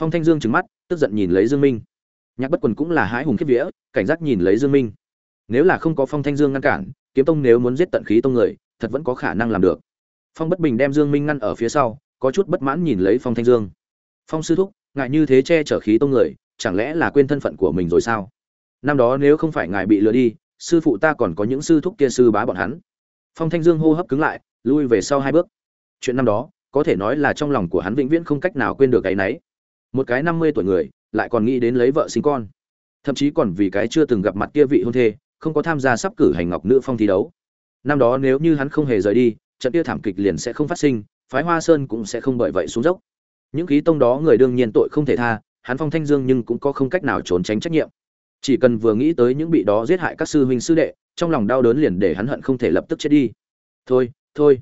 phong thanh dương trừng mắt, tức giận nhìn lấy dương minh. Nhạc bất quần cũng là hái hùng khiếp vía, cảnh giác nhìn lấy dương minh. Nếu là không có phong thanh dương ngăn cản, kiếm tông nếu muốn giết tận khí tông người, thật vẫn có khả năng làm được. Phong bất bình đem dương minh ngăn ở phía sau, có chút bất mãn nhìn lấy phong thanh dương. Phong sư thúc ngại như thế che chở khí tông người, chẳng lẽ là quên thân phận của mình rồi sao? Năm đó nếu không phải ngài bị lừa đi, sư phụ ta còn có những sư thúc kia sư bá bọn hắn. Phong thanh dương hô hấp cứng lại, lui về sau hai bước. Chuyện năm đó, có thể nói là trong lòng của hắn vĩnh viễn không cách nào quên được cái nấy một cái năm mươi tuổi người, lại còn nghĩ đến lấy vợ sinh con. Thậm chí còn vì cái chưa từng gặp mặt kia vị hôn thê, không có tham gia sắp cử hành ngọc nữ phong thi đấu. Năm đó nếu như hắn không hề rời đi, trận kia thảm kịch liền sẽ không phát sinh, phái hoa sơn cũng sẽ không bởi vậy xuống dốc. Những khí tông đó người đương nhiên tội không thể tha, hắn phong thanh dương nhưng cũng có không cách nào trốn tránh trách nhiệm. Chỉ cần vừa nghĩ tới những bị đó giết hại các sư huynh sư đệ, trong lòng đau đớn liền để hắn hận không thể lập tức chết đi. Thôi thôi,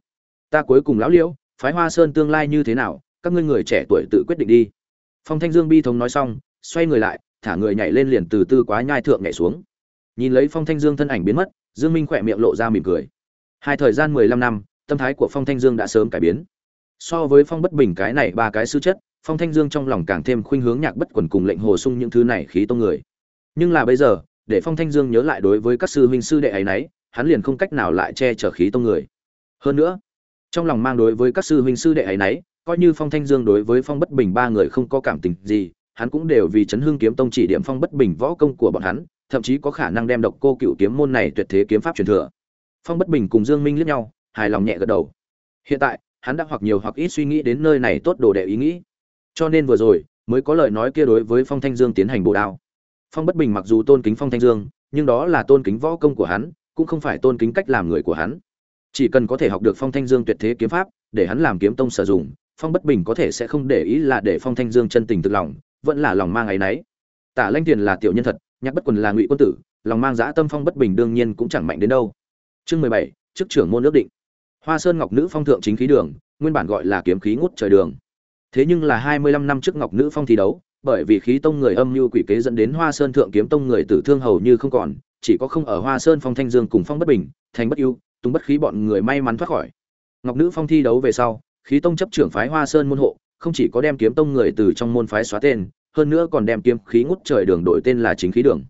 ta cuối cùng lão liễu, phái hoa sơn tương lai như thế nào, các ngươi người trẻ tuổi tự quyết định đi phong thanh dương bi thống nói xong, xoay người lại, thả người nhảy lên liền từ tư quá nhai thượng nhảy xuống. Nhìn lấy phong thanh dương thân ảnh biến mất, dương minh khỏe miệng lộ ra mỉm cười. Hai thời gian mười lăm năm, tâm thái của phong thanh dương đã sớm cải biến. So với phong bất bình cái này ba cái sư chất, phong thanh dương trong lòng càng thêm khuynh hướng nhạc bất quần cùng lệnh hồ sung những thứ này khí tông người. Nhưng là bây giờ, để phong thanh dương nhớ lại đối với các sư huynh sư đệ ấy nấy, hắn liền không cách nào lại che chở khí tông người. Hơn nữa, trong lòng mang đối với các sư huynh sư đệ ấy nấy coi như phong thanh dương đối với phong bất bình ba người không có cảm tình gì, hắn cũng đều vì chấn hương kiếm tông chỉ điểm phong bất bình võ công của bọn hắn, thậm chí có khả năng đem độc cô cựu kiếm môn này tuyệt thế kiếm pháp truyền thừa. Phong bất bình cùng dương minh liếc nhau, hài lòng nhẹ gật đầu. Hiện tại, hắn đã hoặc nhiều hoặc ít suy nghĩ đến nơi này tốt đồ đệ ý nghĩ. Cho nên vừa rồi, mới có lời nói kia đối với phong thanh dương tiến hành bổ đao. Phong bất bình mặc dù tôn kính phong thanh dương, nhưng đó là tôn kính võ công của hắn, cũng không phải tôn kính cách làm người của hắn. Chỉ cần có thể học được phong thanh dương tuyệt thế kiếm pháp, để hắn làm kiếm tông sử dụng phong bất bình có thể sẽ không để ý là để phong thanh dương chân tình thực lòng, vẫn là lòng mang áy náy. Tả lanh tiền là tiểu nhân thật nhắc bất quần là ngụy quân tử, lòng mang dã tâm phong bất bình đương nhiên cũng chẳng mạnh đến đâu. Chương mười bảy, chức trưởng môn ước định. Hoa sơn ngọc nữ phong thượng chính khí đường, nguyên bản gọi là kiếm khí ngút trời đường. Thế nhưng là hai mươi lăm năm trước ngọc nữ phong thi đấu, bởi vì khí tông người âm mưu quỷ kế dẫn đến hoa sơn thượng kiếm tông người tử thương hầu như không còn, chỉ có không ở hoa sơn phong thanh dương cùng phong bất bình, thành bất ưu tung bất khí bọn người may mắn thoát khỏi. Ngọc nữ phong thi đấu về sau khí tông chấp trưởng phái hoa sơn môn hộ, không chỉ có đem kiếm tông người từ trong môn phái xóa tên, hơn nữa còn đem kiếm khí ngút trời đường đổi tên là chính khí đường.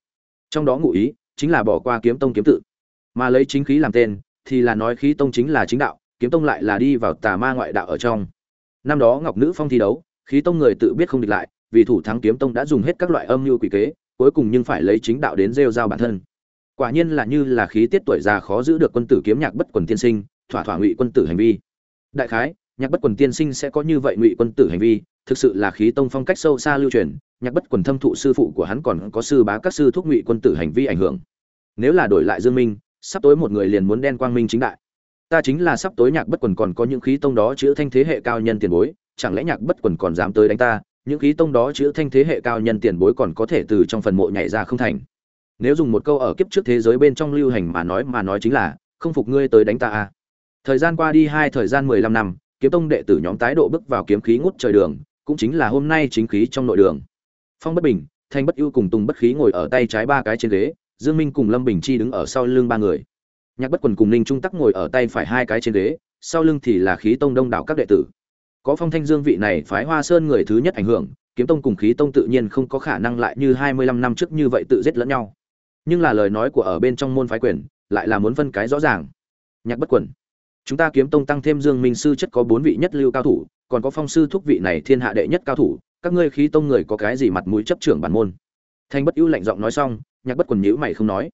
Trong đó ngụ ý chính là bỏ qua kiếm tông kiếm tự, mà lấy chính khí làm tên thì là nói khí tông chính là chính đạo, kiếm tông lại là đi vào tà ma ngoại đạo ở trong. Năm đó ngọc nữ phong thi đấu, khí tông người tự biết không địch lại, vì thủ thắng kiếm tông đã dùng hết các loại âm mưu quỷ kế, cuối cùng nhưng phải lấy chính đạo đến rêu giao bản thân. Quả nhiên là như là khí tiết tuổi già khó giữ được quân tử kiếm nhạc bất quần tiên sinh, thỏa thỏa ngụy quân tử hành vi. Đại khái nhạc bất quần tiên sinh sẽ có như vậy ngụy quân tử hành vi, thực sự là khí tông phong cách sâu xa lưu truyền, nhạc bất quần thâm thụ sư phụ của hắn còn có sư bá các sư thúc ngụy quân tử hành vi ảnh hưởng. Nếu là đổi lại dương minh, sắp tối một người liền muốn đen quang minh chính đại. Ta chính là sắp tối nhạc bất quần còn có những khí tông đó chữ thanh thế hệ cao nhân tiền bối, chẳng lẽ nhạc bất quần còn dám tới đánh ta? Những khí tông đó chữ thanh thế hệ cao nhân tiền bối còn có thể từ trong phần mộ nhảy ra không thành. Nếu dùng một câu ở kiếp trước thế giới bên trong lưu hành mà nói mà nói chính là, không phục ngươi tới đánh ta à. thời gian qua đi hai, thời gian mười lăm năm kiếm tông đệ tử nhóm tái độ bước vào kiếm khí ngút trời đường, cũng chính là hôm nay chính khí trong nội đường. Phong bất bình, thanh bất ưu cùng tùng bất khí ngồi ở tay trái ba cái trên ghế, dương minh cùng lâm bình chi đứng ở sau lưng ba người. Nhạc bất quần cùng ninh trung tắc ngồi ở tay phải hai cái trên ghế, sau lưng thì là khí tông đông đảo các đệ tử. Có phong thanh dương vị này phái hoa sơn người thứ nhất ảnh hưởng, kiếm tông cùng khí tông tự nhiên không có khả năng lại như hai mươi lăm năm trước như vậy tự giết lẫn nhau. Nhưng là lời nói của ở bên trong môn phái quyền, lại là muốn phân cái rõ ràng. Nhạc bất quần chúng ta kiếm tông tăng thêm dương minh sư chất có bốn vị nhất lưu cao thủ, còn có phong sư thúc vị này thiên hạ đệ nhất cao thủ, các ngươi khí tông người có cái gì mặt mũi chấp trưởng bản môn? Thanh bất ưu lạnh giọng nói xong, nhạc bất quần nhữ mày không nói.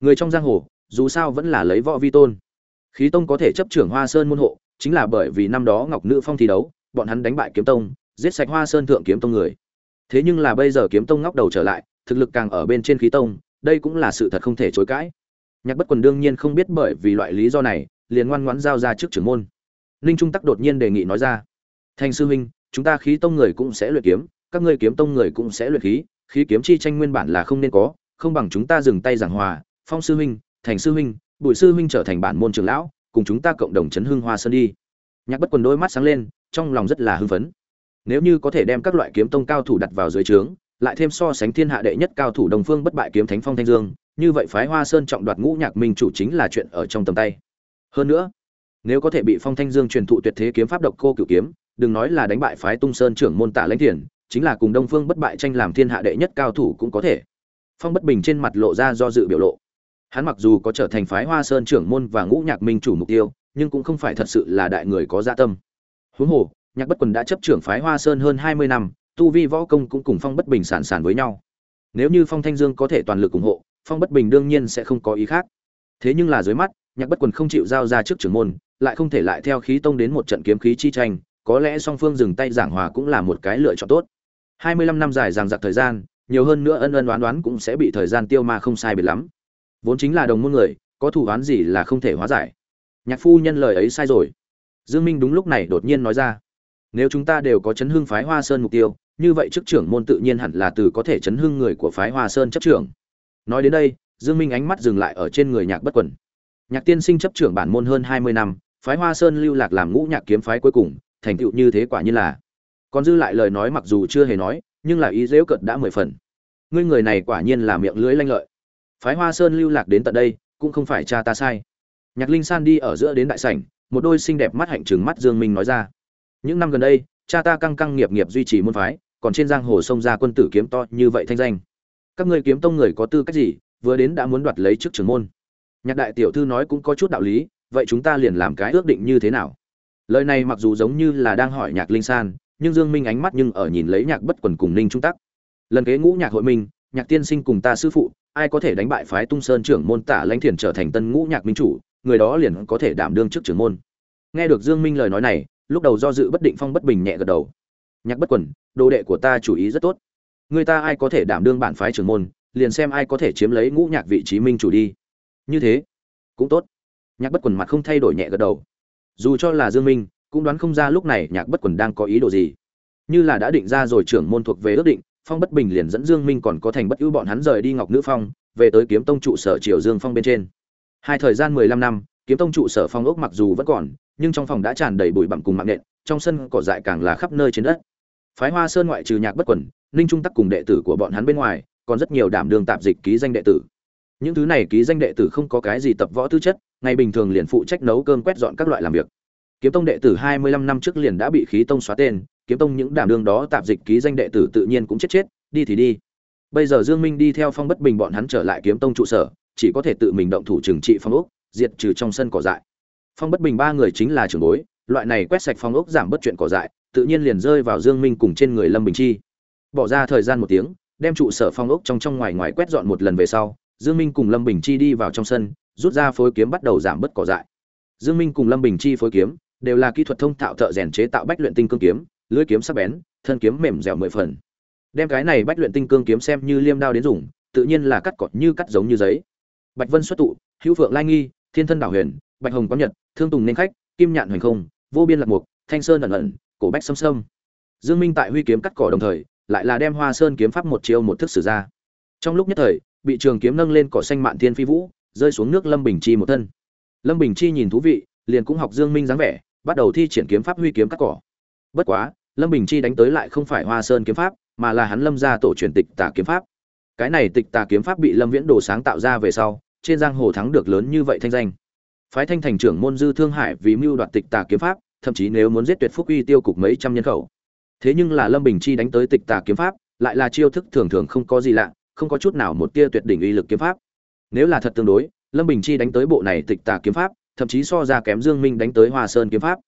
Người trong giang hồ, dù sao vẫn là lấy võ vi tôn. Khí tông có thể chấp trưởng hoa sơn môn hộ, chính là bởi vì năm đó ngọc nữ phong thi đấu, bọn hắn đánh bại kiếm tông, giết sạch hoa sơn thượng kiếm tông người. Thế nhưng là bây giờ kiếm tông ngóc đầu trở lại, thực lực càng ở bên trên khí tông, đây cũng là sự thật không thể chối cãi. Nhạc bất quần đương nhiên không biết bởi vì loại lý do này liền ngoan ngoãn giao ra trước trưởng môn. Ninh trung tắc đột nhiên đề nghị nói ra thành sư huynh, chúng ta khí tông người cũng sẽ luyện kiếm, các ngươi kiếm tông người cũng sẽ luyện khí khí kiếm chi tranh nguyên bản là không nên có, không bằng chúng ta dừng tay giảng hòa. Phong sư huynh, thành sư huynh, bùi sư huynh trở thành bản môn trưởng lão, cùng chúng ta cộng đồng chấn hương hoa sơn đi. Nhạc bất quần đôi mắt sáng lên, trong lòng rất là hưng phấn. Nếu như có thể đem các loại kiếm tông cao thủ đặt vào dưới trướng, lại thêm so sánh thiên hạ đệ nhất cao thủ đồng phương bất bại kiếm thánh phong thanh dương, như vậy phái hoa sơn trọng đoạt ngũ nhạc minh chủ chính là chuyện ở trong tầm tay hơn nữa, nếu có thể bị phong thanh dương truyền thụ tuyệt thế kiếm pháp độc cô cửu kiếm, đừng nói là đánh bại phái tung sơn trưởng môn Tả lãnh thiền, chính là cùng đông phương bất bại tranh làm thiên hạ đệ nhất cao thủ cũng có thể. Phong bất bình trên mặt lộ ra do dự biểu lộ. Hắn mặc dù có trở thành phái hoa sơn trưởng môn và ngũ nhạc minh chủ mục tiêu, nhưng cũng không phải thật sự là đại người có dạ tâm. Huống hồ, nhạc bất quần đã chấp trưởng phái hoa sơn hơn hai mươi năm, tu vi võ công cũng cùng phong bất bình sản sản với nhau. Nếu như phong thanh dương có thể toàn lực ủng hộ, phong bất bình đương nhiên sẽ không có ý khác. Thế nhưng là dưới mắt nhạc bất quần không chịu giao ra trước trưởng môn, lại không thể lại theo khí tông đến một trận kiếm khí chi tranh, có lẽ song phương dừng tay giảng hòa cũng là một cái lựa chọn tốt. Hai mươi lăm năm dài giảng giặc thời gian, nhiều hơn nữa ân ân đoán đoán cũng sẽ bị thời gian tiêu ma không sai biệt lắm. Vốn chính là đồng môn người, có thủ đoán gì là không thể hóa giải. Nhạc phu nhân lời ấy sai rồi. Dương minh đúng lúc này đột nhiên nói ra, nếu chúng ta đều có chấn hưng phái hoa sơn mục tiêu, như vậy chức trưởng môn tự nhiên hẳn là từ có thể chấn hưng người của phái hoa sơn chấp trưởng. Nói đến đây, dương minh ánh mắt dừng lại ở trên người nhạc bất Quần nhạc tiên sinh chấp trưởng bản môn hơn 20 năm, phái hoa sơn lưu lạc làm ngũ nhạc kiếm phái cuối cùng, thành tựu như thế quả nhiên là. Còn dư lại lời nói mặc dù chưa hề nói, nhưng là ý dễu cận đã mười phần. Ngươi người này quả nhiên là miệng lưỡi lanh lợi. Phái hoa sơn lưu lạc đến tận đây, cũng không phải cha ta sai. Nhạc linh san đi ở giữa đến đại sảnh, một đôi xinh đẹp mắt hạnh trừng mắt dương minh nói ra. Những năm gần đây, cha ta căng căng nghiệp nghiệp duy trì môn phái, còn trên giang hồ sông ra quân tử kiếm to như vậy thanh danh. Các ngươi kiếm tông người có tư cách gì, vừa đến đã muốn đoạt lấy chức trưởng môn nhạc đại tiểu thư nói cũng có chút đạo lý, vậy chúng ta liền làm cái ước định như thế nào? Lời này mặc dù giống như là đang hỏi nhạc linh san, nhưng dương minh ánh mắt nhưng ở nhìn lấy nhạc bất quần cùng ninh trung tắc. Lần kế ngũ nhạc hội minh, nhạc tiên sinh cùng ta sư phụ, ai có thể đánh bại phái tung sơn trưởng môn tả lãnh thiền trở thành tân ngũ nhạc minh chủ, người đó liền có thể đảm đương chức trưởng môn. Nghe được dương minh lời nói này, lúc đầu do dự bất định phong bất bình nhẹ gật đầu. Nhạc bất quần, đồ đệ của ta chủ ý rất tốt. Người ta ai có thể đảm đương bản phái trưởng môn, liền xem ai có thể chiếm lấy ngũ nhạc vị trí minh chủ đi như thế, cũng tốt. Nhạc bất quần mặt không thay đổi nhẹ gật đầu. Dù cho là dương minh, cũng đoán không ra lúc này nhạc bất quần đang có ý đồ gì. Như là đã định ra rồi trưởng môn thuộc về ước định, phong bất bình liền dẫn dương minh còn có thành bất ưu bọn hắn rời đi ngọc nữ phong, về tới kiếm tông trụ sở triều dương phong bên trên. Hai thời gian 15 năm, kiếm tông trụ sở phong ốc mặc dù vẫn còn, nhưng trong phòng đã tràn đầy bụi bặm cùng mạng nện, trong sân cỏ dại càng là khắp nơi trên đất. Phái hoa sơn ngoại trừ nhạc bất quần, ninh trung tắc cùng đệ tử của bọn hắn bên ngoài, còn rất nhiều đảm đường tạp dịch ký danh đệ tử những thứ này ký danh đệ tử không có cái gì tập võ tư chất, ngày bình thường liền phụ trách nấu cơm quét dọn các loại làm việc. Kiếm tông đệ tử hai mươi lăm năm trước liền đã bị khí tông xóa tên, kiếm tông những đảm đương đó tạp dịch ký danh đệ tử tự nhiên cũng chết chết, đi thì đi. Bây giờ dương minh đi theo phong bất bình bọn hắn trở lại kiếm tông trụ sở, chỉ có thể tự mình động thủ trừng trị phong ốc diệt trừ trong sân cỏ dại. Phong bất bình ba người chính là trưởng bối, loại này quét sạch phong ốc giảm bớt chuyện cỏ dại, tự nhiên liền rơi vào dương minh cùng trên người lâm bình chi. Bỏ ra thời gian một tiếng, đem trụ sở phong ốc trong trong ngoài ngoài quét dọn một lần về sau dương minh cùng lâm bình chi đi vào trong sân, rút ra phối kiếm bắt đầu giảm bớt cỏ dại. Dương minh cùng lâm bình chi phối kiếm đều là kỹ thuật thông thạo thợ rèn chế tạo bách luyện tinh cương kiếm lưỡi kiếm sắc bén, thân kiếm mềm dẻo mười phần. Đem cái này bách luyện tinh cương kiếm xem như liêm đao đến dùng, tự nhiên là cắt cọt như cắt giống như giấy. Bạch vân xuất tụ, hữu phượng lai nghi, thiên thân đảo huyền, bạch hồng quán nhật, thương tùng nên khách, kim nhạn hoành không, vô biên lạc mục, thanh sơn ẩn ẩn, cổ bách sâm sâm dương minh tại huy kiếm cắt cỏ đồng thời, lại là đem hoa sơn kiếm pháp một chiêu một thức sử ra. Trong lúc nhất thời bị trường kiếm nâng lên cỏ xanh mạn thiên phi vũ, rơi xuống nước lâm bình chi một thân. Lâm bình chi nhìn thú vị, liền cũng học dương minh dáng vẻ, bắt đầu thi triển kiếm pháp huy kiếm cắt cỏ. Bất quá, lâm bình chi đánh tới lại không phải hoa sơn kiếm pháp, mà là hắn lâm gia tổ truyền tịch tà kiếm pháp. Cái này tịch tà kiếm pháp bị lâm viễn đồ sáng tạo ra về sau, trên giang hồ thắng được lớn như vậy thanh danh. Phái thanh thành trưởng môn dư thương hải vì mưu đoạt tịch tà kiếm pháp, thậm chí nếu muốn giết tuyệt phúc uy tiêu cục mấy trăm nhân khẩu. Thế nhưng là lâm bình chi đánh tới tịch tà kiếm pháp, lại là chiêu thức thường thường không có gì lạ không có chút nào một tia tuyệt đỉnh uy lực kiếm pháp. Nếu là thật tương đối, lâm bình chi đánh tới bộ này tịch tà kiếm pháp, thậm chí so ra kém dương minh đánh tới hoa sơn kiếm pháp.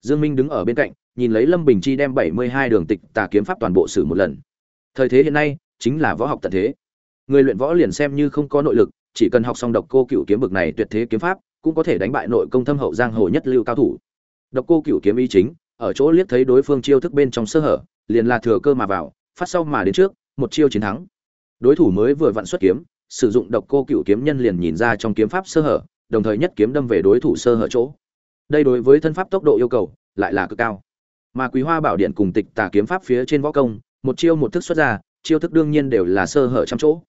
Dương minh đứng ở bên cạnh, nhìn lấy lâm bình chi đem 72 đường tịch tà kiếm pháp toàn bộ sử một lần. Thời thế hiện nay, chính là võ học tận thế. Người luyện võ liền xem như không có nội lực, chỉ cần học xong độc cô cựu kiếm bực này tuyệt thế kiếm pháp, cũng có thể đánh bại nội công thâm hậu giang hồ nhất lưu cao thủ. Độc cô cựu kiếm ý chính, ở chỗ liếc thấy đối phương chiêu thức bên trong sơ hở, liền là thừa cơ mà vào, phát sau mà đến trước, một chiêu chiến thắng đối thủ mới vừa vặn xuất kiếm, sử dụng độc cô cựu kiếm nhân liền nhìn ra trong kiếm pháp sơ hở, đồng thời nhất kiếm đâm về đối thủ sơ hở chỗ. Đây đối với thân pháp tốc độ yêu cầu, lại là cực cao. Mà quý hoa bảo điện cùng tịch tà kiếm pháp phía trên võ công, một chiêu một thức xuất ra, chiêu thức đương nhiên đều là sơ hở trăm chỗ.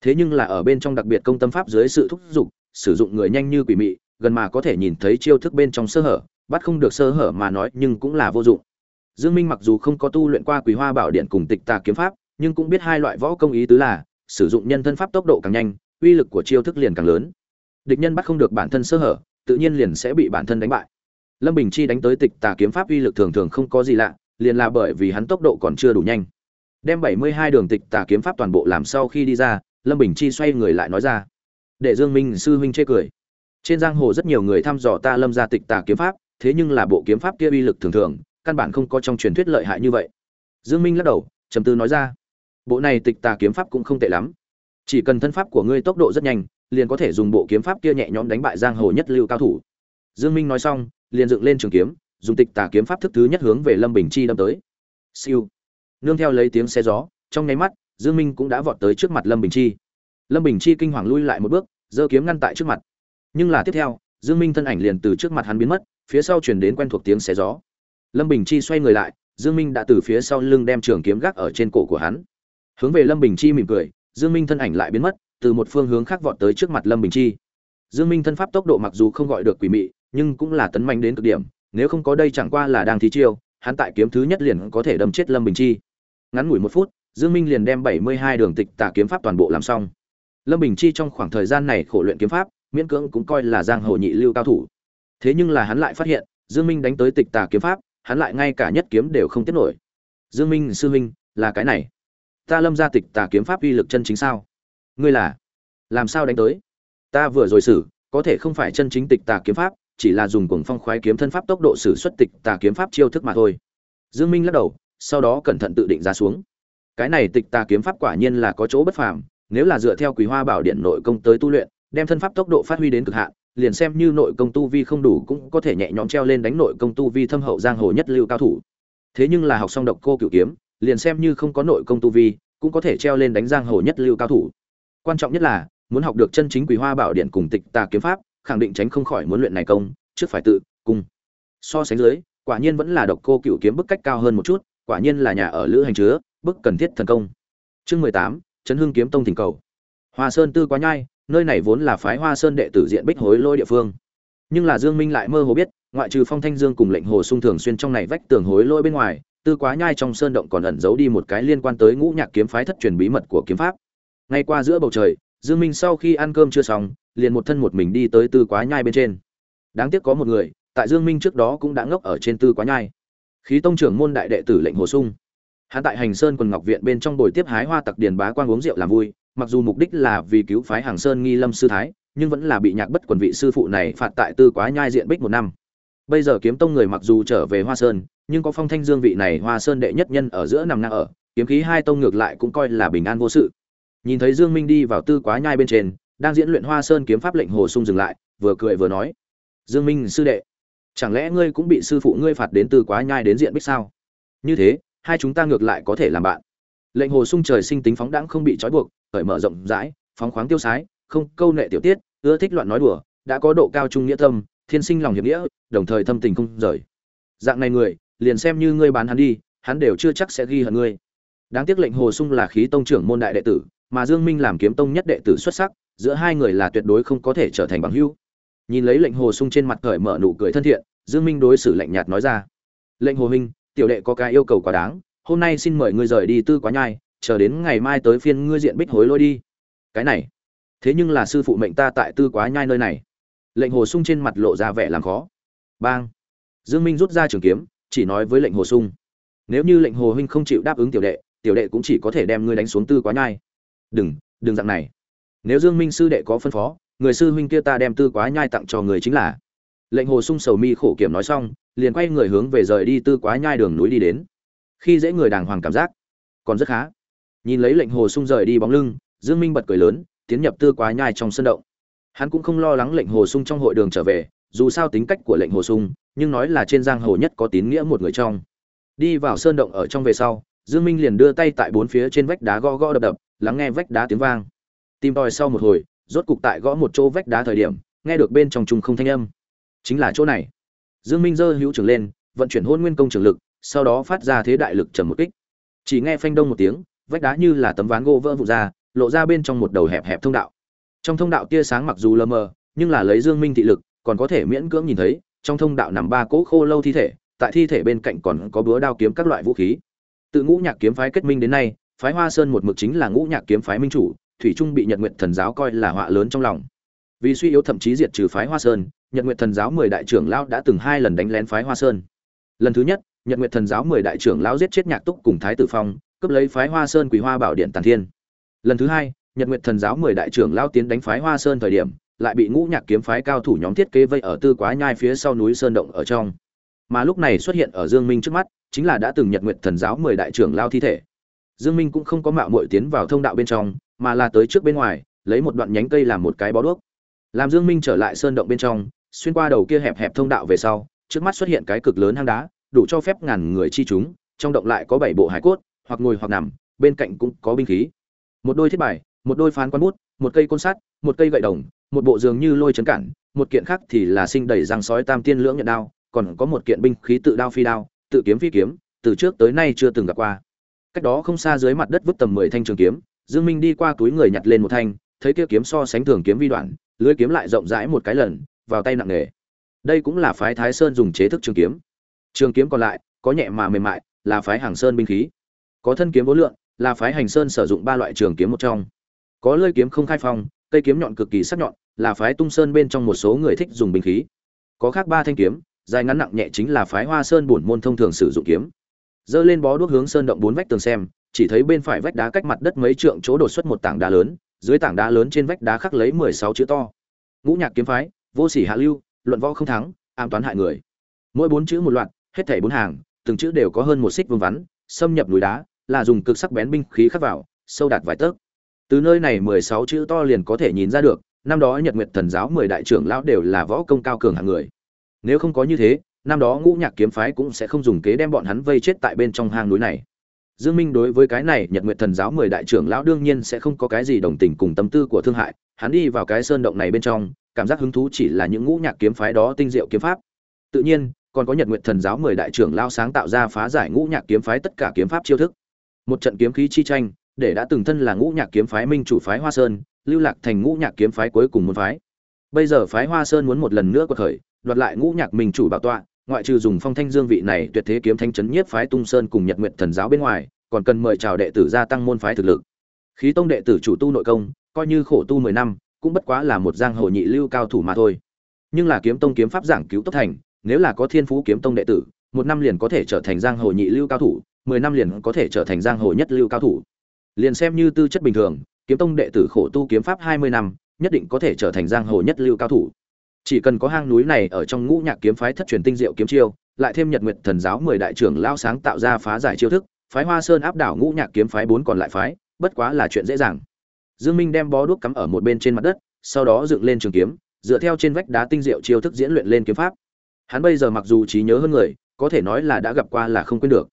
Thế nhưng là ở bên trong đặc biệt công tâm pháp dưới sự thúc giục, sử dụng người nhanh như quỷ mị, gần mà có thể nhìn thấy chiêu thức bên trong sơ hở, bắt không được sơ hở mà nói nhưng cũng là vô dụng. Dương minh mặc dù không có tu luyện qua quý hoa bảo điện cùng tịch tà kiếm pháp nhưng cũng biết hai loại võ công ý tứ là, sử dụng nhân thân pháp tốc độ càng nhanh, uy lực của chiêu thức liền càng lớn. Địch nhân bắt không được bản thân sơ hở, tự nhiên liền sẽ bị bản thân đánh bại. Lâm bình chi đánh tới tịch tà kiếm pháp uy lực thường thường không có gì lạ, liền là bởi vì hắn tốc độ còn chưa đủ nhanh. Đem bảy mươi hai đường tịch tà kiếm pháp toàn bộ làm sau khi đi ra, lâm bình chi xoay người lại nói ra. Để dương minh sư huynh chê cười. Trên giang hồ rất nhiều người thăm dò ta lâm ra tịch tà kiếm pháp, thế nhưng là bộ kiếm pháp kia uy lực thường thường, căn bản không có trong truyền thuyết lợi hại như vậy. Dương minh lắc đầu, trầm tư nói ra bộ này tịch tà kiếm pháp cũng không tệ lắm. Chỉ cần thân pháp của ngươi tốc độ rất nhanh, liền có thể dùng bộ kiếm pháp kia nhẹ nhõm đánh bại giang hồ nhất lưu cao thủ. Dương minh nói xong, liền dựng lên trường kiếm, dùng tịch tà kiếm pháp thức thứ nhất hướng về lâm bình chi đâm tới. Siêu. Nương theo lấy tiếng xe gió, trong nháy mắt, dương minh cũng đã vọt tới trước mặt lâm bình chi. Lâm bình chi kinh hoàng lui lại một bước, giơ kiếm ngăn tại trước mặt. Nhưng là tiếp theo, dương minh thân ảnh liền từ trước mặt hắn biến mất, phía sau truyền đến quen thuộc tiếng xé gió. Lâm bình chi xoay người lại, dương minh đã từ phía sau lưng đem trường kiếm gác ở trên cổ của hắn hướng về lâm bình chi mỉm cười, dương minh thân ảnh lại biến mất, từ một phương hướng khác vọt tới trước mặt lâm bình chi. Dương minh thân pháp tốc độ mặc dù không gọi được quỷ mị, nhưng cũng là tấn mạnh đến cực điểm, nếu không có đây chẳng qua là đang thí chiêu, hắn tại kiếm thứ nhất liền có thể đâm chết lâm bình chi. Ngắn ngủi một phút, dương minh liền đem 72 đường tịch tà kiếm pháp toàn bộ làm xong. Lâm bình chi trong khoảng thời gian này khổ luyện kiếm pháp, miễn cưỡng cũng coi là giang hồ nhị lưu cao thủ. Thế nhưng là hắn lại phát hiện, dương minh đánh tới tịch tà kiếm pháp, hắn lại ngay cả nhất kiếm đều không tiếp nổi. Dương minh sư minh là cái này ta lâm gia tịch tà kiếm pháp uy lực chân chính sao? Ngươi là? Làm sao đánh tới? Ta vừa rồi xử, có thể không phải chân chính tịch tà kiếm pháp, chỉ là dùng cuồng phong khoái kiếm thân pháp tốc độ sử xuất tịch tà kiếm pháp chiêu thức mà thôi. Dương minh lắc đầu, sau đó cẩn thận tự định ra xuống. Cái này tịch tà kiếm pháp quả nhiên là có chỗ bất phàm, nếu là dựa theo quý hoa bảo điện nội công tới tu luyện, đem thân pháp tốc độ phát huy đến cực hạn, liền xem như nội công tu vi không đủ cũng có thể nhẹ nhõm treo lên đánh nội công tu vi thâm hậu giang hồ nhất lưu cao thủ. Thế nhưng là học xong độc cô cửu kiếm liền xem như không có nội công tu vi, cũng có thể treo lên đánh giang hồ nhất lưu cao thủ. Quan trọng nhất là, muốn học được chân chính quỳ hoa bảo điện cùng tịch tà kiếm pháp, khẳng định tránh không khỏi muốn luyện này công, trước phải tự cung so sánh dưới, quả nhiên vẫn là độc cô cửu kiếm bức cách cao hơn một chút, quả nhiên là nhà ở lữ hành chứa, bức cần thiết thần công. Chương mười tám, chấn hưng kiếm tông thỉnh cầu. Hoa sơn tư quá nhai, nơi này vốn là phái hoa sơn đệ tử diện bích hối lôi địa phương. Nhưng là dương minh lại mơ hồ biết, ngoại trừ phong thanh dương cùng lệnh hồ sung thường xuyên trong này vách tường hối lôi bên ngoài tư quá nhai trong sơn động còn ẩn giấu đi một cái liên quan tới ngũ nhạc kiếm phái thất truyền bí mật của kiếm pháp. Ngay qua giữa bầu trời, dương minh sau khi ăn cơm chưa xong, liền một thân một mình đi tới tư quá nhai bên trên. Đáng tiếc có một người, tại dương minh trước đó cũng đã ngốc ở trên tư quá nhai. Khí tông trưởng môn đại đệ tử lệnh hồ sung. Hắn tại hành sơn quần ngọc viện bên trong bồi tiếp hái hoa tặc điền bá quang uống rượu làm vui, mặc dù mục đích là vì cứu phái hàng sơn nghi lâm sư thái, nhưng vẫn là bị nhạc bất quần vị sư phụ này phạt tại tư quá nhai diện bích một năm. Bây giờ kiếm tông người mặc dù trở về hoa sơn nhưng có phong thanh dương vị này hoa sơn đệ nhất nhân ở giữa nằm ngang ở, kiếm khí hai tông ngược lại cũng coi là bình an vô sự. Nhìn thấy dương minh đi vào tư quá nhai bên trên, đang diễn luyện hoa sơn kiếm pháp lệnh hồ sung dừng lại, vừa cười vừa nói, dương minh sư đệ, chẳng lẽ ngươi cũng bị sư phụ ngươi phạt đến tư quá nhai đến diện bích sao? Như thế, hai chúng ta ngược lại có thể làm bạn. Lệnh hồ sung trời sinh tính phóng đãng không bị trói buộc, cởi mở rộng rãi, phóng khoáng tiêu sái, không câu nệ tiểu tiết, ưa thích loạn nói đùa, đã có độ cao trung nghĩa tâm, thiên sinh lòng hiệp nghĩa, đồng thời thâm tình không rời. Dạng này người liền xem như ngươi bán hắn đi, hắn đều chưa chắc sẽ ghi hận ngươi. Đáng tiếc lệnh hồ sung là khí tông trưởng môn đại đệ tử, mà dương minh làm kiếm tông nhất đệ tử xuất sắc, giữa hai người là tuyệt đối không có thể trở thành bằng hữu. Nhìn lấy lệnh hồ sung trên mặt cởi mở nụ cười thân thiện, dương minh đối xử lạnh nhạt nói ra. Lệnh hồ minh, tiểu đệ có cái yêu cầu quá đáng, hôm nay xin mời ngươi rời đi tư quá nhai, chờ đến ngày mai tới phiên ngươi diện bích hối lôi đi. Cái này, thế nhưng là sư phụ mệnh ta tại tư quá nhai nơi này. Lệnh hồ sung trên mặt lộ ra vẻ làm khó. Bang. Dương minh rút ra trường kiếm chỉ nói với lệnh hồ sung. Nếu như lệnh hồ huynh không chịu đáp ứng tiểu đệ tiểu đệ cũng chỉ có thể đem ngươi đánh xuống tư quá nhai. Đừng đừng dạng này. Nếu dương minh sư đệ có phân phó, người sư huynh kia ta đem tư quá nhai tặng cho người chính là. Lệnh hồ sung sầu mi khổ kiểm nói xong, liền quay người hướng về rời đi tư quá nhai đường núi đi đến. Khi dễ người đàng hoàng cảm giác, còn rất khá. Nhìn lấy lệnh hồ sung rời đi bóng lưng, dương minh bật cười lớn, tiến nhập tư quá nhai trong sân động. Hắn cũng không lo lắng lệnh hồ sung trong hội đường trở về, dù sao tính cách của lệnh hồ sung nhưng nói là trên giang hồ nhất có tín nghĩa một người trong. Đi vào sơn động ở trong về sau, dương minh liền đưa tay tại bốn phía trên vách đá gõ gõ đập đập, lắng nghe vách đá tiếng vang. Tìm tòi sau một hồi, rốt cục tại gõ một chỗ vách đá thời điểm, nghe được bên trong trùng không thanh âm. Chính là chỗ này. Dương minh giơ hữu trường lên, vận chuyển hôn nguyên công trường lực, sau đó phát ra thế đại lực trầm một kích. Chỉ nghe phanh đông một tiếng, vách đá như là tấm ván gỗ vỡ vụn ra, lộ ra bên trong một đầu hẹp hẹp thông đạo. Trong thông đạo tia sáng mặc dù lờ mờ, nhưng là lấy dương minh thị lực, còn có thể miễn cưỡng nhìn thấy trong thông đạo nằm ba cỗ khô lâu thi thể, tại thi thể bên cạnh còn có búa đao kiếm các loại vũ khí. Tự ngũ nhạc kiếm phái kết minh đến nay, phái hoa sơn một mực chính là ngũ nhạc kiếm phái minh chủ, thủy trung bị nhật nguyện thần giáo coi là họa lớn trong lòng. Vì suy yếu thậm chí diệt trừ phái hoa sơn, nhật nguyện thần giáo mười đại trưởng lão đã từng hai lần đánh lén phái hoa sơn. Lần thứ nhất, nhật nguyện thần giáo mười đại trưởng lão giết chết nhạc túc cùng thái tử phong, cướp lấy phái hoa sơn quỷ hoa bảo điện tàn thiên. Lần thứ hai, nhật nguyệt thần giáo mười đại trưởng lão tiến đánh phái hoa sơn thời điểm lại bị ngũ nhạc kiếm phái cao thủ nhóm thiết kế vây ở tư quá nhai phía sau núi sơn động ở trong. Mà lúc này xuất hiện ở dương minh trước mắt, chính là đã từng nhật nguyệt thần giáo mười đại trưởng lao thi thể. Dương minh cũng không có mạo muội tiến vào thông đạo bên trong, mà là tới trước bên ngoài, lấy một đoạn nhánh cây làm một cái bó đuốc. Làm dương minh trở lại sơn động bên trong, xuyên qua đầu kia hẹp hẹp thông đạo về sau, trước mắt xuất hiện cái cực lớn hang đá, đủ cho phép ngàn người chi chúng, trong động lại có bảy bộ hải cốt, hoặc ngồi hoặc nằm, bên cạnh cũng có binh khí. Một đôi thiết bài, một đôi phán quan bút, một cây côn sắt, một cây gậy đồng một bộ dường như lôi chấn cản, một kiện khác thì là sinh đầy răng sói tam tiên lưỡng nhận đao, còn có một kiện binh khí tự đao phi đao, tự kiếm phi kiếm, từ trước tới nay chưa từng gặp qua. Cách đó không xa dưới mặt đất vứt tầm mười thanh trường kiếm, dương minh đi qua túi người nhặt lên một thanh, thấy kia kiếm so sánh thường kiếm vi đoạn lưỡi kiếm lại rộng rãi một cái lần, vào tay nặng nề. Đây cũng là phái thái sơn dùng chế thức trường kiếm. Trường kiếm còn lại, có nhẹ mà mềm mại, là phái hàng sơn binh khí. Có thân kiếm vô lượng, là phái hành sơn sử dụng ba loại trường kiếm một trong. Có lưỡi kiếm không khai phong, cây kiếm nhọn cực kỳ sắc nhọn là phái tung sơn bên trong một số người thích dùng binh khí. Có khác ba thanh kiếm, dài ngắn nặng nhẹ chính là phái hoa sơn bổn môn thông thường sử dụng kiếm. Dơ lên bó đuốc hướng sơn động bốn vách tường xem, chỉ thấy bên phải vách đá cách mặt đất mấy trượng chỗ đột xuất một tảng đá lớn, dưới tảng đá lớn trên vách đá khắc lấy mười sáu chữ to. Ngũ nhạc kiếm phái, vô sỉ hạ lưu, luận võ không thắng ám toán hại người. Mỗi bốn chữ một loạt, hết thảy bốn hàng, từng chữ đều có hơn một xích vương vắn, xâm nhập núi đá, là dùng cực sắc bén binh khí khắc vào, sâu đạt vài tấc. Từ nơi này mười sáu chữ to liền có thể nhìn ra được năm đó nhật nguyệt thần giáo mười đại trưởng lão đều là võ công cao cường hạng người. Nếu không có như thế, năm đó ngũ nhạc kiếm phái cũng sẽ không dùng kế đem bọn hắn vây chết tại bên trong hang núi này. Dương minh đối với cái này nhật nguyệt thần giáo mười đại trưởng lão đương nhiên sẽ không có cái gì đồng tình cùng tâm tư của thương hại, hắn đi vào cái sơn động này bên trong, cảm giác hứng thú chỉ là những ngũ nhạc kiếm phái đó tinh diệu kiếm pháp. Tự nhiên, còn có nhật nguyệt thần giáo mười đại trưởng lão sáng tạo ra phá giải ngũ nhạc kiếm phái tất cả kiếm pháp chiêu thức. Một trận kiếm khí chi tranh, để đã từng thân là ngũ nhạc kiếm phái minh chủ phái hoa sơn lưu lạc thành ngũ nhạc kiếm phái cuối cùng môn phái. Bây giờ phái hoa sơn muốn một lần nữa quật khởi, đoạt lại ngũ nhạc minh chủ bảo tọa, ngoại trừ dùng phong thanh dương vị này tuyệt thế kiếm thanh chấn nhiếp phái tung sơn cùng nhật nguyện thần giáo bên ngoài, còn cần mời chào đệ tử gia tăng môn phái thực lực. Khí tông đệ tử chủ tu nội công, coi như khổ tu mười năm, cũng bất quá là một giang hồ nhị lưu cao thủ mà thôi. Nhưng là kiếm tông kiếm pháp giảng cứu tốc thành, nếu là có thiên phú kiếm tông đệ tử, một năm liền có thể trở thành giang hồ nhị lưu cao thủ, mười năm liền có thể trở thành giang hồ nhất lưu cao thủ. Liền xem như tư chất bình thường kiếm tông đệ tử khổ tu kiếm pháp hai mươi năm, nhất định có thể trở thành giang hồ nhất lưu cao thủ. Chỉ cần có hang núi này ở trong ngũ nhạc kiếm phái thất truyền tinh diệu kiếm chiêu, lại thêm nhật nguyệt thần giáo mười đại trưởng lao sáng tạo ra phá giải chiêu thức, phái hoa sơn áp đảo ngũ nhạc kiếm phái bốn còn lại phái, bất quá là chuyện dễ dàng. Dương minh đem bó đuốc cắm ở một bên trên mặt đất, sau đó dựng lên trường kiếm, dựa theo trên vách đá tinh diệu chiêu thức diễn luyện lên kiếm pháp. Hắn bây giờ mặc dù trí nhớ hơn người, có thể nói là đã gặp qua là không quên được.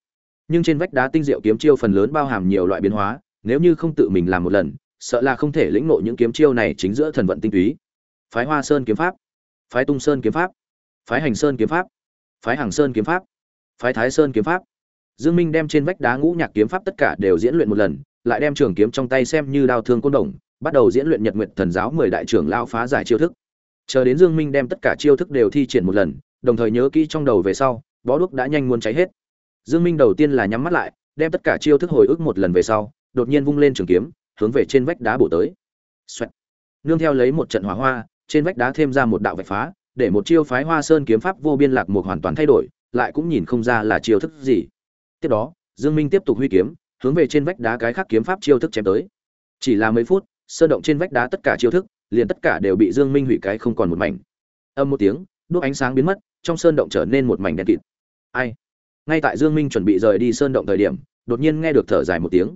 Nhưng trên vách đá tinh diệu kiếm chiêu phần lớn bao hàm nhiều loại biến hóa nếu như không tự mình làm một lần, sợ là không thể lĩnh ngộ những kiếm chiêu này chính giữa thần vận tinh túy. Phái hoa sơn kiếm pháp, phái tung sơn kiếm pháp, phái hành sơn kiếm pháp, phái hàng sơn kiếm pháp, phái thái sơn kiếm pháp. Dương minh đem trên vách đá ngũ nhạc kiếm pháp tất cả đều diễn luyện một lần, lại đem trường kiếm trong tay xem như đao thương côn đồng, bắt đầu diễn luyện nhật nguyện thần giáo mười đại trưởng lao phá giải chiêu thức. Chờ đến dương minh đem tất cả chiêu thức đều thi triển một lần, đồng thời nhớ kỹ trong đầu về sau, bó đuốc đã nhanh muốn cháy hết. Dương minh đầu tiên là nhắm mắt lại, đem tất cả chiêu thức hồi ức một lần về sau đột nhiên vung lên trường kiếm, hướng về trên vách đá bổ tới. Xoẹt. nương theo lấy một trận hỏa hoa, trên vách đá thêm ra một đạo vạch phá, để một chiêu phái hoa sơn kiếm pháp vô biên lạc một hoàn toàn thay đổi, lại cũng nhìn không ra là chiêu thức gì. Tiếp đó, dương minh tiếp tục huy kiếm, hướng về trên vách đá cái khác kiếm pháp chiêu thức chém tới. Chỉ là mấy phút, sơn động trên vách đá tất cả chiêu thức, liền tất cả đều bị dương minh hủy cái không còn một mảnh. Âm một tiếng đuốc ánh sáng biến mất, trong sơn động trở nên một mảnh đen kịt. Ai? Ngay tại dương minh chuẩn bị rời đi sơn động thời điểm, đột nhiên nghe được thở dài một tiếng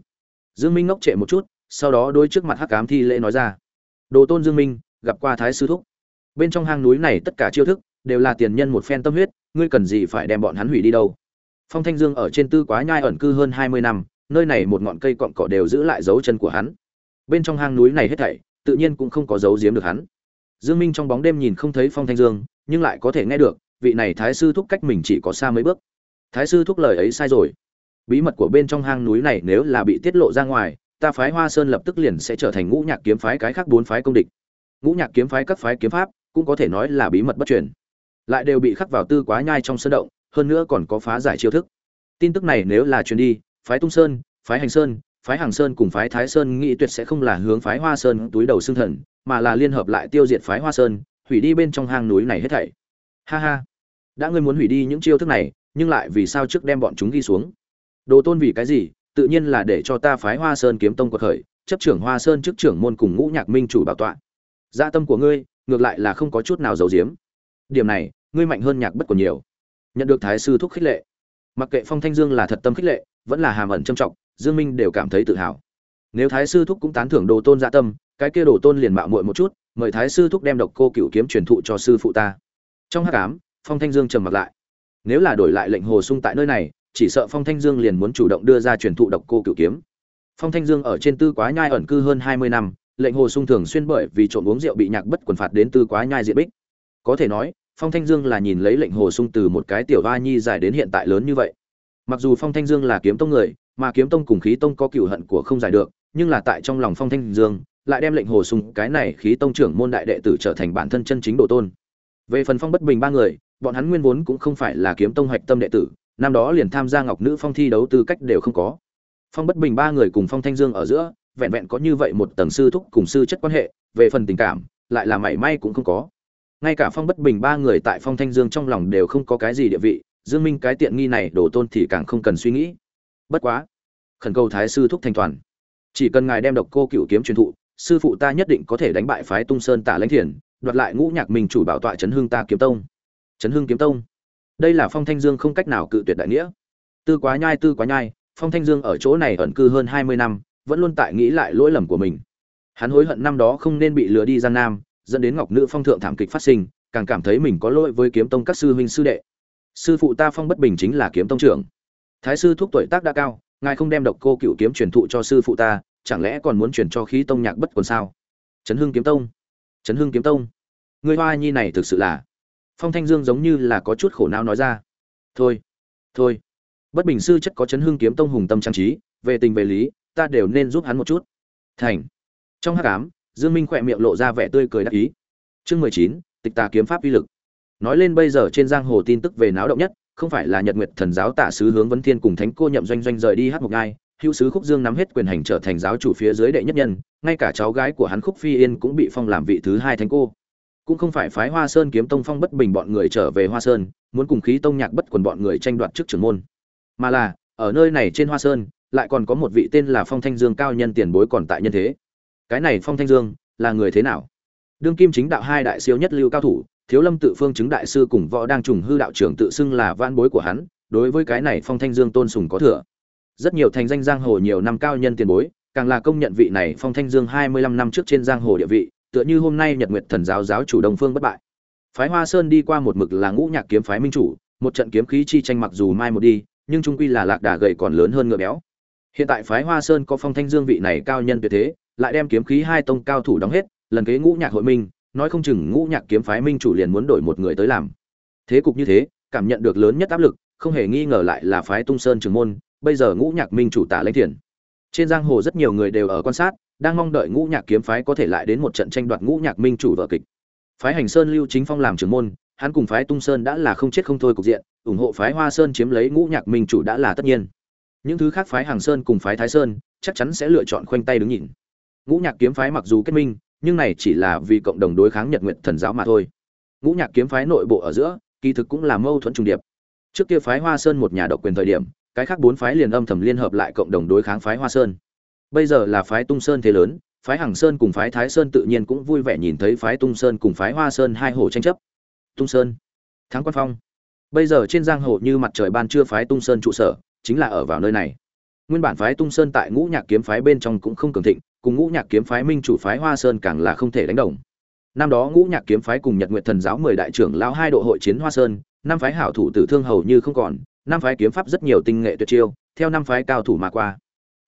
dương minh ngốc trệ một chút, sau đó đôi trước mặt hắc ám thi lễ nói ra. Đồ tôn dương minh, gặp qua thái sư thúc. Bên trong hang núi này tất cả chiêu thức đều là tiền nhân một phen tâm huyết, ngươi cần gì phải đem bọn hắn hủy đi đâu? Phong thanh dương ở trên tư quá nhai ẩn cư hơn hai mươi năm, nơi này một ngọn cây cọn cỏ đều giữ lại dấu chân của hắn. Bên trong hang núi này hết thảy, tự nhiên cũng không có dấu giếm được hắn. Dương minh trong bóng đêm nhìn không thấy phong thanh dương, nhưng lại có thể nghe được, vị này thái sư thúc cách mình chỉ có xa mấy bước. Thái sư thúc lời ấy sai rồi bí mật của bên trong hang núi này nếu là bị tiết lộ ra ngoài, ta phái hoa sơn lập tức liền sẽ trở thành ngũ nhạc kiếm phái cái khác bốn phái công địch. Ngũ nhạc kiếm phái các phái kiếm pháp cũng có thể nói là bí mật bất truyền, lại đều bị khắc vào tư quá nhai trong sơn động, hơn nữa còn có phá giải chiêu thức. Tin tức này nếu là truyền đi, phái tung sơn, phái hành sơn, phái hàng sơn cùng phái thái sơn nghĩ tuyệt sẽ không là hướng phái hoa sơn túi đầu xương thần, mà là liên hợp lại tiêu diệt phái hoa sơn, hủy đi bên trong hang núi này hết thảy. Ha ha. Đã ngươi muốn hủy đi những chiêu thức này, nhưng lại vì sao trước đem bọn chúng ghi xuống? Đồ tôn vì cái gì tự nhiên là để cho ta phái Hoa Sơn kiếm tông quật khởi, chấp trưởng Hoa Sơn chức trưởng môn cùng Ngũ Nhạc Minh chủ bảo tọa. Dạ tâm của ngươi, ngược lại là không có chút nào giấu giếm. Điểm này, ngươi mạnh hơn Nhạc Bất còn nhiều. Nhận được thái sư thúc khích lệ. Mặc kệ Phong Thanh Dương là thật tâm khích lệ, vẫn là hàm ẩn trầm trọng, Dương Minh đều cảm thấy tự hào. Nếu thái sư thúc cũng tán thưởng Đồ Tôn dạ tâm, cái kia Đồ Tôn liền mạo muội một chút, mời thái sư thúc đem độc cô cửu kiếm truyền thụ cho sư phụ ta. Trong hắc ám, Phong Thanh Dương trầm mặt lại. Nếu là đổi lại lệnh Hồ Sung tại nơi này, chỉ sợ Phong Thanh Dương liền muốn chủ động đưa ra truyền thụ độc cô cửu kiếm. Phong Thanh Dương ở trên Tư Quá Nhai ẩn cư hơn 20 năm, lệnh Hồ Sung thường xuyên bởi vì trộm uống rượu bị nhạc bất quần phạt đến Tư Quá Nhai diện bích. Có thể nói, Phong Thanh Dương là nhìn lấy lệnh Hồ Sung từ một cái tiểu hoa nhi giải đến hiện tại lớn như vậy. Mặc dù Phong Thanh Dương là kiếm tông người, mà kiếm tông cùng khí tông có cửu hận của không giải được, nhưng là tại trong lòng Phong Thanh Dương, lại đem lệnh Hồ Sung cái này khí tông trưởng môn đại đệ tử trở thành bản thân chân chính độ tôn. Về phần Phong Bất Bình ba người, bọn hắn nguyên vốn cũng không phải là kiếm tông hoạch tâm đệ tử, năm đó liền tham gia ngọc nữ phong thi đấu tư cách đều không có. Phong bất bình ba người cùng phong thanh dương ở giữa, vẹn vẹn có như vậy một tầng sư thúc cùng sư chất quan hệ, về phần tình cảm, lại là mảy may cũng không có. Ngay cả phong bất bình ba người tại phong thanh dương trong lòng đều không có cái gì địa vị, dương minh cái tiện nghi này đổ tôn thì càng không cần suy nghĩ. Bất quá, khẩn cầu thái sư thúc thanh toàn. Chỉ cần ngài đem độc cô cựu kiếm truyền thụ, sư phụ ta nhất định có thể đánh bại phái tung sơn tả lãnh thiền, đoạt lại ngũ nhạc mình chủ bảo tọa chấn hương ta kiếm tông. Chấn hương kiếm tông đây là phong thanh dương không cách nào cự tuyệt đại nghĩa. Tư quá nhai, tư quá nhai, phong thanh dương ở chỗ này ẩn cư hơn hai mươi năm, vẫn luôn tại nghĩ lại lỗi lầm của mình. Hắn hối hận năm đó không nên bị lừa đi gian nam, dẫn đến ngọc nữ phong thượng thảm kịch phát sinh, càng cảm thấy mình có lỗi với kiếm tông các sư huynh sư đệ. Sư phụ ta phong bất bình chính là kiếm tông trưởng. Thái sư thuốc tuổi tác đã cao, ngài không đem độc cô cựu kiếm truyền thụ cho sư phụ ta, chẳng lẽ còn muốn truyền cho khí tông nhạc bất quần sao? Trấn hưng kiếm tông. Trấn hưng kiếm tông. Người hoa nhi này thực sự là phong thanh dương giống như là có chút khổ não nói ra. Thôi thôi. Bất bình sư chất có chấn hương kiếm tông hùng tâm trang trí, về tình về lý, ta đều nên giúp hắn một chút. Thành. Trong hát cám dương minh khỏe miệng lộ ra vẻ tươi cười đắc ý. Chương mười chín, tịch tà kiếm pháp uy lực. Nói lên bây giờ trên giang hồ tin tức về náo động nhất, không phải là nhật nguyệt thần giáo tả sứ hướng vấn thiên cùng thánh cô nhậm doanh doanh rời đi hát một ngai hữu sứ khúc dương nắm hết quyền hành trở thành giáo chủ phía dưới đệ nhất nhân, ngay cả cháu gái của hắn khúc phi yên cũng bị phong làm vị thứ hai thánh cô cũng không phải phái hoa sơn kiếm tông phong bất bình bọn người trở về hoa sơn, muốn cùng khí tông nhạc bất quần bọn người tranh đoạt chức trưởng môn. Mà là, ở nơi này trên hoa sơn, lại còn có một vị tên là phong thanh dương cao nhân tiền bối còn tại nhân thế. Cái này phong thanh dương, là người thế nào? Đương kim chính đạo hai đại siêu nhất lưu cao thủ, thiếu lâm tự phương chứng đại sư cùng võ đang trùng hư đạo trưởng tự xưng là vãn bối của hắn, đối với cái này phong thanh dương tôn sùng có thừa. Rất nhiều thành danh giang hồ nhiều năm cao nhân tiền bối, càng là công nhận vị này phong thanh dương hai mươi lăm năm trước trên giang hồ địa vị tựa như hôm nay Nhật Nguyệt Thần giáo giáo chủ Đông Phương bất bại. Phái Hoa Sơn đi qua một mực là ngũ nhạc kiếm phái minh chủ, một trận kiếm khí chi tranh mặc dù mai một đi, nhưng trung quy là lạc đà gầy còn lớn hơn ngựa béo. Hiện tại phái Hoa Sơn có Phong Thanh Dương vị này cao nhân tuyệt thế, lại đem kiếm khí hai tông cao thủ đóng hết, lần kế ngũ nhạc hội minh, nói không chừng ngũ nhạc kiếm phái minh chủ liền muốn đổi một người tới làm. Thế cục như thế, cảm nhận được lớn nhất áp lực, không hề nghi ngờ lại là phái Tung Sơn Trường môn, bây giờ ngũ nhạc minh chủ tạ lấy tiền. Trên giang hồ rất nhiều người đều ở quan sát, đang mong đợi ngũ nhạc kiếm phái có thể lại đến một trận tranh đoạt ngũ nhạc minh chủ vở kịch. Phái hành sơn lưu chính phong làm trưởng môn, hắn cùng phái tung sơn đã là không chết không thôi cục diện, ủng hộ phái hoa sơn chiếm lấy ngũ nhạc minh chủ đã là tất nhiên. Những thứ khác phái hàng sơn cùng phái thái sơn, chắc chắn sẽ lựa chọn khoanh tay đứng nhìn. Ngũ nhạc kiếm phái mặc dù kết minh, nhưng này chỉ là vì cộng đồng đối kháng nhật nguyện thần giáo mà thôi. Ngũ nhạc kiếm phái nội bộ ở giữa, kỳ thực cũng là mâu thuẫn trùng điệp. Trước kia phái hoa sơn một nhà độc quyền thời điểm, cái khác bốn phái liền âm thầm liên hợp lại cộng đồng đối kháng phái hoa sơn bây giờ là phái tung sơn thế lớn, phái hằng sơn cùng phái thái sơn tự nhiên cũng vui vẻ nhìn thấy phái tung sơn cùng phái hoa sơn hai hồ tranh chấp. Tung sơn, thắng quan phong. Bây giờ trên giang hồ như mặt trời ban trưa phái tung sơn trụ sở, chính là ở vào nơi này. Nguyên bản phái tung sơn tại ngũ nhạc kiếm phái bên trong cũng không cường thịnh, cùng ngũ nhạc kiếm phái minh chủ phái hoa sơn càng là không thể đánh đồng. Năm đó ngũ nhạc kiếm phái cùng nhật nguyện thần giáo mười đại trưởng lão hai độ hội chiến hoa sơn, năm phái hảo thủ tử thương hầu như không còn, năm phái kiếm pháp rất nhiều tinh nghệ tuyệt chiêu, theo năm phái cao thủ mà qua.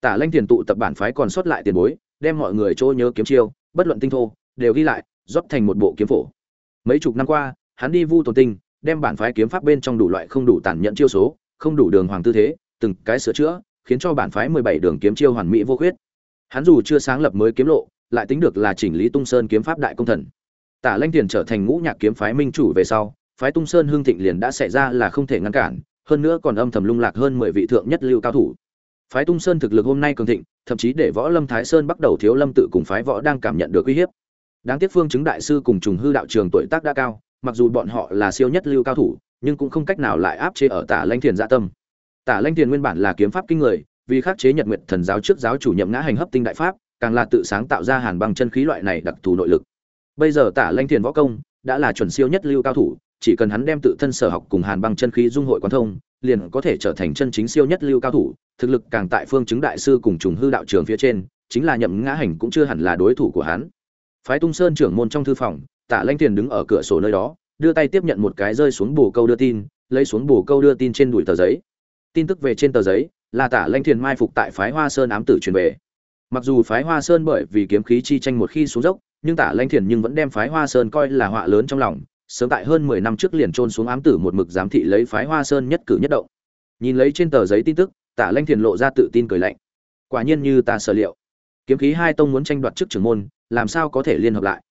Tả Lanh Tiền tụ tập bản phái còn sót lại tiền bối, đem mọi người chỗ nhớ kiếm chiêu, bất luận tinh thô, đều ghi lại, rót thành một bộ kiếm phổ. Mấy chục năm qua, hắn đi vu tồn tinh, đem bản phái kiếm pháp bên trong đủ loại không đủ tàn nhẫn chiêu số, không đủ đường hoàng tư thế, từng cái sửa chữa, khiến cho bản phái 17 đường kiếm chiêu hoàn mỹ vô khuyết. Hắn dù chưa sáng lập mới kiếm lộ, lại tính được là chỉnh lý Tung Sơn kiếm pháp đại công thần. Tả Lanh Tiền trở thành ngũ nhạc kiếm phái minh chủ về sau, phái Tung Sơn hương thịnh liền đã xảy ra là không thể ngăn cản, hơn nữa còn âm thầm lung lạc hơn 10 vị thượng nhất lưu cao thủ phái tung sơn thực lực hôm nay cường thịnh thậm chí để võ lâm thái sơn bắt đầu thiếu lâm tự cùng phái võ đang cảm nhận được uy hiếp đáng tiếc phương chứng đại sư cùng trùng hư đạo trường tuổi tác đã cao mặc dù bọn họ là siêu nhất lưu cao thủ nhưng cũng không cách nào lại áp chế ở tả lanh thiền dạ tâm tả lanh thiền nguyên bản là kiếm pháp kinh người vì khắc chế Nhật Nguyệt Thần giáo trước giáo chủ nhậm ngã hành hấp tinh đại pháp, càng là tự sáng tạo ra hàn băng chân khí loại này đặc thù nội lực. Bây giờ Tả Lanh Thiền võ công đã là chuẩn siêu nhất lưu cao thủ, chỉ cần hắn đem tự thân sở học cùng hàn băng chân khí dung hội quán thông, liền có thể trở thành chân chính siêu nhất lưu cao thủ, thực lực càng tại phương chứng đại sư cùng trùng hư đạo trường phía trên, chính là nhậm ngã hành cũng chưa hẳn là đối thủ của hắn. Phái Tung Sơn trưởng môn trong thư phòng, Tạ Lanh Tiền đứng ở cửa sổ nơi đó, đưa tay tiếp nhận một cái rơi xuống bù câu đưa tin, lấy xuống bù câu đưa tin trên đùi tờ giấy. Tin tức về trên tờ giấy là Tạ Lanh thiền mai phục tại phái Hoa Sơn ám tử truyền về. Mặc dù phái Hoa Sơn bởi vì kiếm khí chi tranh một khi xuống dốc, nhưng Tạ Lanh thiền nhưng vẫn đem phái Hoa Sơn coi là họa lớn trong lòng, sớm tại hơn mười năm trước liền trôn xuống ám tử một mực giám thị lấy phái Hoa Sơn nhất cử nhất động. Nhìn lấy trên tờ giấy tin tức, Tạ Lanh Thiền lộ ra tự tin cười lạnh. Quả nhiên như ta sở liệu, kiếm khí hai tông muốn tranh đoạt chức trưởng môn, làm sao có thể liên hợp lại?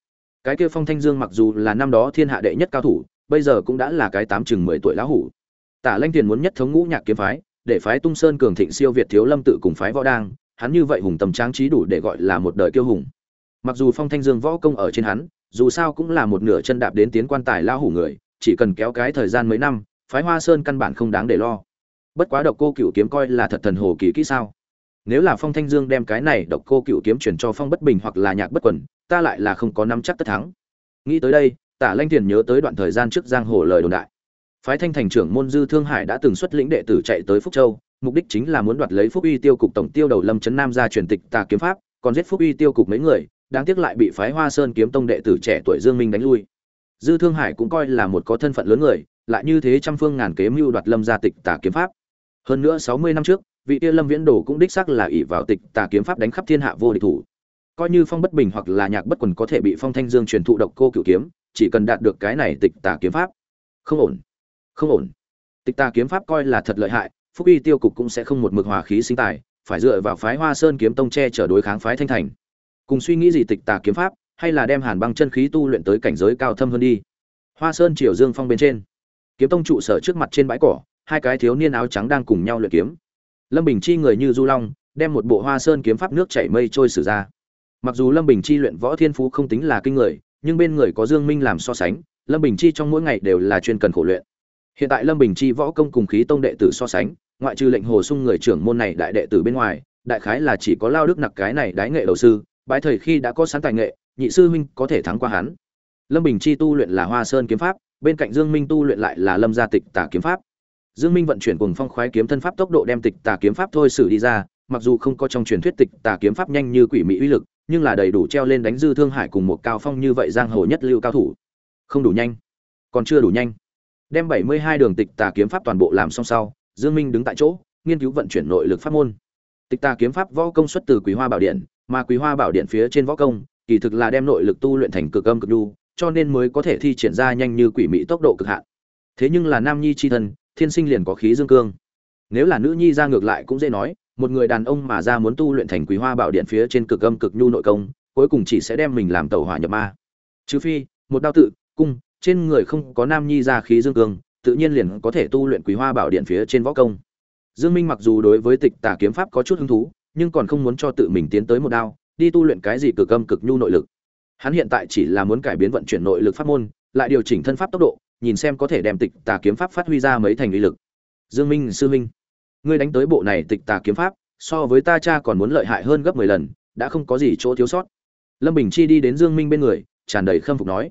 Cái kia Phong Thanh Dương mặc dù là năm đó thiên hạ đệ nhất cao thủ, bây giờ cũng đã là cái tám chừng mười tuổi lão hủ. Tạ Lanh Thiền muốn nhất thống ngũ nhạc kiếm phái, để phái Tung Sơn cường thịnh siêu việt Thiếu Lâm tự cùng phái Võ Đang, hắn như vậy hùng tầm tráng trí đủ để gọi là một đời kiêu hùng. Mặc dù Phong Thanh Dương võ công ở trên hắn, dù sao cũng là một nửa chân đạp đến tiến quan tài lão hủ người, chỉ cần kéo cái thời gian mấy năm, phái Hoa Sơn căn bản không đáng để lo. Bất quá độc cô cửu kiếm coi là thật thần hồ kỳ kỹ sao? Nếu là Phong Thanh Dương đem cái này độc cô cửu kiếm chuyển cho Phong Bất Bình hoặc là Nhạc Bất Quần, ta lại là không có nắm chắc tất thắng. Nghĩ tới đây, Tả Lanh thiền nhớ tới đoạn thời gian trước giang hồ lời đồn đại. Phái Thanh thành trưởng môn Dư Thương Hải đã từng xuất lĩnh đệ tử chạy tới Phúc Châu, mục đích chính là muốn đoạt lấy Phúc Uy Tiêu cục tổng tiêu đầu Lâm Trấn Nam ra truyền tịch Tà kiếm pháp, còn giết Phúc Uy Tiêu cục mấy người, đáng tiếc lại bị phái Hoa Sơn kiếm tông đệ tử trẻ tuổi Dương Minh đánh lui. Dư Thương Hải cũng coi là một có thân phận lớn người, lại như thế trăm phương ngàn kế mưu đoạt Lâm gia tịch Tà kiếm pháp. Hơn nữa 60 năm trước, vị kia Lâm Viễn Đồ cũng đích xác là ỷ vào tịch Tà kiếm pháp đánh khắp thiên hạ vô địch thủ. Coi như Phong Bất Bình hoặc là Nhạc Bất Quần có thể bị Phong Thanh Dương truyền thụ độc cô cửu kiếm, chỉ cần đạt được cái này tịch Tà kiếm pháp. Không ổn. Không ổn. Tịch Tà kiếm pháp coi là thật lợi hại, Phúc Y tiêu cục cũng sẽ không một mực hòa khí sinh tài, phải dựa vào phái Hoa Sơn kiếm tông che chở đối kháng phái Thanh Thành. Cùng suy nghĩ gì tịch Tà kiếm pháp, hay là đem Hàn Băng chân khí tu luyện tới cảnh giới cao thâm hơn đi. Hoa Sơn Triều Dương Phong bên trên, kiếm tông trụ sở trước mặt trên bãi cỏ, hai cái thiếu niên áo trắng đang cùng nhau luyện kiếm. Lâm bình chi người như du long, đem một bộ hoa sơn kiếm pháp nước chảy mây trôi sử ra. Mặc dù lâm bình chi luyện võ thiên phú không tính là kinh người, nhưng bên người có dương minh làm so sánh, lâm bình chi trong mỗi ngày đều là chuyên cần khổ luyện. Hiện tại lâm bình chi võ công cùng khí tông đệ tử so sánh, ngoại trừ lệnh hồ sung người trưởng môn này đại đệ tử bên ngoài, đại khái là chỉ có lao đức nặc cái này đái nghệ đầu sư bái thời khi đã có sẵn tài nghệ, nhị sư huynh có thể thắng qua hắn. Lâm bình chi tu luyện là hoa sơn kiếm pháp, bên cạnh dương minh tu luyện lại là lâm gia tịch tả kiếm pháp. Dương Minh vận chuyển cuồng phong khoái kiếm thân pháp tốc độ đem tịch tà kiếm pháp thôi sử đi ra, mặc dù không có trong truyền thuyết tịch tà kiếm pháp nhanh như quỷ mỹ uy lực, nhưng là đầy đủ treo lên đánh dư thương hải cùng một cao phong như vậy giang hồ nhất lưu cao thủ. Không đủ nhanh, còn chưa đủ nhanh. Đem 72 đường tịch tà kiếm pháp toàn bộ làm xong sau, Dương Minh đứng tại chỗ, nghiên cứu vận chuyển nội lực pháp môn. Tịch tà kiếm pháp võ công xuất từ Quý Hoa Bảo Điện, mà Quý Hoa Bảo Điện phía trên võ công, kỳ thực là đem nội lực tu luyện thành cực âm cực nhu, cho nên mới có thể thi triển ra nhanh như quỷ mỹ tốc độ cực hạn. Thế nhưng là nam nhi chi thân, thiên sinh liền có khí dương cương. Nếu là nữ nhi ra ngược lại cũng dễ nói, một người đàn ông mà ra muốn tu luyện thành quý hoa bảo điện phía trên cực âm cực nhu nội công, cuối cùng chỉ sẽ đem mình làm tẩu hỏa nhập ma. Trừ phi, một đao tự, cung, trên người không có nam nhi ra khí dương cương, tự nhiên liền có thể tu luyện quý hoa bảo điện phía trên võ công. Dương minh mặc dù đối với tịch tà kiếm pháp có chút hứng thú, nhưng còn không muốn cho tự mình tiến tới một đao, đi tu luyện cái gì cực âm cực nhu nội lực. Hắn hiện tại chỉ là muốn cải biến vận chuyển nội lực pháp môn, lại điều chỉnh thân pháp tốc độ nhìn xem có thể đem tịch tà kiếm pháp phát huy ra mấy thành uy lực. Dương minh, sư minh, ngươi đánh tới bộ này tịch tà kiếm pháp, so với ta cha còn muốn lợi hại hơn gấp 10 lần, đã không có gì chỗ thiếu sót. Lâm bình chi đi đến dương minh bên người, tràn đầy khâm phục nói.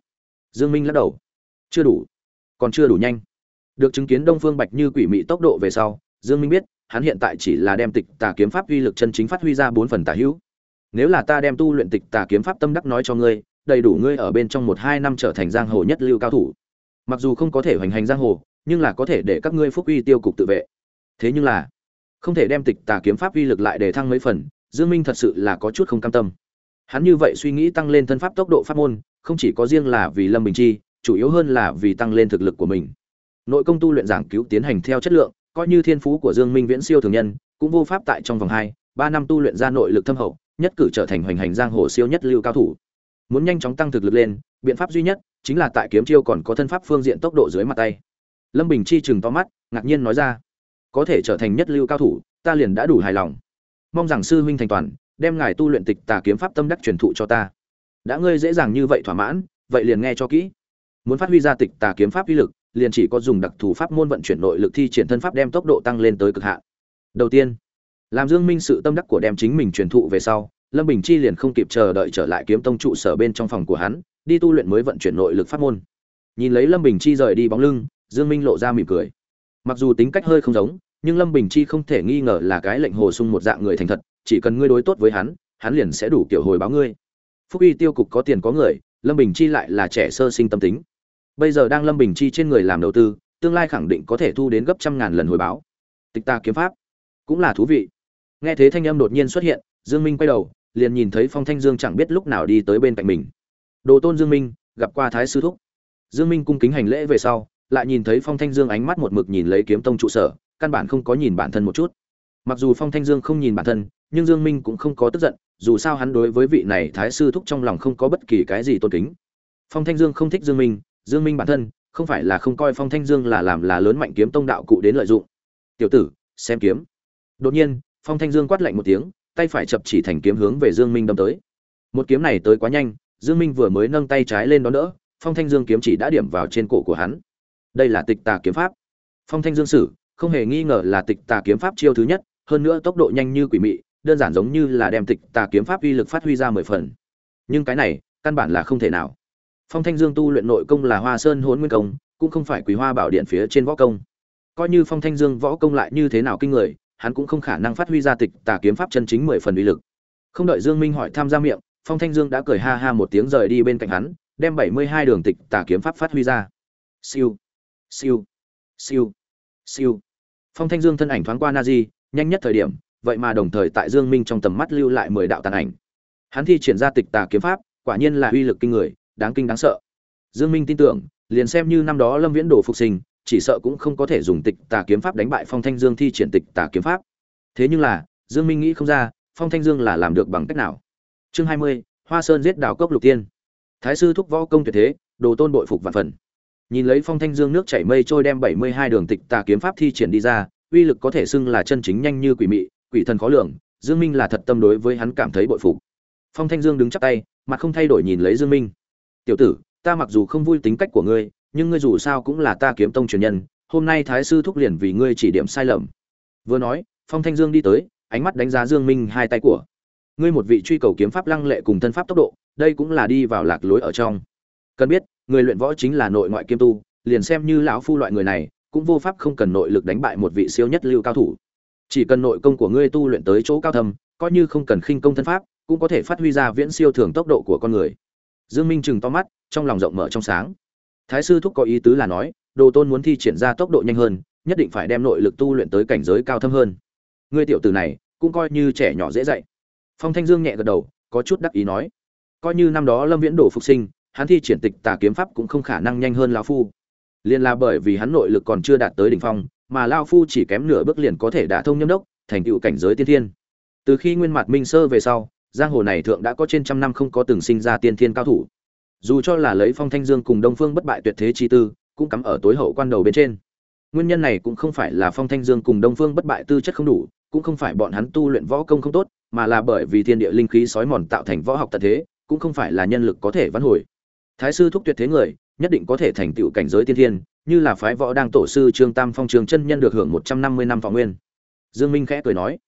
Dương minh lắc đầu. Chưa đủ. Còn chưa đủ nhanh. Được chứng kiến đông phương bạch như quỷ mị tốc độ về sau, dương minh biết, hắn hiện tại chỉ là đem tịch tà kiếm pháp uy lực chân chính phát huy ra bốn phần tà hữu. Nếu là ta đem tu luyện tịch tà kiếm pháp tâm đắc nói cho ngươi, đầy đủ ngươi ở bên trong một hai năm trở thành giang hồ nhất lưu cao thủ mặc dù không có thể hoành hành giang hồ, nhưng là có thể để các ngươi phúc uy tiêu cục tự vệ. Thế nhưng là, không thể đem tịch tà kiếm pháp uy lực lại để thăng mấy phần, dương minh thật sự là có chút không cam tâm. Hắn như vậy suy nghĩ tăng lên thân pháp tốc độ pháp môn, không chỉ có riêng là vì lâm bình chi, chủ yếu hơn là vì tăng lên thực lực của mình. Nội công tu luyện giảng cứu tiến hành theo chất lượng, coi như thiên phú của dương minh viễn siêu thường nhân, cũng vô pháp tại trong vòng hai, ba năm tu luyện ra nội lực thâm hậu, nhất cử trở thành hoành hành giang hồ siêu nhất lưu cao thủ. Muốn nhanh chóng tăng thực lực lên, biện pháp duy nhất chính là tại kiếm chiêu còn có thân pháp phương diện tốc độ dưới mặt tay. Lâm bình chi chừng to mắt, ngạc nhiên nói ra, có thể trở thành nhất lưu cao thủ, ta liền đã đủ hài lòng. Mong rằng sư huynh thành toàn, đem ngài tu luyện tịch tà kiếm pháp tâm đắc truyền thụ cho ta. Đã ngươi dễ dàng như vậy thỏa mãn, vậy liền nghe cho kỹ. Muốn phát huy ra tịch tà kiếm pháp uy lực, liền chỉ có dùng đặc thù pháp môn vận chuyển nội lực thi triển thân pháp đem tốc độ tăng lên tới cực hạn. Đầu tiên, làm dương minh sự tâm đắc của đem chính mình truyền thụ về sau lâm bình chi liền không kịp chờ đợi trở lại kiếm tông trụ sở bên trong phòng của hắn, đi tu luyện mới vận chuyển nội lực pháp môn. Nhìn lấy lâm bình chi rời đi bóng lưng, dương minh lộ ra mỉm cười. Mặc dù tính cách hơi không giống, nhưng lâm bình chi không thể nghi ngờ là cái lệnh hồ sung một dạng người thành thật, chỉ cần ngươi đối tốt với hắn hắn liền sẽ đủ kiểu hồi báo ngươi. Phúc uy tiêu cục có tiền có người, lâm bình chi lại là trẻ sơ sinh tâm tính. Bây giờ đang lâm bình chi trên người làm đầu tư, tương lai khẳng định có thể thu đến gấp trăm ngàn lần hồi báo. Tịch ta kiếm pháp cũng là thú vị. Nghe thế thanh âm đột nhiên xuất hiện, dương minh quay đầu liền nhìn thấy phong thanh dương chẳng biết lúc nào đi tới bên cạnh mình. Đồ tôn dương minh, gặp qua thái sư thúc. Dương minh cung kính hành lễ về sau, lại nhìn thấy phong thanh dương ánh mắt một mực nhìn lấy kiếm tông trụ sở, căn bản không có nhìn bản thân một chút. Mặc dù phong thanh dương không nhìn bản thân, nhưng dương minh cũng không có tức giận, dù sao hắn đối với vị này thái sư thúc trong lòng không có bất kỳ cái gì tôn kính. Phong thanh dương không thích dương minh dương minh bản thân, không phải là không coi phong thanh dương là làm là lớn mạnh kiếm tông đạo cụ đến lợi dụng. Tiểu tử, xem kiếm. Đột nhiên, phong thanh dương quát lạnh một tiếng tay phải chập chỉ thành kiếm hướng về dương minh đâm tới. Một kiếm này tới quá nhanh dương minh vừa mới nâng tay trái lên đó đỡ, phong thanh dương kiếm chỉ đã điểm vào trên cổ của hắn. Đây là tịch tà kiếm pháp. Phong thanh dương sử không hề nghi ngờ là tịch tà kiếm pháp chiêu thứ nhất hơn nữa tốc độ nhanh như quỷ mị đơn giản giống như là đem tịch tà kiếm pháp uy lực phát huy ra mười phần. Nhưng cái này căn bản là không thể nào. Phong thanh dương tu luyện nội công là hoa sơn Hỗn nguyên công cũng không phải quý hoa bảo điện phía trên võ công. Coi như phong thanh dương võ công lại như thế nào kinh người hắn cũng không khả năng phát huy ra tịch tà kiếm pháp chân chính mười phần uy lực. Không đợi dương minh hỏi tham gia miệng, phong thanh dương đã cười ha ha một tiếng rời đi bên cạnh hắn, đem bảy mươi hai đường tịch tà kiếm pháp phát huy ra. Siêu siêu siêu siêu. Phong thanh dương thân ảnh thoáng qua na di nhanh nhất thời điểm, vậy mà đồng thời tại dương minh trong tầm mắt lưu lại mười đạo tàn ảnh. Hắn thi triển ra tịch tà kiếm pháp, quả nhiên là uy lực kinh người, đáng kinh đáng sợ. Dương minh tin tưởng, liền xem như năm đó lâm viễn đổ phục sinh chỉ sợ cũng không có thể dùng tịch tà kiếm pháp đánh bại phong thanh dương thi triển tịch tà kiếm pháp. Thế nhưng là dương minh nghĩ không ra phong thanh dương là làm được bằng cách nào? Chương hai mươi, hoa sơn giết đào cốc lục tiên. Thái sư thúc võ công tuyệt thế đồ tôn bội phục vạn phần. Nhìn lấy phong thanh dương nước chảy mây trôi đem bảy mươi hai đường tịch tà kiếm pháp thi triển đi ra uy lực có thể xưng là chân chính nhanh như quỷ mị quỷ thần khó lường dương minh là thật tâm đối với hắn cảm thấy bội phục. Phong thanh dương đứng chắp tay mặt không thay đổi nhìn lấy dương minh. Tiểu tử ta mặc dù không vui tính cách của ngươi nhưng ngươi dù sao cũng là ta kiếm tông truyền nhân, hôm nay thái sư thúc liền vì ngươi chỉ điểm sai lầm. Vừa nói, phong thanh dương đi tới, ánh mắt đánh giá dương minh hai tay của. Ngươi một vị truy cầu kiếm pháp lăng lệ cùng thân pháp tốc độ, đây cũng là đi vào lạc lối ở trong. Cần biết, người luyện võ chính là nội ngoại kiêm tu, liền xem như lão phu loại người này, cũng vô pháp không cần nội lực đánh bại một vị siêu nhất lưu cao thủ. Chỉ cần nội công của ngươi tu luyện tới chỗ cao thâm, coi như không cần khinh công thân pháp, cũng có thể phát huy ra viễn siêu thường tốc độ của con người. Dương minh chừng to mắt, trong lòng rộng mở trong sáng thái sư thúc có ý tứ là nói, đồ tôn muốn thi triển ra tốc độ nhanh hơn, nhất định phải đem nội lực tu luyện tới cảnh giới cao thâm hơn. Ngươi tiểu tử này, cũng coi như trẻ nhỏ dễ dạy. Phong thanh dương nhẹ gật đầu, có chút đắc ý nói. Coi như năm đó lâm viễn đổ phục sinh, hắn thi triển tịch tà kiếm pháp cũng không khả năng nhanh hơn lão phu. Liên là bởi vì hắn nội lực còn chưa đạt tới đỉnh phong, mà lão phu chỉ kém nửa bước liền có thể đả thông nhâm đốc, thành tựu cảnh giới tiên thiên. Từ khi nguyên mặt minh sơ về sau, giang hồ này thượng đã có trên trăm năm không có từng sinh ra tiên thiên cao thủ dù cho là lấy phong thanh dương cùng đông phương bất bại tuyệt thế chi tư, cũng cắm ở tối hậu quan đầu bên trên. Nguyên nhân này cũng không phải là phong thanh dương cùng đông phương bất bại tư chất không đủ, cũng không phải bọn hắn tu luyện võ công không tốt, mà là bởi vì thiên địa linh khí sói mòn tạo thành võ học tận thế, cũng không phải là nhân lực có thể vãn hồi. Thái sư thúc tuyệt thế người, nhất định có thể thành tựu cảnh giới tiên thiên, như là phái võ đang tổ sư trương tam phong trường chân nhân được hưởng một trăm năm mươi năm võ nguyên. Dương minh khẽ cười nói,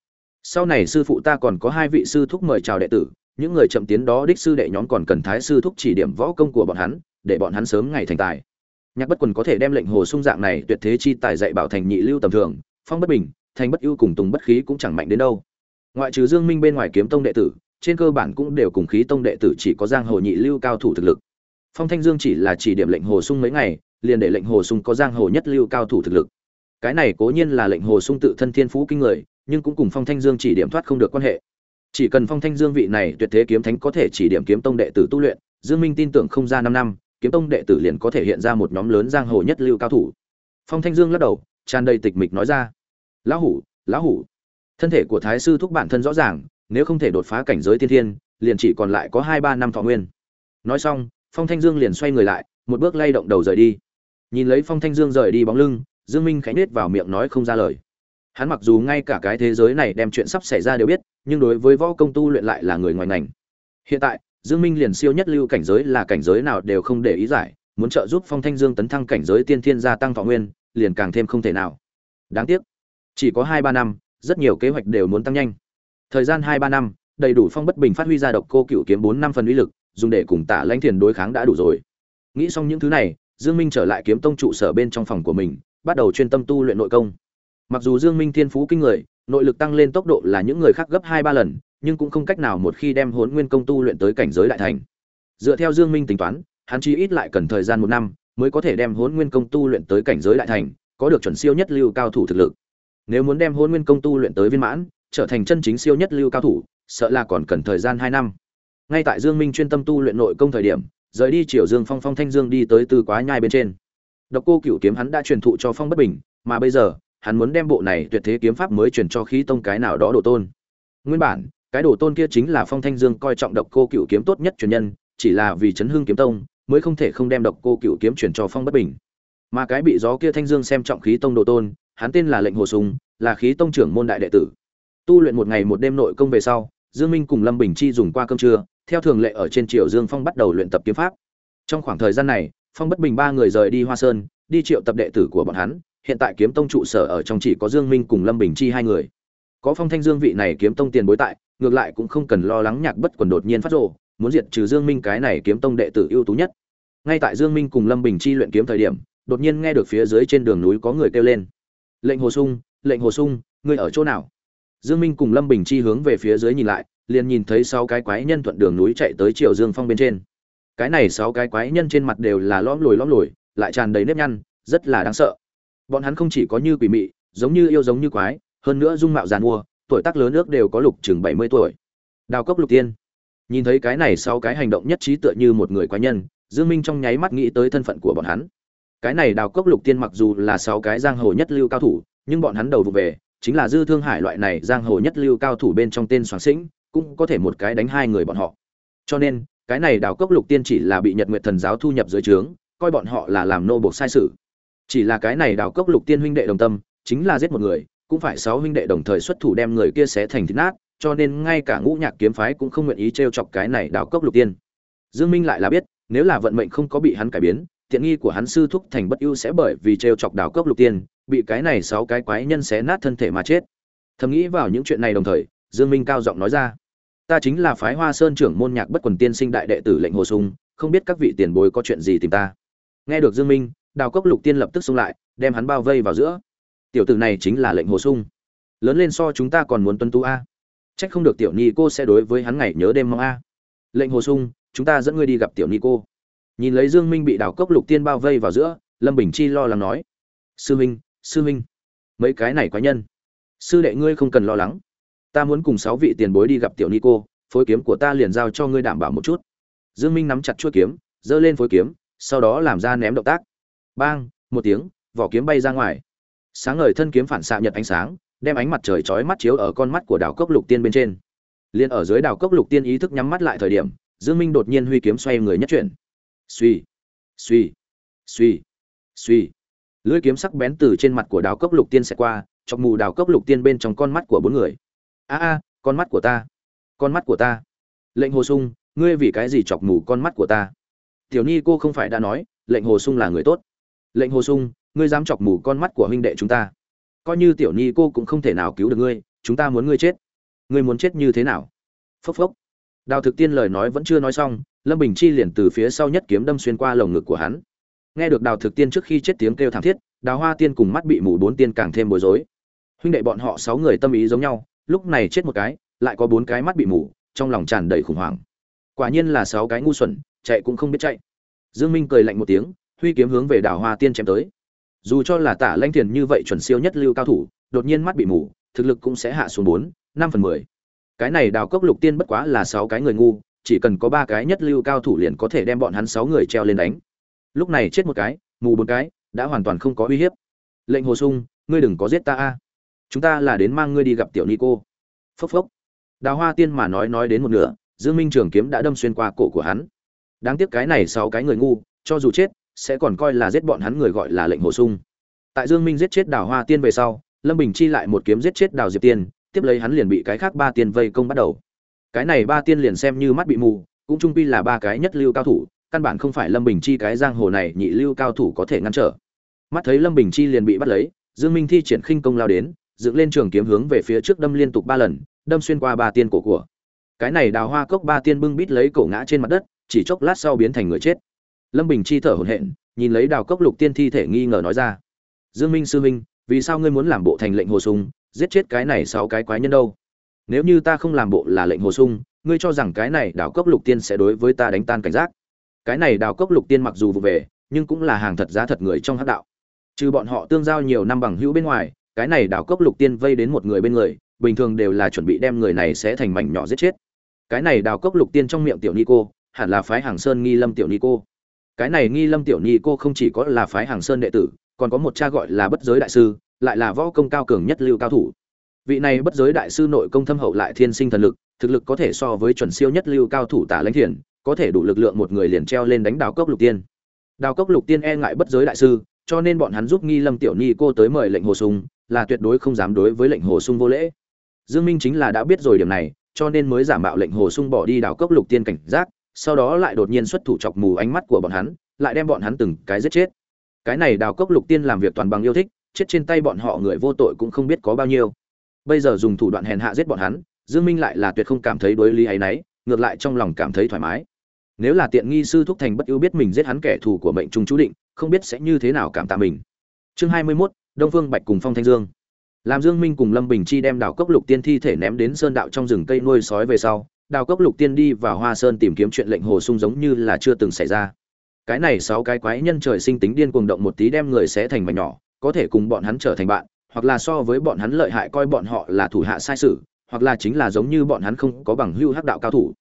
sau này sư phụ ta còn có hai vị sư thúc mời chào đệ tử những người chậm tiến đó đích sư đệ nhóm còn cần thái sư thúc chỉ điểm võ công của bọn hắn, để bọn hắn sớm ngày thành tài. Nhạc bất quần có thể đem lệnh hồ sung dạng này tuyệt thế chi tài dạy bảo thành nhị lưu tầm thường, phong bất bình, thành bất ưu cùng tùng bất khí cũng chẳng mạnh đến đâu. Ngoại trừ dương minh bên ngoài kiếm tông đệ tử, trên cơ bản cũng đều cùng khí tông đệ tử chỉ có giang hồ nhị lưu cao thủ thực lực. Phong thanh dương chỉ là chỉ điểm lệnh hồ sung mấy ngày, liền để lệnh hồ sung có giang hồ nhất lưu cao thủ thực lực. Cái này cố nhiên là lệnh hồ sung tự thân thiên phú kinh người, nhưng cũng cùng phong thanh dương chỉ điểm thoát không được quan hệ chỉ cần phong thanh dương vị này tuyệt thế kiếm thánh có thể chỉ điểm kiếm tông đệ tử tu luyện, dương minh tin tưởng không ra năm năm, kiếm tông đệ tử liền có thể hiện ra một nhóm lớn giang hồ nhất lưu cao thủ. Phong thanh dương lắc đầu, tràn đầy tịch mịch nói ra, lão hủ lão hủ. Thân thể của thái sư thúc bản thân rõ ràng, nếu không thể đột phá cảnh giới tiên thiên, liền chỉ còn lại có hai ba năm thọ nguyên. Nói xong, phong thanh dương liền xoay người lại, một bước lay động đầu rời đi. Nhìn lấy phong thanh dương rời đi bóng lưng, dương minh khẽ nết vào miệng nói không ra lời. Hắn mặc dù ngay cả cái thế giới này đem chuyện sắp xảy ra đều biết nhưng đối với võ công tu luyện lại là người ngoài ngành. Hiện tại, dương minh liền siêu nhất lưu cảnh giới là cảnh giới nào đều không để ý giải, muốn trợ giúp phong thanh dương tấn thăng cảnh giới tiên thiên gia tăng thọ nguyên, liền càng thêm không thể nào. Đáng tiếc, chỉ có hai ba năm, rất nhiều kế hoạch đều muốn tăng nhanh. Thời gian hai ba năm, đầy đủ phong bất bình phát huy ra độc cô cựu kiếm bốn năm phần uy lực, dùng để cùng tả lãnh thiền đối kháng đã đủ rồi. Nghĩ xong những thứ này, dương minh trở lại kiếm tông trụ sở bên trong phòng của mình, bắt đầu chuyên tâm tu luyện nội công mặc dù dương minh thiên phú kinh người, nội lực tăng lên tốc độ là những người khác gấp hai ba lần, nhưng cũng không cách nào một khi đem hốn nguyên công tu luyện tới cảnh giới đại thành. Dựa theo dương minh tính toán, hắn chi ít lại cần thời gian một năm mới có thể đem hốn nguyên công tu luyện tới cảnh giới đại thành, có được chuẩn siêu nhất lưu cao thủ thực lực. Nếu muốn đem hôn nguyên công tu luyện tới viên mãn, trở thành chân chính siêu nhất lưu cao thủ, sợ là còn cần thời gian hai năm. Ngay tại dương minh chuyên tâm tu luyện nội công thời điểm, rời đi triều dương phong phong thanh dương đi tới từ quá nhai bên trên. Độc cô cửu kiếm hắn đã truyền thụ cho phong bất bình, mà bây giờ hắn muốn đem bộ này tuyệt thế kiếm pháp mới truyền cho khí tông cái nào đó đồ tôn. Nguyên bản, cái đồ tôn kia chính là phong thanh dương coi trọng độc cô cửu kiếm tốt nhất truyền nhân, chỉ là vì chấn hương kiếm tông, mới không thể không đem độc cô cửu kiếm truyền cho phong bất bình. Mà cái bị gió kia thanh dương xem trọng khí tông đồ tôn, hắn tên là lệnh hồ sùng, là khí tông trưởng môn đại đệ tử. Tu luyện một ngày một đêm nội công về sau, dương minh cùng lâm bình chi dùng qua cơm trưa, theo thường lệ ở trên triều dương phong bắt đầu luyện tập kiếm pháp. Trong khoảng thời gian này, phong bất bình ba người rời đi hoa sơn, đi triệu tập đệ tử của bọn hắn hiện tại kiếm tông trụ sở ở trong chỉ có dương minh cùng lâm bình chi hai người. Có phong thanh dương vị này kiếm tông tiền bối tại, ngược lại cũng không cần lo lắng nhạc bất quần đột nhiên phát rộ muốn diệt trừ dương minh cái này kiếm tông đệ tử ưu tú nhất. Ngay tại dương minh cùng lâm bình chi luyện kiếm thời điểm, đột nhiên nghe được phía dưới trên đường núi có người kêu lên. Lệnh hồ sung, lệnh hồ sung, ngươi ở chỗ nào? Dương minh cùng lâm bình chi hướng về phía dưới nhìn lại, liền nhìn thấy sáu cái quái nhân thuận đường núi chạy tới chiều dương phong bên trên. Cái này sáu cái quái nhân trên mặt đều là lõm lồi lõm lồi, lại tràn đầy nếp nhăn, rất là đáng sợ bọn hắn không chỉ có như quỷ mị, giống như yêu giống như quái, hơn nữa dung mạo giàn mua tuổi tác lớn nước đều có lục chừng bảy mươi tuổi. Đào cốc lục tiên. Nhìn thấy cái này sáu cái hành động nhất trí tựa như một người quái nhân, dương minh trong nháy mắt nghĩ tới thân phận của bọn hắn. Cái này đào cốc lục tiên mặc dù là sáu cái giang hồ nhất lưu cao thủ, nhưng bọn hắn đầu vụ về, chính là dư thương hải loại này giang hồ nhất lưu cao thủ bên trong tên soàng sĩnh, cũng có thể một cái đánh hai người bọn họ. Cho nên, cái này đào cốc lục tiên chỉ là bị nhật nguyệt thần giáo thu nhập dưới trướng, coi bọn họ là làm nô buộc sai sự chỉ là cái này đào cốc lục tiên huynh đệ đồng tâm, chính là giết một người, cũng phải sáu huynh đệ đồng thời xuất thủ đem người kia xé thành thịt nát, cho nên ngay cả ngũ nhạc kiếm phái cũng không nguyện ý t chọc cái này đào cốc lục tiên. Dương minh lại là biết, nếu là vận mệnh không có bị hắn cải biến, tiện nghi của hắn sư thúc thành bất ưu sẽ bởi vì trêu chọc đào cốc lục tiên, bị cái này sáu cái quái nhân xé nát thân thể mà chết. Thầm nghĩ vào những chuyện này đồng thời, dương minh cao giọng nói ra, ta chính là phái hoa sơn trưởng môn nhạc bất quần tiên sinh đại đệ tử lệnh hồ sung, không biết các vị tiền bối có chuyện gì tìm ta. Nghe được dương minh đào cốc lục tiên lập tức xông lại, đem hắn bao vây vào giữa. Tiểu tử này chính là lệnh hồ sung. Lớn lên so chúng ta còn muốn tuân tu a. Trách không được tiểu ni cô sẽ đối với hắn ngày nhớ đêm mong a. Lệnh hồ sung, chúng ta dẫn ngươi đi gặp tiểu ni cô. Nhìn lấy dương minh bị đào cốc lục tiên bao vây vào giữa, lâm bình chi lo lắng nói. Sư minh sư minh, mấy cái này quá nhân. Sư đệ ngươi không cần lo lắng. Ta muốn cùng sáu vị tiền bối đi gặp tiểu ni cô, phối kiếm của ta liền giao cho ngươi đảm bảo một chút. Dương minh nắm chặt chuôi kiếm, giơ lên phối kiếm, sau đó làm ra ném động tác bang, một tiếng, vỏ kiếm bay ra ngoài. Sáng ngời thân kiếm phản xạ nhật ánh sáng, đem ánh mặt trời chói mắt chiếu ở con mắt của đào cốc lục tiên bên trên. Liền ở dưới đào cốc lục tiên ý thức nhắm mắt lại thời điểm, dương minh đột nhiên huy kiếm xoay người nhất chuyển. Suy suy suy suy lưỡi kiếm sắc bén từ trên mặt của đào cốc lục tiên sẽ qua, chọc mù đào cốc lục tiên bên trong con mắt của bốn người. A a, con mắt của ta, con mắt của ta. Lệnh hồ sung, ngươi vì cái gì chọc mù con mắt của ta? Tiểu ni cô không phải đã nói, lệnh hồ sung là người tốt lệnh hồ sung, ngươi dám chọc mù con mắt của huynh đệ chúng ta. Coi như tiểu Nhi cô cũng không thể nào cứu được ngươi, chúng ta muốn ngươi chết. Ngươi muốn chết như thế nào? Phốc phốc. Đào thực tiên lời nói vẫn chưa nói xong, lâm bình chi liền từ phía sau nhất kiếm đâm xuyên qua lồng ngực của hắn. Nghe được đào thực tiên trước khi chết tiếng kêu thảm thiết, đào hoa tiên cùng mắt bị mù bốn tiên càng thêm bối rối. Huynh đệ bọn họ sáu người tâm ý giống nhau, lúc này chết một cái, lại có bốn cái mắt bị mù, trong lòng tràn đầy khủng hoảng. Quả nhiên là sáu cái ngu xuẩn, chạy cũng không biết chạy. Dương minh cười lạnh một tiếng huy kiếm hướng về đào hoa tiên chém tới. Dù cho là tả lanh thiền như vậy chuẩn siêu nhất lưu cao thủ, đột nhiên mắt bị mù, thực lực cũng sẽ hạ xuống bốn, năm phần mười. Cái này đào cốc lục tiên bất quá là sáu cái người ngu, chỉ cần có ba cái nhất lưu cao thủ liền có thể đem bọn hắn sáu người treo lên đánh. Lúc này chết một cái, mù bốn cái, đã hoàn toàn không có uy hiếp. Lệnh hồ sung, ngươi đừng có giết ta a. Chúng ta là đến mang ngươi đi gặp tiểu ni cô. Phốc phốc. Đào hoa tiên mà nói nói đến một nửa, dương minh trường kiếm đã đâm xuyên qua cổ của hắn. Đáng tiếc cái này sáu cái người ngu, cho dù chết sẽ còn coi là giết bọn hắn người gọi là lệnh hồ sung. Tại dương minh giết chết đào hoa tiên về sau, lâm bình chi lại một kiếm giết chết đào diệp tiên, tiếp lấy hắn liền bị cái khác ba tiên vây công bắt đầu. Cái này ba tiên liền xem như mắt bị mù, cũng trung quy là ba cái nhất lưu cao thủ, căn bản không phải lâm bình chi cái giang hồ này nhị lưu cao thủ có thể ngăn trở. Mắt thấy lâm bình chi liền bị bắt lấy, dương minh thi triển khinh công lao đến, dựng lên trường kiếm hướng về phía trước đâm liên tục ba lần, đâm xuyên qua ba tiên cổ của. Cái này đào hoa cốc ba tiên bưng bít lấy cổ ngã trên mặt đất, chỉ chốc lát sau biến thành người chết lâm bình chi thở hổn hển, nhìn lấy đào cốc lục tiên thi thể nghi ngờ nói ra. Dương minh sư minh vì sao ngươi muốn làm bộ thành lệnh hồ sung, giết chết cái này sáu cái quái nhân đâu? Nếu như ta không làm bộ là lệnh hồ sung, ngươi cho rằng cái này đào cốc lục tiên sẽ đối với ta đánh tan cảnh giác. Cái này đào cốc lục tiên mặc dù vụ về, nhưng cũng là hàng thật giá thật người trong hắc đạo. Trừ bọn họ tương giao nhiều năm bằng hữu bên ngoài, cái này đào cốc lục tiên vây đến một người bên người, bình thường đều là chuẩn bị đem người này sẽ thành mảnh nhỏ giết chết. Cái này đào cốc lục tiên trong miệng tiểu ni cô, hẳn là phái hàng sơn nghi lâm tiểu ni cô cái này nghi lâm tiểu nhi cô không chỉ có là phái hàng sơn đệ tử, còn có một cha gọi là bất giới đại sư, lại là võ công cao cường nhất lưu cao thủ. Vị này bất giới đại sư nội công thâm hậu lại thiên sinh thần lực, thực lực có thể so với chuẩn siêu nhất lưu cao thủ tả lãnh thiền, có thể đủ lực lượng một người liền treo lên đánh đào cốc lục tiên. Đào cốc lục tiên e ngại bất giới đại sư, cho nên bọn hắn giúp nghi lâm tiểu ni cô tới mời lệnh hồ sung, là tuyệt đối không dám đối với lệnh hồ sung vô lễ. Dương minh chính là đã biết rồi điểm này, cho nên mới giả mạo lệnh hồ sung bỏ đi đào cốc lục tiên cảnh giác sau đó lại đột nhiên xuất thủ chọc mù ánh mắt của bọn hắn lại đem bọn hắn từng cái giết chết. Cái này đào cốc lục tiên làm việc toàn bằng yêu thích chết trên tay bọn họ người vô tội cũng không biết có bao nhiêu. Bây giờ dùng thủ đoạn hèn hạ giết bọn hắn dương minh lại là tuyệt không cảm thấy đối lý ấy nấy ngược lại trong lòng cảm thấy thoải mái. Nếu là tiện nghi sư thúc thành bất ưu biết mình giết hắn kẻ thù của mệnh trung chú định không biết sẽ như thế nào cảm tạ mình. Chương 21, đông phương bạch cùng phong thanh dương. Làm dương minh cùng lâm bình chi đem đào cốc lục tiên thi thể ném đến sơn đạo trong rừng cây nuôi sói về sau đào cốc lục tiên đi vào hoa sơn tìm kiếm chuyện lệnh hồ sung giống như là chưa từng xảy ra. Cái này sáu cái quái nhân trời sinh tính điên cuồng động một tí đem người sẽ thành mảnh nhỏ, có thể cùng bọn hắn trở thành bạn, hoặc là so với bọn hắn lợi hại coi bọn họ là thủ hạ sai sự, hoặc là chính là giống như bọn hắn không có bằng hưu hắc đạo cao thủ.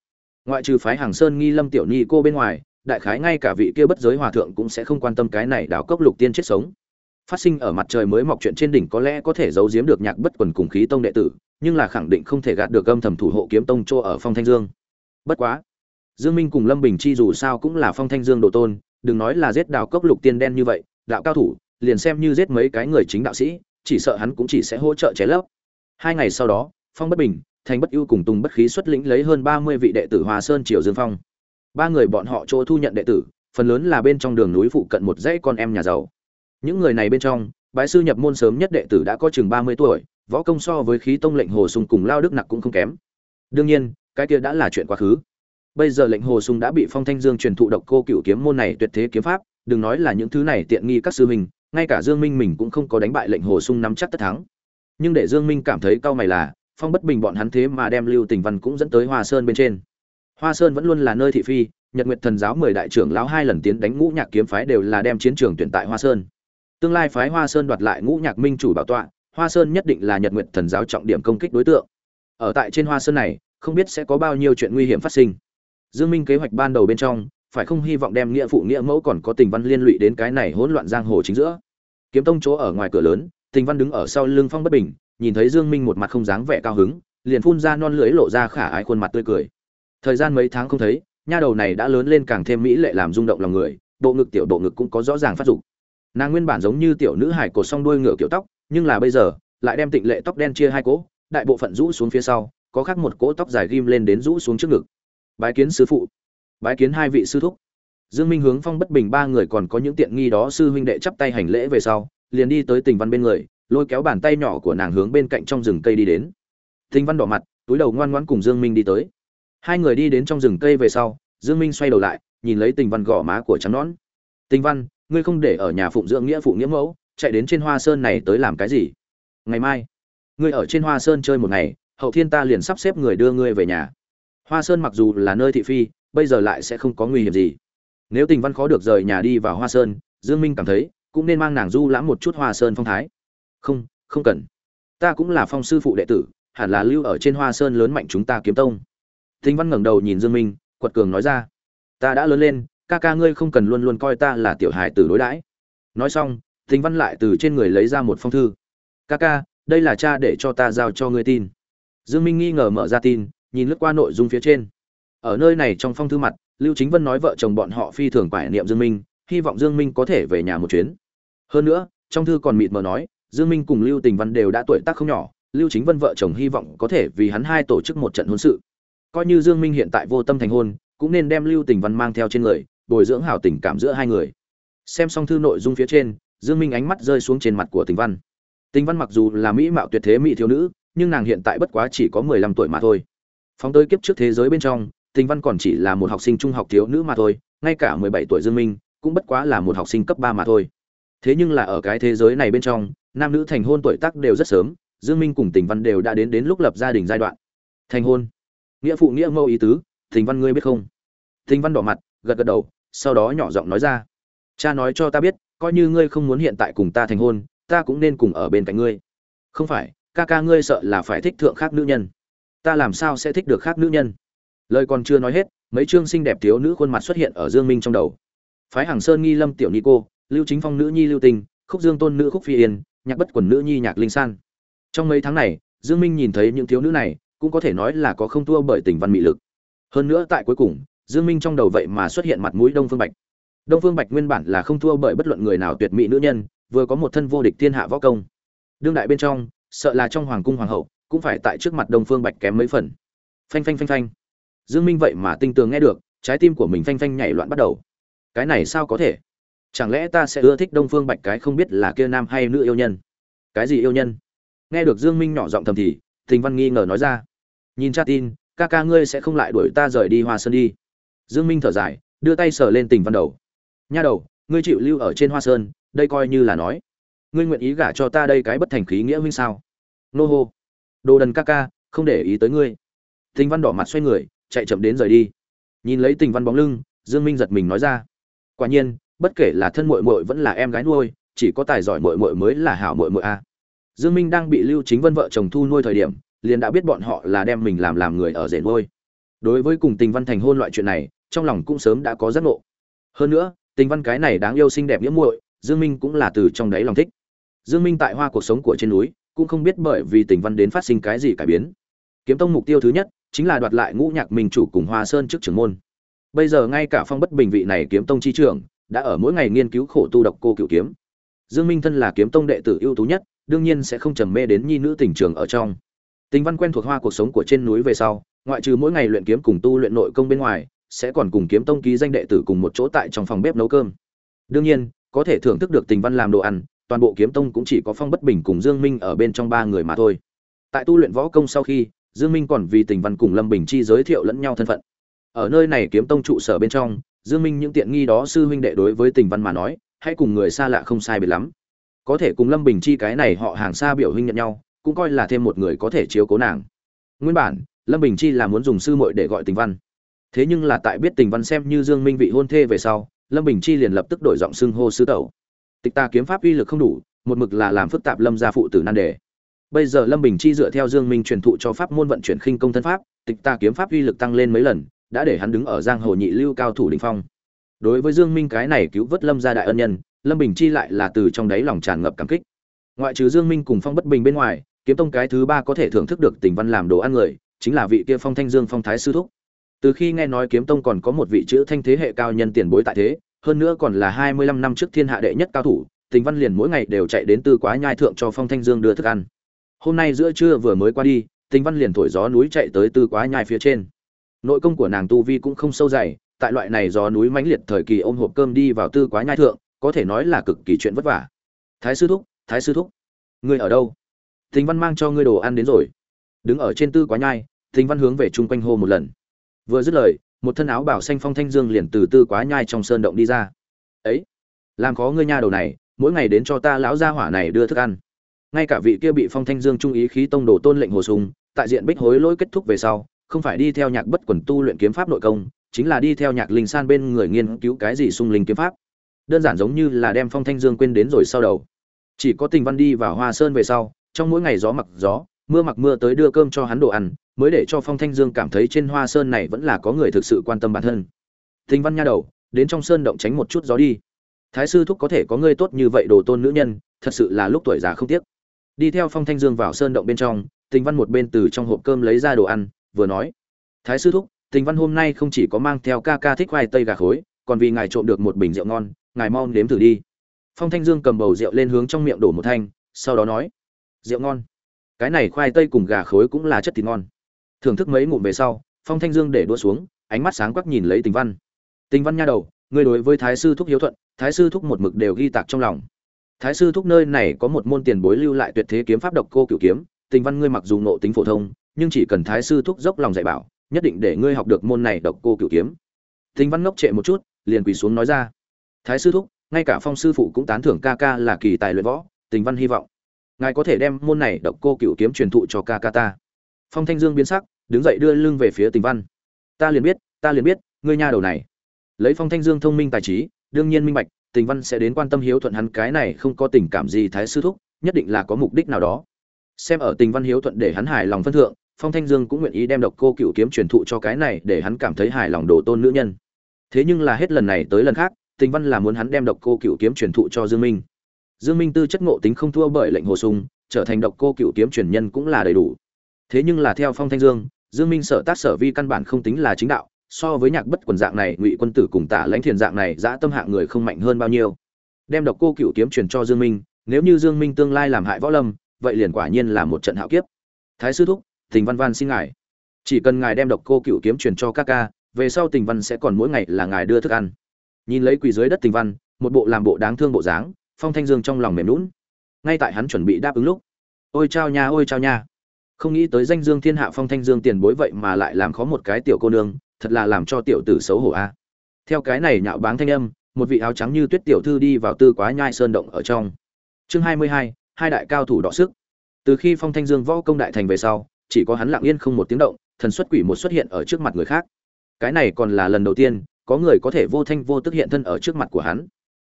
Ngoại trừ phái hàng sơn nghi lâm tiểu nhi cô bên ngoài, đại khái ngay cả vị kia bất giới hòa thượng cũng sẽ không quan tâm cái này đào cốc lục tiên chết sống phát sinh ở mặt trời mới mọc chuyện trên đỉnh có lẽ có thể giấu giếm được nhạc bất quần cùng khí tông đệ tử, nhưng là khẳng định không thể gạt được âm thầm thủ hộ kiếm tông chỗ ở phong thanh dương. Bất quá, dương minh cùng lâm bình chi dù sao cũng là phong thanh dương độ tôn, đừng nói là giết đào cốc lục tiên đen như vậy, đạo cao thủ, liền xem như giết mấy cái người chính đạo sĩ, chỉ sợ hắn cũng chỉ sẽ hỗ trợ chế lấp. Hai ngày sau đó, phong bất bình, thành bất ưu cùng tùng bất khí xuất lĩnh lấy hơn ba mươi vị đệ tử hòa sơn triều dương phong. Ba người bọn họ chỗ thu nhận đệ tử, phần lớn là bên trong đường núi phụ cận một dãy con em nhà giàu những người này bên trong, bái sư nhập môn sớm nhất đệ tử đã có chừng ba mươi tuổi, võ công so với khí tông lệnh hồ sung cùng lao đức nặc cũng không kém. Đương nhiên, cái kia đã là chuyện quá khứ. Bây giờ lệnh hồ sung đã bị phong thanh dương truyền thụ độc cô cửu kiếm môn này tuyệt thế kiếm pháp, đừng nói là những thứ này tiện nghi các sư minh ngay cả dương minh mình cũng không có đánh bại lệnh hồ sung nắm chắc tất thắng. Nhưng để dương minh cảm thấy cao mày là, phong bất bình bọn hắn thế mà đem lưu tình văn cũng dẫn tới hoa sơn bên trên. Hoa sơn vẫn luôn là nơi thị phi, nhật nguyệt thần giáo mười đại trưởng lão hai lần tiến đánh ngũ nhạc kiếm phái đều là đem chiến trường tuyển tại hoa sơn tương lai phái hoa sơn đoạt lại ngũ nhạc minh chủ bảo tọa, hoa sơn nhất định là nhật nguyệt thần giáo trọng điểm công kích đối tượng. Ở tại trên hoa sơn này, không biết sẽ có bao nhiêu chuyện nguy hiểm phát sinh. Dương minh kế hoạch ban đầu bên trong, phải không hy vọng đem nghĩa phụ nghĩa mẫu còn có tình văn liên lụy đến cái này hỗn loạn giang hồ chính giữa. Kiếm tông chỗ ở ngoài cửa lớn, tình văn đứng ở sau lưng phong bất bình, nhìn thấy dương minh một mặt không dáng vẻ cao hứng, liền phun ra non lưỡi lộ ra khả ái khuôn mặt tươi cười. Thời gian mấy tháng không thấy, nha đầu này đã lớn lên càng thêm mỹ lệ làm rung động lòng người, bộ ngực tiểu bộ ngực cũng có rõ ràng phát dục nàng nguyên bản giống như tiểu nữ hải cột song đuôi ngựa kiểu tóc, nhưng là bây giờ, lại đem tịnh lệ tóc đen chia hai cỗ, đại bộ phận rũ xuống phía sau, có khác một cỗ tóc dài ghim lên đến rũ xuống trước ngực. Bái kiến sư phụ. Bái kiến hai vị sư thúc. Dương minh hướng phong bất bình ba người còn có những tiện nghi đó sư huynh đệ chắp tay hành lễ về sau, liền đi tới tình văn bên người, lôi kéo bàn tay nhỏ của nàng hướng bên cạnh trong rừng cây đi đến. Tình văn đỏ mặt, túi đầu ngoan ngoãn cùng dương minh đi tới. Hai người đi đến trong rừng cây về sau, dương minh xoay đầu lại, nhìn lấy tình văn gò má của trắng nón tình văn ngươi không để ở nhà phụng dưỡng nghĩa phụ nghĩa mẫu, chạy đến trên hoa sơn này tới làm cái gì? Ngày mai, ngươi ở trên hoa sơn chơi một ngày, hậu thiên ta liền sắp xếp người đưa ngươi về nhà. Hoa sơn mặc dù là nơi thị phi, bây giờ lại sẽ không có nguy hiểm gì. Nếu tình văn khó được rời nhà đi vào hoa sơn, dương minh cảm thấy cũng nên mang nàng du lãm một chút hoa sơn phong thái. Không không cần. Ta cũng là phong sư phụ đệ tử, hẳn là lưu ở trên hoa sơn lớn mạnh chúng ta kiếm tông. Tình văn ngẩng đầu nhìn dương minh, quật cường nói ra. Ta đã lớn lên ca ca ngươi không cần luôn luôn coi ta là tiểu hài tử đối đãi. Nói xong, thính văn lại từ trên người lấy ra một phong thư. Ca ca, đây là cha để cho ta giao cho ngươi tin. Dương minh nghi ngờ mở ra tin, nhìn lướt qua nội dung phía trên. Ở nơi này trong phong thư mặt, lưu chính vân nói vợ chồng bọn họ phi thường quải niệm dương minh, hy vọng dương minh có thể về nhà một chuyến. Hơn nữa, trong thư còn mịt mờ nói, dương minh cùng lưu tình văn đều đã tuổi tác không nhỏ, lưu chính vân vợ chồng hy vọng có thể vì hắn hai tổ chức một trận hôn sự. Coi như dương minh hiện tại vô tâm thành hôn, cũng nên đem lưu tình văn mang theo trên người bồi dưỡng hảo tình cảm giữa hai người. Xem xong thư nội dung phía trên, dương minh ánh mắt rơi xuống trên mặt của tình văn. Tình văn mặc dù là mỹ mạo tuyệt thế mỹ thiếu nữ, nhưng nàng hiện tại bất quá chỉ có mười lăm tuổi mà thôi. Phóng tới kiếp trước thế giới bên trong, tình văn còn chỉ là một học sinh trung học thiếu nữ mà thôi, ngay cả mười bảy tuổi dương minh cũng bất quá là một học sinh cấp ba mà thôi. Thế nhưng là ở cái thế giới này bên trong, nam nữ thành hôn tuổi tác đều rất sớm, dương minh cùng tình văn đều đã đến đến lúc lập gia đình giai đoạn. Thành hôn. Nghĩa phụ nghĩa mâu ý tứ, tình văn ngươi biết không? Tình văn đỏ mặt gật gật đầu, sau đó nhỏ giọng nói ra. Cha nói cho ta biết, coi như ngươi không muốn hiện tại cùng ta thành hôn, ta cũng nên cùng ở bên cạnh ngươi. Không phải, ca ca ngươi sợ là phải thích thượng khác nữ nhân. Ta làm sao sẽ thích được khác nữ nhân? Lời còn chưa nói hết, mấy chương xinh đẹp thiếu nữ khuôn mặt xuất hiện ở dương minh trong đầu. Phái hàng sơn nghi lâm, tiểu ni cô, lưu chính phong nữ nhi lưu tinh khúc dương tôn nữ khúc phi yên, nhạc bất quần nữ nhi nhạc linh san. Trong mấy tháng này, dương minh nhìn thấy những thiếu nữ này, cũng có thể nói là có không thua bởi tình văn mị lực. Hơn nữa tại cuối cùng dương minh trong đầu vậy mà xuất hiện mặt mũi đông phương bạch. Đông phương bạch nguyên bản là không thua bởi bất luận người nào tuyệt mỹ nữ nhân, vừa có một thân vô địch thiên hạ võ công. Đương đại bên trong, sợ là trong hoàng cung hoàng hậu, cũng phải tại trước mặt đông phương bạch kém mấy phần. Phanh phanh phanh phanh. Dương minh vậy mà tinh tường nghe được, trái tim của mình phanh phanh nhảy loạn bắt đầu. Cái này sao có thể? Chẳng lẽ ta sẽ ưa thích đông phương bạch cái không biết là kia nam hay nữ yêu nhân? Cái gì yêu nhân? Nghe được dương minh nhỏ giọng thầm thì tình văn nghi ngờ nói ra. Nhìn cha tin, ca ca ngươi sẽ không lại đuổi ta rời đi hoa sơn đi dương minh thở dài, đưa tay sờ lên tình văn đầu. Nha đầu, ngươi chịu lưu ở trên hoa sơn, đây coi như là nói. Ngươi nguyện ý gả cho ta đây cái bất thành khí nghĩa huynh sao? Nô hô. Đồ đần ca ca, không để ý tới ngươi. Tình văn đỏ mặt xoay người, chạy chậm đến rời đi. Nhìn lấy tình văn bóng lưng, dương minh giật mình nói ra. Quả nhiên, bất kể là thân muội muội vẫn là em gái nuôi, chỉ có tài giỏi muội muội mới là hảo muội muội a. Dương minh đang bị lưu chính vân vợ chồng thu nuôi thời điểm, liền đã biết bọn họ là đem mình làm làm người ở rể nuôi đối với cùng tình văn thành hôn loại chuyện này, trong lòng cũng sớm đã có giác ngộ. Hơn nữa, tình văn cái này đáng yêu xinh đẹp nghĩa muội, dương minh cũng là từ trong đấy lòng thích. Dương minh tại hoa cuộc sống của trên núi, cũng không biết bởi vì tình văn đến phát sinh cái gì cải biến. Kiếm tông mục tiêu thứ nhất, chính là đoạt lại ngũ nhạc minh chủ cùng hoa sơn trước trưởng môn. Bây giờ ngay cả phong bất bình vị này kiếm tông chi trưởng, đã ở mỗi ngày nghiên cứu khổ tu độc cô cửu kiếm. Dương minh thân là kiếm tông đệ tử ưu tú nhất, đương nhiên sẽ không trầm mê đến nhi nữ tình trường ở trong tình văn quen thuộc hoa cuộc sống của trên núi về sau, ngoại trừ mỗi ngày luyện kiếm cùng tu luyện nội công bên ngoài, sẽ còn cùng kiếm tông ký danh đệ tử cùng một chỗ tại trong phòng bếp nấu cơm. Đương nhiên, có thể thưởng thức được tình văn làm đồ ăn, toàn bộ kiếm tông cũng chỉ có phong bất bình cùng dương minh ở bên trong ba người mà thôi. Tại tu luyện võ công sau khi, dương minh còn vì tình văn cùng lâm bình chi giới thiệu lẫn nhau thân phận. Ở nơi này kiếm tông trụ sở bên trong, dương minh những tiện nghi đó sư huynh đệ đối với tình văn mà nói hãy cùng người xa lạ không sai biệt lắm. Có thể cùng lâm bình chi cái này họ hàng xa biểu huynh nhận nhau cũng coi là thêm một người có thể chiếu cố nàng. Nguyên bản, lâm bình chi là muốn dùng sư muội để gọi tình văn. Thế nhưng là tại biết tình văn xem như dương minh vị hôn thê về sau, lâm bình chi liền lập tức đổi giọng xưng hô sư tẩu. Tịch ta kiếm pháp uy lực không đủ, một mực là làm phức tạp lâm gia phụ tử nan đề. Bây giờ lâm bình chi dựa theo dương minh truyền thụ cho pháp môn vận chuyển khinh công thân pháp, tịch ta kiếm pháp uy lực tăng lên mấy lần, đã để hắn đứng ở giang hồ nhị lưu cao thủ đỉnh phong. Đối với dương minh cái này cứu vớt lâm gia đại ân nhân, lâm bình chi lại là từ trong đáy lòng tràn ngập cảm kích. Ngoại trừ dương minh cùng phong bất bình bên ngoài kiếm tông cái thứ ba có thể thưởng thức được tình văn làm đồ ăn người, chính là vị kia phong thanh dương phong thái sư thúc. Từ khi nghe nói kiếm tông còn có một vị chữ thanh thế hệ cao nhân tiền bối tại thế, hơn nữa còn là hai mươi lăm năm trước thiên hạ đệ nhất cao thủ, tình văn liền mỗi ngày đều chạy đến tư quá nhai thượng cho phong thanh dương đưa thức ăn. Hôm nay giữa trưa vừa mới qua đi, tình văn liền thổi gió núi chạy tới tư quá nhai phía trên. Nội công của nàng tu vi cũng không sâu dày, tại loại này gió núi mãnh liệt thời kỳ ôm hộp cơm đi vào tư quá nhai thượng, có thể nói là cực kỳ chuyện vất vả. Thái sư thúc, thái sư thúc ngươi ở đâu? Thính văn mang cho ngươi đồ ăn đến rồi. Đứng ở trên tư quá nhai thính văn hướng về chung quanh hô một lần. Vừa dứt lời, một thân áo bảo xanh phong thanh dương liền từ tư quá nhai trong sơn động đi ra. Ấy, làm khó ngươi nha đầu này, mỗi ngày đến cho ta lão gia hỏa này đưa thức ăn. Ngay cả vị kia bị phong thanh dương trung ý khí tông đồ tôn lệnh hồ sùng tại diện bích hối lỗi kết thúc về sau, không phải đi theo nhạc bất quần tu luyện kiếm pháp nội công, chính là đi theo nhạc linh san bên người nghiên cứu cái gì sung linh kiếm pháp. Đơn giản giống như là đem phong thanh dương quên đến rồi sau đầu. Chỉ có tình văn đi vào hoa sơn về sau trong mỗi ngày gió mặc gió, mưa mặc mưa tới đưa cơm cho hắn đồ ăn, mới để cho phong thanh dương cảm thấy trên hoa sơn này vẫn là có người thực sự quan tâm bản thân. Thinh văn nha đầu, đến trong sơn động tránh một chút gió đi. Thái sư thúc có thể có ngươi tốt như vậy đồ tôn nữ nhân, thật sự là lúc tuổi già không tiếc. Đi theo phong thanh dương vào sơn động bên trong tình văn một bên từ trong hộp cơm lấy ra đồ ăn, vừa nói. Thái sư thúc tình văn hôm nay không chỉ có mang theo ca ca thích khoai tây gà khối, còn vì ngài trộm được một bình rượu ngon, ngài mau nếm thử đi. Phong thanh dương cầm bầu rượu lên hướng trong miệng đổ một thanh, sau đó nói rượu ngon. Cái này khoai tây cùng gà khối cũng là chất thịt ngon. Thưởng thức mấy ngụm về sau, phong thanh dương để đua xuống, ánh mắt sáng quắc nhìn lấy tình văn. Tình văn nha đầu, ngươi đối với thái sư thúc hiếu thuận, thái sư thúc một mực đều ghi tạc trong lòng. Thái sư thúc nơi này có một môn tiền bối lưu lại tuyệt thế kiếm pháp độc cô cửu kiếm, tình văn ngươi mặc dù nộ tính phổ thông, nhưng chỉ cần thái sư thúc dốc lòng dạy bảo, nhất định để ngươi học được môn này độc cô cửu kiếm. Tình văn ngốc trệ một chút, liền quỳ xuống nói ra. Thái sư thúc, ngay cả phong sư phụ cũng tán thưởng ca ca là kỳ tài luyện võ, tình văn hy vọng ngài có thể đem môn này độc cô cửu kiếm truyền thụ cho ca ca ta phong thanh dương biến sắc, đứng dậy đưa lưng về phía tình văn. Ta liền biết, ta liền biết, ngươi nha đầu này. Lấy phong thanh dương thông minh tài trí, đương nhiên minh bạch, tình văn sẽ đến quan tâm hiếu thuận hắn cái này không có tình cảm gì thái sư thúc, nhất định là có mục đích nào đó. Xem ở tình văn hiếu thuận để hắn hài lòng phân thượng, phong thanh dương cũng nguyện ý đem độc cô cựu kiếm truyền thụ cho cái này để hắn cảm thấy hài lòng đồ tôn nữ nhân. Thế nhưng là hết lần này tới lần khác, tình văn là muốn hắn đem độc cô cựu kiếm truyền thụ cho dương minh dương minh tư chất ngộ tính không thua bởi lệnh hồ sung, trở thành độc cô cựu kiếm truyền nhân cũng là đầy đủ. Thế nhưng là theo phong thanh dương dương minh sở tác sở vi căn bản không tính là chính đạo, so với nhạc bất quần dạng này, ngụy quân tử cùng tả lãnh thiền dạng này, dã tâm hạng người không mạnh hơn bao nhiêu. Đem độc cô cựu kiếm truyền cho dương minh, nếu như dương minh tương lai làm hại võ lâm, vậy liền quả nhiên là một trận hạo kiếp. Thái sư thúc, tình văn văn xin ngài. Chỉ cần ngài đem độc cô cựu kiếm truyền cho các ca, về sau tình văn sẽ còn mỗi ngày là ngài đưa thức ăn. Nhìn lấy quỳ dưới đất tình văn, một bộ làm bộ đáng thương bộ dáng phong thanh dương trong lòng mềm lún ngay tại hắn chuẩn bị đáp ứng lúc, ôi chao nha, ôi chao nha. Không nghĩ tới danh dương thiên hạ phong thanh dương tiền bối vậy mà lại làm khó một cái tiểu cô nương, thật là làm cho tiểu tử xấu hổ a. Theo cái này nhạo báng thanh âm, một vị áo trắng như tuyết tiểu thư đi vào tư quá nhai sơn động ở trong. Chương hai mươi hai hai đại cao thủ đọ sức. Từ khi phong thanh dương võ công đại thành về sau, chỉ có hắn lặng yên không một tiếng động, thần xuất quỷ một xuất hiện ở trước mặt người khác. Cái này còn là lần đầu tiên, có người có thể vô thanh vô tức hiện thân ở trước mặt của hắn.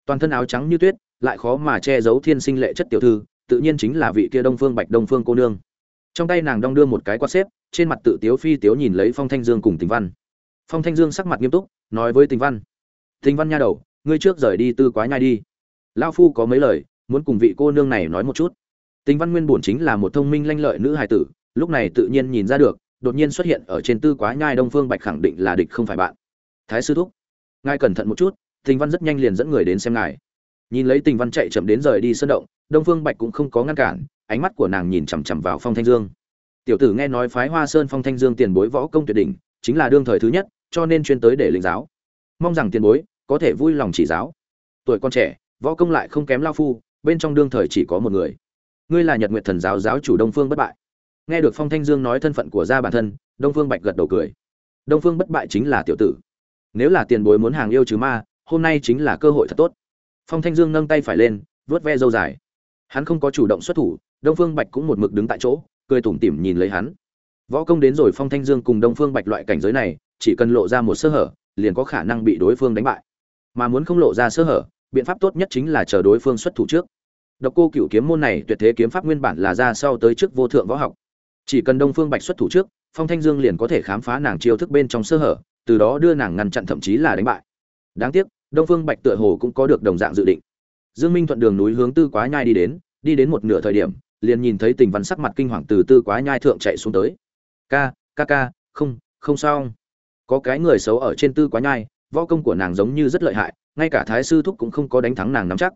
Toàn thân áo trắng như tuyết lại khó mà che giấu thiên sinh lệ chất tiểu thư, tự nhiên chính là vị kia đông phương bạch đông phương cô nương. Trong tay nàng đong đưa một cái quạt xếp, trên mặt tự tiếu phi tiếu nhìn lấy phong thanh dương cùng tình văn. Phong thanh dương sắc mặt nghiêm túc, nói với tình văn. Tình văn nha đầu, ngươi trước rời đi tư quá nhai đi. Lao phu có mấy lời, muốn cùng vị cô nương này nói một chút. Tình văn nguyên bổn chính là một thông minh lanh lợi nữ hài tử, lúc này tự nhiên nhìn ra được, đột nhiên xuất hiện ở trên tư quá nhai đông phương bạch khẳng định là địch không phải bạn. Thái sư thúc, ngài cẩn thận một chút, tình văn rất nhanh liền dẫn người đến xem ngài nhìn lấy tình văn chạy chậm đến rời đi sân động, đông phương bạch cũng không có ngăn cản, ánh mắt của nàng nhìn chằm chằm vào phong thanh dương. Tiểu tử nghe nói phái hoa sơn phong thanh dương tiền bối võ công tuyệt đỉnh, chính là đương thời thứ nhất, cho nên chuyên tới để lĩnh giáo. Mong rằng tiền bối có thể vui lòng chỉ giáo. Tuổi con trẻ, võ công lại không kém lao phu, bên trong đương thời chỉ có một người. Ngươi là nhật nguyệt thần giáo giáo chủ đông phương bất bại. Nghe được phong thanh dương nói thân phận của gia bản thân, đông phương bạch gật đầu cười. Đông phương bất bại chính là tiểu tử. Nếu là tiền bối muốn hàng yêu chứ ma, hôm nay chính là cơ hội thật tốt phong thanh dương nâng tay phải lên vớt ve dâu dài. Hắn không có chủ động xuất thủ, đông phương bạch cũng một mực đứng tại chỗ, cười tủm tỉm nhìn lấy hắn. Võ công đến rồi, phong thanh dương cùng đông phương bạch loại cảnh giới này, chỉ cần lộ ra một sơ hở, liền có khả năng bị đối phương đánh bại. Mà muốn không lộ ra sơ hở, biện pháp tốt nhất chính là chờ đối phương xuất thủ trước. Độc cô cựu kiếm môn này tuyệt thế kiếm pháp nguyên bản là ra sau tới trước vô thượng võ học. Chỉ cần đông phương bạch xuất thủ trước, phong thanh dương liền có thể khám phá nàng chiêu thức bên trong sơ hở, từ đó đưa nàng ngăn chặn thậm chí là đánh bại. Đáng tiếc đông phương bạch tựa hồ cũng có được đồng dạng dự định. Dương minh thuận đường núi hướng tư quá nhai đi đến đi đến một nửa thời điểm, liền nhìn thấy tình văn sắc mặt kinh hoàng từ tư quá nhai thượng chạy xuống tới. Ca ca ca, không không sao có cái người xấu ở trên tư quá nhai, võ công của nàng giống như rất lợi hại, ngay cả thái sư thúc cũng không có đánh thắng nàng nắm chắc.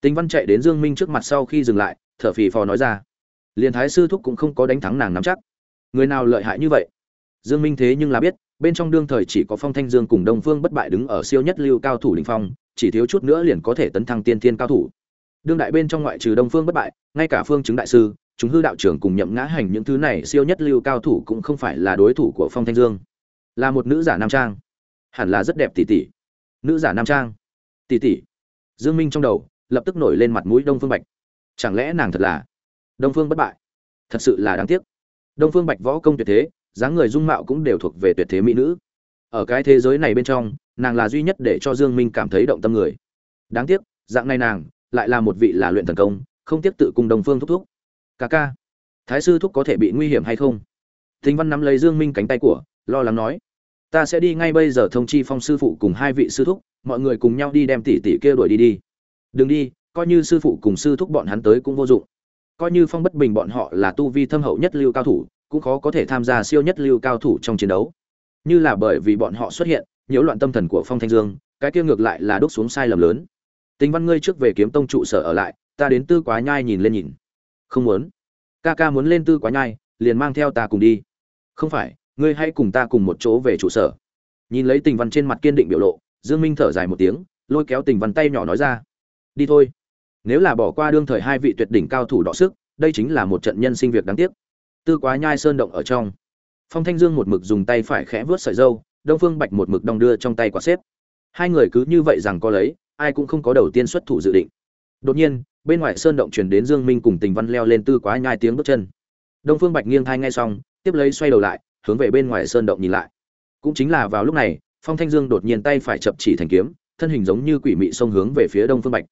Tình văn chạy đến dương minh trước mặt sau khi dừng lại, thở phì phò nói ra. Liền thái sư thúc cũng không có đánh thắng nàng nắm chắc. Người nào lợi hại như vậy? Dương minh thế nhưng là biết bên trong đương thời chỉ có phong thanh dương cùng đông phương bất bại đứng ở siêu nhất lưu cao thủ đình phong, chỉ thiếu chút nữa liền có thể tấn thăng tiên thiên cao thủ. Đương đại bên trong ngoại trừ đông phương bất bại, ngay cả phương chứng đại sư, chúng hư đạo trưởng cùng nhậm ngã hành những thứ này siêu nhất lưu cao thủ cũng không phải là đối thủ của phong thanh dương. Là một nữ giả nam trang. Hẳn là rất đẹp tỷ tỷ. Nữ giả nam trang. Tỷ tỷ. Dương minh trong đầu, lập tức nổi lên mặt mũi đông phương bạch. Chẳng lẽ nàng thật là đông phương bất bại? Thật sự là đáng tiếc. Đông phương bạch võ công tuyệt thế dáng người dung mạo cũng đều thuộc về tuyệt thế mỹ nữ. Ở cái thế giới này bên trong, nàng là duy nhất để cho dương minh cảm thấy động tâm người. Đáng tiếc, dạng này nàng lại là một vị là luyện thần công, không tiếp tự cùng đồng phương thúc thúc. Ca ca, thái sư thúc có thể bị nguy hiểm hay không? Thính văn nắm lấy dương minh cánh tay của, lo lắng nói. Ta sẽ đi ngay bây giờ thông chi phong sư phụ cùng hai vị sư thúc, mọi người cùng nhau đi đem tỷ tỷ kia đuổi đi đi. Đừng đi, coi như sư phụ cùng sư thúc bọn hắn tới cũng vô dụng. Coi như phong bất bình bọn họ là tu vi thâm hậu nhất lưu cao thủ cũng khó có thể tham gia siêu nhất lưu cao thủ trong chiến đấu. Như là bởi vì bọn họ xuất hiện, nhiễu loạn tâm thần của phong thanh dương, cái kia ngược lại là đúc xuống sai lầm lớn. Tính văn ngươi trước về kiếm tông trụ sở ở lại, ta đến tư quá nhai nhìn lên nhìn. Không muốn. Ca ca muốn lên tư quá nhai, liền mang theo ta cùng đi. Không phải, ngươi hãy cùng ta cùng một chỗ về trụ sở. Nhìn lấy tình văn trên mặt kiên định biểu lộ, dương minh thở dài một tiếng, lôi kéo tình văn tay nhỏ nói ra. Đi thôi. Nếu là bỏ qua đương thời hai vị tuyệt đỉnh cao thủ đọ sức, đây chính là một trận nhân sinh việc đáng tiếc tư quá nhai sơn động ở trong. Phong thanh dương một mực dùng tay phải khẽ vớt sợi dâu, đông phương bạch một mực đong đưa trong tay quả xếp. Hai người cứ như vậy rằng có lấy, ai cũng không có đầu tiên xuất thủ dự định. Đột nhiên, bên ngoài sơn động truyền đến dương minh cùng tình văn leo lên tư quá nhai tiếng bước chân. Đông phương bạch nghiêng thai ngay xong, tiếp lấy xoay đầu lại, hướng về bên ngoài sơn động nhìn lại. Cũng chính là vào lúc này, phong thanh dương đột nhiên tay phải chập chỉ thành kiếm, thân hình giống như quỷ mị xông hướng về phía đông phương bạch.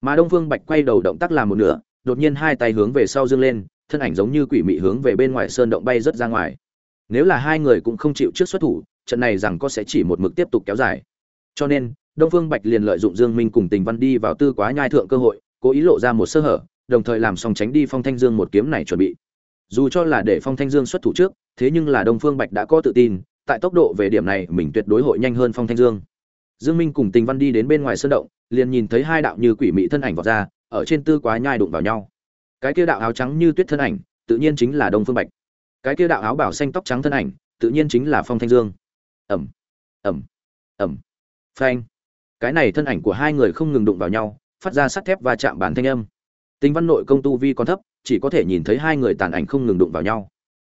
Mà đông phương bạch quay đầu động tác làm một nửa đột nhiên hai tay hướng về sau dương lên, thân ảnh giống như quỷ mị hướng về bên ngoài sơn động bay rất ra ngoài. Nếu là hai người cũng không chịu trước xuất thủ, trận này rằng có sẽ chỉ một mực tiếp tục kéo dài. Cho nên, đông phương bạch liền lợi dụng dương minh cùng tình văn đi vào tư quá nhai thượng cơ hội, cố ý lộ ra một sơ hở, đồng thời làm xong tránh đi phong thanh dương một kiếm này chuẩn bị. Dù cho là để phong thanh dương xuất thủ trước, thế nhưng là đông phương bạch đã có tự tin, tại tốc độ về điểm này, mình tuyệt đối hội nhanh hơn phong thanh dương. Dương minh cùng tình văn đi đến bên ngoài sơn động, liền nhìn thấy hai đạo như quỷ mị thân ảnh vọt ra ở trên tư quá nhai đụng vào nhau. Cái kia đạo áo trắng như tuyết thân ảnh, tự nhiên chính là đông phương bạch. Cái kia đạo áo bảo xanh tóc trắng thân ảnh, tự nhiên chính là phong thanh dương. Ẩm ẩm ẩm phanh. Cái này thân ảnh của hai người không ngừng đụng vào nhau, phát ra sắt thép và chạm bản thanh âm. Tinh văn nội công tu vi còn thấp, chỉ có thể nhìn thấy hai người tàn ảnh không ngừng đụng vào nhau.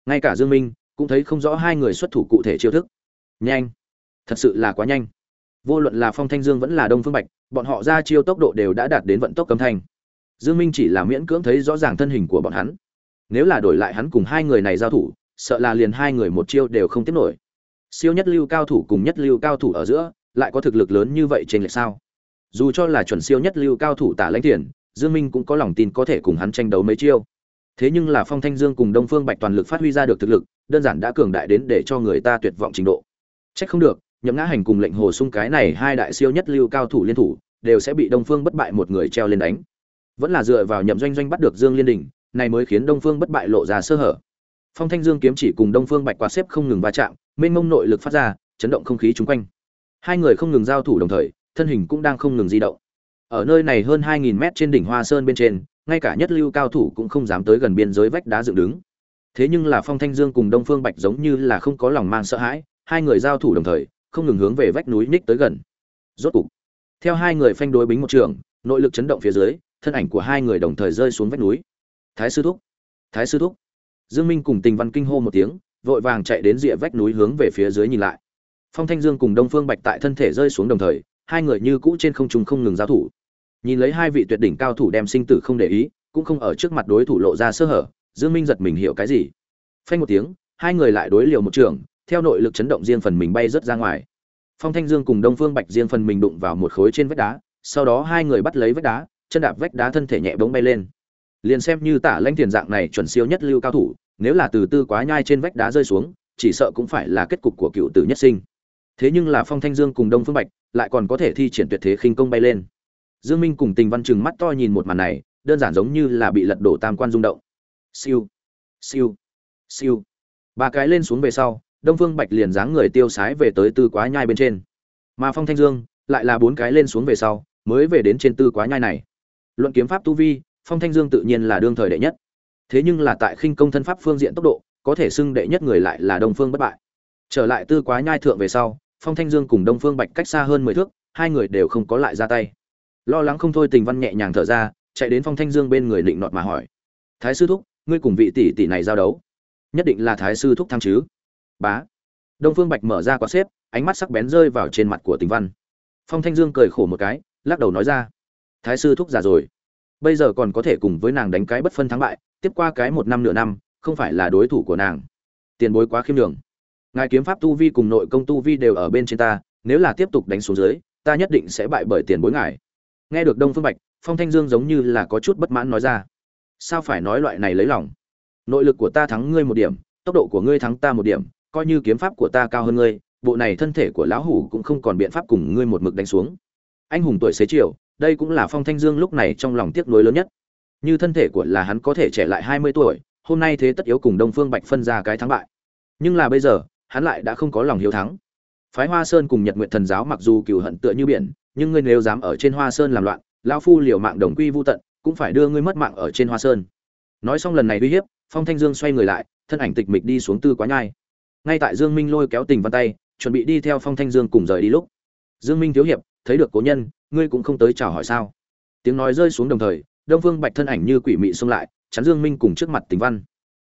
Ngay cả dương minh cũng thấy không rõ hai người xuất thủ cụ thể chiêu thức. Nhanh. Thật sự là quá nhanh vô luận là phong thanh dương vẫn là đông phương bạch, bọn họ ra chiêu tốc độ đều đã đạt đến vận tốc cấm thanh. Dương minh chỉ là miễn cưỡng thấy rõ ràng thân hình của bọn hắn. Nếu là đổi lại hắn cùng hai người này giao thủ, sợ là liền hai người một chiêu đều không tiếp nổi. Siêu nhất lưu cao thủ cùng nhất lưu cao thủ ở giữa, lại có thực lực lớn như vậy trên lệch sao? Dù cho là chuẩn siêu nhất lưu cao thủ tả lãnh tiền, dương minh cũng có lòng tin có thể cùng hắn tranh đấu mấy chiêu. Thế nhưng là phong thanh dương cùng đông phương bạch toàn lực phát huy ra được thực lực, đơn giản đã cường đại đến để cho người ta tuyệt vọng trình độ. Trách không được nhậm ngã hành cùng lệnh hồ sung cái này hai đại siêu nhất lưu cao thủ liên thủ, đều sẽ bị đông phương bất bại một người treo lên đánh. Vẫn là dựa vào nhậm doanh doanh bắt được dương liên đình, này mới khiến đông phương bất bại lộ ra sơ hở. Phong thanh dương kiếm chỉ cùng đông phương bạch quạt xếp không ngừng va chạm, mênh mông nội lực phát ra, chấn động không khí chung quanh. Hai người không ngừng giao thủ đồng thời, thân hình cũng đang không ngừng di động. Ở nơi này hơn 2.000 mét trên đỉnh hoa sơn bên trên, ngay cả nhất lưu cao thủ cũng không dám tới gần biên giới vách đá dựng đứng. Thế nhưng là phong thanh dương cùng đông phương bạch giống như là không có lòng mang sợ hãi, hai người giao thủ đồng thời không ngừng hướng về vách núi ních tới gần. Rốt cục, theo hai người phanh đối bính một trường, nội lực chấn động phía dưới, thân ảnh của hai người đồng thời rơi xuống vách núi. Thái sư thúc, thái sư thúc. Dương minh cùng tình văn kinh hô một tiếng, vội vàng chạy đến rìa vách núi hướng về phía dưới nhìn lại. Phong thanh dương cùng đông phương bạch tại thân thể rơi xuống đồng thời, hai người như cũ trên không trung không ngừng giao thủ. Nhìn lấy hai vị tuyệt đỉnh cao thủ đem sinh tử không để ý, cũng không ở trước mặt đối thủ lộ ra sơ hở, dương minh giật mình hiểu cái gì. Phanh một tiếng, hai người lại đối liều một trường theo nội lực chấn động riêng phần mình bay rất ra ngoài. Phong thanh dương cùng đông phương bạch riêng phần mình đụng vào một khối trên vách đá, sau đó hai người bắt lấy vách đá, chân đạp vách đá thân thể nhẹ bỗng bay lên. Liền xem như tả lãnh tiền dạng này chuẩn siêu nhất lưu cao thủ, nếu là từ tư quá nhai trên vách đá rơi xuống, chỉ sợ cũng phải là kết cục của cựu tử nhất sinh. Thế nhưng là phong thanh dương cùng đông phương bạch lại còn có thể thi triển tuyệt thế khinh công bay lên. Dương minh cùng tình văn Trừng mắt to nhìn một màn này, đơn giản giống như là bị lật đổ tam quan rung động. Siêu siêu siêu. Ba cái lên xuống về sau đông phương bạch liền dáng người tiêu sái về tới tư quá nhai bên trên. Mà phong thanh dương lại là bốn cái lên xuống về sau, mới về đến trên tư quá nhai này. Luận kiếm pháp tu vi, phong thanh dương tự nhiên là đương thời đệ nhất. Thế nhưng là tại khinh công thân pháp phương diện tốc độ, có thể xưng đệ nhất người lại là đông phương bất bại. Trở lại tư quá nhai thượng về sau, phong thanh dương cùng đông phương bạch cách xa hơn mười thước, hai người đều không có lại ra tay. Lo lắng không thôi tình văn nhẹ nhàng thở ra, chạy đến phong thanh dương bên người định nọt mà hỏi. Thái sư thúc, ngươi cùng vị tỷ tỷ này giao đấu, nhất định là thái sư thúc thăng chứ? Bá. Đông phương bạch mở ra quả xếp, ánh mắt sắc bén rơi vào trên mặt của tình văn. Phong thanh dương cười khổ một cái, lắc đầu nói ra, thái sư thúc già rồi. Bây giờ còn có thể cùng với nàng đánh cái bất phân thắng bại, tiếp qua cái một năm nửa năm, không phải là đối thủ của nàng. Tiền bối quá khiêm đường ngài kiếm pháp tu vi cùng nội công tu vi đều ở bên trên ta, nếu là tiếp tục đánh xuống dưới, ta nhất định sẽ bại bởi tiền bối ngài. Nghe được đông phương bạch, phong thanh dương giống như là có chút bất mãn nói ra, sao phải nói loại này lấy lòng? Nội lực của ta thắng ngươi một điểm, tốc độ của ngươi thắng ta một điểm coi như kiếm pháp của ta cao hơn ngươi, bộ này thân thể của lão hủ cũng không còn biện pháp cùng ngươi một mực đánh xuống. Anh hùng tuổi xế chiều, đây cũng là phong thanh dương lúc này trong lòng tiếc nuối lớn nhất. Như thân thể của là hắn có thể trẻ lại hai mươi tuổi, hôm nay thế tất yếu cùng đông phương bạch phân ra cái thắng bại. Nhưng là bây giờ, hắn lại đã không có lòng hiếu thắng. Phái hoa sơn cùng nhật nguyện thần giáo mặc dù cừu hận tựa như biển, nhưng ngươi nếu dám ở trên hoa sơn làm loạn, lão phu liều mạng đồng quy vô tận, cũng phải đưa ngươi mất mạng ở trên hoa sơn. Nói xong lần này uy hiếp, phong thanh dương xoay người lại, thân ảnh tịch mịch đi xuống tư quá nhai ngay tại dương minh lôi kéo tình văn tay, chuẩn bị đi theo phong thanh dương cùng rời đi lúc. Dương minh thiếu hiệp, thấy được cố nhân, ngươi cũng không tới chào hỏi sao? Tiếng nói rơi xuống đồng thời, đông phương bạch thân ảnh như quỷ mị xông lại, chắn dương minh cùng trước mặt tình văn.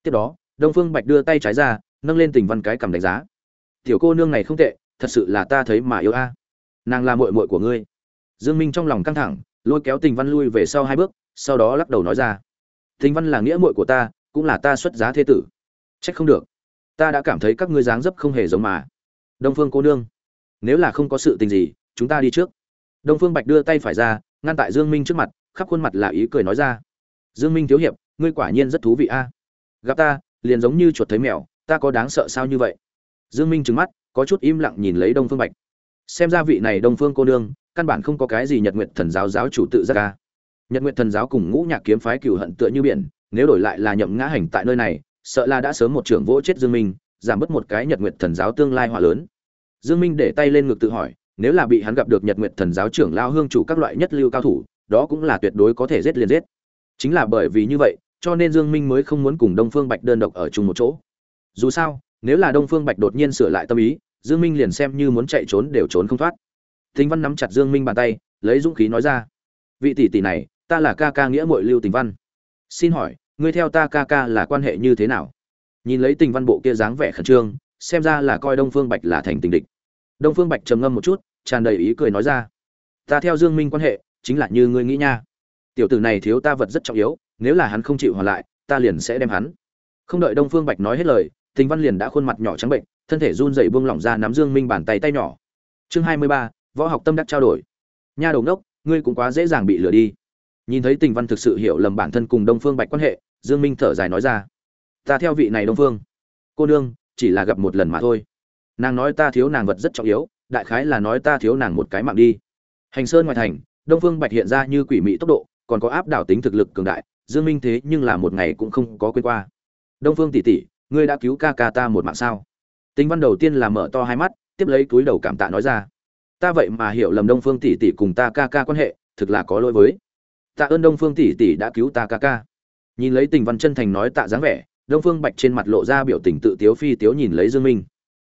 Tiếp đó, đông phương bạch đưa tay trái ra, nâng lên tình văn cái cầm đánh giá. Tiểu cô nương này không tệ, thật sự là ta thấy mà yêu a. Nàng là muội muội của ngươi. Dương minh trong lòng căng thẳng, lôi kéo tình văn lui về sau hai bước, sau đó lắc đầu nói ra. Tình văn là nghĩa muội của ta, cũng là ta xuất giá thế tử. Trách không được ta đã cảm thấy các ngươi dáng dấp không hề giống mà. Đông phương cô nương, nếu là không có sự tình gì, chúng ta đi trước. Đông phương bạch đưa tay phải ra, ngăn tại dương minh trước mặt, khắp khuôn mặt là ý cười nói ra. Dương minh thiếu hiệp, ngươi quả nhiên rất thú vị a. À. Gặp ta, liền giống như chuột thấy mèo, ta có đáng sợ sao như vậy? Dương minh trừng mắt, có chút im lặng nhìn lấy đông phương bạch. Xem ra vị này đông phương cô nương, căn bản không có cái gì nhật nguyện thần giáo giáo chủ tự giác ca nhật nguyện thần giáo cùng ngũ nhạc kiếm phái cửu hận tựa như biển, nếu đổi lại là nhậm ngã hành tại nơi này sợ là đã sớm một trưởng vỗ chết dương minh giảm bớt một cái nhật nguyện thần giáo tương lai hỏa lớn. Dương minh để tay lên ngực tự hỏi nếu là bị hắn gặp được nhật nguyện thần giáo trưởng lao hương chủ các loại nhất lưu cao thủ đó cũng là tuyệt đối có thể giết liền giết. Chính là bởi vì như vậy cho nên dương minh mới không muốn cùng đông phương bạch đơn độc ở chung một chỗ. Dù sao nếu là đông phương bạch đột nhiên sửa lại tâm ý dương minh liền xem như muốn chạy trốn đều trốn không thoát. Tình Văn nắm chặt Dương Minh bàn tay, lấy dũng khí nói ra: "Vị tỷ tỷ này, ta là ca ca nghĩa muội Lưu Tình Văn. Xin hỏi, ngươi theo ta ca ca là quan hệ như thế nào?" Nhìn lấy Tình Văn bộ kia dáng vẻ khẩn trương, xem ra là coi Đông Phương Bạch là thành tình địch. Đông Phương Bạch trầm ngâm một chút, tràn đầy ý cười nói ra: "Ta theo Dương Minh quan hệ, chính là như ngươi nghĩ nha. Tiểu tử này thiếu ta vật rất trọng yếu, nếu là hắn không chịu hoàn lại, ta liền sẽ đem hắn." Không đợi Đông Phương Bạch nói hết lời, Tình Văn liền đã khuôn mặt nhỏ trắng bệnh, thân thể run rẩy buông lỏng ra nắm Dương Minh bàn tay tay nhỏ. Chương 23, võ học tâm đắc trao đổi nha đầu đốc ngươi cũng quá dễ dàng bị lừa đi nhìn thấy tình văn thực sự hiểu lầm bản thân cùng đông phương bạch quan hệ dương minh thở dài nói ra. Ta theo vị này đông phương. Cô nương, chỉ là gặp một lần mà thôi. Nàng nói ta thiếu nàng vật rất trọng yếu, đại khái là nói ta thiếu nàng một cái mạng đi. Hành sơn ngoài thành, đông phương bạch hiện ra như quỷ mị tốc độ, còn có áp đảo tính thực lực cường đại, dương minh thế nhưng là một ngày cũng không có quên qua. Đông phương tỷ tỷ, ngươi đã cứu ca ca ta một mạng sao? Tính văn đầu tiên là mở to hai mắt, tiếp lấy túi đầu cảm tạ nói ra. Ta vậy mà hiểu lầm đông phương tỷ tỷ cùng ta ca ca quan hệ, thực là có lỗi với. Tạ ơn đông phương tỷ tỷ đã cứu ta ca ca nhìn lấy tình văn chân thành nói tạ dáng vẻ, đông phương bạch trên mặt lộ ra biểu tình tự tiếu phi tiếu nhìn lấy dương minh.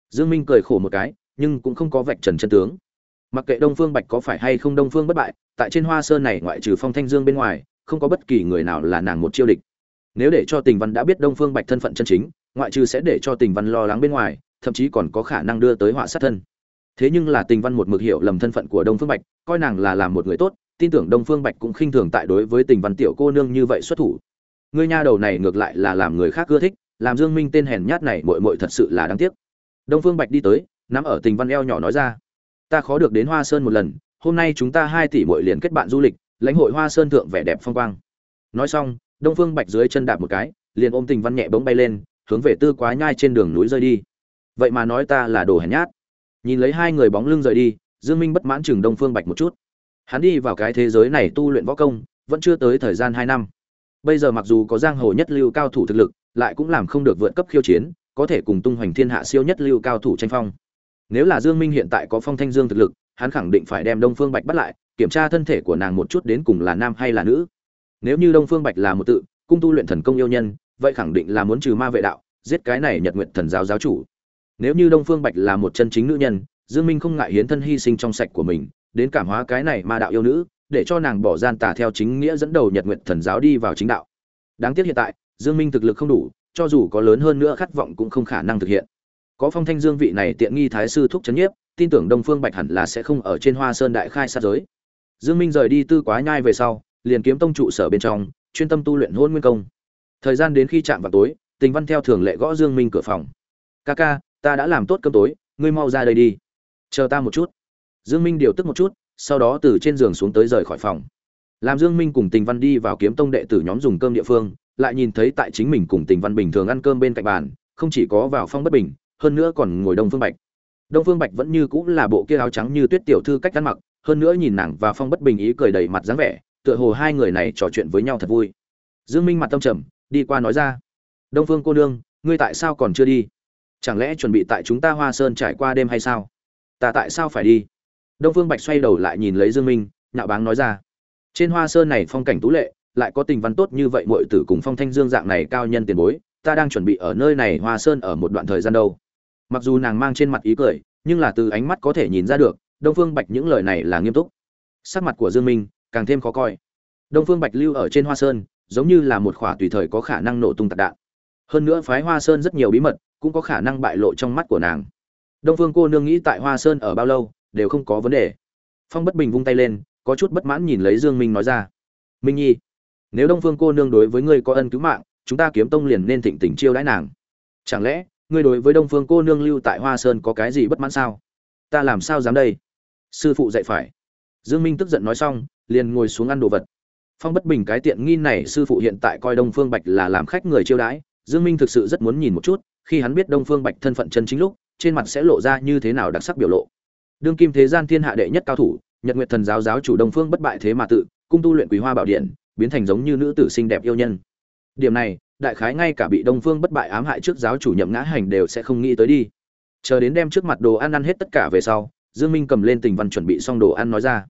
Dương minh cười khổ một cái, nhưng cũng không có vạch trần chân tướng. Mặc kệ đông phương bạch có phải hay không đông phương bất bại, tại trên hoa sơn này ngoại trừ phong thanh dương bên ngoài, không có bất kỳ người nào là nàng một chiêu địch. Nếu để cho tình văn đã biết đông phương bạch thân phận chân chính, ngoại trừ sẽ để cho tình văn lo lắng bên ngoài, thậm chí còn có khả năng đưa tới họa sát thân. Thế nhưng là tình văn một mực hiểu lầm thân phận của đông phương bạch, coi nàng là làm một người tốt, tin tưởng đông phương bạch cũng khinh thường tại đối với tình văn tiểu cô nương như vậy xuất thủ ngươi nha đầu này ngược lại là làm người khác ưa thích, làm dương minh tên hèn nhát này muội muội thật sự là đáng tiếc. Đông phương bạch đi tới, nắm ở tình văn eo nhỏ nói ra, ta khó được đến hoa sơn một lần, hôm nay chúng ta hai tỷ muội liền kết bạn du lịch, lãnh hội hoa sơn thượng vẻ đẹp phong quang. Nói xong, đông phương bạch dưới chân đạp một cái, liền ôm tình văn nhẹ bỗng bay lên, hướng về tư quá nhai trên đường núi rơi đi. Vậy mà nói ta là đồ hèn nhát. Nhìn lấy hai người bóng lưng rời đi, dương minh bất mãn chừng đông phương bạch một chút. Hắn đi vào cái thế giới này tu luyện võ công, vẫn chưa tới thời gian hai năm bây giờ mặc dù có giang hồ nhất lưu cao thủ thực lực, lại cũng làm không được vượt cấp khiêu chiến, có thể cùng tung hoành thiên hạ siêu nhất lưu cao thủ tranh phong. Nếu là dương minh hiện tại có phong thanh dương thực lực, hắn khẳng định phải đem đông phương bạch bắt lại, kiểm tra thân thể của nàng một chút đến cùng là nam hay là nữ. Nếu như đông phương bạch là một tự, cung tu luyện thần công yêu nhân, vậy khẳng định là muốn trừ ma vệ đạo, giết cái này nhật nguyện thần giáo giáo chủ. Nếu như đông phương bạch là một chân chính nữ nhân, dương minh không ngại hiến thân hy sinh trong sạch của mình, đến cảm hóa cái này ma đạo yêu nữ để cho nàng bỏ gian tà theo chính nghĩa dẫn đầu nhật nguyện thần giáo đi vào chính đạo. Đáng tiếc hiện tại, dương minh thực lực không đủ, cho dù có lớn hơn nữa khát vọng cũng không khả năng thực hiện. Có phong thanh dương vị này tiện nghi thái sư thúc chấn nhiếp, tin tưởng đông phương bạch hẳn là sẽ không ở trên hoa sơn đại khai sát giới. Dương minh rời đi tư quá nhai về sau, liền kiếm tông trụ sở bên trong, chuyên tâm tu luyện hôn nguyên công. Thời gian đến khi chạm vào tối, tình văn theo thường lệ gõ dương minh cửa phòng. Ca ca, ta đã làm tốt cơm tối, ngươi mau ra đây đi. Chờ ta một chút. Dương minh điều tức một chút sau đó từ trên giường xuống tới rời khỏi phòng. Làm dương minh cùng tình văn đi vào kiếm tông đệ tử nhóm dùng cơm địa phương, lại nhìn thấy tại chính mình cùng tình văn bình thường ăn cơm bên cạnh bàn, không chỉ có vào phong bất bình, hơn nữa còn ngồi đông phương bạch. Đông phương bạch vẫn như cũng là bộ kia áo trắng như tuyết tiểu thư cách ăn mặc, hơn nữa nhìn nàng và phong bất bình ý cười đầy mặt dáng vẻ, tựa hồ hai người này trò chuyện với nhau thật vui. Dương minh mặt tâm trầm, đi qua nói ra, đông phương cô nương, ngươi tại sao còn chưa đi? Chẳng lẽ chuẩn bị tại chúng ta hoa sơn trải qua đêm hay sao? Ta tại sao phải đi? Đông phương bạch xoay đầu lại nhìn lấy dương minh, nhạo báng nói ra. Trên hoa sơn này phong cảnh tú lệ, lại có tình văn tốt như vậy muội tử cùng phong thanh dương dạng này cao nhân tiền bối, ta đang chuẩn bị ở nơi này hoa sơn ở một đoạn thời gian đâu. Mặc dù nàng mang trên mặt ý cười, nhưng là từ ánh mắt có thể nhìn ra được, đông phương bạch những lời này là nghiêm túc. Sắc mặt của dương minh càng thêm khó coi. Đông phương bạch lưu ở trên hoa sơn, giống như là một khỏa tùy thời có khả năng nổ tung tạc đạn. Hơn nữa phái hoa sơn rất nhiều bí mật, cũng có khả năng bại lộ trong mắt của nàng. Đông phương cô nương nghĩ tại hoa sơn ở bao lâu đều không có vấn đề. Phong bất bình vung tay lên, có chút bất mãn nhìn lấy dương minh nói ra. Minh nhi, nếu đông phương cô nương đối với ngươi có ân cứu mạng, chúng ta kiếm tông liền nên thịnh tình chiêu đãi nàng. Chẳng lẽ, ngươi đối với đông phương cô nương lưu tại hoa sơn có cái gì bất mãn sao? Ta làm sao dám đây? Sư phụ dạy phải. Dương minh tức giận nói xong, liền ngồi xuống ăn đồ vật. Phong bất bình cái tiện nghi này sư phụ hiện tại coi đông phương bạch là làm khách người chiêu đãi, dương minh thực sự rất muốn nhìn một chút, khi hắn biết đông phương bạch thân phận chân chính lúc, trên mặt sẽ lộ ra như thế nào đặc sắc biểu lộ đương kim thế gian thiên hạ đệ nhất cao thủ, nhật nguyệt thần giáo giáo chủ đông phương bất bại thế mà tự, cung tu luyện quý hoa bảo điện, biến thành giống như nữ tử xinh đẹp yêu nhân. Điểm này, đại khái ngay cả bị đông phương bất bại ám hại trước giáo chủ nhậm ngã hành đều sẽ không nghĩ tới đi. Chờ đến đem trước mặt đồ ăn ăn hết tất cả về sau, dương minh cầm lên tình văn chuẩn bị xong đồ ăn nói ra.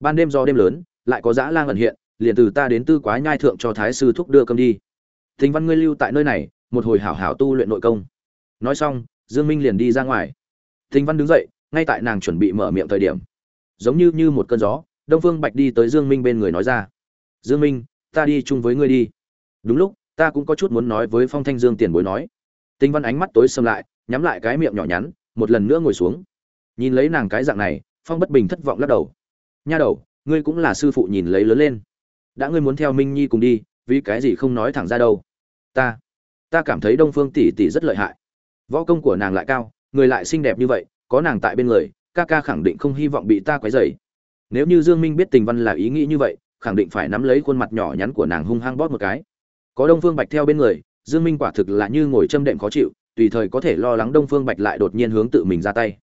Ban đêm do đêm lớn, lại có dã lang ẩn hiện, liền từ ta đến tư quá nhai thượng cho thái sư thúc đưa cơm đi. Tình văn ngươi lưu tại nơi này, một hồi hảo hảo tu luyện nội công. Nói xong, dương minh liền đi ra ngoài. Tình văn đứng dậy ngay tại nàng chuẩn bị mở miệng thời điểm. Giống như như một cơn gió, đông phương bạch đi tới dương minh bên người nói ra. Dương minh, ta đi chung với ngươi đi. Đúng lúc, ta cũng có chút muốn nói với phong thanh dương tiền bối nói. Tinh văn ánh mắt tối sầm lại, nhắm lại cái miệng nhỏ nhắn, một lần nữa ngồi xuống. Nhìn lấy nàng cái dạng này, phong bất bình thất vọng lắc đầu. Nha đầu, ngươi cũng là sư phụ nhìn lấy lớn lên. Đã ngươi muốn theo minh nhi cùng đi, vì cái gì không nói thẳng ra đâu? Ta ta cảm thấy đông phương tỷ tỷ rất lợi hại. Võ công của nàng lại cao, người lại xinh đẹp như vậy có nàng tại bên người, ca ca khẳng định không hy vọng bị ta quấy rầy. Nếu như dương minh biết tình văn là ý nghĩ như vậy, khẳng định phải nắm lấy khuôn mặt nhỏ nhắn của nàng hung hăng bóp một cái. Có đông phương bạch theo bên người, dương minh quả thực là như ngồi châm đệm khó chịu, tùy thời có thể lo lắng đông phương bạch lại đột nhiên hướng tự mình ra tay.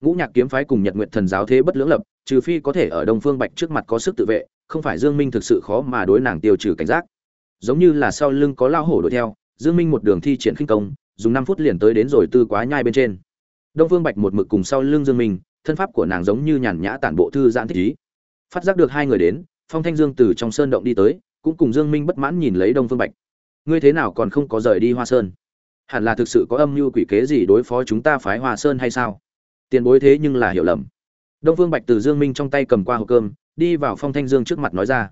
Ngũ nhạc kiếm phái cùng nhật nguyện thần giáo thế bất lưỡng lập, trừ phi có thể ở đông phương bạch trước mặt có sức tự vệ, không phải dương minh thực sự khó mà đối nàng tiêu trừ cảnh giác. Giống như là sau lưng có lao hổ đuổi theo, dương minh một đường thi triển khinh công, dùng 5 phút liền tới đến rồi tư quá nhai bên trên đông phương bạch một mực cùng sau lưng dương minh, thân pháp của nàng giống như nhàn nhã tản bộ thư giãn thích ý. Phát giác được hai người đến, phong thanh dương từ trong sơn động đi tới, cũng cùng dương minh bất mãn nhìn lấy đông phương bạch. Ngươi thế nào còn không có rời đi hoa sơn? Hẳn là thực sự có âm mưu quỷ kế gì đối phó chúng ta phái hoa sơn hay sao? Tiền bối thế nhưng là hiểu lầm. Đông phương bạch từ dương minh trong tay cầm qua hộp cơm, đi vào phong thanh dương trước mặt nói ra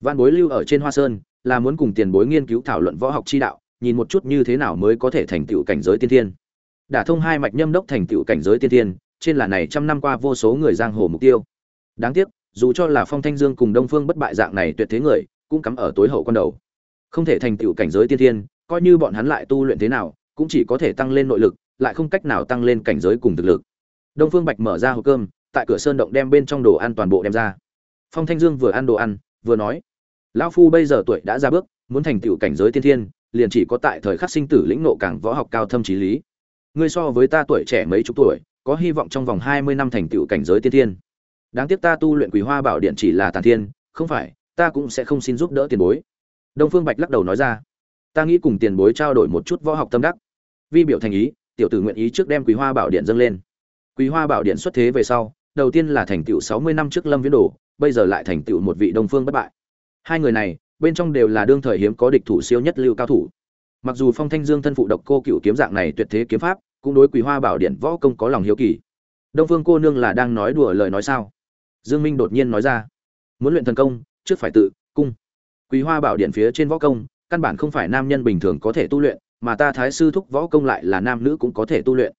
văn bối lưu ở trên hoa sơn, là muốn cùng tiền bối nghiên cứu thảo luận võ học chi đạo, nhìn một chút như thế nào mới có thể thành tựu cảnh giới tiên thiên đả thông hai mạch nhâm đốc thành tựu cảnh giới tiên thiên trên là này trăm năm qua vô số người giang hồ mục tiêu. Đáng tiếc, dù cho là phong thanh dương cùng đông phương bất bại dạng này tuyệt thế người, cũng cắm ở tối hậu con đầu. Không thể thành tựu cảnh giới tiên thiên coi như bọn hắn lại tu luyện thế nào, cũng chỉ có thể tăng lên nội lực, lại không cách nào tăng lên cảnh giới cùng thực lực. Đông phương bạch mở ra hộp cơm, tại cửa sơn động đem bên trong đồ ăn toàn bộ đem ra. Phong thanh dương vừa ăn đồ ăn, vừa nói, lão phu bây giờ tuổi đã ra bước, muốn thành tựu cảnh giới tiên thiên liền chỉ có tại thời khắc sinh tử lĩnh nộ càng võ học cao thâm trí lý ngươi so với ta tuổi trẻ mấy chục tuổi, có hy vọng trong vòng hai mươi năm thành tựu cảnh giới tiên thiên. Đáng tiếc ta tu luyện quý hoa bảo điện chỉ là tàn thiên, không phải, ta cũng sẽ không xin giúp đỡ tiền bối. Đông phương bạch lắc đầu nói ra. Ta nghĩ cùng tiền bối trao đổi một chút võ học tâm đắc. Vi biểu thành ý, tiểu tử nguyện ý trước đem quý hoa bảo điện dâng lên. Quý hoa bảo điện xuất thế về sau, đầu tiên là thành tựu sáu mươi năm trước lâm viễn đồ, bây giờ lại thành tựu một vị đông phương bất bại. Hai người này, bên trong đều là đương thời hiếm có địch thủ siêu nhất lưu cao thủ mặc dù phong thanh dương thân phụ độc cô cựu kiếm dạng này tuyệt thế kiếm pháp, cũng đối quý hoa bảo điện võ công có lòng hiếu kỳ. Đông phương cô nương là đang nói đùa lời nói sao? Dương minh đột nhiên nói ra. Muốn luyện thần công, trước phải tự, cung. Quý hoa bảo điện phía trên võ công, căn bản không phải nam nhân bình thường có thể tu luyện, mà ta thái sư thúc võ công lại là nam nữ cũng có thể tu luyện.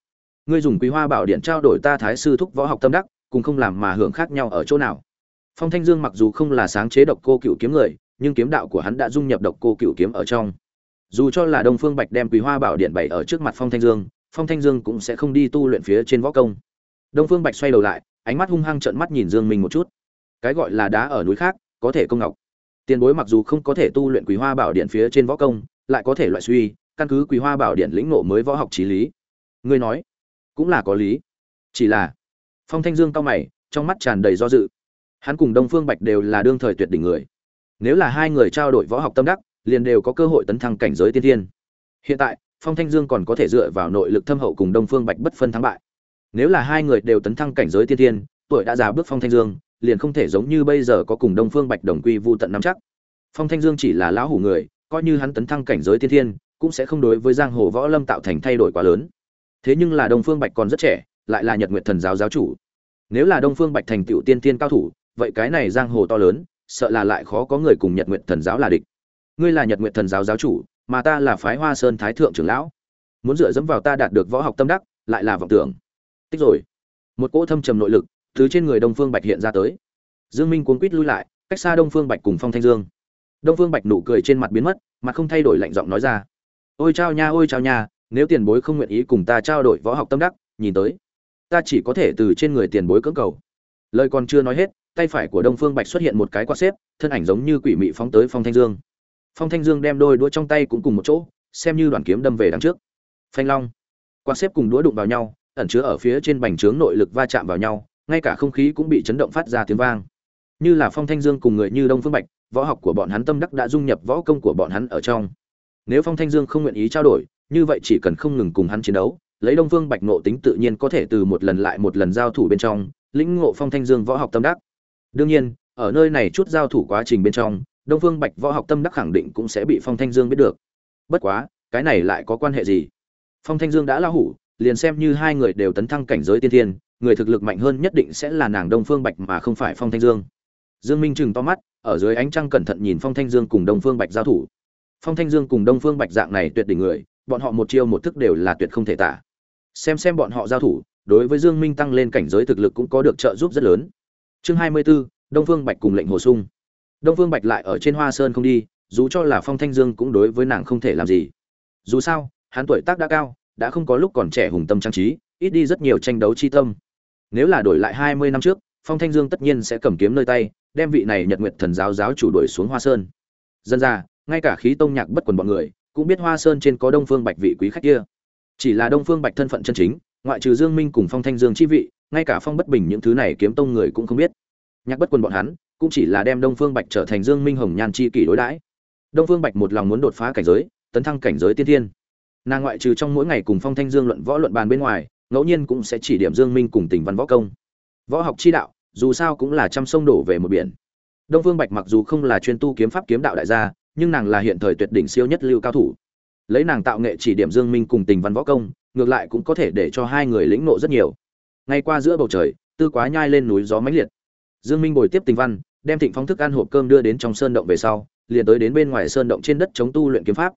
Ngươi dùng quý hoa bảo điện trao đổi ta thái sư thúc võ học tâm đắc, cùng không làm mà hưởng khác nhau ở chỗ nào? Phong thanh dương mặc dù không là sáng chế độc cô cựu kiếm người, nhưng kiếm đạo của hắn đã dung nhập độc cô cựu kiếm ở trong dù cho là đông phương bạch đem quý hoa bảo điện bày ở trước mặt phong thanh dương, phong thanh dương cũng sẽ không đi tu luyện phía trên võ công. Đông phương bạch xoay đầu lại, ánh mắt hung hăng trợn mắt nhìn dương minh một chút. Cái gọi là đá ở núi khác, có thể công ngọc. Tiền bối mặc dù không có thể tu luyện quý hoa bảo điện phía trên võ công, lại có thể loại suy, căn cứ quý hoa bảo điện lĩnh ngộ mới võ học trí lý. Ngươi nói, cũng là có lý. Chỉ là, phong thanh dương cao mày, trong mắt tràn đầy do dự. Hắn cùng đông phương bạch đều là đương thời tuyệt đỉnh người. Nếu là hai người trao đổi võ học tâm đắc liền đều có cơ hội tấn thăng cảnh giới tiên thiên. Hiện tại, phong thanh dương còn có thể dựa vào nội lực thâm hậu cùng đông phương bạch bất phân thắng bại. Nếu là hai người đều tấn thăng cảnh giới tiên thiên, tuổi đã già bước phong thanh dương, liền không thể giống như bây giờ có cùng đông phương bạch đồng quy vu tận năm chắc. Phong thanh dương chỉ là lão hủ người, coi như hắn tấn thăng cảnh giới tiên thiên, cũng sẽ không đối với giang hồ võ lâm tạo thành thay đổi quá lớn. Thế nhưng là đông phương bạch còn rất trẻ, lại là nhật nguyện thần giáo giáo chủ. Nếu là đông phương bạch thành tựu tiên tiên cao thủ, vậy cái này giang hồ to lớn, sợ là lại khó có người cùng nhật nguyện thần giáo là địch ngươi là nhật nguyện thần giáo giáo chủ, mà ta là phái hoa sơn thái thượng trưởng lão. Muốn dựa dẫm vào ta đạt được võ học tâm đắc, lại là vọng tưởng. Tích rồi. Một cỗ thâm trầm nội lực từ trên người đông phương bạch hiện ra tới. Dương minh cuốn quýt lui lại, cách xa đông phương bạch cùng phong thanh dương. Đông phương bạch nụ cười trên mặt biến mất mặt không thay đổi lạnh giọng nói ra. Ôi chao nha, ôi chao nha, nếu tiền bối không nguyện ý cùng ta trao đổi võ học tâm đắc, nhìn tới, ta chỉ có thể từ trên người tiền bối cưỡng cầu. Lời còn chưa nói hết, tay phải của đông phương bạch xuất hiện một cái quạt xếp, thân ảnh giống như quỷ mị phóng tới phong thanh dương phong thanh dương đem đôi đũa trong tay cũng cùng một chỗ, xem như đoàn kiếm đâm về đằng trước. Phanh long quan xếp cùng đũa đụng vào nhau, ẩn chứa ở phía trên bành trướng nội lực va chạm vào nhau, ngay cả không khí cũng bị chấn động phát ra tiếng vang. Như là phong thanh dương cùng người như đông phương bạch, võ học của bọn hắn tâm đắc đã dung nhập võ công của bọn hắn ở trong. Nếu phong thanh dương không nguyện ý trao đổi, như vậy chỉ cần không ngừng cùng hắn chiến đấu, lấy đông phương bạch nộ tính tự nhiên có thể từ một lần lại một lần giao thủ bên trong, lĩnh ngộ phong thanh dương võ học tâm đắc. Đương nhiên, ở nơi này chút giao thủ quá trình bên trong đông phương bạch võ học tâm đắc khẳng định cũng sẽ bị phong thanh dương biết được. Bất quá cái này lại có quan hệ gì? Phong thanh dương đã lao hủ liền xem như hai người đều tấn thăng cảnh giới tiên thiên người thực lực mạnh hơn nhất định sẽ là nàng đông phương bạch mà không phải phong thanh dương. Dương minh chừng to mắt ở dưới ánh trăng cẩn thận nhìn phong thanh dương cùng đông phương bạch giao thủ. Phong thanh dương cùng đông phương bạch dạng này tuyệt đỉnh người bọn họ một chiêu một thức đều là tuyệt không thể tả. Xem xem bọn họ giao thủ đối với dương minh tăng lên cảnh giới thực lực cũng có được trợ giúp rất lớn. Chương 24, đông phương bạch cùng lệnh hồ sung đông phương bạch lại ở trên hoa sơn không đi, dù cho là phong thanh dương cũng đối với nàng không thể làm gì. Dù sao, hắn tuổi tác đã cao, đã không có lúc còn trẻ hùng tâm trang trí, ít đi rất nhiều tranh đấu chi tâm. Nếu là đổi lại 20 năm trước, phong thanh dương tất nhiên sẽ cầm kiếm nơi tay, đem vị này nhật nguyệt thần giáo giáo chủ đuổi xuống hoa sơn. Dân ra ngay cả khí tông nhạc bất quần bọn người, cũng biết hoa sơn trên có đông phương bạch vị quý khách kia. Chỉ là đông phương bạch thân phận chân chính, ngoại trừ dương minh cùng phong thanh dương chi vị, ngay cả phong bất bình những thứ này kiếm tông người cũng không biết. Nhạc bất quần bọn hắn cũng chỉ là đem đông phương bạch trở thành dương minh hồng nhan chi kỷ đối đãi. Đông phương bạch một lòng muốn đột phá cảnh giới, tấn thăng cảnh giới tiên thiên. Nàng ngoại trừ trong mỗi ngày cùng phong thanh dương luận võ luận bàn bên ngoài, ngẫu nhiên cũng sẽ chỉ điểm dương minh cùng tình văn võ công. Võ học chi đạo, dù sao cũng là trăm sông đổ về một biển. Đông phương bạch mặc dù không là chuyên tu kiếm pháp kiếm đạo đại gia, nhưng nàng là hiện thời tuyệt đỉnh siêu nhất lưu cao thủ. Lấy nàng tạo nghệ chỉ điểm dương minh cùng tình văn võ công, ngược lại cũng có thể để cho hai người lĩnh ngộ rất nhiều. Ngay qua giữa bầu trời, tư quá nhai lên núi gió mãnh liệt dương minh bồi tiếp tình văn, đem thịnh phong thức ăn hộp cơm đưa đến trong sơn động về sau, liền tới đến bên ngoài sơn động trên đất chống tu luyện kiếm pháp.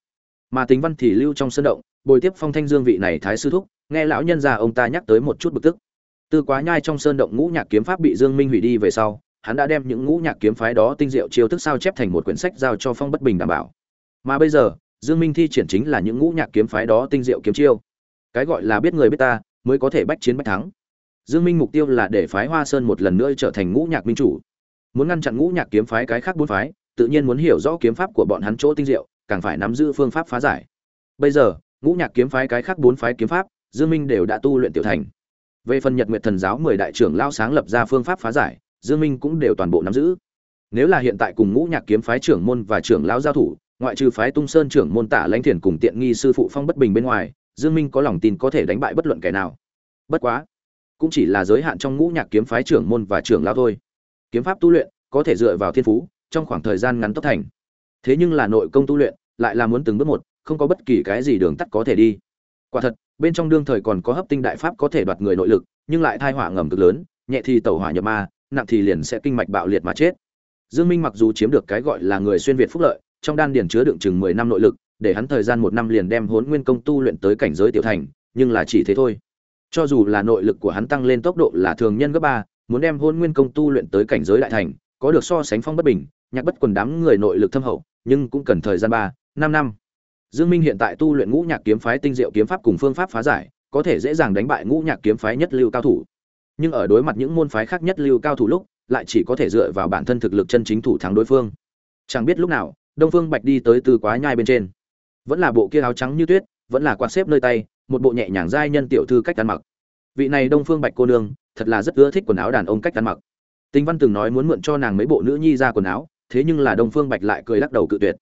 Mà tình văn thì lưu trong sơn động, bồi tiếp phong thanh dương vị này thái sư thúc, nghe lão nhân già ông ta nhắc tới một chút bực tức. Từ quá nhai trong sơn động ngũ nhạc kiếm pháp bị dương minh hủy đi về sau, hắn đã đem những ngũ nhạc kiếm phái đó tinh diệu chiêu thức sao chép thành một quyển sách giao cho phong bất bình đảm bảo. Mà bây giờ, dương minh thi triển chính là những ngũ nhạc kiếm phái đó tinh diệu kiếm chiêu. Cái gọi là biết người biết ta, mới có thể bách chiến bách thắng dương minh mục tiêu là để phái hoa sơn một lần nữa trở thành ngũ nhạc minh chủ. Muốn ngăn chặn ngũ nhạc kiếm phái cái khác bốn phái, tự nhiên muốn hiểu rõ kiếm pháp của bọn hắn chỗ tinh diệu, càng phải nắm giữ phương pháp phá giải. Bây giờ, ngũ nhạc kiếm phái cái khác bốn phái kiếm pháp, dương minh đều đã tu luyện tiểu thành. Về phần nhật nguyệt thần giáo mười đại trưởng lao sáng lập ra phương pháp phá giải, dương minh cũng đều toàn bộ nắm giữ. Nếu là hiện tại cùng ngũ nhạc kiếm phái trưởng môn và trưởng lão giao thủ, ngoại trừ phái tung sơn trưởng môn tả lãnh thiền cùng tiện nghi sư phụ phong bất bình bên ngoài, dương minh có lòng tin có thể đánh bại bất luận kẻ nào. Bất quá cũng chỉ là giới hạn trong ngũ nhạc kiếm phái trưởng môn và trưởng lão thôi. Kiếm pháp tu luyện có thể dựa vào thiên phú, trong khoảng thời gian ngắn tốc thành. Thế nhưng là nội công tu luyện lại là muốn từng bước một, không có bất kỳ cái gì đường tắt có thể đi. Quả thật, bên trong đương thời còn có hấp tinh đại pháp có thể đoạt người nội lực, nhưng lại thai họa ngầm cực lớn, nhẹ thì tẩu hỏa nhập ma, nặng thì liền sẽ kinh mạch bạo liệt mà chết. Dương minh mặc dù chiếm được cái gọi là người xuyên việt phúc lợi, trong đan điền chứa đựng chừng 10 năm nội lực, để hắn thời gian một năm liền đem hốn nguyên công tu luyện tới cảnh giới tiểu thành, nhưng là chỉ thế thôi cho dù là nội lực của hắn tăng lên tốc độ là thường nhân gấp ba muốn đem hôn nguyên công tu luyện tới cảnh giới đại thành có được so sánh phong bất bình nhạc bất quần đám người nội lực thâm hậu nhưng cũng cần thời gian ba năm năm Dương Minh hiện tại tu luyện Ngũ Nhạc kiếm phái tinh diệu kiếm pháp cùng phương pháp phá giải, có thể dễ dàng đánh bại Ngũ Nhạc kiếm phái nhất lưu cao thủ. Nhưng ở đối mặt những môn phái khác nhất lưu cao thủ lúc, lại chỉ có thể dựa vào bản thân thực lực chân chính thủ thắng đối phương. Chẳng biết lúc nào, Đông Phương Bạch đi tới từ quá nhai bên trên. Vẫn là bộ kia áo trắng như tuyết, vẫn là quạt xếp nơi tay, một bộ nhẹ nhàng giai nhân tiểu thư cách ăn mặc. Vị này Đông Phương Bạch cô nương, thật là rất ưa thích quần áo đàn ông cách ăn mặc. Tinh Văn từng nói muốn mượn cho nàng mấy bộ nữ nhi ra quần áo, thế nhưng là Đông Phương Bạch lại cười lắc đầu cự tuyệt.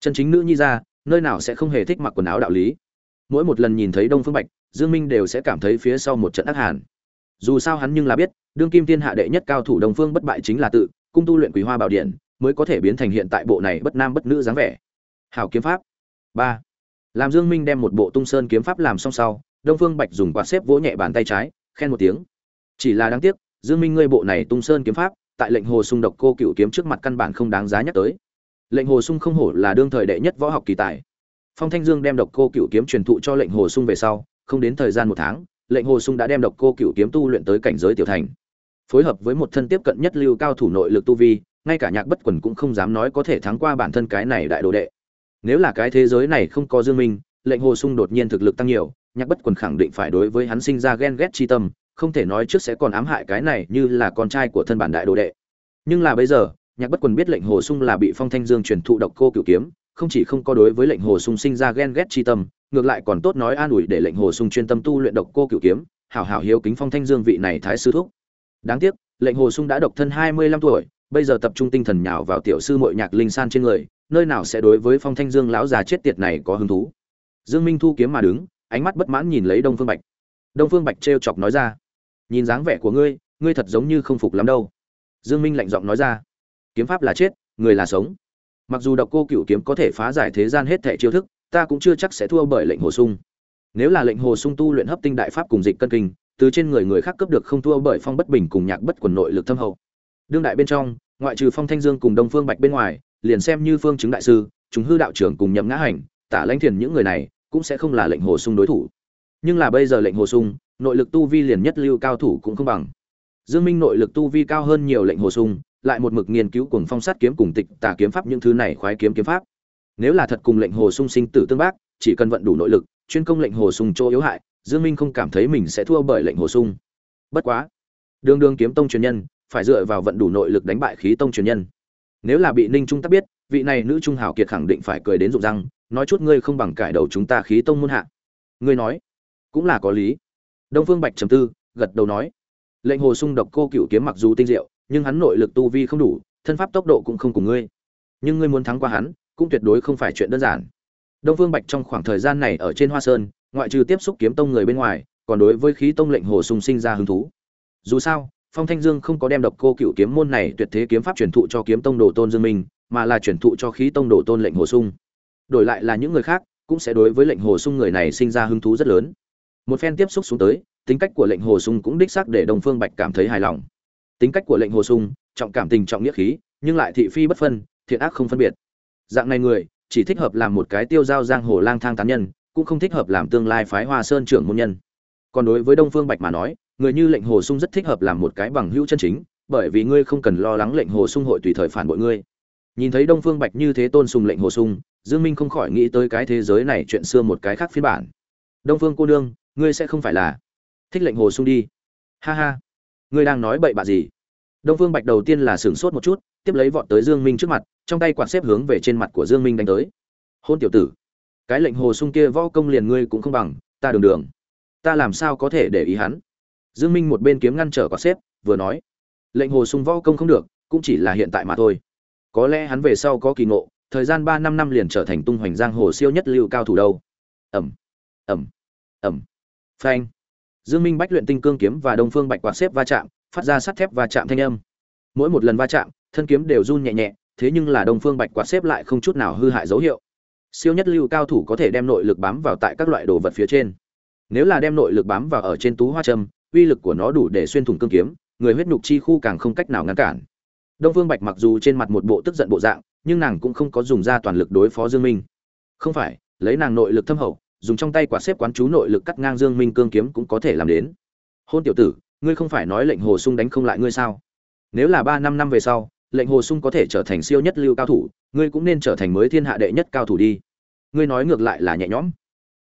Chân chính nữ nhi ra, nơi nào sẽ không hề thích mặc quần áo đạo lý mỗi một lần nhìn thấy đông phương bạch dương minh đều sẽ cảm thấy phía sau một trận ác hàn dù sao hắn nhưng là biết đương kim thiên hạ đệ nhất cao thủ đông phương bất bại chính là tự cung tu luyện quý hoa bảo điện mới có thể biến thành hiện tại bộ này bất nam bất nữ dáng vẻ hảo kiếm pháp ba làm dương minh đem một bộ tung sơn kiếm pháp làm xong sau, đông phương bạch dùng quạt xếp vỗ nhẹ bàn tay trái, khen một tiếng. Chỉ là đáng tiếc, dương minh ngươi bộ này tung sơn kiếm pháp, tại lệnh hồ sung độc cô cựu kiếm trước mặt căn bản không đáng giá nhắc tới. Lệnh hồ sung không hổ là đương thời đệ nhất võ học kỳ tài. Phong thanh dương đem độc cô cựu kiếm truyền thụ cho lệnh hồ sung về sau, không đến thời gian một tháng, lệnh hồ sung đã đem độc cô cựu kiếm tu luyện tới cảnh giới tiểu thành. Phối hợp với một thân tiếp cận nhất lưu cao thủ nội lực tu vi, ngay cả nhạc bất quần cũng không dám nói có thể thắng qua bản thân cái này đại đồ đệ nếu là cái thế giới này không có dương minh, lệnh hồ sung đột nhiên thực lực tăng nhiều, nhạc bất quần khẳng định phải đối với hắn sinh ra ghen ghét chi tâm, không thể nói trước sẽ còn ám hại cái này như là con trai của thân bản đại đồ đệ. Nhưng là bây giờ, nhạc bất quần biết lệnh hồ sung là bị phong thanh dương truyền thụ độc cô cửu kiếm, không chỉ không có đối với lệnh hồ sung sinh ra ghen ghét chi tâm, ngược lại còn tốt nói an ủi để lệnh hồ sung chuyên tâm tu luyện độc cô cửu kiếm, hảo hảo hiếu kính phong thanh dương vị này thái sư thúc. Đáng tiếc, lệnh hồ sung đã độc thân hai mươi lăm tuổi, bây giờ tập trung tinh thần nhào vào tiểu sư muội nhạc linh san trên người nơi nào sẽ đối với phong thanh dương lão già chết tiệt này có hứng thú? Dương minh thu kiếm mà đứng, ánh mắt bất mãn nhìn lấy đông phương bạch. Đông phương bạch trêu chọc nói ra, nhìn dáng vẻ của ngươi ngươi thật giống như không phục lắm đâu. Dương minh lạnh giọng nói ra, kiếm pháp là chết, người là sống. Mặc dù độc cô cựu kiếm có thể phá giải thế gian hết thảy chiêu thức, ta cũng chưa chắc sẽ thua bởi lệnh hồ sung. Nếu là lệnh hồ sung tu luyện hấp tinh đại pháp cùng dịch cân kinh, từ trên người người khác cấp được không thua bởi phong bất bình cùng nhạc bất quần nội lực thâm hậu. Đương đại bên trong, ngoại trừ phong thanh dương cùng đông phương bạch bên ngoài liền xem như phương chứng đại sư, chúng hư đạo trưởng cùng nhậm ngã hành, tả lãnh thiền những người này cũng sẽ không là lệnh hồ sung đối thủ. Nhưng là bây giờ lệnh hồ sung, nội lực tu vi liền nhất lưu cao thủ cũng không bằng. Dương minh nội lực tu vi cao hơn nhiều lệnh hồ sung, lại một mực nghiên cứu cùng phong sát kiếm cùng tịch tả kiếm pháp những thứ này khoái kiếm kiếm pháp. Nếu là thật cùng lệnh hồ sung sinh tử tương bác, chỉ cần vận đủ nội lực, chuyên công lệnh hồ sung chỗ yếu hại, dương minh không cảm thấy mình sẽ thua bởi lệnh hồ sung. Bất quá, đường đường kiếm tông truyền nhân, phải dựa vào vận đủ nội lực đánh bại khí tông truyền nhân nếu là bị ninh trung Tắc biết, vị này nữ trung hào kiệt khẳng định phải cười đến rụng răng, nói chút ngươi không bằng cải đầu chúng ta khí tông môn hạ. Ngươi nói, cũng là có lý. Đông phương bạch trầm tư, gật đầu nói. Lệnh hồ sung độc cô cựu kiếm mặc dù tinh diệu, nhưng hắn nội lực tu vi không đủ, thân pháp tốc độ cũng không cùng ngươi. Nhưng ngươi muốn thắng qua hắn, cũng tuyệt đối không phải chuyện đơn giản. Đông phương bạch trong khoảng thời gian này ở trên hoa sơn, ngoại trừ tiếp xúc kiếm tông người bên ngoài, còn đối với khí tông lệnh hồ sung sinh ra hứng thú. Dù sao phong thanh dương không có đem độc cô cựu kiếm môn này tuyệt thế kiếm pháp truyền thụ cho kiếm tông đồ tôn dương minh, mà là truyền thụ cho khí tông đồ tôn lệnh hồ sung. Đổi lại là những người khác, cũng sẽ đối với lệnh hồ sung người này sinh ra hứng thú rất lớn. Một phen tiếp xúc xuống tới, tính cách của lệnh hồ sung cũng đích xác để đồng phương bạch cảm thấy hài lòng. Tính cách của lệnh hồ sung, trọng cảm tình trọng nghĩa khí, nhưng lại thị phi bất phân, thiện ác không phân biệt. Dạng này người, chỉ thích hợp làm một cái tiêu giao giang hồ lang thang tán nhân, cũng không thích hợp làm tương lai phái hoa sơn trưởng môn nhân. Còn đối với đông phương bạch mà nói người như lệnh hồ sung rất thích hợp làm một cái bằng hữu chân chính bởi vì ngươi không cần lo lắng lệnh hồ sung hội tùy thời phản bội ngươi. Nhìn thấy đông phương bạch như thế tôn sùng lệnh hồ sung dương minh không khỏi nghĩ tới cái thế giới này chuyện xưa một cái khác phiên bản. Đông phương cô đương, ngươi sẽ không phải là thích lệnh hồ sung đi. Ha ha. Ngươi đang nói bậy bạ gì? Đông phương bạch đầu tiên là sửng sốt một chút tiếp lấy vọt tới dương minh trước mặt trong tay quạt xếp hướng về trên mặt của dương minh đánh tới. Hôn tiểu tử. Cái lệnh hồ sung kia võ công liền ngươi cũng không bằng ta đường đường. Ta làm sao có thể để ý hắn? Dương minh một bên kiếm ngăn trở quả xếp, vừa nói, lệnh hồ sung võ công không được, cũng chỉ là hiện tại mà thôi. Có lẽ hắn về sau có kỳ ngộ, thời gian ba năm năm liền trở thành tung hoành giang hồ siêu nhất lưu cao thủ đâu. Ẩm ẩm ẩm phanh. Dương minh bách luyện tinh cương kiếm và đông phương bạch quạt xếp va chạm, phát ra sắt thép va chạm thanh âm. Mỗi một lần va chạm, thân kiếm đều run nhẹ nhẹ, thế nhưng là đông phương bạch quạt xếp lại không chút nào hư hại dấu hiệu. Siêu nhất lưu cao thủ có thể đem nội lực bám vào tại các loại đồ vật phía trên. Nếu là đem nội lực bám vào ở trên tú hoa trầm uy lực của nó đủ để xuyên thủng cương kiếm, người huyết nhục chi khu càng không cách nào ngăn cản. Đông phương bạch mặc dù trên mặt một bộ tức giận bộ dạng, nhưng nàng cũng không có dùng ra toàn lực đối phó dương minh. Không phải, lấy nàng nội lực thâm hậu, dùng trong tay quả xếp quán chú nội lực cắt ngang dương minh cương kiếm cũng có thể làm đến. Hôn tiểu tử, ngươi không phải nói lệnh hồ sung đánh không lại ngươi sao? Nếu là ba năm năm về sau, lệnh hồ sung có thể trở thành siêu nhất lưu cao thủ, ngươi cũng nên trở thành mới thiên hạ đệ nhất cao thủ đi. Ngươi nói ngược lại là nhẹ nhõm.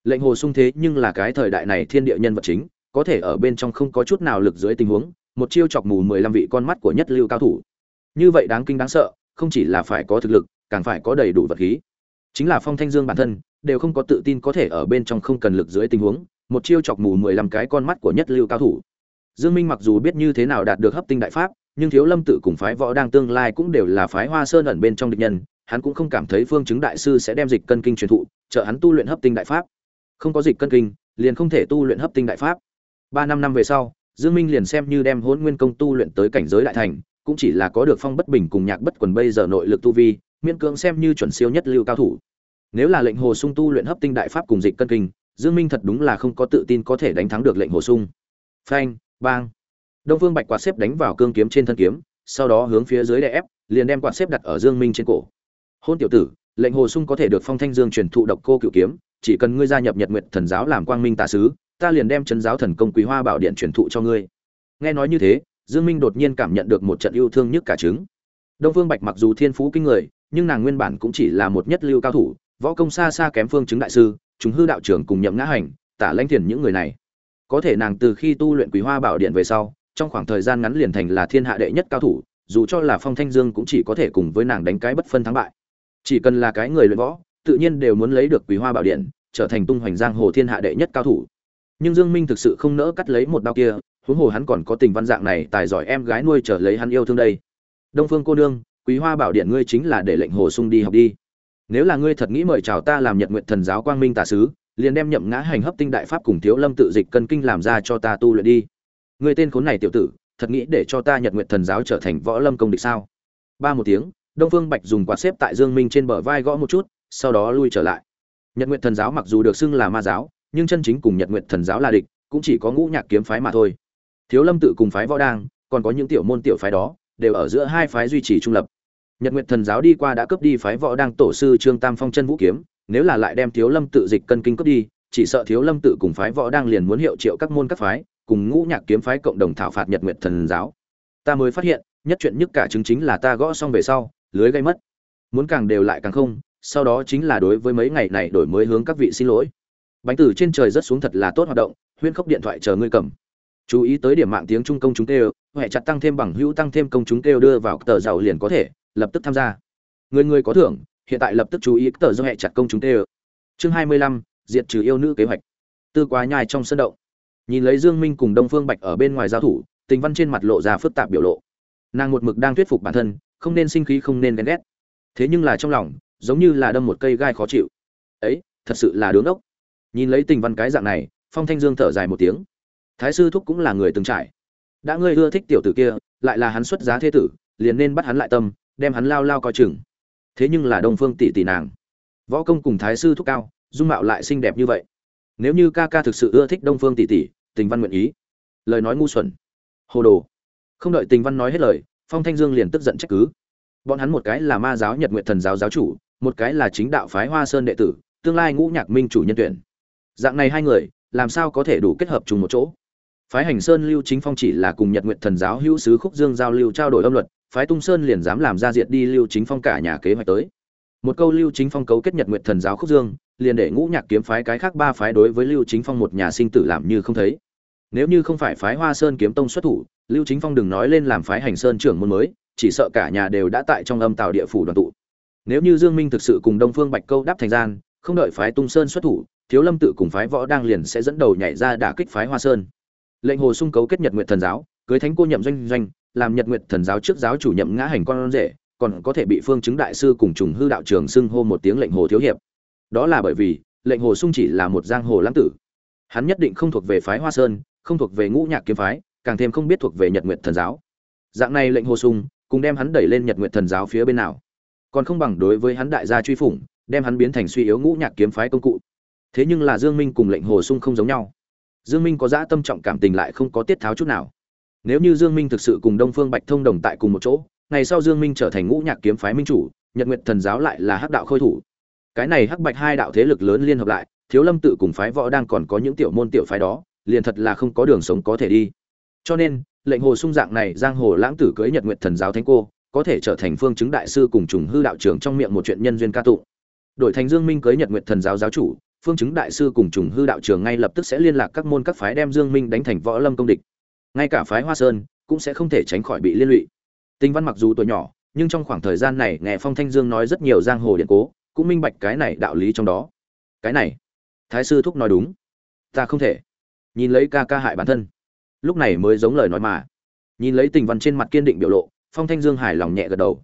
Lệnh hồ sung thế nhưng là cái thời đại này thiên địa nhân vật chính có thể ở bên trong không có chút nào lực dưới tình huống, một chiêu chọc mù mười lăm vị con mắt của nhất lưu cao thủ. Như vậy đáng kinh đáng sợ, không chỉ là phải có thực lực, càng phải có đầy đủ vật khí. Chính là phong thanh dương bản thân, đều không có tự tin có thể ở bên trong không cần lực dưới tình huống, một chiêu chọc mù mười lăm cái con mắt của nhất lưu cao thủ. Dương minh mặc dù biết như thế nào đạt được hấp tinh đại pháp, nhưng thiếu lâm tự cùng phái võ đang tương lai cũng đều là phái hoa sơn ẩn bên trong địch nhân, hắn cũng không cảm thấy phương chứng đại sư sẽ đem dịch cân kinh truyền thụ, trợ hắn tu luyện hấp tinh đại pháp. Không có dịch cân kinh, liền không thể tu luyện hấp tinh đại pháp ba năm năm về sau, dương minh liền xem như đem hỗn nguyên công tu luyện tới cảnh giới đại thành, cũng chỉ là có được phong bất bình cùng nhạc bất quần bây giờ nội lực tu vi, miễn cưỡng xem như chuẩn siêu nhất lưu cao thủ. Nếu là lệnh hồ sung tu luyện hấp tinh đại pháp cùng dịch cân kinh, dương minh thật đúng là không có tự tin có thể đánh thắng được lệnh hồ sung. Phanh, bang. Đông phương bạch quạt xếp đánh vào cương kiếm trên thân kiếm, sau đó hướng phía dưới đè ép, liền đem quạt xếp đặt ở dương minh trên cổ. Hôn tiểu tử, lệnh hồ sung có thể được phong thanh dương truyền thụ độc cô cựu kiếm, chỉ cần ngươi gia nhập nhật nguyệt thần giáo làm quang minh tà sứ ta liền đem chân giáo thần công quý hoa bảo điện truyền thụ cho ngươi. Nghe nói như thế, dương minh đột nhiên cảm nhận được một trận yêu thương nhất cả trứng. Đông phương bạch mặc dù thiên phú kinh người, nhưng nàng nguyên bản cũng chỉ là một nhất lưu cao thủ, võ công xa xa kém phương chứng đại sư, chúng hư đạo trưởng cùng nhậm ngã hành, tả lãnh thiền những người này. Có thể nàng từ khi tu luyện quý hoa bảo điện về sau, trong khoảng thời gian ngắn liền thành là thiên hạ đệ nhất cao thủ, dù cho là phong thanh dương cũng chỉ có thể cùng với nàng đánh cái bất phân thắng bại. Chỉ cần là cái người luyện võ, tự nhiên đều muốn lấy được quý hoa bảo điện, trở thành tung hoành giang hồ thiên hạ đệ nhất cao thủ nhưng dương minh thực sự không nỡ cắt lấy một đao kia, huống hồ hắn còn có tình văn dạng này tài giỏi em gái nuôi trở lấy hắn yêu thương đây. Đông phương cô nương, quý hoa bảo điện ngươi chính là để lệnh hồ sung đi học đi. Nếu là ngươi thật nghĩ mời chào ta làm nhật nguyện thần giáo quang minh tà sứ, liền đem nhậm ngã hành hấp tinh đại pháp cùng thiếu lâm tự dịch cân kinh làm ra cho ta tu luyện đi. Ngươi tên khốn này tiểu tử, thật nghĩ để cho ta nhật nguyện thần giáo trở thành võ lâm công địch sao? Ba một tiếng, đông phương bạch dùng quạt xếp tại dương minh trên bờ vai gõ một chút, sau đó lui trở lại. Nhật nguyện thần giáo mặc dù được xưng là ma giáo nhưng chân chính cùng nhật Nguyệt thần giáo là địch, cũng chỉ có ngũ nhạc kiếm phái mà thôi. Thiếu lâm tự cùng phái võ đang, còn có những tiểu môn tiểu phái đó, đều ở giữa hai phái duy trì trung lập. Nhật Nguyệt thần giáo đi qua đã cướp đi phái võ đang tổ sư trương tam phong chân vũ kiếm, nếu là lại đem thiếu lâm tự dịch cân kinh cướp đi, chỉ sợ thiếu lâm tự cùng phái võ đang liền muốn hiệu triệu các môn các phái, cùng ngũ nhạc kiếm phái cộng đồng thảo phạt nhật Nguyệt thần giáo. Ta mới phát hiện, nhất chuyện nhất cả chứng chính là ta gõ xong về sau, lưới gây mất. Muốn càng đều lại càng không, sau đó chính là đối với mấy ngày này đổi mới hướng các vị xin lỗi bánh từ trên trời rất xuống thật là tốt hoạt động huyên khốc điện thoại chờ ngươi cầm. Chú ý tới điểm mạng tiếng trung công chúng kêu huệ chặt tăng thêm bằng hữu tăng thêm công chúng kêu đưa vào tờ giàu liền có thể, lập tức tham gia. Người người có thưởng, hiện tại lập tức chú ý tờ do hệ chặt công chúng kêu. Chương hai mươi lăm, diệt trừ yêu nữ kế hoạch. Tư quá nhai trong sân động. Nhìn lấy dương minh cùng đông phương bạch ở bên ngoài giao thủ, tình văn trên mặt lộ ra phức tạp biểu lộ. Nàng một mực đang thuyết phục bản thân, không nên sinh khí, không nên ghen ghét. Thế nhưng là trong lòng, giống như là đâm một cây gai khó chịu. Ấy, thật sự là đứng ốc nhìn lấy tình văn cái dạng này, phong thanh dương thở dài một tiếng. Thái sư thúc cũng là người từng trải. Đã ngươi ưa thích tiểu tử kia, lại là hắn xuất giá thế tử, liền nên bắt hắn lại tâm, đem hắn lao lao coi chừng. Thế nhưng là đông phương tỷ tỷ nàng. Võ công cùng thái sư thúc cao, dung mạo lại xinh đẹp như vậy. Nếu như ca ca thực sự ưa thích đông phương tỷ tỷ, tình văn nguyện ý. Lời nói ngu xuẩn. Hồ đồ. Không đợi tình văn nói hết lời, phong thanh dương liền tức giận trách cứ. Bọn hắn một cái là ma giáo nhật nguyện thần giáo giáo chủ, một cái là chính đạo phái hoa sơn đệ tử, tương lai ngũ nhạc minh chủ nhân tuyển dạng này hai người, làm sao có thể đủ kết hợp chung một chỗ? Phái hành sơn, lưu chính phong chỉ là cùng nhật nguyện thần giáo hữu sứ khúc dương giao lưu trao đổi âm luật, phái tung sơn liền dám làm ra diệt đi lưu chính phong cả nhà kế hoạch tới. Một câu lưu chính phong cấu kết nhật nguyện thần giáo khúc dương, liền để ngũ nhạc kiếm phái cái khác ba phái đối với lưu chính phong một nhà sinh tử làm như không thấy. Nếu như không phải phái hoa sơn kiếm tông xuất thủ, lưu chính phong đừng nói lên làm phái hành sơn trưởng môn mới, chỉ sợ cả nhà đều đã tại trong âm tào địa phủ đoàn tụ. Nếu như dương minh thực sự cùng đông phương bạch câu đáp thành gian, không đợi phái tung sơn xuất thủ thiếu lâm tự cùng phái võ đang liền sẽ dẫn đầu nhảy ra đả kích phái hoa sơn. Lệnh hồ sung cấu kết nhật nguyện thần giáo, cưới thánh cô nhậm doanh doanh, làm nhật nguyện thần giáo trước giáo chủ nhậm ngã hành con rể, còn có thể bị phương chứng đại sư cùng trùng hư đạo trường xưng hô một tiếng lệnh hồ thiếu hiệp. Đó là bởi vì, lệnh hồ sung chỉ là một giang hồ lãng tử. Hắn nhất định không thuộc về phái hoa sơn, không thuộc về ngũ nhạc kiếm phái, càng thêm không biết thuộc về nhật nguyện thần giáo. Dạng này lệnh hồ sung, cùng đem hắn đẩy lên nhật nguyện thần giáo phía bên nào. Còn không bằng đối với hắn đại gia truy phủng, đem hắn biến thành suy yếu ngũ nhạc kiếm phái công cụ thế nhưng là dương minh cùng lệnh hồ sung không giống nhau. Dương minh có dã tâm trọng cảm tình lại không có tiết tháo chút nào. Nếu như dương minh thực sự cùng đông phương bạch thông đồng tại cùng một chỗ, ngày sau dương minh trở thành ngũ nhạc kiếm phái minh chủ, nhật nguyệt thần giáo lại là hắc đạo khôi thủ. Cái này hắc bạch hai đạo thế lực lớn liên hợp lại, thiếu lâm tự cùng phái võ đang còn có những tiểu môn tiểu phái đó, liền thật là không có đường sống có thể đi. Cho nên, lệnh hồ sung dạng này giang hồ lãng tử cưới nhật nguyệt thần giáo thánh cô, có thể trở thành phương chứng đại sư cùng trùng hư đạo trưởng trong miệng một chuyện nhân duyên ca tụng. Đổi thành dương minh cưới nhật nguyệt thần giáo giáo chủ phương chứng đại sư cùng trùng hư đạo trường ngay lập tức sẽ liên lạc các môn các phái đem dương minh đánh thành võ lâm công địch. Ngay cả phái hoa sơn cũng sẽ không thể tránh khỏi bị liên lụy. Tinh văn mặc dù tuổi nhỏ, nhưng trong khoảng thời gian này nghe phong thanh dương nói rất nhiều giang hồ điện cố, cũng minh bạch cái này đạo lý trong đó. Cái này, thái sư thúc nói đúng. Ta không thể. Nhìn lấy ca ca hại bản thân. Lúc này mới giống lời nói mà. Nhìn lấy tình văn trên mặt kiên định biểu lộ, phong thanh dương hài lòng nhẹ gật đầu.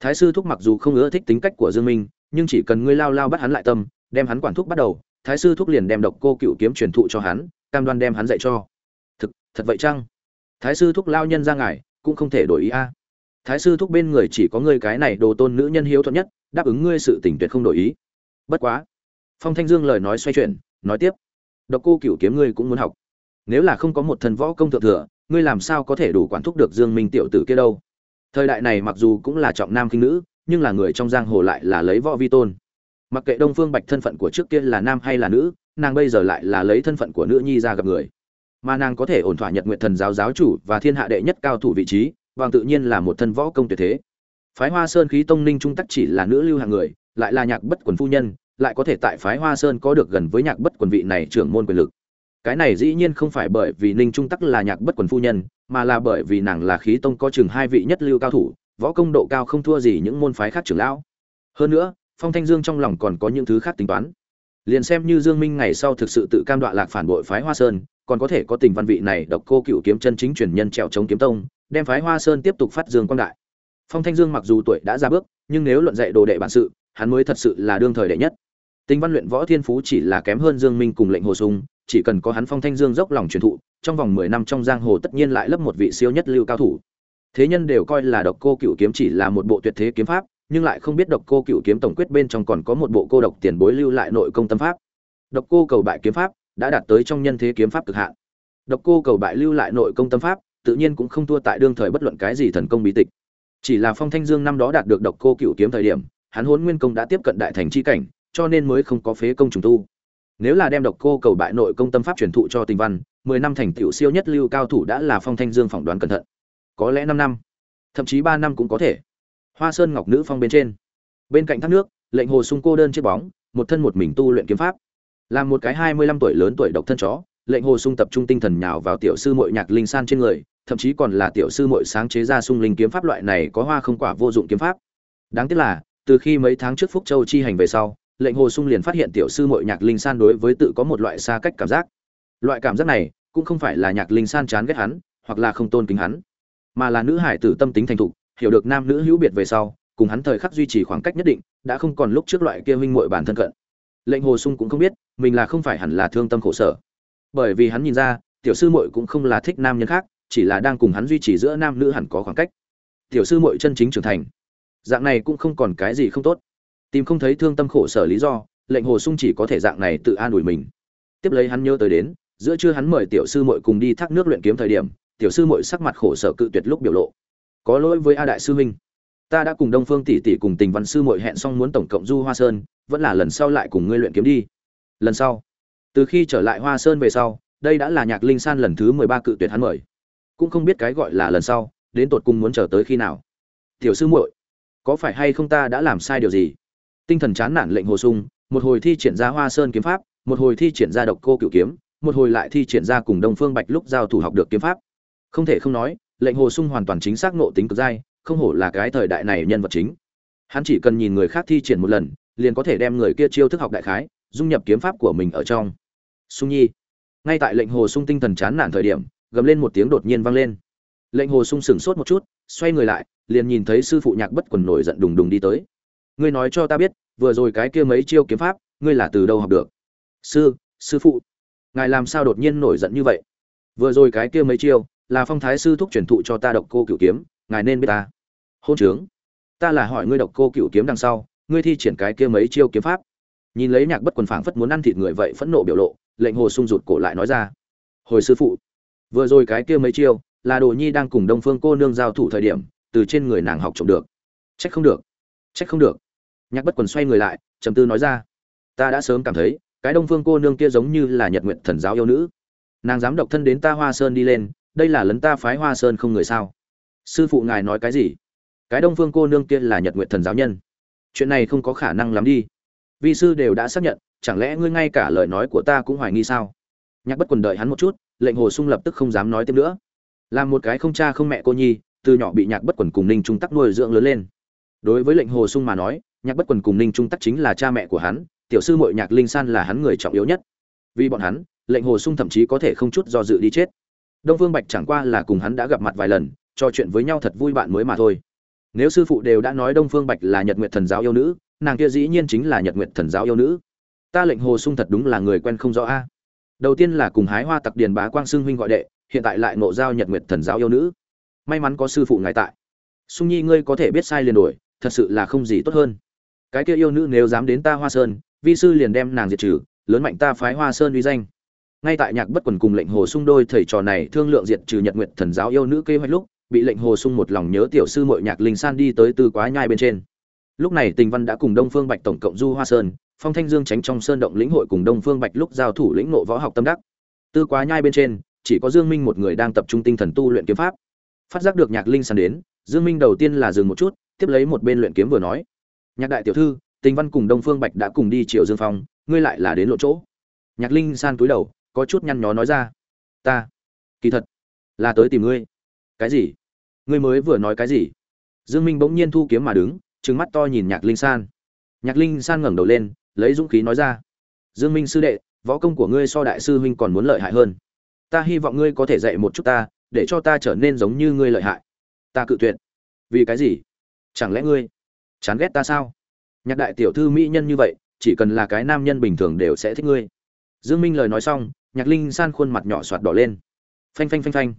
Thái sư thúc mặc dù không ưa thích tính cách của dương minh, nhưng chỉ cần ngươi lao lao bắt hắn lại tâm đem hắn quản thúc bắt đầu, thái sư thúc liền đem độc cô cựu kiếm truyền thụ cho hắn, cam đoan đem hắn dạy cho. Thực, thật vậy chăng? Thái sư thúc lao nhân ra ngài, cũng không thể đổi ý a. Thái sư thúc bên người chỉ có ngươi cái này đồ tôn nữ nhân hiếu thuận nhất, đáp ứng ngươi sự tình tuyệt không đổi ý. Bất quá. Phong thanh dương lời nói xoay chuyển, nói tiếp. Độc cô cựu kiếm ngươi cũng muốn học. Nếu là không có một thần võ công thượng thừa, ngươi làm sao có thể đủ quản thúc được dương minh tiểu tử kia đâu? Thời đại này mặc dù cũng là trọng nam khinh nữ, nhưng là người trong giang hồ lại là lấy võ vi tôn mặc kệ đông phương bạch thân phận của trước kia là nam hay là nữ, nàng bây giờ lại là lấy thân phận của nữ nhi ra gặp người. Mà nàng có thể ổn thỏa nhật nguyện thần giáo giáo chủ và thiên hạ đệ nhất cao thủ vị trí và tự nhiên là một thân võ công tuyệt thế. Phái hoa sơn khí tông ninh trung tắc chỉ là nữ lưu hàng người, lại là nhạc bất quần phu nhân, lại có thể tại phái hoa sơn có được gần với nhạc bất quần vị này trưởng môn quyền lực. Cái này dĩ nhiên không phải bởi vì ninh trung tắc là nhạc bất quần phu nhân, mà là bởi vì nàng là khí tông có chừng hai vị nhất lưu cao thủ, võ công độ cao không thua gì những môn phái khác trưởng lão. Hơn nữa phong thanh dương trong lòng còn có những thứ khác tính toán. Liền xem như dương minh ngày sau thực sự tự cam đoạ lạc phản bội phái hoa sơn còn có thể có tình văn vị này độc cô cựu kiếm chân chính truyền nhân trèo chống kiếm tông đem phái hoa sơn tiếp tục phát dương quang đại. Phong thanh dương mặc dù tuổi đã ra bước nhưng nếu luận dạy đồ đệ bản sự hắn mới thật sự là đương thời đệ nhất. Tinh văn luyện võ thiên phú chỉ là kém hơn Dương Minh cùng lệnh hồ sung, chỉ cần có hắn Phong Thanh Dương dốc lòng truyền thụ, trong vòng 10 năm trong giang hồ tất nhiên lại lấp một vị siêu nhất lưu cao thủ. Thế nhân đều coi là Độc Cô Cửu kiếm chỉ là một bộ tuyệt thế kiếm pháp, nhưng lại không biết Độc Cô Cửu kiếm tổng quyết bên trong còn có một bộ cô độc tiền bối lưu lại nội công tâm pháp. Độc Cô cầu bại kiếm pháp đã đạt tới trong nhân thế kiếm pháp cực hạn. Độc Cô cầu bại lưu lại nội công tâm pháp, tự nhiên cũng không thua tại đương thời bất luận cái gì thần công bí tịch. Chỉ là Phong Thanh Dương năm đó đạt được Độc Cô Cửu kiếm thời điểm, hắn huấn Nguyên công đã tiếp cận đại thành chi cảnh, cho nên mới không có phế công trùng tu. Nếu là đem độc cô cầu bại nội công tâm pháp truyền thụ cho Tình Văn, 10 năm thành tựu siêu nhất lưu cao thủ đã là Phong Thanh Dương phỏng đoán cẩn thận. Có lẽ năm năm, thậm chí ba năm cũng có thể. Hoa Sơn Ngọc Nữ Phong bên trên, bên cạnh thác nước, lệnh hồ sung cô đơn chiếc bóng, một thân một mình tu luyện kiếm pháp. Làm một cái 25 tuổi lớn tuổi độc thân chó, lệnh hồ sung tập trung tinh thần nhào vào tiểu sư muội nhạc linh san trên người, thậm chí còn là tiểu sư muội sáng chế ra sung linh kiếm pháp loại này có hoa không quả vô dụng kiếm pháp. Đáng tiếc là, từ khi mấy tháng trước Phúc Châu chi hành về sau, lệnh hồ sung liền phát hiện tiểu sư mội nhạc linh san đối với tự có một loại xa cách cảm giác loại cảm giác này cũng không phải là nhạc linh san chán ghét hắn hoặc là không tôn kính hắn mà là nữ hải tử tâm tính thành thục hiểu được nam nữ hữu biệt về sau, cùng hắn thời khắc duy trì khoảng cách nhất định, đã không còn lúc trước loại kia huynh muội bản thân cận. Lệnh hồ sung cũng không biết, mình là không phải hẳn là thương tâm khổ sở. Bởi vì hắn nhìn ra, tiểu sư muội cũng không là thích nam nhân khác, chỉ là đang cùng hắn duy trì giữa nam nữ hẳn có khoảng cách. Tiểu sư muội chân chính trưởng thành. Dạng này cũng không còn cái gì không tốt. Tìm không thấy thương tâm khổ sở lý do, lệnh hồ sung chỉ có thể dạng này tự an ủi mình. Tiếp lấy hắn nhớ tới đến, giữa trưa hắn mời tiểu sư muội cùng đi thác nước luyện kiếm thời điểm, tiểu sư muội sắc mặt khổ sở cự tuyệt lúc biểu lộ có lỗi với a đại sư huynh. Ta đã cùng đông phương tỷ tỷ cùng tình văn sư muội hẹn xong muốn tổng cộng du hoa sơn, vẫn là lần sau lại cùng ngươi luyện kiếm đi. Lần sau. Từ khi trở lại hoa sơn về sau, đây đã là nhạc linh san lần thứ mười ba cự tuyệt hắn mời. Cũng không biết cái gọi là lần sau, đến tột cùng muốn chờ tới khi nào. Tiểu sư muội, có phải hay không ta đã làm sai điều gì? Tinh thần chán nản lệnh hồ sung, một hồi thi triển ra hoa sơn kiếm pháp, một hồi thi triển ra độc cô cửu kiếm, một hồi lại thi triển ra cùng đông phương bạch lúc giao thủ học được kiếm pháp. Không thể không nói lệnh hồ sung hoàn toàn chính xác nộ tính cực dai, không hổ là cái thời đại này nhân vật chính. Hắn chỉ cần nhìn người khác thi triển một lần, liền có thể đem người kia chiêu thức học đại khái, dung nhập kiếm pháp của mình ở trong. Sung nhi. Ngay tại lệnh hồ sung tinh thần chán nản thời điểm, gầm lên một tiếng đột nhiên vang lên. Lệnh hồ sung sửng sốt một chút, xoay người lại, liền nhìn thấy sư phụ nhạc bất quần nổi giận đùng đùng đi tới. Ngươi nói cho ta biết, vừa rồi cái kia mấy chiêu kiếm pháp, ngươi là từ đâu học được? Sư sư phụ. Ngài làm sao đột nhiên nổi giận như vậy? Vừa rồi cái kia mấy chiêu là phong thái sư thúc truyền thụ cho ta độc cô cựu kiếm, ngài nên biết ta. Hôn trướng. Ta là hỏi ngươi độc cô cựu kiếm đằng sau, ngươi thi triển cái kia mấy chiêu kiếm pháp. Nhìn lấy nhạc bất quần phảng phất muốn ăn thịt người vậy phẫn nộ biểu lộ, lệnh hồ sung rụt cổ lại nói ra. Hồi sư phụ, vừa rồi cái kia mấy chiêu, là đồ nhi đang cùng đông phương cô nương giao thủ thời điểm, từ trên người nàng học trộm được. Trách không được. Trách không được. Nhạc bất quần xoay người lại, trầm tư nói ra. Ta đã sớm cảm thấy, cái đông phương cô nương kia giống như là nhật nguyện thần giáo yêu nữ. Nàng dám độc thân đến ta hoa sơn đi lên đây là lấn ta phái hoa sơn không người sao? Sư phụ ngài nói cái gì? Cái đông phương cô nương kia là nhật nguyện thần giáo nhân. Chuyện này không có khả năng lắm đi. Vi sư đều đã xác nhận, chẳng lẽ ngươi ngay cả lời nói của ta cũng hoài nghi sao? Nhạc bất quần đợi hắn một chút, lệnh hồ sung lập tức không dám nói thêm nữa. Làm một cái không cha không mẹ cô nhi, từ nhỏ bị nhạc bất quần cùng ninh trung tắc nuôi dưỡng lớn lên. Đối với lệnh hồ sung mà nói, nhạc bất quần cùng ninh trung tắc chính là cha mẹ của hắn, tiểu sư mội nhạc linh san là hắn người trọng yếu nhất. Vì bọn hắn, lệnh hồ sung thậm chí có thể không chút do dự đi chết đông phương bạch chẳng qua là cùng hắn đã gặp mặt vài lần, trò chuyện với nhau thật vui bạn mới mà thôi. Nếu sư phụ đều đã nói đông phương bạch là nhật nguyệt thần giáo yêu nữ, nàng kia dĩ nhiên chính là nhật nguyệt thần giáo yêu nữ. Ta lệnh hồ sung thật đúng là người quen không rõ a. Đầu tiên là cùng hái hoa tặc điền bá quang xương huynh gọi đệ, hiện tại lại ngộ giao nhật nguyệt thần giáo yêu nữ. May mắn có sư phụ ngài tại. Sung nhi ngươi có thể biết sai liền đổi, thật sự là không gì tốt hơn. Cái kia yêu nữ nếu dám đến ta hoa sơn, vi sư liền đem nàng diệt trừ, lớn mạnh ta phái hoa sơn uy danh ngay tại nhạc bất quần cùng lệnh hồ sung đôi thầy trò này thương lượng diệt trừ nhật nguyệt thần giáo yêu nữ kế hoạch lúc, bị lệnh hồ sung một lòng nhớ tiểu sư muội nhạc linh san đi tới tư quá nhai bên trên. Lúc này tình văn đã cùng đông phương bạch tổng cộng du hoa sơn, phong thanh dương tránh trong sơn động lĩnh hội cùng đông phương bạch lúc giao thủ lĩnh nộ võ học tâm đắc. Tư quá nhai bên trên, chỉ có dương minh một người đang tập trung tinh thần tu luyện kiếm pháp. Phát giác được nhạc linh san đến, dương minh đầu tiên là dừng một chút, tiếp lấy một bên luyện kiếm vừa nói. Nhạc đại tiểu thư, tình văn cùng đông phương bạch đã cùng đi triệu dương phong, ngươi lại là đến lộ chỗ. Nhạc linh san túi đầu có chút nhăn nhó nói ra. Ta, kỳ thật, là tới tìm ngươi. Cái gì? Ngươi mới vừa nói cái gì? Dương minh bỗng nhiên thu kiếm mà đứng, trừng mắt to nhìn nhạc linh san. Nhạc linh san ngẩng đầu lên, lấy dũng khí nói ra. Dương minh sư đệ, võ công của ngươi so đại sư huynh còn muốn lợi hại hơn. Ta hy vọng ngươi có thể dạy một chút ta, để cho ta trở nên giống như ngươi lợi hại. Ta cự tuyệt. Vì cái gì? Chẳng lẽ ngươi chán ghét ta sao? Nhạc đại tiểu thư mỹ nhân như vậy, chỉ cần là cái nam nhân bình thường đều sẽ thích ngươi. Dương minh lời nói xong nhạc linh san khuôn mặt nhỏ soạt đỏ lên. Phanh phanh phanh phanh.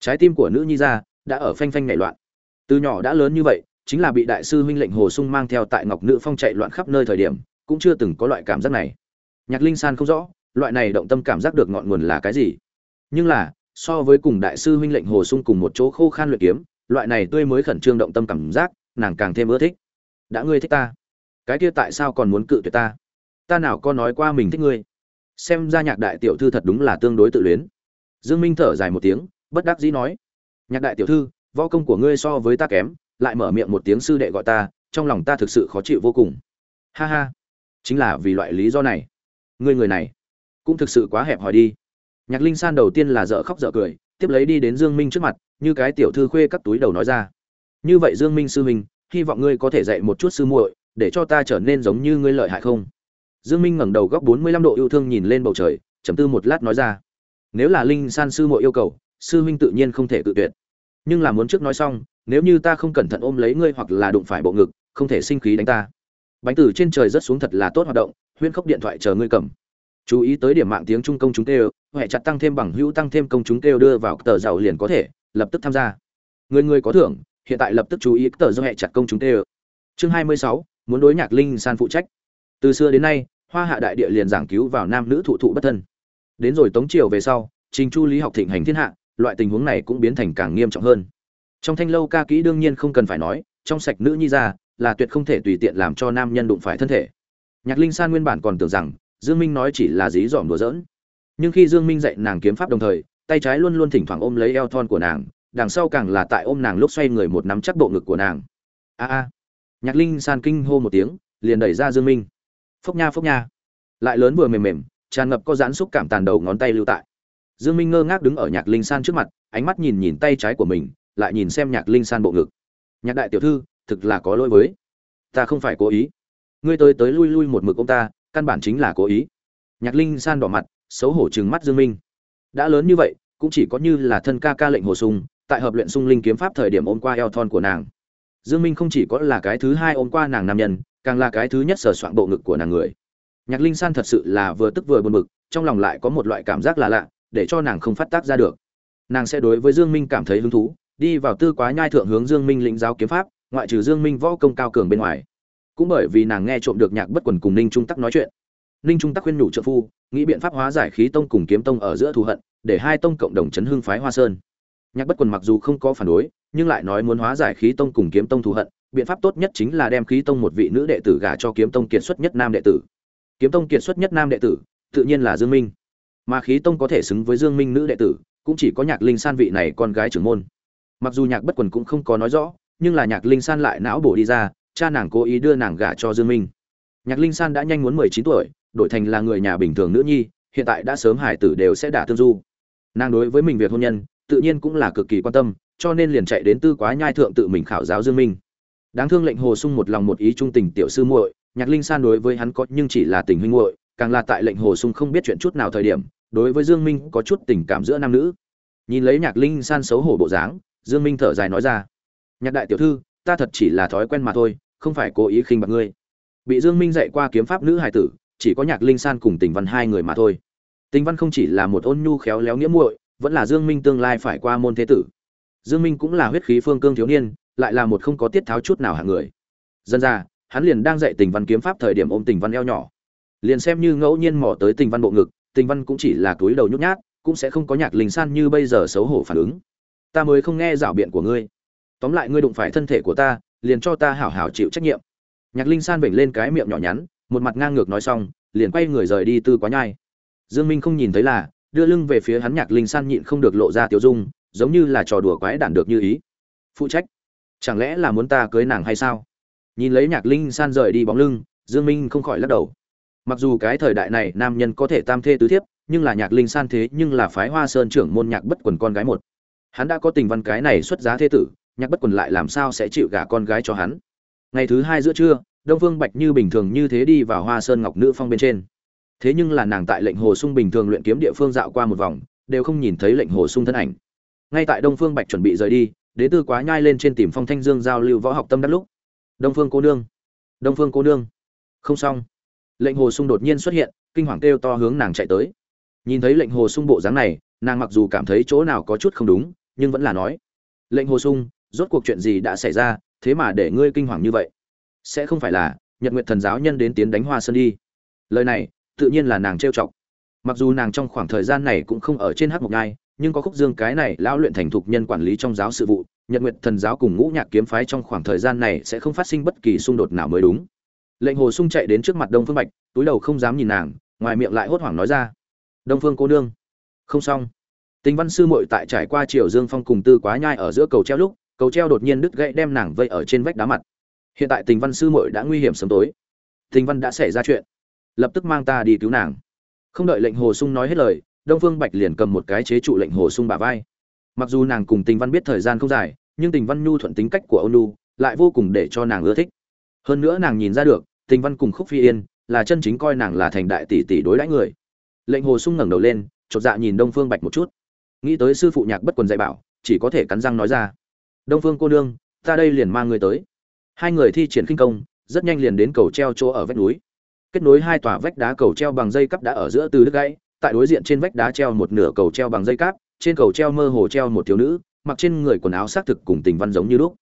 Trái tim của nữ nhi ra đã ở phanh phanh nảy loạn. Từ nhỏ đã lớn như vậy, chính là bị đại sư huynh lệnh hồ sung mang theo tại ngọc nữ phong chạy loạn khắp nơi thời điểm, cũng chưa từng có loại cảm giác này. Nhạc linh san không rõ, loại này động tâm cảm giác được ngọn nguồn là cái gì. Nhưng là, so với cùng đại sư huynh lệnh hồ sung cùng một chỗ khô khan luyện kiếm, loại này tươi mới khẩn trương động tâm cảm giác, nàng càng thêm ưa thích. Đã ngươi thích ta, cái kia tại sao còn muốn cự tuyệt ta? Ta nào có nói qua mình thích ngươi? Xem ra nhạc đại tiểu thư thật đúng là tương đối tự luyến. Dương minh thở dài một tiếng, bất đắc dĩ nói, nhạc đại tiểu thư, võ công của ngươi so với ta kém, lại mở miệng một tiếng sư đệ gọi ta, trong lòng ta thực sự khó chịu vô cùng. Ha ha, chính là vì loại lý do này. Ngươi người này cũng thực sự quá hẹp hòi đi. Nhạc linh san đầu tiên là dở khóc dở cười, tiếp lấy đi đến dương minh trước mặt, như cái tiểu thư khuê cắt túi đầu nói ra, như vậy dương minh sư minh hy vọng ngươi có thể dạy một chút sư muội, để cho ta trở nên giống như ngươi lợi hại không? Dương minh ngẩng đầu góc 45 độ yêu thương nhìn lên bầu trời trầm tư một lát nói ra. Nếu là linh san sư muội yêu cầu sư huynh tự nhiên không thể tự tuyệt. Nhưng là muốn trước nói xong nếu như ta không cẩn thận ôm lấy ngươi hoặc là đụng phải bộ ngực không thể sinh khí đánh ta. Bánh tử trên trời rất xuống thật là tốt hoạt động huyên khốc điện thoại chờ ngươi cầm. Chú ý tới điểm mạng tiếng trung công chúng kêu hệ chặt tăng thêm bằng hữu tăng thêm công chúng kêu đưa vào tờ giàu liền có thể lập tức tham gia. Người người có thưởng hiện tại lập tức chú ý tờ do hệ chặt công chúng kêu. Chương 26, muốn đối nhạc linh san phụ trách. Từ xưa đến nay hoa hạ đại địa liền giảng cứu vào nam nữ thụ thụ bất thân. Đến rồi tống triều về sau, trình chu lý học thịnh hành thiên hạ, loại tình huống này cũng biến thành càng nghiêm trọng hơn. Trong thanh lâu ca kỹ đương nhiên không cần phải nói, trong sạch nữ nhi ra là tuyệt không thể tùy tiện làm cho nam nhân đụng phải thân thể. Nhạc linh san nguyên bản còn tưởng rằng, dương minh nói chỉ là dí dỏm đùa giỡn. Nhưng khi dương minh dạy nàng kiếm pháp đồng thời, tay trái luôn luôn thỉnh thoảng ôm lấy eo thon của nàng, đằng sau càng là tại ôm nàng lúc xoay người một nắm chắc bộ ngực của nàng. A a. Nhạc linh san kinh hô một tiếng, liền đẩy ra dương minh phốc nha phốc nha. Lại lớn vừa mềm mềm, tràn ngập có giãn xúc cảm tàn đầu ngón tay lưu tại. Dương minh ngơ ngác đứng ở nhạc linh san trước mặt, ánh mắt nhìn nhìn tay trái của mình, lại nhìn xem nhạc linh san bộ ngực. Nhạc đại tiểu thư, thực là có lỗi với. Ta không phải cố ý. Ngươi tới tới lui lui một mực ông ta, căn bản chính là cố ý. Nhạc linh san đỏ mặt, xấu hổ trừng mắt dương minh. Đã lớn như vậy, cũng chỉ có như là thân ca ca lệnh hồ sung, tại hợp luyện sung linh kiếm pháp thời điểm ôm qua eo thon của nàng. Dương minh không chỉ có là cái thứ hai ôm qua nàng nam nhân càng là cái thứ nhất sờ soạn bộ ngực của nàng người. Nhạc linh san thật sự là vừa tức vừa buồn bực, trong lòng lại có một loại cảm giác là lạ, để cho nàng không phát tác ra được. Nàng sẽ đối với dương minh cảm thấy hứng thú, đi vào tư quá nhai thượng hướng dương minh lĩnh giáo kiếm pháp, ngoại trừ dương minh võ công cao cường bên ngoài. Cũng bởi vì nàng nghe trộm được nhạc bất quần cùng ninh trung tắc nói chuyện. Ninh trung tắc khuyên nhủ trợ phu, nghĩ biện pháp hóa giải khí tông cùng kiếm tông ở giữa thù hận, để hai tông cộng đồng chấn hưng phái hoa sơn. Nhạc bất quần mặc dù không có phản đối, nhưng lại nói muốn hóa giải khí tông cùng kiếm tông thù hận biện pháp tốt nhất chính là đem khí tông một vị nữ đệ tử gả cho kiếm tông kiệt xuất nhất nam đệ tử. Kiếm tông kiệt xuất nhất nam đệ tử, tự nhiên là dương minh. Mà khí tông có thể xứng với dương minh nữ đệ tử, cũng chỉ có nhạc linh san vị này con gái trưởng môn. Mặc dù nhạc bất quần cũng không có nói rõ, nhưng là nhạc linh san lại não bổ đi ra, cha nàng cố ý đưa nàng gả cho dương minh. Nhạc linh san đã nhanh muốn mười chín tuổi, đổi thành là người nhà bình thường nữ nhi, hiện tại đã sớm hải tử đều sẽ đả tương du. Nàng đối với mình việc hôn nhân, tự nhiên cũng là cực kỳ quan tâm, cho nên liền chạy đến tư quá nhai thượng tự mình khảo giáo dương minh đáng thương lệnh hồ sung một lòng một ý trung tình tiểu sư muội, nhạc linh san đối với hắn có nhưng chỉ là tình huynh muội, càng là tại lệnh hồ sung không biết chuyện chút nào thời điểm, đối với dương minh có chút tình cảm giữa nam nữ. Nhìn lấy nhạc linh san xấu hổ bộ dáng, dương minh thở dài nói ra, nhạc đại tiểu thư, ta thật chỉ là thói quen mà thôi, không phải cố ý khinh bạc ngươi. Bị dương minh dạy qua kiếm pháp nữ hài tử, chỉ có nhạc linh san cùng tình văn hai người mà thôi. Tình văn không chỉ là một ôn nhu khéo léo nghĩa muội, vẫn là dương minh tương lai phải qua môn thế tử. Dương minh cũng là huyết khí phương cương thiếu niên lại là một không có tiết tháo chút nào hạng người. Dân ra, hắn liền đang dạy tình văn kiếm pháp thời điểm ôm tình văn eo nhỏ. Liền xem như ngẫu nhiên mò tới tình văn bộ ngực, tình văn cũng chỉ là túi đầu nhút nhát, cũng sẽ không có nhạc linh san như bây giờ xấu hổ phản ứng. Ta mới không nghe rảo biện của ngươi. Tóm lại ngươi đụng phải thân thể của ta, liền cho ta hảo hảo chịu trách nhiệm. Nhạc linh san vểnh lên cái miệng nhỏ nhắn, một mặt ngang ngược nói xong, liền quay người rời đi tư quá nhai. Dương minh không nhìn thấy là, đưa lưng về phía hắn nhạc linh san nhịn không được lộ ra tiểu dung, giống như là trò đùa quái đản được như ý. Phụ trách chẳng lẽ là muốn ta cưới nàng hay sao? Nhìn lấy nhạc linh san rời đi bóng lưng, dương minh không khỏi lắc đầu. Mặc dù cái thời đại này nam nhân có thể tam thê tứ thiếp, nhưng là nhạc linh san thế nhưng là phái hoa sơn trưởng môn nhạc bất quần con gái một. Hắn đã có tình văn cái này xuất giá thế tử, nhạc bất quần lại làm sao sẽ chịu gả con gái cho hắn? Ngày thứ hai giữa trưa, đông phương bạch như bình thường như thế đi vào hoa sơn ngọc nữ phong bên trên. Thế nhưng là nàng tại lệnh hồ sung bình thường luyện kiếm địa phương dạo qua một vòng, đều không nhìn thấy lệnh hồ sung thân ảnh. Ngay tại đông phương bạch chuẩn bị rời đi đế tư quá nhai lên trên tìm phong thanh dương giao lưu võ học tâm đắc lúc. Đông phương cô nương. Đông phương cô nương. Không xong. Lệnh hồ sung đột nhiên xuất hiện, kinh hoàng kêu to hướng nàng chạy tới. Nhìn thấy lệnh hồ sung bộ dáng này, nàng mặc dù cảm thấy chỗ nào có chút không đúng, nhưng vẫn là nói. Lệnh hồ sung, rốt cuộc chuyện gì đã xảy ra, thế mà để ngươi kinh hoàng như vậy? Sẽ không phải là nhật nguyện thần giáo nhân đến tiến đánh hoa sơn đi. Lời này, tự nhiên là nàng trêu chọc. Mặc dù nàng trong khoảng thời gian này cũng không ở trên hát mộc nhai nhưng có khúc dương cái này lão luyện thành thục nhân quản lý trong giáo sự vụ, nhật nguyện thần giáo cùng ngũ nhạc kiếm phái trong khoảng thời gian này sẽ không phát sinh bất kỳ xung đột nào mới đúng. Lệnh hồ sung chạy đến trước mặt đông phương bạch, túi đầu không dám nhìn nàng, ngoài miệng lại hốt hoảng nói ra, đông phương cô nương, không xong. Tình văn sư muội tại trải qua triều dương phong cùng tư quá nhai ở giữa cầu treo lúc, cầu treo đột nhiên đứt gãy đem nàng vây ở trên vách đá mặt. Hiện tại tình văn sư muội đã nguy hiểm sớm tối. Tình văn đã xảy ra chuyện. Lập tức mang ta đi cứu nàng. Không đợi lệnh hồ sung nói hết lời đông phương bạch liền cầm một cái chế trụ lệnh hồ sung bả vai. Mặc dù nàng cùng tình văn biết thời gian không dài, nhưng tình văn nhu thuận tính cách của ôn nhu lại vô cùng để cho nàng ưa thích. Hơn nữa nàng nhìn ra được, tình văn cùng khúc phi yên là chân chính coi nàng là thành đại tỷ tỷ đối đãi người. Lệnh hồ sung ngẩng đầu lên, chột dạ nhìn đông phương bạch một chút. Nghĩ tới sư phụ nhạc bất quần dạy bảo, chỉ có thể cắn răng nói ra, đông phương cô nương, ta đây liền mang người tới. Hai người thi triển khinh công, rất nhanh liền đến cầu treo chỗ ở vách núi. Kết nối hai tòa vách đá cầu treo bằng dây cắp đã ở giữa từ đứt gãy tại đối diện trên vách đá treo một nửa cầu treo bằng dây cáp, trên cầu treo mơ hồ treo một thiếu nữ, mặc trên người quần áo xác thực cùng tình văn giống như lúc.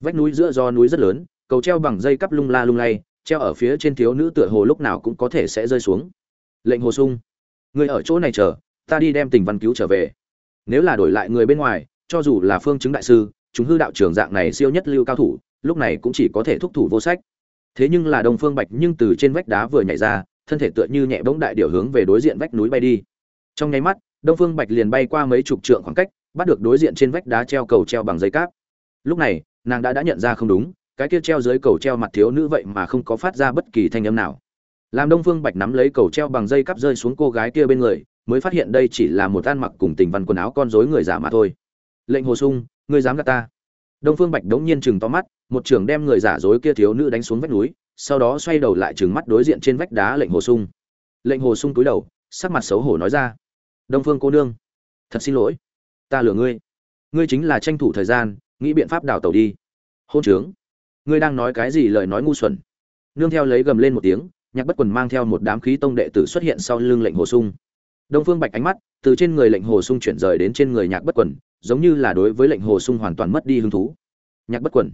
Vách núi giữa do núi rất lớn, cầu treo bằng dây cắp lung la lung lay, treo ở phía trên thiếu nữ tựa hồ lúc nào cũng có thể sẽ rơi xuống. Lệnh hồ sung, người ở chỗ này chờ, ta đi đem tình văn cứu trở về. Nếu là đổi lại người bên ngoài, cho dù là phương chứng đại sư, chúng hư đạo trưởng dạng này siêu nhất lưu cao thủ, lúc này cũng chỉ có thể thúc thủ vô sách. Thế nhưng là đông phương bạch nhưng từ trên vách đá vừa nhảy ra thân thể tựa như nhẹ bỗng đại điều hướng về đối diện vách núi bay đi. Trong nháy mắt, đông phương bạch liền bay qua mấy chục trượng khoảng cách, bắt được đối diện trên vách đá treo cầu treo bằng dây cáp. Lúc này, nàng đã đã nhận ra không đúng, cái kia treo dưới cầu treo mặt thiếu nữ vậy mà không có phát ra bất kỳ thanh âm nào. Làm đông phương bạch nắm lấy cầu treo bằng dây cáp rơi xuống cô gái kia bên người, mới phát hiện đây chỉ là một ăn mặc cùng tình văn quần áo con rối người giả mà thôi. Lệnh hồ sung, ngươi dám gạt ta? Đông phương bạch đống nhiên chừng to mắt, một trưởng đem người giả dối kia thiếu nữ đánh xuống vách núi sau đó xoay đầu lại trừng mắt đối diện trên vách đá lệnh hồ sung. Lệnh hồ sung túi đầu, sắc mặt xấu hổ nói ra. Đông phương cô nương, thật xin lỗi. Ta lừa ngươi. Ngươi chính là tranh thủ thời gian, nghĩ biện pháp đào tàu đi. Hôn trướng. Ngươi đang nói cái gì lời nói ngu xuẩn. Nương theo lấy gầm lên một tiếng, nhạc bất quần mang theo một đám khí tông đệ tử xuất hiện sau lưng lệnh hồ sung. Đông phương bạch ánh mắt, từ trên người lệnh hồ sung chuyển rời đến trên người nhạc bất quần, giống như là đối với lệnh hồ sung hoàn toàn mất đi hứng thú. Nhạc bất quần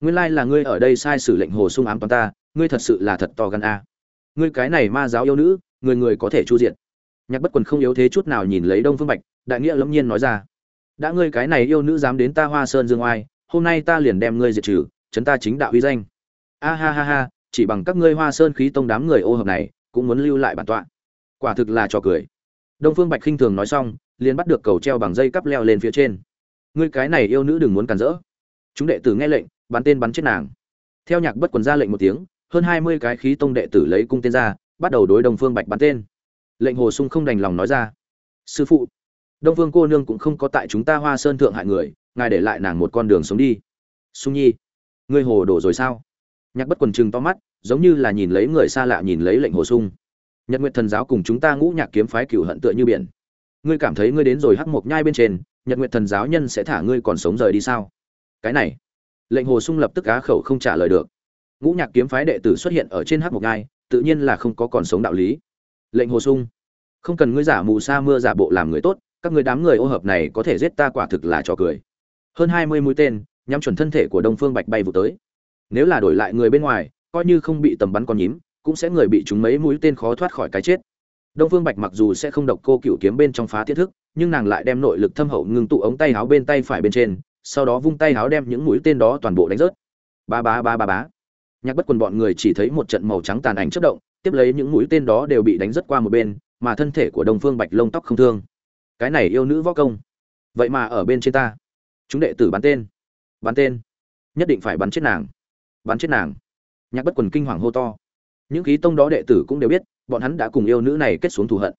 nguyên lai là ngươi ở đây sai sử lệnh hồ sung ám toán ta, ngươi thật sự là thật to gan a. Ngươi cái này ma giáo yêu nữ, người người có thể chu diện. Nhạc bất quần không yếu thế chút nào nhìn lấy đông phương bạch, đại nghĩa lẫm nhiên nói ra. Đã ngươi cái này yêu nữ dám đến ta hoa sơn dương oai, hôm nay ta liền đem ngươi diệt trừ, chấn ta chính đạo uy danh. A ha ha ha, chỉ bằng các ngươi hoa sơn khí tông đám người ô hợp này, cũng muốn lưu lại bản tọa. Quả thực là trò cười. Đông phương bạch khinh thường nói xong, liền bắt được cầu treo bằng dây cắp leo lên phía trên. Ngươi cái này yêu nữ đừng muốn cản rỡ. Chúng đệ tử nghe lệnh bắn tên bắn chết nàng. Theo nhạc bất quần ra lệnh một tiếng, hơn hai mươi cái khí tông đệ tử lấy cung tên ra, bắt đầu đối đồng phương bạch bắn tên. Lệnh hồ sung không đành lòng nói ra, sư phụ, đông phương cô nương cũng không có tại chúng ta hoa sơn thượng hại người, ngài để lại nàng một con đường sống đi. Sung nhi, ngươi hồ đổ rồi sao? Nhạc bất quần chừng to mắt, giống như là nhìn lấy người xa lạ nhìn lấy lệnh hồ sung. Nhật nguyện thần giáo cùng chúng ta ngũ nhạc kiếm phái cửu hận tựa như biển. Ngươi cảm thấy ngươi đến rồi hắc mộc nhai bên trên, nhật nguyện thần giáo nhân sẽ thả ngươi còn sống rời đi sao? Cái này lệnh hồ sung lập tức á khẩu không trả lời được. Ngũ nhạc kiếm phái đệ tử xuất hiện ở trên hắc mộc ngai, tự nhiên là không có còn sống đạo lý. Lệnh hồ sung không cần ngươi giả mù sa mưa giả bộ làm người tốt các người đám người ô hợp này có thể giết ta quả thực là trò cười. Hơn hai mươi mũi tên nhắm chuẩn thân thể của đông phương bạch bay vụ tới. Nếu là đổi lại người bên ngoài coi như không bị tầm bắn con nhím cũng sẽ người bị chúng mấy mũi tên khó thoát khỏi cái chết. Đông phương bạch mặc dù sẽ không độc cô cựu kiếm bên trong phá thiết thức nhưng nàng lại đem nội lực thâm hậu ngưng tụ ống tay áo bên tay phải bên trên sau đó vung tay háo đem những mũi tên đó toàn bộ đánh rớt. Ba ba ba ba ba. Nhạc bất quần bọn người chỉ thấy một trận màu trắng tàn ảnh chất động, tiếp lấy những mũi tên đó đều bị đánh rớt qua một bên, mà thân thể của đông phương bạch lông tóc không thương. Cái này yêu nữ võ công. Vậy mà ở bên trên ta. Chúng đệ tử bắn tên. Bắn tên. Nhất định phải bắn chết nàng. Bắn chết nàng. Nhạc bất quần kinh hoàng hô to. Những khí tông đó đệ tử cũng đều biết, bọn hắn đã cùng yêu nữ này kết xuống thù hận.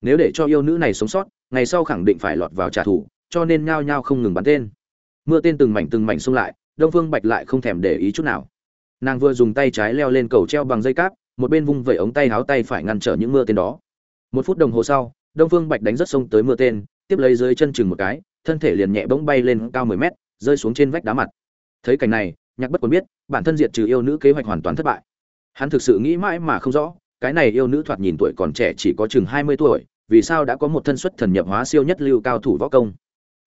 Nếu để cho yêu nữ này sống sót, ngày sau khẳng định phải lọt vào trả thù, cho nên nhao nhao không ngừng bắn tên mưa tên từng mảnh từng mảnh xông lại, đông phương bạch lại không thèm để ý chút nào. Nàng vừa dùng tay trái leo lên cầu treo bằng dây cáp, một bên vung vẩy ống tay háo tay phải ngăn trở những mưa tên đó. Một phút đồng hồ sau, đông phương bạch đánh rất sông tới mưa tên, tiếp lấy dưới chân chừng một cái, thân thể liền nhẹ bỗng bay lên cao mười mét, rơi xuống trên vách đá mặt. Thấy cảnh này, nhạc bất còn biết, bản thân diệt trừ yêu nữ kế hoạch hoàn toàn thất bại. Hắn thực sự nghĩ mãi mà không rõ, cái này yêu nữ thoạt nhìn tuổi còn trẻ chỉ có chừng hai mươi tuổi, vì sao đã có một thân xuất thần nhập hóa siêu nhất lưu cao thủ võ công?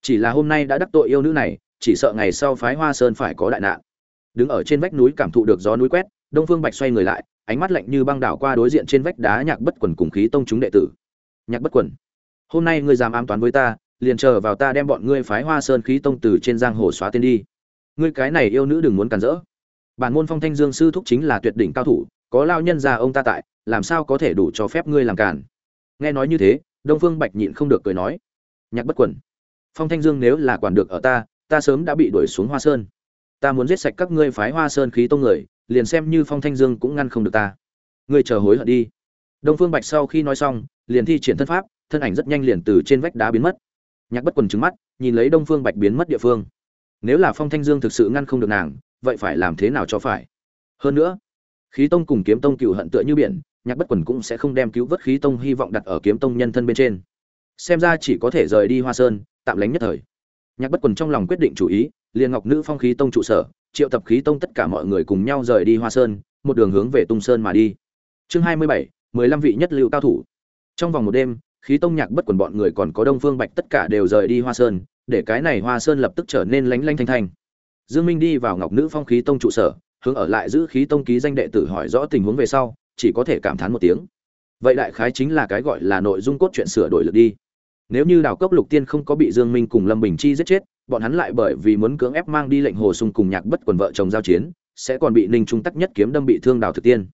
Chỉ là hôm nay đã đắc tội yêu nữ này chỉ sợ ngày sau phái hoa sơn phải có đại nạn. Đứng ở trên vách núi cảm thụ được gió núi quét, đông phương bạch xoay người lại, ánh mắt lạnh như băng đảo qua đối diện trên vách đá nhạc bất quần cùng khí tông chúng đệ tử. Nhạc bất quần, hôm nay ngươi dám ám toán với ta, liền chờ vào ta đem bọn ngươi phái hoa sơn khí tông từ trên giang hồ xóa tên đi. Ngươi cái này yêu nữ đừng muốn cản rỡ. Bản môn phong thanh dương sư thúc chính là tuyệt đỉnh cao thủ, có lao nhân già ông ta tại, làm sao có thể đủ cho phép ngươi làm cản? Nghe nói như thế, đông phương bạch nhịn không được cười nói. Nhạc bất quần, phong thanh dương nếu là quản được ở ta ta sớm đã bị đuổi xuống hoa sơn. Ta muốn giết sạch các ngươi phái hoa sơn khí tông người, liền xem như phong thanh dương cũng ngăn không được ta. Ngươi chờ hối hận đi. Đông phương bạch sau khi nói xong, liền thi triển thân pháp, thân ảnh rất nhanh liền từ trên vách đá biến mất. Nhạc bất quần trứng mắt, nhìn lấy đông phương bạch biến mất địa phương. Nếu là phong thanh dương thực sự ngăn không được nàng, vậy phải làm thế nào cho phải? Hơn nữa, khí tông cùng kiếm tông cựu hận tựa như biển, nhạc bất quần cũng sẽ không đem cứu vớt khí tông hy vọng đặt ở kiếm tông nhân thân bên trên. Xem ra chỉ có thể rời đi hoa sơn, tạm lánh nhất thời nhạc bất quần trong lòng quyết định chủ ý, liền ngọc nữ phong khí tông trụ sở, triệu tập khí tông tất cả mọi người cùng nhau rời đi hoa sơn, một đường hướng về tung sơn mà đi. Chương hai mươi bảy, mười lăm vị nhất lưu cao thủ. Trong vòng một đêm, khí tông nhạc bất quần bọn người còn có đông phương bạch tất cả đều rời đi hoa sơn, để cái này hoa sơn lập tức trở nên lánh lanh thanh thanh. Dương minh đi vào ngọc nữ phong khí tông trụ sở, hướng ở lại giữ khí tông ký danh đệ tử hỏi rõ tình huống về sau, chỉ có thể cảm thán một tiếng. Vậy đại khái chính là cái gọi là nội dung cốt truyện sửa đổi lực đi nếu như đào cốc lục tiên không có bị dương minh cùng lâm bình chi giết chết, bọn hắn lại bởi vì muốn cưỡng ép mang đi lệnh hồ sung cùng nhạc bất quần vợ chồng giao chiến, sẽ còn bị ninh trung tắc nhất kiếm đâm bị thương đào thực tiên.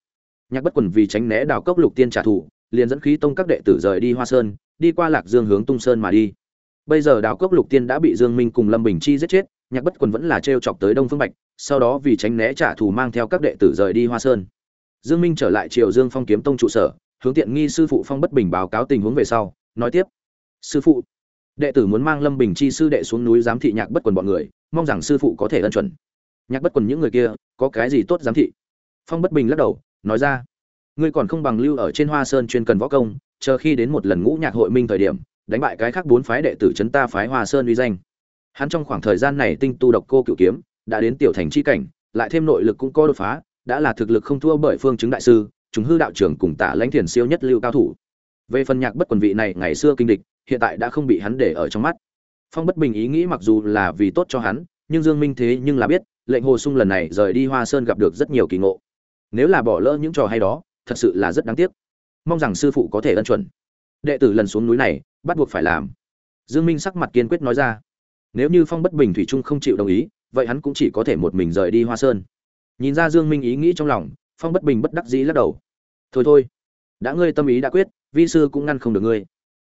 Nhạc bất quần vì tránh né đào cốc lục tiên trả thù, liền dẫn khí tông các đệ tử rời đi hoa sơn, đi qua lạc dương hướng tung sơn mà đi. Bây giờ đào cốc lục tiên đã bị dương minh cùng lâm bình chi giết chết, nhạc bất quần vẫn là trêu chọc tới đông phương bạch, sau đó vì tránh né trả thù mang theo các đệ tử rời đi hoa sơn. Dương minh trở lại triều dương phong kiếm tông trụ sở, hướng tiện nghi sư phụ phong bất bình báo cáo tình huống về sau, nói tiếp sư phụ. Đệ tử muốn mang lâm bình chi sư đệ xuống núi giám thị nhạc bất quần bọn người, mong rằng sư phụ có thể ân chuẩn. Nhạc bất quần những người kia, có cái gì tốt giám thị? Phong bất bình lắc đầu, nói ra. Ngươi còn không bằng lưu ở trên hoa sơn chuyên cần võ công, chờ khi đến một lần ngũ nhạc hội minh thời điểm, đánh bại cái khác bốn phái đệ tử chấn ta phái hoa sơn uy danh. Hắn trong khoảng thời gian này tinh tu độc cô cựu kiếm, đã đến tiểu thành chi cảnh, lại thêm nội lực cũng có đột phá, đã là thực lực không thua bởi phương chứng đại sư, chúng hư đạo trưởng cùng tả lãnh thiền siêu nhất lưu cao thủ. Về phần nhạc bất quần vị này ngày xưa kinh địch hiện tại đã không bị hắn để ở trong mắt. Phong bất bình ý nghĩ mặc dù là vì tốt cho hắn, nhưng dương minh thế nhưng là biết, lệnh hồ sung lần này rời đi hoa sơn gặp được rất nhiều kỳ ngộ. Nếu là bỏ lỡ những trò hay đó, thật sự là rất đáng tiếc. Mong rằng sư phụ có thể ân chuẩn. Đệ tử lần xuống núi này, bắt buộc phải làm. Dương minh sắc mặt kiên quyết nói ra. Nếu như phong bất bình thủy trung không chịu đồng ý, vậy hắn cũng chỉ có thể một mình rời đi hoa sơn. Nhìn ra dương minh ý nghĩ trong lòng, phong bất bình bất đắc dĩ lắc đầu. Thôi thôi, đã ngươi tâm ý đã quyết, vi sư cũng ngăn không được ngươi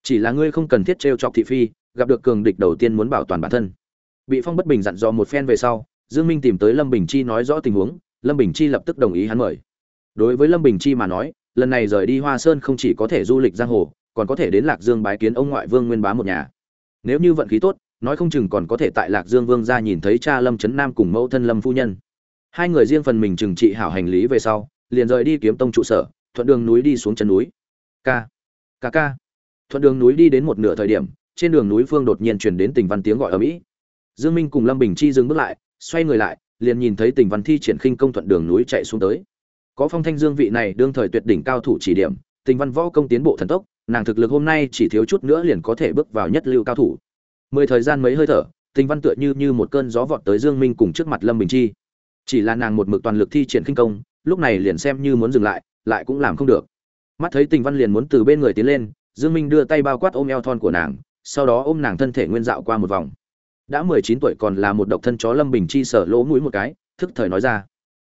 chỉ là ngươi không cần thiết trêu chọc thị phi, gặp được cường địch đầu tiên muốn bảo toàn bản thân. Bị phong bất bình dặn dò một phen về sau, dương minh tìm tới lâm bình chi nói rõ tình huống, lâm bình chi lập tức đồng ý hắn mời. Đối với lâm bình chi mà nói, lần này rời đi hoa sơn không chỉ có thể du lịch giang hồ, còn có thể đến lạc dương bái kiến ông ngoại vương nguyên bá một nhà. Nếu như vận khí tốt, nói không chừng còn có thể tại lạc dương vương ra nhìn thấy cha lâm trấn nam cùng mẫu thân lâm phu nhân. Hai người riêng phần mình trừng trị hảo hành lý về sau, liền rời đi kiếm tông trụ sở, thuận đường núi đi xuống chân núi. K k k thuận đường núi đi đến một nửa thời điểm, trên đường núi phương đột nhiên chuyển đến tình văn tiếng gọi ở mỹ dương minh cùng lâm bình chi dừng bước lại, xoay người lại, liền nhìn thấy tình văn thi triển khinh công thuận đường núi chạy xuống tới. Có phong thanh dương vị này đương thời tuyệt đỉnh cao thủ chỉ điểm, tình văn võ công tiến bộ thần tốc, nàng thực lực hôm nay chỉ thiếu chút nữa liền có thể bước vào nhất lưu cao thủ. Mười thời gian mấy hơi thở, tình văn tựa như như một cơn gió vọt tới dương minh cùng trước mặt lâm bình chi. Chỉ là nàng một mực toàn lực thi triển khinh công, lúc này liền xem như muốn dừng lại lại cũng làm không được. Mắt thấy tình văn liền muốn từ bên người tiến lên dương minh đưa tay bao quát ôm eo thon của nàng, sau đó ôm nàng thân thể nguyên dạo qua một vòng. Đã mười chín tuổi còn là một độc thân chó lâm bình chi sở lỗ mũi một cái, thức thời nói ra.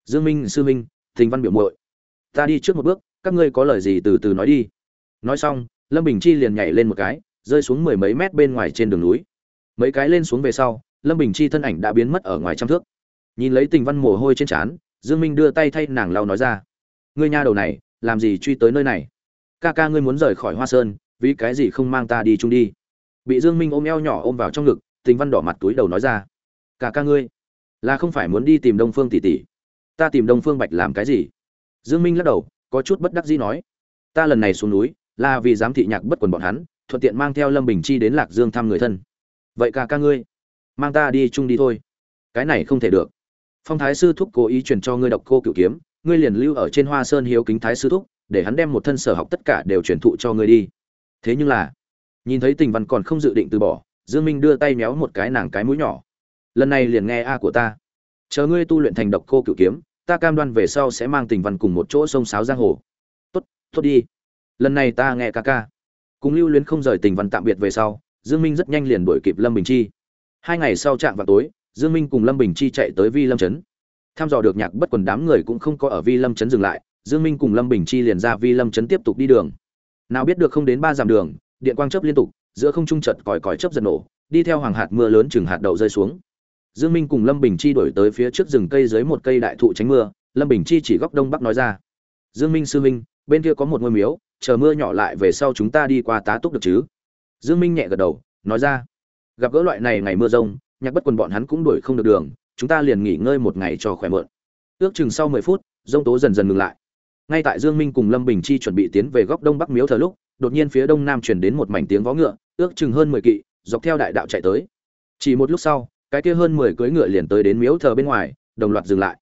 Dương minh, sư minh tình văn biểu muội, ta đi trước một bước, các ngươi có lời gì từ từ nói đi. Nói xong, lâm bình chi liền nhảy lên một cái, rơi xuống mười mấy mét bên ngoài trên đường núi. Mấy cái lên xuống về sau, lâm bình chi thân ảnh đã biến mất ở ngoài trăm thước. Nhìn lấy tình văn mồ hôi trên trán, dương minh đưa tay thay nàng lau nói ra. Ngươi nha đầu này, làm gì truy tới nơi này? Ca ca ngươi muốn rời khỏi hoa sơn, vì cái gì không mang ta đi chung đi? Bị dương minh ôm eo nhỏ ôm vào trong ngực, tình văn đỏ mặt túi đầu nói ra. Ca ca ngươi, là không phải muốn đi tìm đông phương tỷ tỷ. Ta tìm đông phương bạch làm cái gì? Dương minh lắc đầu, có chút bất đắc dĩ nói. Ta lần này xuống núi, là vì giám thị nhạc bất quần bọn hắn, thuận tiện mang theo lâm bình chi đến lạc dương thăm người thân. Vậy ca ca ngươi, mang ta đi chung đi thôi. Cái này không thể được. Phong thái sư thúc cố ý truyền cho ngươi độc cô cửu kiếm, ngươi liền lưu ở trên hoa sơn hiếu kính thái sư thúc để hắn đem một thân sở học tất cả đều truyền thụ cho ngươi đi. Thế nhưng là, nhìn thấy tình văn còn không dự định từ bỏ, dương minh đưa tay méo một cái nàng cái mũi nhỏ. Lần này liền nghe a của ta. Chờ ngươi tu luyện thành độc cô cựu kiếm, ta cam đoan về sau sẽ mang tình văn cùng một chỗ sông sáo giang hồ. Tốt tốt đi. Lần này ta nghe ca ca. Cùng lưu luyến không rời tình văn tạm biệt về sau, dương minh rất nhanh liền đuổi kịp lâm bình chi. Hai ngày sau trạng vào tối, dương minh cùng lâm bình chi chạy tới vi lâm trấn. Tham dò được nhạc bất quần đám người cũng không có ở vi lâm trấn dừng lại dương minh cùng lâm bình chi liền ra vi lâm trấn tiếp tục đi đường. Nào biết được không đến ba dặm đường, điện quang chớp liên tục, giữa không trung chợt còi còi chớp dần nổ, đi theo hoàng hạt mưa lớn chừng hạt đậu rơi xuống. Dương minh cùng lâm bình chi đổi tới phía trước rừng cây dưới một cây đại thụ tránh mưa, lâm bình chi chỉ góc đông bắc nói ra. Dương minh sư minh bên kia có một ngôi miếu, chờ mưa nhỏ lại về sau chúng ta đi qua tá túc được chứ? Dương minh nhẹ gật đầu, nói ra. Gặp gỡ loại này ngày mưa rông, nhạc bất quần bọn hắn cũng đuổi không được đường, chúng ta liền nghỉ ngơi một ngày cho khỏe mượn. Ước chừng sau mười phút, rông tố dần dần ngừng lại ngay tại dương minh cùng lâm bình chi chuẩn bị tiến về góc đông bắc miếu thờ lúc, đột nhiên phía đông nam truyền đến một mảnh tiếng vó ngựa, ước chừng hơn mười kỵ, dọc theo đại đạo chạy tới. Chỉ một lúc sau, cái kia hơn mười cưỡi ngựa liền tới đến miếu thờ bên ngoài, đồng loạt dừng lại.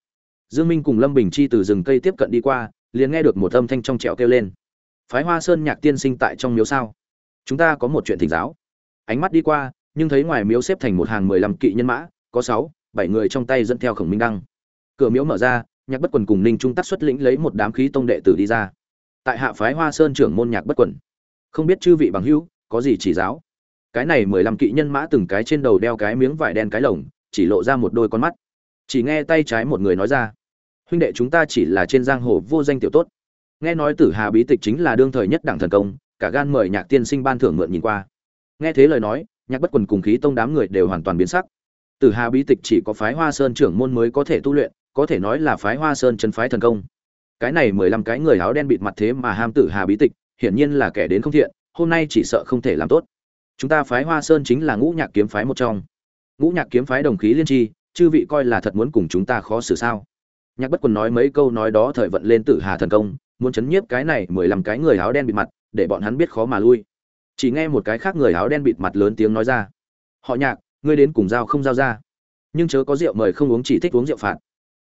Dương minh cùng lâm bình chi từ rừng cây tiếp cận đi qua, liền nghe được một âm thanh trong trẻo kêu lên. Phái hoa sơn nhạc tiên sinh tại trong miếu sao? Chúng ta có một chuyện thỉnh giáo. Ánh mắt đi qua, nhưng thấy ngoài miếu xếp thành một hàng mười lăm kỵ nhân mã, có sáu, bảy người trong tay dẫn theo khổng minh đăng. Cửa miếu mở ra nhạc bất quần cùng ninh trung tác xuất lĩnh lấy một đám khí tông đệ tử đi ra. Tại hạ phái hoa sơn trưởng môn nhạc bất quần, không biết chư vị bằng hữu, có gì chỉ giáo? Cái này mười lăm kỵ nhân mã từng cái trên đầu đeo cái miếng vải đen cái lồng, chỉ lộ ra một đôi con mắt. Chỉ nghe tay trái một người nói ra, huynh đệ chúng ta chỉ là trên giang hồ vô danh tiểu tốt. Nghe nói tử hà bí tịch chính là đương thời nhất đảng thần công, cả gan mời nhạc tiên sinh ban thưởng mượn nhìn qua. Nghe thế lời nói, nhạc bất quần cùng khí tông đám người đều hoàn toàn biến sắc. Tử hà bí tịch chỉ có phái hoa sơn trưởng môn mới có thể tu luyện có thể nói là phái hoa sơn chân phái thần công. Cái này mười lăm cái người áo đen bịt mặt thế mà ham tử hà bí tịch, hiển nhiên là kẻ đến không thiện, hôm nay chỉ sợ không thể làm tốt. Chúng ta phái hoa sơn chính là ngũ nhạc kiếm phái một trong. Ngũ nhạc kiếm phái đồng khí liên tri, chư vị coi là thật muốn cùng chúng ta khó xử sao? Nhạc bất quần nói mấy câu nói đó thời vận lên tử hà thần công, muốn chấn nhiếp cái này mười lăm cái người áo đen bịt mặt, để bọn hắn biết khó mà lui. Chỉ nghe một cái khác người áo đen bịt mặt lớn tiếng nói ra. Họ nhạc, ngươi đến cùng giao không giao ra? Nhưng chớ có rượu mời không uống, chỉ thích uống rượu phạt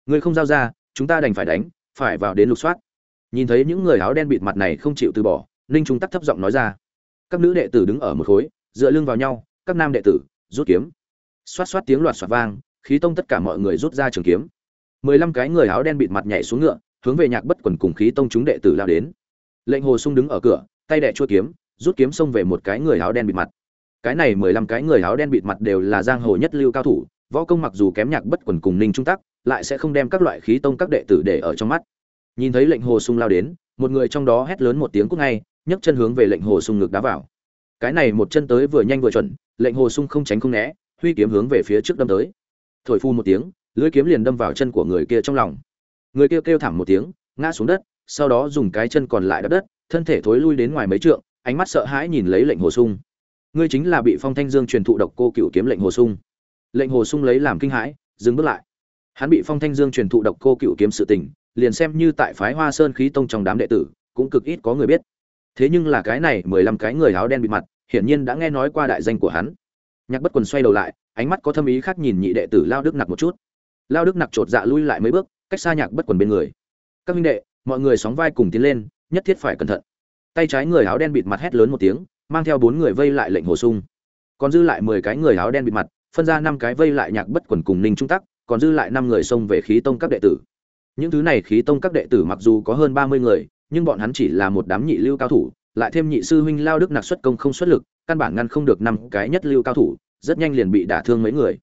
ngươi không giao ra, chúng ta đành phải đánh, phải vào đến lục soát. Nhìn thấy những người áo đen bịt mặt này không chịu từ bỏ, ninh trung tắc thấp giọng nói ra. Các nữ đệ tử đứng ở một khối, dựa lưng vào nhau, các nam đệ tử, rút kiếm. Xoát xoát tiếng loạt xoạt vang, khí tông tất cả mọi người rút ra trường kiếm. Mười lăm cái người áo đen bịt mặt nhảy xuống ngựa, hướng về nhạc bất quần cùng khí tông chúng đệ tử lao đến. Lệnh hồ sung đứng ở cửa, tay đệ chua kiếm, rút kiếm xông về một cái người áo đen bịt mặt. Cái này mười lăm cái người áo đen bịt mặt đều là giang hồ nhất lưu cao thủ, võ công mặc dù kém nhạc bất quần cùng ninh trung tắc lại sẽ không đem các loại khí tông các đệ tử để ở trong mắt. Nhìn thấy lệnh hồ sung lao đến, một người trong đó hét lớn một tiếng cúc ngay, nhấc chân hướng về lệnh hồ sung ngực đá vào. Cái này một chân tới vừa nhanh vừa chuẩn, lệnh hồ sung không tránh không né, huy kiếm hướng về phía trước đâm tới. Thổi phu một tiếng, lưỡi kiếm liền đâm vào chân của người kia trong lòng. Người kia kêu thảm một tiếng, ngã xuống đất, sau đó dùng cái chân còn lại đập đất, thân thể thối lui đến ngoài mấy trượng, ánh mắt sợ hãi nhìn lấy lệnh hồ sung. Ngươi chính là bị phong thanh dương truyền thụ độc cô cựu kiếm lệnh hồ sung. Lệnh hồ sung lấy làm kinh hãi, dừng bước lại hắn bị phong thanh dương truyền thụ độc cô cựu kiếm sự tình, liền xem như tại phái hoa sơn khí tông trong đám đệ tử, cũng cực ít có người biết. Thế nhưng là cái này mười lăm cái người áo đen bị mặt, hiển nhiên đã nghe nói qua đại danh của hắn. Nhạc bất quần xoay đầu lại, ánh mắt có thâm ý khác nhìn nhị đệ tử lao đức nặc một chút. Lao đức nặc chột dạ lui lại mấy bước, cách xa nhạc bất quần bên người. Các minh đệ, mọi người sóng vai cùng tiến lên, nhất thiết phải cẩn thận. Tay trái người áo đen bịt mặt hét lớn một tiếng, mang theo bốn người vây lại lệnh hồ sung. Còn dư lại mười cái người áo đen bịt mặt, phân ra năm cái vây lại nhạc bất quần cùng ninh trung tắc còn dư lại năm người xông về khí tông các đệ tử. Những thứ này khí tông các đệ tử mặc dù có hơn ba mươi người, nhưng bọn hắn chỉ là một đám nhị lưu cao thủ, lại thêm nhị sư huynh lao đức nặc xuất công không xuất lực, căn bản ngăn không được năm cái nhất lưu cao thủ, rất nhanh liền bị đả thương mấy người.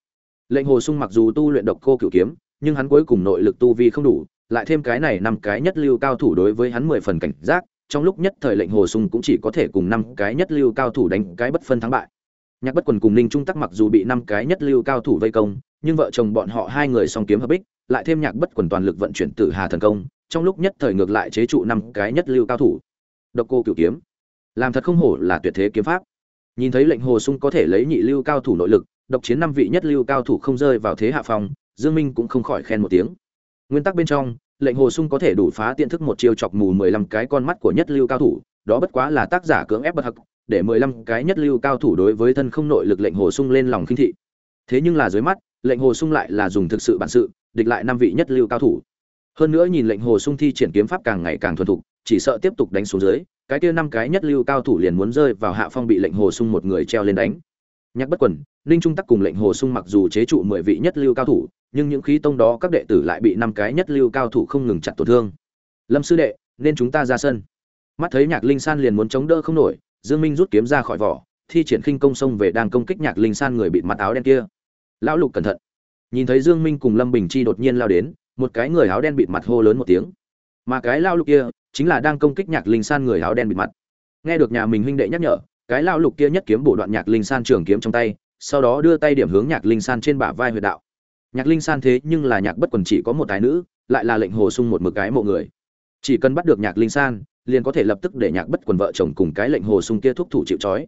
Lệnh hồ sung mặc dù tu luyện độc cô cửu kiếm, nhưng hắn cuối cùng nội lực tu vi không đủ, lại thêm cái này năm cái nhất lưu cao thủ đối với hắn mười phần cảnh giác, trong lúc nhất thời lệnh hồ sung cũng chỉ có thể cùng năm cái nhất lưu cao thủ đánh cái bất phân thắng bại. Nhạc bất quần cùng ninh trung tắc mặc dù bị năm cái nhất lưu cao thủ vây công nhưng vợ chồng bọn họ hai người song kiếm hợp bích, lại thêm nhạc bất quần toàn lực vận chuyển tử hà thần công, trong lúc nhất thời ngược lại chế trụ năm cái nhất lưu cao thủ. Độc cô cửu kiếm. Làm thật không hổ là tuyệt thế kiếm pháp. Nhìn thấy lệnh hồ sung có thể lấy nhị lưu cao thủ nội lực, độc chiến năm vị nhất lưu cao thủ không rơi vào thế hạ phòng dương minh cũng không khỏi khen một tiếng. Nguyên tắc bên trong, lệnh hồ sung có thể đủ phá tiện thức một chiêu chọc mù mười lăm cái con mắt của nhất lưu cao thủ, đó bất quá là tác giả cưỡng ép bật hặc, để mười lăm cái nhất lưu cao thủ đối với thân không nội lực lệnh hồ sung lên lòng khinh thị. Thế nhưng là dưới mắt lệnh hồ sung lại là dùng thực sự bản sự, địch lại năm vị nhất lưu cao thủ. Hơn nữa nhìn lệnh hồ sung thi triển kiếm pháp càng ngày càng thuần thục, chỉ sợ tiếp tục đánh xuống dưới, cái kia năm cái nhất lưu cao thủ liền muốn rơi vào hạ phong bị lệnh hồ sung một người treo lên đánh. Nhắc bất quần, ninh trung tắc cùng lệnh hồ sung mặc dù chế trụ mười vị nhất lưu cao thủ, nhưng những khí tông đó các đệ tử lại bị năm cái nhất lưu cao thủ không ngừng chặt tổn thương. Lâm sư đệ, nên chúng ta ra sân. Mắt thấy nhạc linh san liền muốn chống đỡ không nổi, dương minh rút kiếm ra khỏi vỏ, thi triển khinh công xông về đang công kích nhạc linh san người bị mặt áo đen kia lão lục cẩn thận. Nhìn thấy dương minh cùng lâm bình chi đột nhiên lao đến, một cái người áo đen bịt mặt hô lớn một tiếng. Mà cái lao lục kia, chính là đang công kích nhạc linh san người áo đen bịt mặt. Nghe được nhà mình huynh đệ nhắc nhở, cái lao lục kia nhất kiếm bổ đoạn nhạc linh san trường kiếm trong tay, sau đó đưa tay điểm hướng nhạc linh san trên bả vai huyệt đạo. Nhạc linh san thế nhưng là nhạc bất quần chỉ có một tài nữ, lại là lệnh hồ sung một mực cái mộ người. Chỉ cần bắt được nhạc linh san, liền có thể lập tức để nhạc bất quần vợ chồng cùng cái lệnh hồ sung kia thúc thủ chịu trói.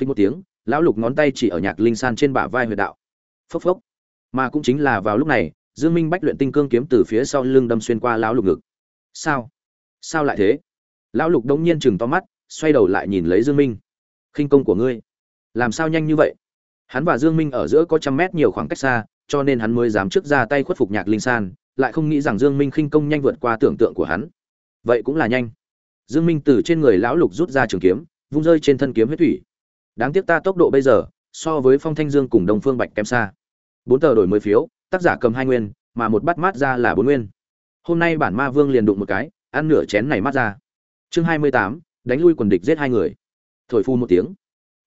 Phí một tiếng, lão lục ngón tay chỉ ở nhạc linh san trên bả vai huyệt đạo phốc phốc. Mà cũng chính là vào lúc này, dương minh bách luyện tinh cương kiếm từ phía sau lưng đâm xuyên qua lão lục ngực. Sao? Sao lại thế? Lão lục đống nhiên chừng to mắt, xoay đầu lại nhìn lấy dương minh. Khinh công của ngươi. Làm sao nhanh như vậy? Hắn và dương minh ở giữa có trăm mét nhiều khoảng cách xa, cho nên hắn mới dám trước ra tay khuất phục nhạc linh san, lại không nghĩ rằng dương minh khinh công nhanh vượt qua tưởng tượng của hắn. Vậy cũng là nhanh. Dương minh từ trên người lão lục rút ra trường kiếm, vung rơi trên thân kiếm huyết thủy. Đáng tiếc ta tốc độ bây giờ so với phong thanh dương cùng đông phương bạch kém xa. Bốn tờ đổi mười phiếu, tác giả cầm hai nguyên, mà một bát mát ra là bốn nguyên. Hôm nay bản ma vương liền đụng một cái, ăn nửa chén này mát ra. Chương hai mươi tám, đánh lui quần địch giết hai người. Thổi phu một tiếng.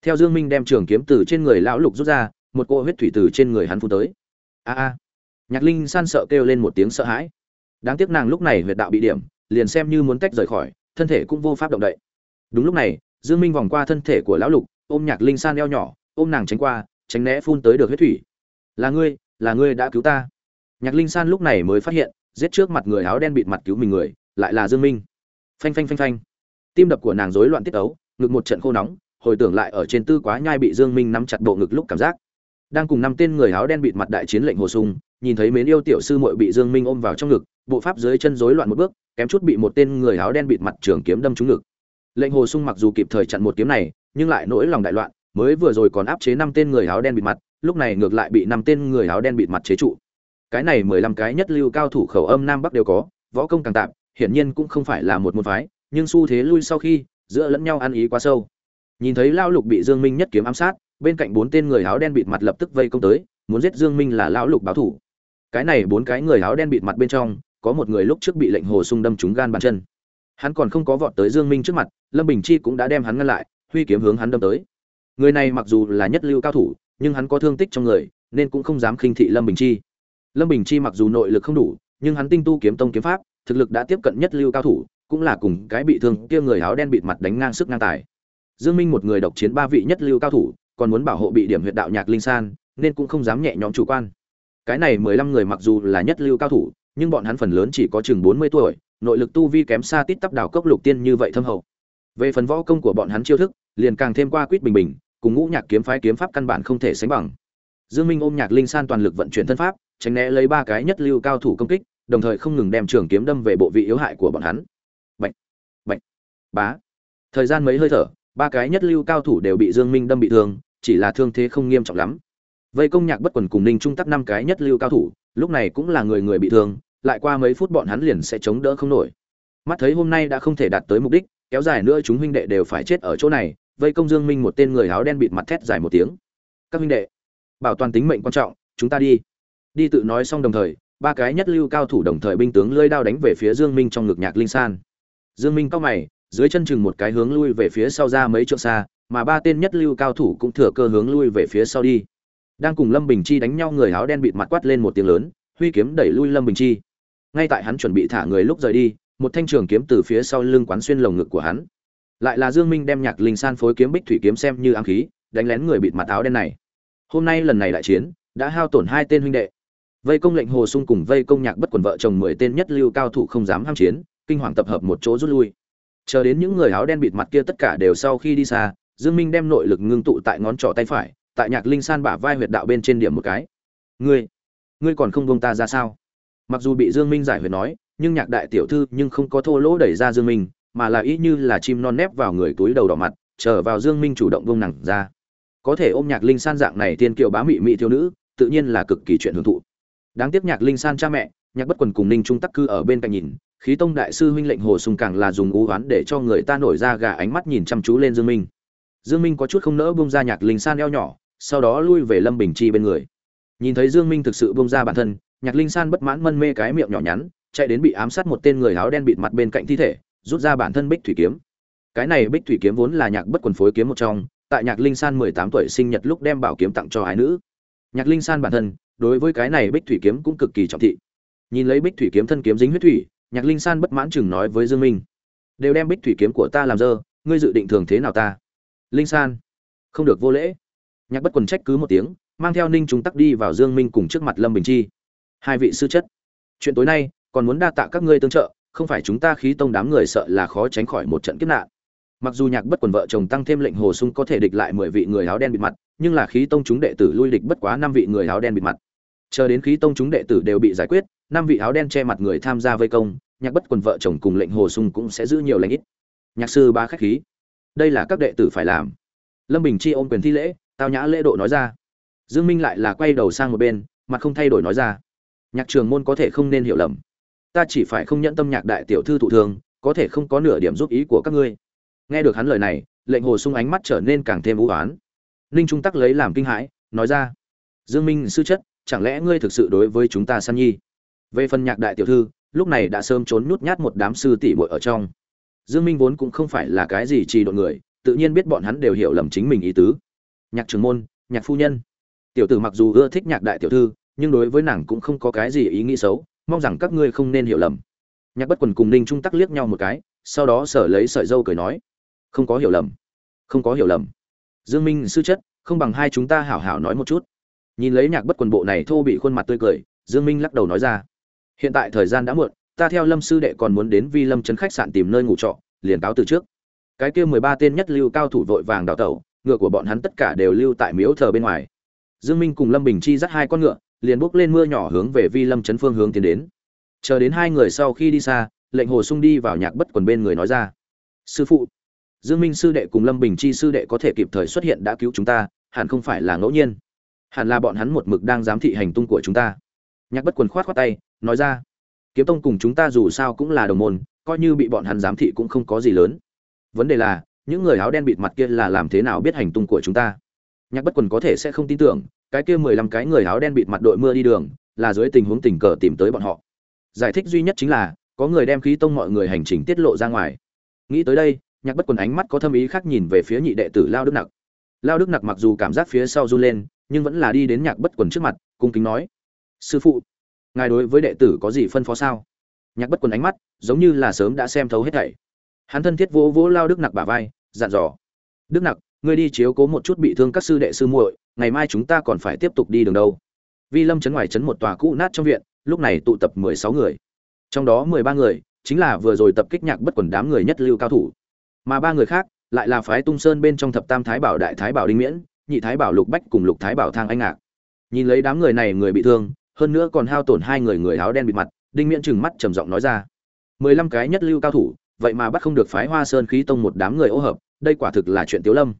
Theo dương minh đem trường kiếm từ trên người lão lục rút ra, một cô huyết thủy từ trên người hắn phun tới. A a. Nhạc linh san sợ kêu lên một tiếng sợ hãi. Đáng tiếc nàng lúc này huyệt đạo bị điểm, liền xem như muốn tách rời khỏi, thân thể cũng vô pháp động đậy. Đúng lúc này, dương minh vòng qua thân thể của lão lục, ôm nhạc linh san eo nhỏ ôm nàng tránh qua, tránh né phun tới được huyết thủy. Là ngươi là ngươi đã cứu ta. Nhạc linh san lúc này mới phát hiện, giết trước mặt người áo đen bịt mặt cứu mình người, lại là dương minh. Phanh phanh phanh phanh. Tim đập của nàng rối loạn tiết ấu, ngực một trận khô nóng, hồi tưởng lại ở trên tư quá nhai bị dương minh nắm chặt bộ ngực lúc cảm giác. Đang cùng năm tên người áo đen bịt mặt đại chiến lệnh hồ sung, nhìn thấy mến yêu tiểu sư muội bị dương minh ôm vào trong ngực, bộ pháp dưới chân rối loạn một bước, kém chút bị một tên người áo đen bịt mặt trường kiếm đâm trúng ngực. Lệnh hồ sung mặc dù kịp thời chặn một kiếm này, nhưng lại nỗi lòng đại loạn mới vừa rồi còn áp chế năm tên người áo đen bịt mặt, lúc này ngược lại bị năm tên người áo đen bịt mặt chế trụ. Cái này mười lăm cái nhất lưu cao thủ khẩu âm nam bắc đều có, võ công càng tạm, hiển nhiên cũng không phải là một môn phái, nhưng xu thế lui sau khi, giữa lẫn nhau ăn ý quá sâu. Nhìn thấy lao lục bị dương minh nhất kiếm ám sát, bên cạnh bốn tên người áo đen bịt mặt lập tức vây công tới, muốn giết dương minh là lão lục báo thủ. Cái này bốn cái người áo đen bịt mặt bên trong, có một người lúc trước bị lệnh hồ sung đâm trúng gan bàn chân. Hắn còn không có vọt tới dương minh trước mặt, lâm bình chi cũng đã đem hắn ngăn lại, huy kiếm hướng hắn đâm tới người này mặc dù là nhất lưu cao thủ, nhưng hắn có thương tích trong người, nên cũng không dám khinh thị lâm bình chi. Lâm bình chi mặc dù nội lực không đủ, nhưng hắn tinh tu kiếm tông kiếm pháp, thực lực đã tiếp cận nhất lưu cao thủ, cũng là cùng cái bị thương kia người áo đen bịt mặt đánh ngang sức ngang tài. Dương minh một người độc chiến ba vị nhất lưu cao thủ, còn muốn bảo hộ bị điểm huyệt đạo nhạc linh san, nên cũng không dám nhẹ nhõm chủ quan. Cái này mười lăm người mặc dù là nhất lưu cao thủ, nhưng bọn hắn phần lớn chỉ có chừng bốn mươi tuổi, nội lực tu vi kém xa tít tắp đào cốc lục tiên như vậy thâm hậu. Về phần võ công của bọn hắn chiêu thức, liền càng thêm qua quýt bình bình cùng ngũ nhạc kiếm phái kiếm pháp căn bản không thể sánh bằng. Dương minh ôm nhạc linh san toàn lực vận chuyển thân pháp, tránh né lấy ba cái nhất lưu cao thủ công kích, đồng thời không ngừng đem trường kiếm đâm về bộ vị yếu hại của bọn hắn. Bệnh bệnh bá. Thời gian mấy hơi thở, ba cái nhất lưu cao thủ đều bị dương minh đâm bị thương, chỉ là thương thế không nghiêm trọng lắm. Vây công nhạc bất quần cùng ninh trung tắc năm cái nhất lưu cao thủ, lúc này cũng là người người bị thương, lại qua mấy phút bọn hắn liền sẽ chống đỡ không nổi. Mắt thấy hôm nay đã không thể đạt tới mục đích, kéo dài nữa chúng huynh đệ đều phải chết ở chỗ này vây công dương minh một tên người áo đen bịt mặt thét dài một tiếng. Các huynh đệ, bảo toàn tính mệnh quan trọng, chúng ta đi. Đi tự nói xong đồng thời, ba cái nhất lưu cao thủ đồng thời binh tướng lưỡi đao đánh về phía dương minh trong ngực nhạc linh san. Dương minh cao mày, dưới chân chừng một cái hướng lui về phía sau ra mấy trượng xa, mà ba tên nhất lưu cao thủ cũng thừa cơ hướng lui về phía sau đi. Đang cùng lâm bình chi đánh nhau, người áo đen bịt mặt quát lên một tiếng lớn, huy kiếm đẩy lui lâm bình chi. Ngay tại hắn chuẩn bị thả người lúc rời đi, một thanh trường kiếm từ phía sau lưng quán xuyên lồng ngực của hắn lại là dương minh đem nhạc linh san phối kiếm bích thủy kiếm xem như ám khí, đánh lén người bịt mặt áo đen này. Hôm nay lần này đại chiến, đã hao tổn hai tên huynh đệ. Vây công lệnh hồ sung cùng vây công nhạc bất quần vợ chồng mười tên nhất lưu cao thủ không dám ham chiến, kinh hoàng tập hợp một chỗ rút lui. Chờ đến những người áo đen bịt mặt kia tất cả đều sau khi đi xa, dương minh đem nội lực ngưng tụ tại ngón trỏ tay phải, tại nhạc linh san bả vai huyệt đạo bên trên điểm một cái. Ngươi ngươi còn không buông ta ra sao? Mặc dù bị dương minh giải huyệt nói, nhưng nhạc đại tiểu thư nhưng không có thô lỗ đẩy ra dương minh mà là ý như là chim non nép vào người túi đầu đỏ mặt, chờ vào dương minh chủ động buông nặng ra. Có thể ôm nhạc linh san dạng này tiên kiều bá mị mị thiếu nữ, tự nhiên là cực kỳ chuyện hưởng thụ. Đáng tiếc nhạc linh san cha mẹ, nhạc bất quần cùng ninh trung tắc cư ở bên cạnh nhìn, khí tông đại sư huynh lệnh hồ sùng càng là dùng u oán để cho người ta nổi ra gà ánh mắt nhìn chăm chú lên dương minh. Dương minh có chút không nỡ buông ra nhạc linh san eo nhỏ, sau đó lui về lâm bình chi bên người. Nhìn thấy dương minh thực sự buông ra bản thân, nhạc linh san bất mãn mân mê cái miệng nhỏ nhắn, chạy đến bị ám sát một tên người áo đen bịt mặt bên cạnh thi thể rút ra bản thân bích thủy kiếm. Cái này bích thủy kiếm vốn là nhạc bất quần phối kiếm một trong, tại nhạc linh san 18 tuổi sinh nhật lúc đem bảo kiếm tặng cho hai nữ. Nhạc linh san bản thân, đối với cái này bích thủy kiếm cũng cực kỳ trọng thị. Nhìn lấy bích thủy kiếm thân kiếm dính huyết thủy, nhạc linh san bất mãn chừng nói với dương minh, đều đem bích thủy kiếm của ta làm dơ, ngươi dự định thường thế nào ta? Linh san. Không được vô lễ. Nhạc bất quần trách cứ một tiếng, mang theo ninh chúng tắc đi vào dương minh cùng trước mặt lâm bình chi. Hai vị sư chất, chuyện tối nay còn muốn đa tạ các ngươi tương trợ không phải chúng ta khí tông đám người sợ là khó tránh khỏi một trận kiếp nạn. Mặc dù nhạc bất quần vợ chồng tăng thêm lệnh hồ sung có thể địch lại mười vị người áo đen bịt mặt, nhưng là khí tông chúng đệ tử lui địch bất quá năm vị người áo đen bịt mặt. Chờ đến khí tông chúng đệ tử đều bị giải quyết, năm vị áo đen che mặt người tham gia vây công, nhạc bất quần vợ chồng cùng lệnh hồ sung cũng sẽ giữ nhiều lãnh ít. Nhạc sư ba khách khí. Đây là các đệ tử phải làm. Lâm bình chi ôm quyền thi lễ, tao nhã lễ độ nói ra. Dương minh lại là quay đầu sang một bên, mặt không thay đổi nói ra. Nhạc trường môn có thể không nên hiểu lầm ta chỉ phải không nhận tâm nhạc đại tiểu thư thụ thường, có thể không có nửa điểm giúp ý của các ngươi. Nghe được hắn lời này, lệnh hồ sung ánh mắt trở nên càng thêm u oán. Ninh trung tắc lấy làm kinh hãi, nói ra, dương minh sư chất, chẳng lẽ ngươi thực sự đối với chúng ta săn nhi? Về phần nhạc đại tiểu thư, lúc này đã sớm trốn nhút nhát một đám sư tỷ muội ở trong. Dương minh vốn cũng không phải là cái gì trì độn người, tự nhiên biết bọn hắn đều hiểu lầm chính mình ý tứ. Nhạc trưởng môn, nhạc phu nhân. Tiểu tử mặc dù ưa thích nhạc đại tiểu thư, nhưng đối với nàng cũng không có cái gì ý nghĩ xấu mong rằng các ngươi không nên hiểu lầm. Nhạc bất quần cùng ninh trung tắc liếc nhau một cái, sau đó sở lấy sợi dâu cười nói, không có hiểu lầm, không có hiểu lầm. Dương minh sư chất, không bằng hai chúng ta hảo hảo nói một chút. Nhìn lấy nhạc bất quần bộ này thô bị khuôn mặt tươi cười, dương minh lắc đầu nói ra, hiện tại thời gian đã muộn, ta theo lâm sư đệ còn muốn đến vi lâm trấn khách sạn tìm nơi ngủ trọ, liền cáo từ trước. Cái kia mười ba tên nhất lưu cao thủ vội vàng đào tẩu, ngựa của bọn hắn tất cả đều lưu tại miếu thờ bên ngoài. Dương minh cùng lâm bình chi dắt hai con ngựa liền bước lên mưa nhỏ hướng về vi lâm trấn phương hướng tiến đến. Chờ đến hai người sau khi đi xa, lệnh hồ sung đi vào nhạc bất quần bên người nói ra, sư phụ, dương minh sư đệ cùng lâm bình chi sư đệ có thể kịp thời xuất hiện đã cứu chúng ta, hẳn không phải là ngẫu nhiên. Hẳn là bọn hắn một mực đang giám thị hành tung của chúng ta. Nhạc bất quần khoát khoát tay, nói ra, kiếm tông cùng chúng ta dù sao cũng là đồng môn, coi như bị bọn hắn giám thị cũng không có gì lớn. Vấn đề là, những người áo đen bịt mặt kia là làm thế nào biết hành tung của chúng ta? Nhạc bất quần có thể sẽ không tin tưởng cái kia mười lăm cái người áo đen bịt mặt đội mưa đi đường, là dưới tình huống tình cờ tìm tới bọn họ. Giải thích duy nhất chính là, có người đem khí tông mọi người hành trình tiết lộ ra ngoài. Nghĩ tới đây, nhạc bất quần ánh mắt có thâm ý khác nhìn về phía nhị đệ tử lao đức nặc. Lao đức nặc mặc dù cảm giác phía sau run lên, nhưng vẫn là đi đến nhạc bất quần trước mặt, cung kính nói, sư phụ, ngài đối với đệ tử có gì phân phó sao? Nhạc bất quần ánh mắt giống như là sớm đã xem thấu hết thảy. Hắn thân thiết vỗ vỗ lao đức nặc bả vai, dặn dò, đức nặc, ngươi đi chiếu cố một chút bị thương các sư đệ sư muội ngày mai chúng ta còn phải tiếp tục đi đường đâu. Vi lâm chấn ngoài chấn một tòa cũ nát trong viện, lúc này tụ tập mười sáu người. Trong đó mười ba người, chính là vừa rồi tập kích nhạc bất quần đám người nhất lưu cao thủ. Mà ba người khác, lại là phái tung sơn bên trong thập tam thái bảo đại thái bảo đinh miễn, nhị thái bảo lục bách cùng lục thái bảo thang anh ngạc. Nhìn lấy đám người này người bị thương, hơn nữa còn hao tổn hai người người áo đen bịt mặt, đinh miễn trừng mắt trầm giọng nói ra. Mười lăm cái nhất lưu cao thủ, vậy mà bắt không được phái hoa sơn khí tông một đám người ô hợp, đây quả thực là chuyện tiếu lâm.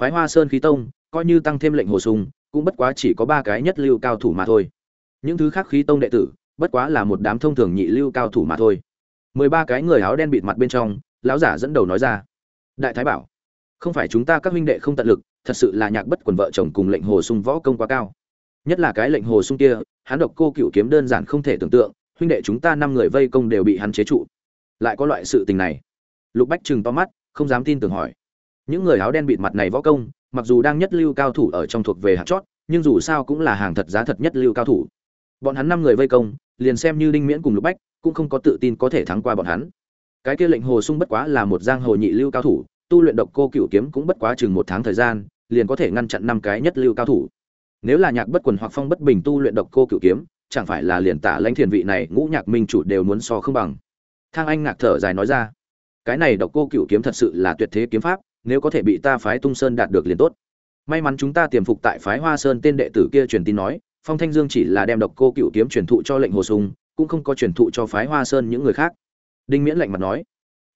Phái hoa sơn khí tông coi như tăng thêm lệnh hồ sung, cũng bất quá chỉ có ba cái nhất lưu cao thủ mà thôi. Những thứ khác khí tông đệ tử, bất quá là một đám thông thường nhị lưu cao thủ mà thôi. Mười ba cái người áo đen bịt mặt bên trong, lão giả dẫn đầu nói ra. Đại thái bảo, không phải chúng ta các huynh đệ không tận lực, thật sự là nhạc bất quần vợ chồng cùng lệnh hồ sung võ công quá cao. Nhất là cái lệnh hồ sung kia, hắn độc cô cựu kiếm đơn giản không thể tưởng tượng, huynh đệ chúng ta năm người vây công đều bị hắn chế trụ. Lại có loại sự tình này. Lục bách chừng to mắt, không dám tin tưởng hỏi. Những người áo đen bịt mặt này võ công mặc dù đang nhất lưu cao thủ ở trong thuộc về hạt chót, nhưng dù sao cũng là hàng thật giá thật nhất lưu cao thủ. Bọn hắn năm người vây công, liền xem như đinh miễn cùng lục bách, cũng không có tự tin có thể thắng qua bọn hắn. Cái kia lệnh hồ sung bất quá là một giang hồ nhị lưu cao thủ, tu luyện độc cô cựu kiếm cũng bất quá chừng một tháng thời gian, liền có thể ngăn chặn năm cái nhất lưu cao thủ. Nếu là nhạc bất quần hoặc phong bất bình tu luyện độc cô cựu kiếm, chẳng phải là liền tả lãnh thiền vị này ngũ nhạc minh chủ đều muốn so không bằng. Thang anh ngạc thở dài nói ra, cái này độc cô cựu kiếm thật sự là tuyệt thế kiếm pháp nếu có thể bị ta phái tung sơn đạt được liền tốt. May mắn chúng ta tiềm phục tại phái hoa sơn tên đệ tử kia truyền tin nói, phong thanh dương chỉ là đem độc cô cựu kiếm truyền thụ cho lệnh hồ sung, cũng không có truyền thụ cho phái hoa sơn những người khác. Đinh miễn lạnh mặt nói,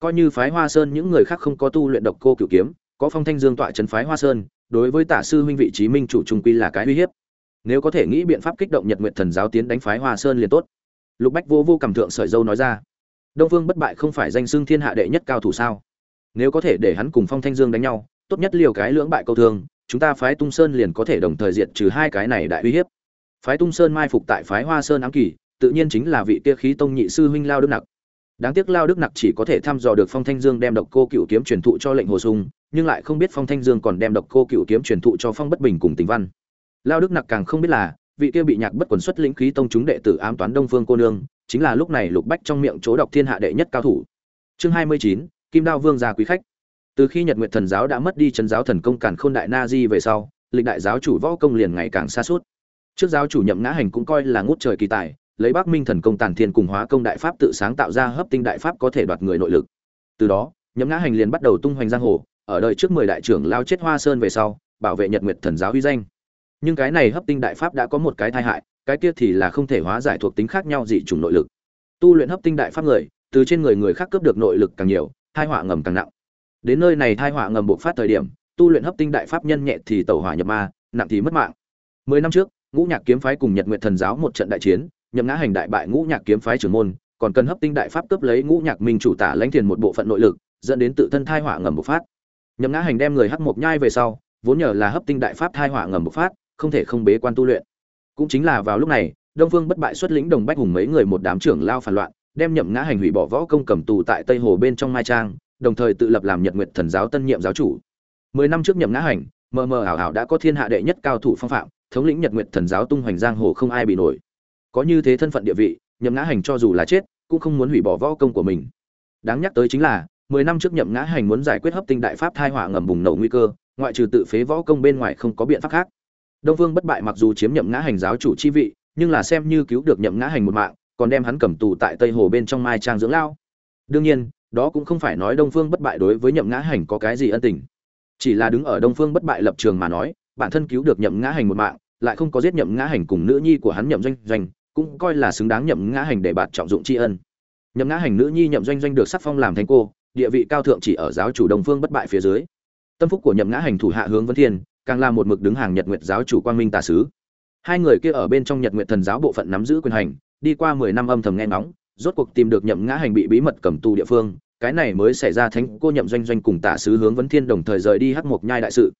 coi như phái hoa sơn những người khác không có tu luyện độc cô cựu kiếm, có phong thanh dương tọa trấn phái hoa sơn, đối với tả sư huynh vị trí minh chủ trung quy là cái uy hiếp. Nếu có thể nghĩ biện pháp kích động nhật nguyện thần giáo tiến đánh phái hoa sơn liền tốt. Lục bách vô vô cảm thượng sợi dâu nói ra, đông vương bất bại không phải danh xưng thiên hạ đệ nhất cao thủ sao? Nếu có thể để hắn cùng phong thanh dương đánh nhau, tốt nhất liều cái lưỡng bại câu thương, chúng ta phái tung sơn liền có thể đồng thời diệt trừ hai cái này đại uy hiếp. Phái tung sơn mai phục tại phái hoa sơn ám kỳ, tự nhiên chính là vị kia khí tông nhị sư huynh lao đức nặc. Đáng tiếc lao đức nặc chỉ có thể thăm dò được phong thanh dương đem độc cô cựu kiếm truyền thụ cho lệnh hồ sung, nhưng lại không biết phong thanh dương còn đem độc cô cựu kiếm truyền thụ cho phong bất bình cùng tình văn. Lao đức nặc càng không biết là, vị kia bị nhạc bất quần xuất lĩnh khí tông chúng đệ tử ám toán đông phương cô nương, chính là lúc này lục bách trong miệng chỗ đọc thiên hạ đệ nhất cao thủ. Chương hai mươi chín kim đao vương gia quý khách. Từ khi nhật nguyệt thần giáo đã mất đi chân giáo thần công càn khôn đại na di về sau, lịch đại giáo chủ võ công liền ngày càng xa suốt trước giáo chủ nhậm ngã hành cũng coi là ngút trời kỳ tài, lấy bắc minh thần công tàn thiên cùng hóa công đại pháp tự sáng tạo ra hấp tinh đại pháp có thể đoạt người nội lực. Từ đó, nhậm ngã hành liền bắt đầu tung hoành giang hồ, ở đời trước mười đại trưởng lao chết hoa sơn về sau, bảo vệ nhật nguyệt thần giáo huy danh. Nhưng cái này hấp tinh đại pháp đã có một cái tai hại, cái kia thì là không thể hóa giải thuộc tính khác nhau dị chủng nội lực. Tu luyện hấp tinh đại pháp người, từ trên người người khác cướp được nội lực càng nhiều thai họa ngầm càng nặng. Đến nơi này thai họa ngầm bộc phát thời điểm, tu luyện hấp tinh đại pháp nhân nhẹ thì tẩu hỏa nhập ma, nặng thì mất mạng. Mười năm trước, ngũ nhạc kiếm phái cùng nhật nguyện thần giáo một trận đại chiến, nhậm ngã hành đại bại ngũ nhạc kiếm phái trưởng môn, còn cần hấp tinh đại pháp cướp lấy ngũ nhạc minh chủ tả lãnh thiền một bộ phận nội lực, dẫn đến tự thân thai họa ngầm bộc phát. Nhậm ngã hành đem người hắc mộc nhai về sau, vốn nhờ là hấp tinh đại pháp thai họa ngầm bộc phát, không thể không bế quan tu luyện. Cũng chính là vào lúc này, đông phương bất bại xuất lĩnh đồng bách hùng mấy người một đám trưởng lao phản loạn đem nhậm ngã hành hủy bỏ võ công cầm tù tại tây hồ bên trong mai trang, đồng thời tự lập làm nhật nguyệt thần giáo tân nhiệm giáo chủ. Mười năm trước nhậm ngã hành, mờ mờ ảo ảo đã có thiên hạ đệ nhất cao thủ phong phạm, thống lĩnh nhật nguyệt thần giáo tung hoành giang hồ không ai bị nổi. Có như thế thân phận địa vị, nhậm ngã hành cho dù là chết, cũng không muốn hủy bỏ võ công của mình. Đáng nhắc tới chính là, mười năm trước nhậm ngã hành muốn giải quyết hấp tinh đại pháp thai họa ngầm bùng nổ nguy cơ, ngoại trừ tự phế võ công bên ngoài không có biện pháp khác. Đông vương bất bại mặc dù chiếm nhậm ngã hành giáo chủ chi vị, nhưng là xem như cứu được nhậm ngã hành một mạng còn đem hắn cầm tù tại tây hồ bên trong mai trang dưỡng lao. Đương nhiên, đó cũng không phải nói đông phương bất bại đối với nhậm ngã hành có cái gì ân tình. Chỉ là đứng ở đông phương bất bại lập trường mà nói, bản thân cứu được nhậm ngã hành một mạng, lại không có giết nhậm ngã hành cùng nữ nhi của hắn nhậm doanh doanh, cũng coi là xứng đáng nhậm ngã hành để bạt trọng dụng tri ân. Nhậm ngã hành nữ nhi nhậm doanh doanh được sắc phong làm thánh cô, địa vị cao thượng chỉ ở giáo chủ đông phương bất bại phía dưới. Tâm phúc của nhậm ngã hành thủ hạ hướng vân thiên, càng là một mực đứng hàng nhật nguyệt giáo chủ quang minh tà sứ. Hai người kia ở bên trong nhật nguyệt thần giáo bộ phận nắm giữ quyền hành đi qua mười năm âm thầm nghe ngóng, rốt cuộc tìm được nhậm ngã hành bị bí mật cầm tù địa phương, cái này mới xảy ra thánh cô nhậm doanh doanh cùng tả sứ hướng vấn thiên đồng thời rời đi hắc mộc nhai đại sự.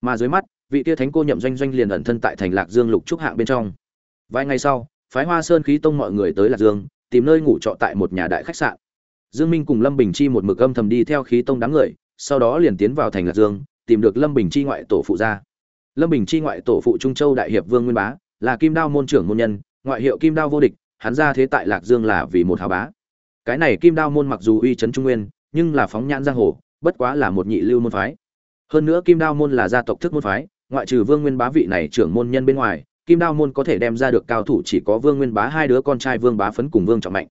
Mà dưới mắt, vị kia thánh cô nhậm doanh doanh liền ẩn thân tại thành lạc dương lục trúc hạng bên trong. Vài ngày sau, phái hoa sơn khí tông mọi người tới lạc dương, tìm nơi ngủ trọ tại một nhà đại khách sạn. Dương minh cùng lâm bình chi một mực âm thầm đi theo khí tông đám người, sau đó liền tiến vào thành lạc dương, tìm được lâm bình chi ngoại tổ phụ ra lâm bình chi ngoại tổ phụ trung châu đại hiệp vương nguyên bá, là kim đao môn trưởng môn nhân, ngoại hiệu kim đao vô địch hắn ra thế tại lạc dương là vì một hào bá. Cái này kim đao môn mặc dù uy chấn trung nguyên, nhưng là phóng nhãn giang hồ, bất quá là một nhị lưu môn phái. Hơn nữa kim đao môn là gia tộc thức môn phái, ngoại trừ vương nguyên bá vị này trưởng môn nhân bên ngoài, kim đao môn có thể đem ra được cao thủ chỉ có vương nguyên bá hai đứa con trai vương bá phấn cùng vương trọng mạnh.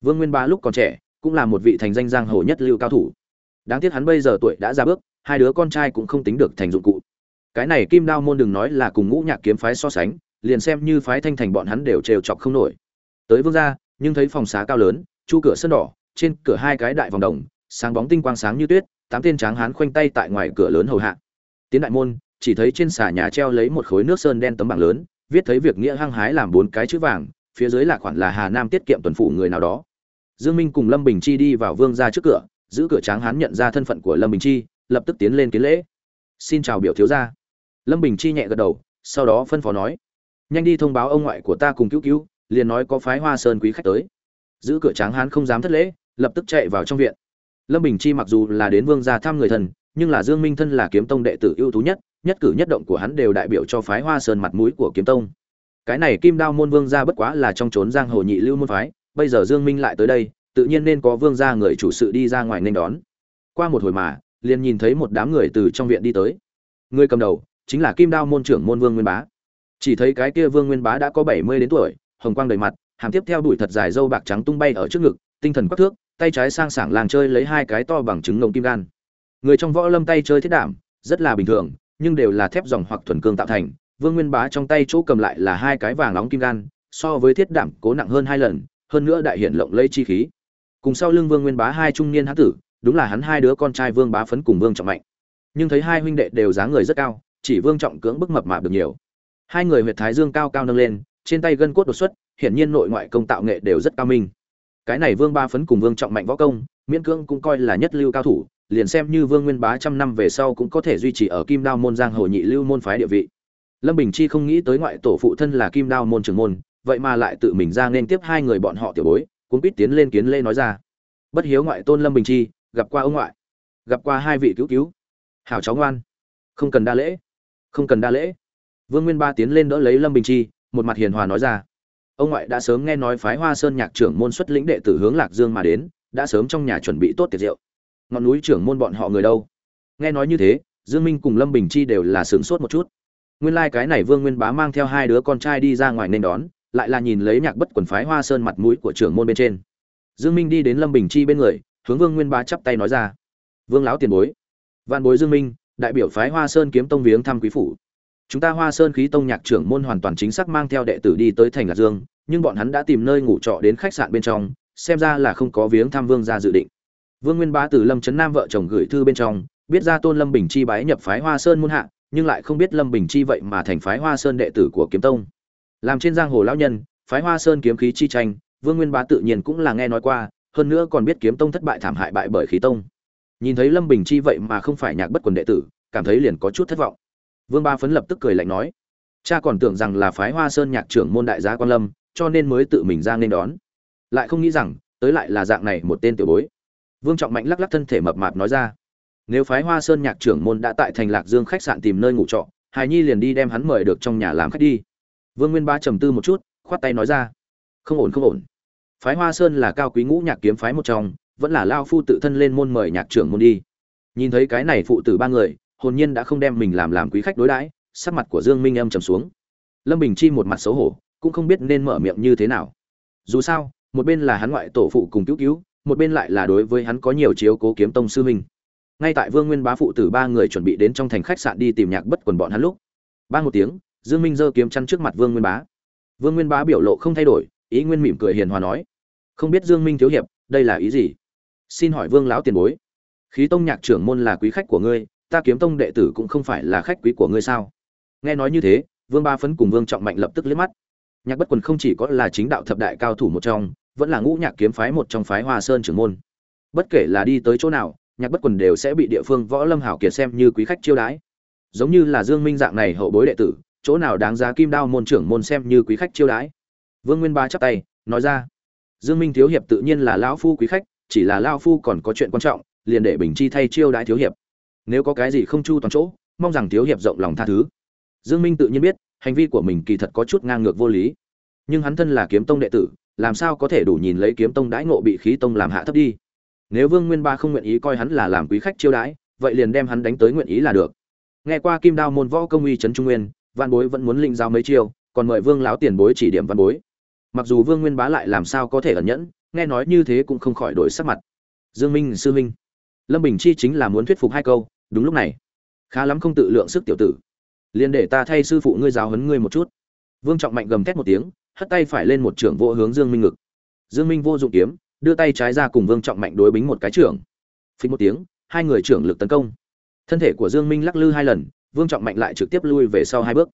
Vương nguyên bá lúc còn trẻ, cũng là một vị thành danh giang hồ nhất lưu cao thủ. Đáng tiếc hắn bây giờ tuổi đã ra bước, hai đứa con trai cũng không tính được thành dụng cụ. Cái này kim đao môn đừng nói là cùng ngũ nhạc kiếm phái so sánh, liền xem như phái thanh thành bọn hắn đều trêu chọc không nổi tới vương gia, nhưng thấy phòng xá cao lớn, chu cửa sân đỏ, trên cửa hai cái đại vòng đồng, sáng bóng tinh quang sáng như tuyết, tám tên tráng hán khoanh tay tại ngoài cửa lớn hầu hạ. Tiến đại môn, chỉ thấy trên xà nhà treo lấy một khối nước sơn đen tấm bảng lớn, viết thấy việc nghĩa hăng hái làm bốn cái chữ vàng, phía dưới là khoản là hà nam tiết kiệm tuần phủ người nào đó. Dương minh cùng lâm bình chi đi vào vương gia trước cửa, giữ cửa tráng hán nhận ra thân phận của lâm bình chi, lập tức tiến lên kiến lễ. Xin chào biểu thiếu gia. Lâm bình chi nhẹ gật đầu, sau đó phân phó nói, nhanh đi thông báo ông ngoại của ta cùng cứu cứu liền nói có phái hoa sơn quý khách tới. Giữ cửa tráng hán không dám thất lễ, lập tức chạy vào trong viện. Lâm bình chi mặc dù là đến vương gia thăm người thân, nhưng là dương minh thân là kiếm tông đệ tử ưu tú nhất nhất cử nhất động của hắn đều đại biểu cho phái hoa sơn mặt mũi của kiếm tông. Cái này kim đao môn vương gia bất quá là trong trốn giang hồ nhị lưu môn phái, bây giờ dương minh lại tới đây, tự nhiên nên có vương gia người chủ sự đi ra ngoài nên đón. Qua một hồi mà, liền nhìn thấy một đám người từ trong viện đi tới. Người cầm đầu, chính là kim đao môn trưởng môn vương nguyên bá. Chỉ thấy cái kia vương nguyên bá đã có 70 đến tuổi hồng quang đầy mặt, hàm tiếp theo đuổi thật dài dâu bạc trắng tung bay ở trước ngực, tinh thần quắc thước, tay trái sang sảng làng chơi lấy hai cái to bằng trứng ngông kim gan. Người trong võ lâm tay chơi thiết đảm, rất là bình thường, nhưng đều là thép dòng hoặc thuần cương tạo thành, vương nguyên bá trong tay chỗ cầm lại là hai cái vàng nóng kim gan, so với thiết đảm cố nặng hơn hai lần, hơn nữa đại hiện lộng lây chi khí. Cùng sau lưng vương nguyên bá hai trung niên hán tử, đúng là hắn hai đứa con trai vương bá phấn cùng vương trọng mạnh. Nhưng thấy hai huynh đệ đều dáng người rất cao, chỉ vương trọng cưỡng bức mập mạp được nhiều. Hai người huyệt thái dương cao cao nâng lên trên tay gân cốt đột xuất, hiển nhiên nội ngoại công tạo nghệ đều rất cao minh. Cái này vương ba phấn cùng vương trọng mạnh võ công, miễn cưỡng cũng coi là nhất lưu cao thủ, liền xem như vương nguyên bá trăm năm về sau cũng có thể duy trì ở kim đao môn giang hồ nhị lưu môn phái địa vị. Lâm bình chi không nghĩ tới ngoại tổ phụ thân là kim đao môn trưởng môn, vậy mà lại tự mình ra nên tiếp hai người bọn họ tiểu bối cũng biết tiến lên kiến lê nói ra. Bất hiếu ngoại tôn lâm bình chi, gặp qua ông ngoại, gặp qua hai vị cứu cứu. Hảo cháu ngoan. Không cần đa lễ. Không cần đa lễ. Vương nguyên ba tiến lên đỡ lấy lâm bình chi một mặt hiền hòa nói ra. Ông ngoại đã sớm nghe nói phái hoa sơn nhạc trưởng môn xuất lĩnh đệ tử hướng lạc dương mà đến, đã sớm trong nhà chuẩn bị tốt tiệc rượu. Ngọn núi trưởng môn bọn họ người đâu? Nghe nói như thế, dương minh cùng lâm bình chi đều là sướng sốt một chút. Nguyên lai like cái này vương nguyên bá mang theo hai đứa con trai đi ra ngoài nên đón, lại là nhìn lấy nhạc bất quần phái hoa sơn mặt mũi của trưởng môn bên trên. Dương minh đi đến lâm bình chi bên người, hướng vương nguyên bá chắp tay nói ra. Vương lão tiền bối. Văn bối dương minh, đại biểu phái hoa sơn kiếm tông viếng thăm quý phủ chúng ta hoa sơn khí tông nhạc trưởng môn hoàn toàn chính xác mang theo đệ tử đi tới thành lạc dương, nhưng bọn hắn đã tìm nơi ngủ trọ đến khách sạn bên trong, xem ra là không có viếng thăm vương ra dự định. Vương nguyên bá từ lâm trấn nam vợ chồng gửi thư bên trong, biết ra tôn lâm bình chi bái nhập phái hoa sơn muôn hạ, nhưng lại không biết lâm bình chi vậy mà thành phái hoa sơn đệ tử của kiếm tông. Làm trên giang hồ lão nhân, phái hoa sơn kiếm khí chi tranh, vương nguyên bá tự nhiên cũng là nghe nói qua, hơn nữa còn biết kiếm tông thất bại thảm hại bại bởi khí tông. Nhìn thấy lâm bình chi vậy mà không phải nhạc bất quần đệ tử, cảm thấy liền có chút thất vọng vương ba phấn lập tức cười lạnh nói, cha còn tưởng rằng là phái hoa sơn nhạc trưởng môn đại gia quan lâm, cho nên mới tự mình ra nên đón. Lại không nghĩ rằng, tới lại là dạng này một tên tiểu bối. Vương trọng mạnh lắc lắc thân thể mập mạp nói ra, nếu phái hoa sơn nhạc trưởng môn đã tại thành lạc dương khách sạn tìm nơi ngủ trọ, Hải nhi liền đi đem hắn mời được trong nhà làm khách đi. Vương nguyên ba trầm tư một chút, khoát tay nói ra, không ổn không ổn. Phái hoa sơn là cao quý ngũ nhạc kiếm phái một trong, vẫn là lao phu tự thân lên môn mời nhạc trưởng môn đi. Nhìn thấy cái này phụ tử ba người hồn nhiên đã không đem mình làm làm quý khách đối đãi, sắc mặt của dương minh âm trầm xuống. Lâm bình chi một mặt xấu hổ, cũng không biết nên mở miệng như thế nào. Dù sao, một bên là hắn ngoại tổ phụ cùng cứu cứu, một bên lại là đối với hắn có nhiều chiếu cố kiếm tông sư minh ngay tại vương nguyên bá phụ tử ba người chuẩn bị đến trong thành khách sạn đi tìm nhạc bất quần bọn hắn lúc, ba một tiếng, dương minh giơ kiếm chăn trước mặt vương nguyên bá. Vương nguyên bá biểu lộ không thay đổi, ý nguyên mỉm cười hiền hòa nói, không biết dương minh thiếu hiệp, đây là ý gì? Xin hỏi vương lão tiền bối, khí tông nhạc trưởng môn là quý khách của ngươi ta kiếm tông đệ tử cũng không phải là khách quý của ngươi sao? Nghe nói như thế, vương ba phấn cùng vương trọng mạnh lập tức liếc mắt. Nhạc bất quần không chỉ có là chính đạo thập đại cao thủ một trong, vẫn là ngũ nhạc kiếm phái một trong phái hoa sơn trưởng môn. Bất kể là đi tới chỗ nào, nhạc bất quần đều sẽ bị địa phương võ lâm hảo kiệt xem như quý khách chiêu đãi. Giống như là dương minh dạng này hậu bối đệ tử, chỗ nào đáng giá kim đao môn trưởng môn xem như quý khách chiêu đãi. Vương nguyên ba chắp tay, nói ra. Dương minh thiếu hiệp tự nhiên là lão phu quý khách, chỉ là lão phu còn có chuyện quan trọng, liền để bình chi thay chiêu đãi thiếu hiệp nếu có cái gì không chu toàn chỗ, mong rằng thiếu hiệp rộng lòng tha thứ. Dương minh tự nhiên biết, hành vi của mình kỳ thật có chút ngang ngược vô lý. Nhưng hắn thân là kiếm tông đệ tử, làm sao có thể đủ nhìn lấy kiếm tông đãi ngộ bị khí tông làm hạ thấp đi? Nếu vương nguyên ba không nguyện ý coi hắn là làm quý khách chiêu đãi, vậy liền đem hắn đánh tới nguyện ý là được. Nghe qua kim đao môn võ công uy trấn trung nguyên văn bối vẫn muốn linh giao mấy chiêu, còn mời vương lão tiền bối chỉ điểm văn bối. Mặc dù vương nguyên bá lại làm sao có thể ẩn nhẫn, nghe nói như thế cũng không khỏi đổi sắc mặt. Dương minh, sư minh, lâm bình chi chính là muốn thuyết phục hai câu đúng lúc này, khá lắm không tự lượng sức tiểu tử. Liền để ta thay sư phụ ngươi giáo huấn ngươi một chút. Vương trọng mạnh gầm thét một tiếng, hất tay phải lên một trưởng vô hướng dương minh ngực. Dương minh vô dụng kiếm, đưa tay trái ra cùng vương trọng mạnh đối bính một cái trưởng. Phí một tiếng, hai người trưởng lực tấn công. Thân thể của dương minh lắc lư hai lần, vương trọng mạnh lại trực tiếp lui về sau hai bước.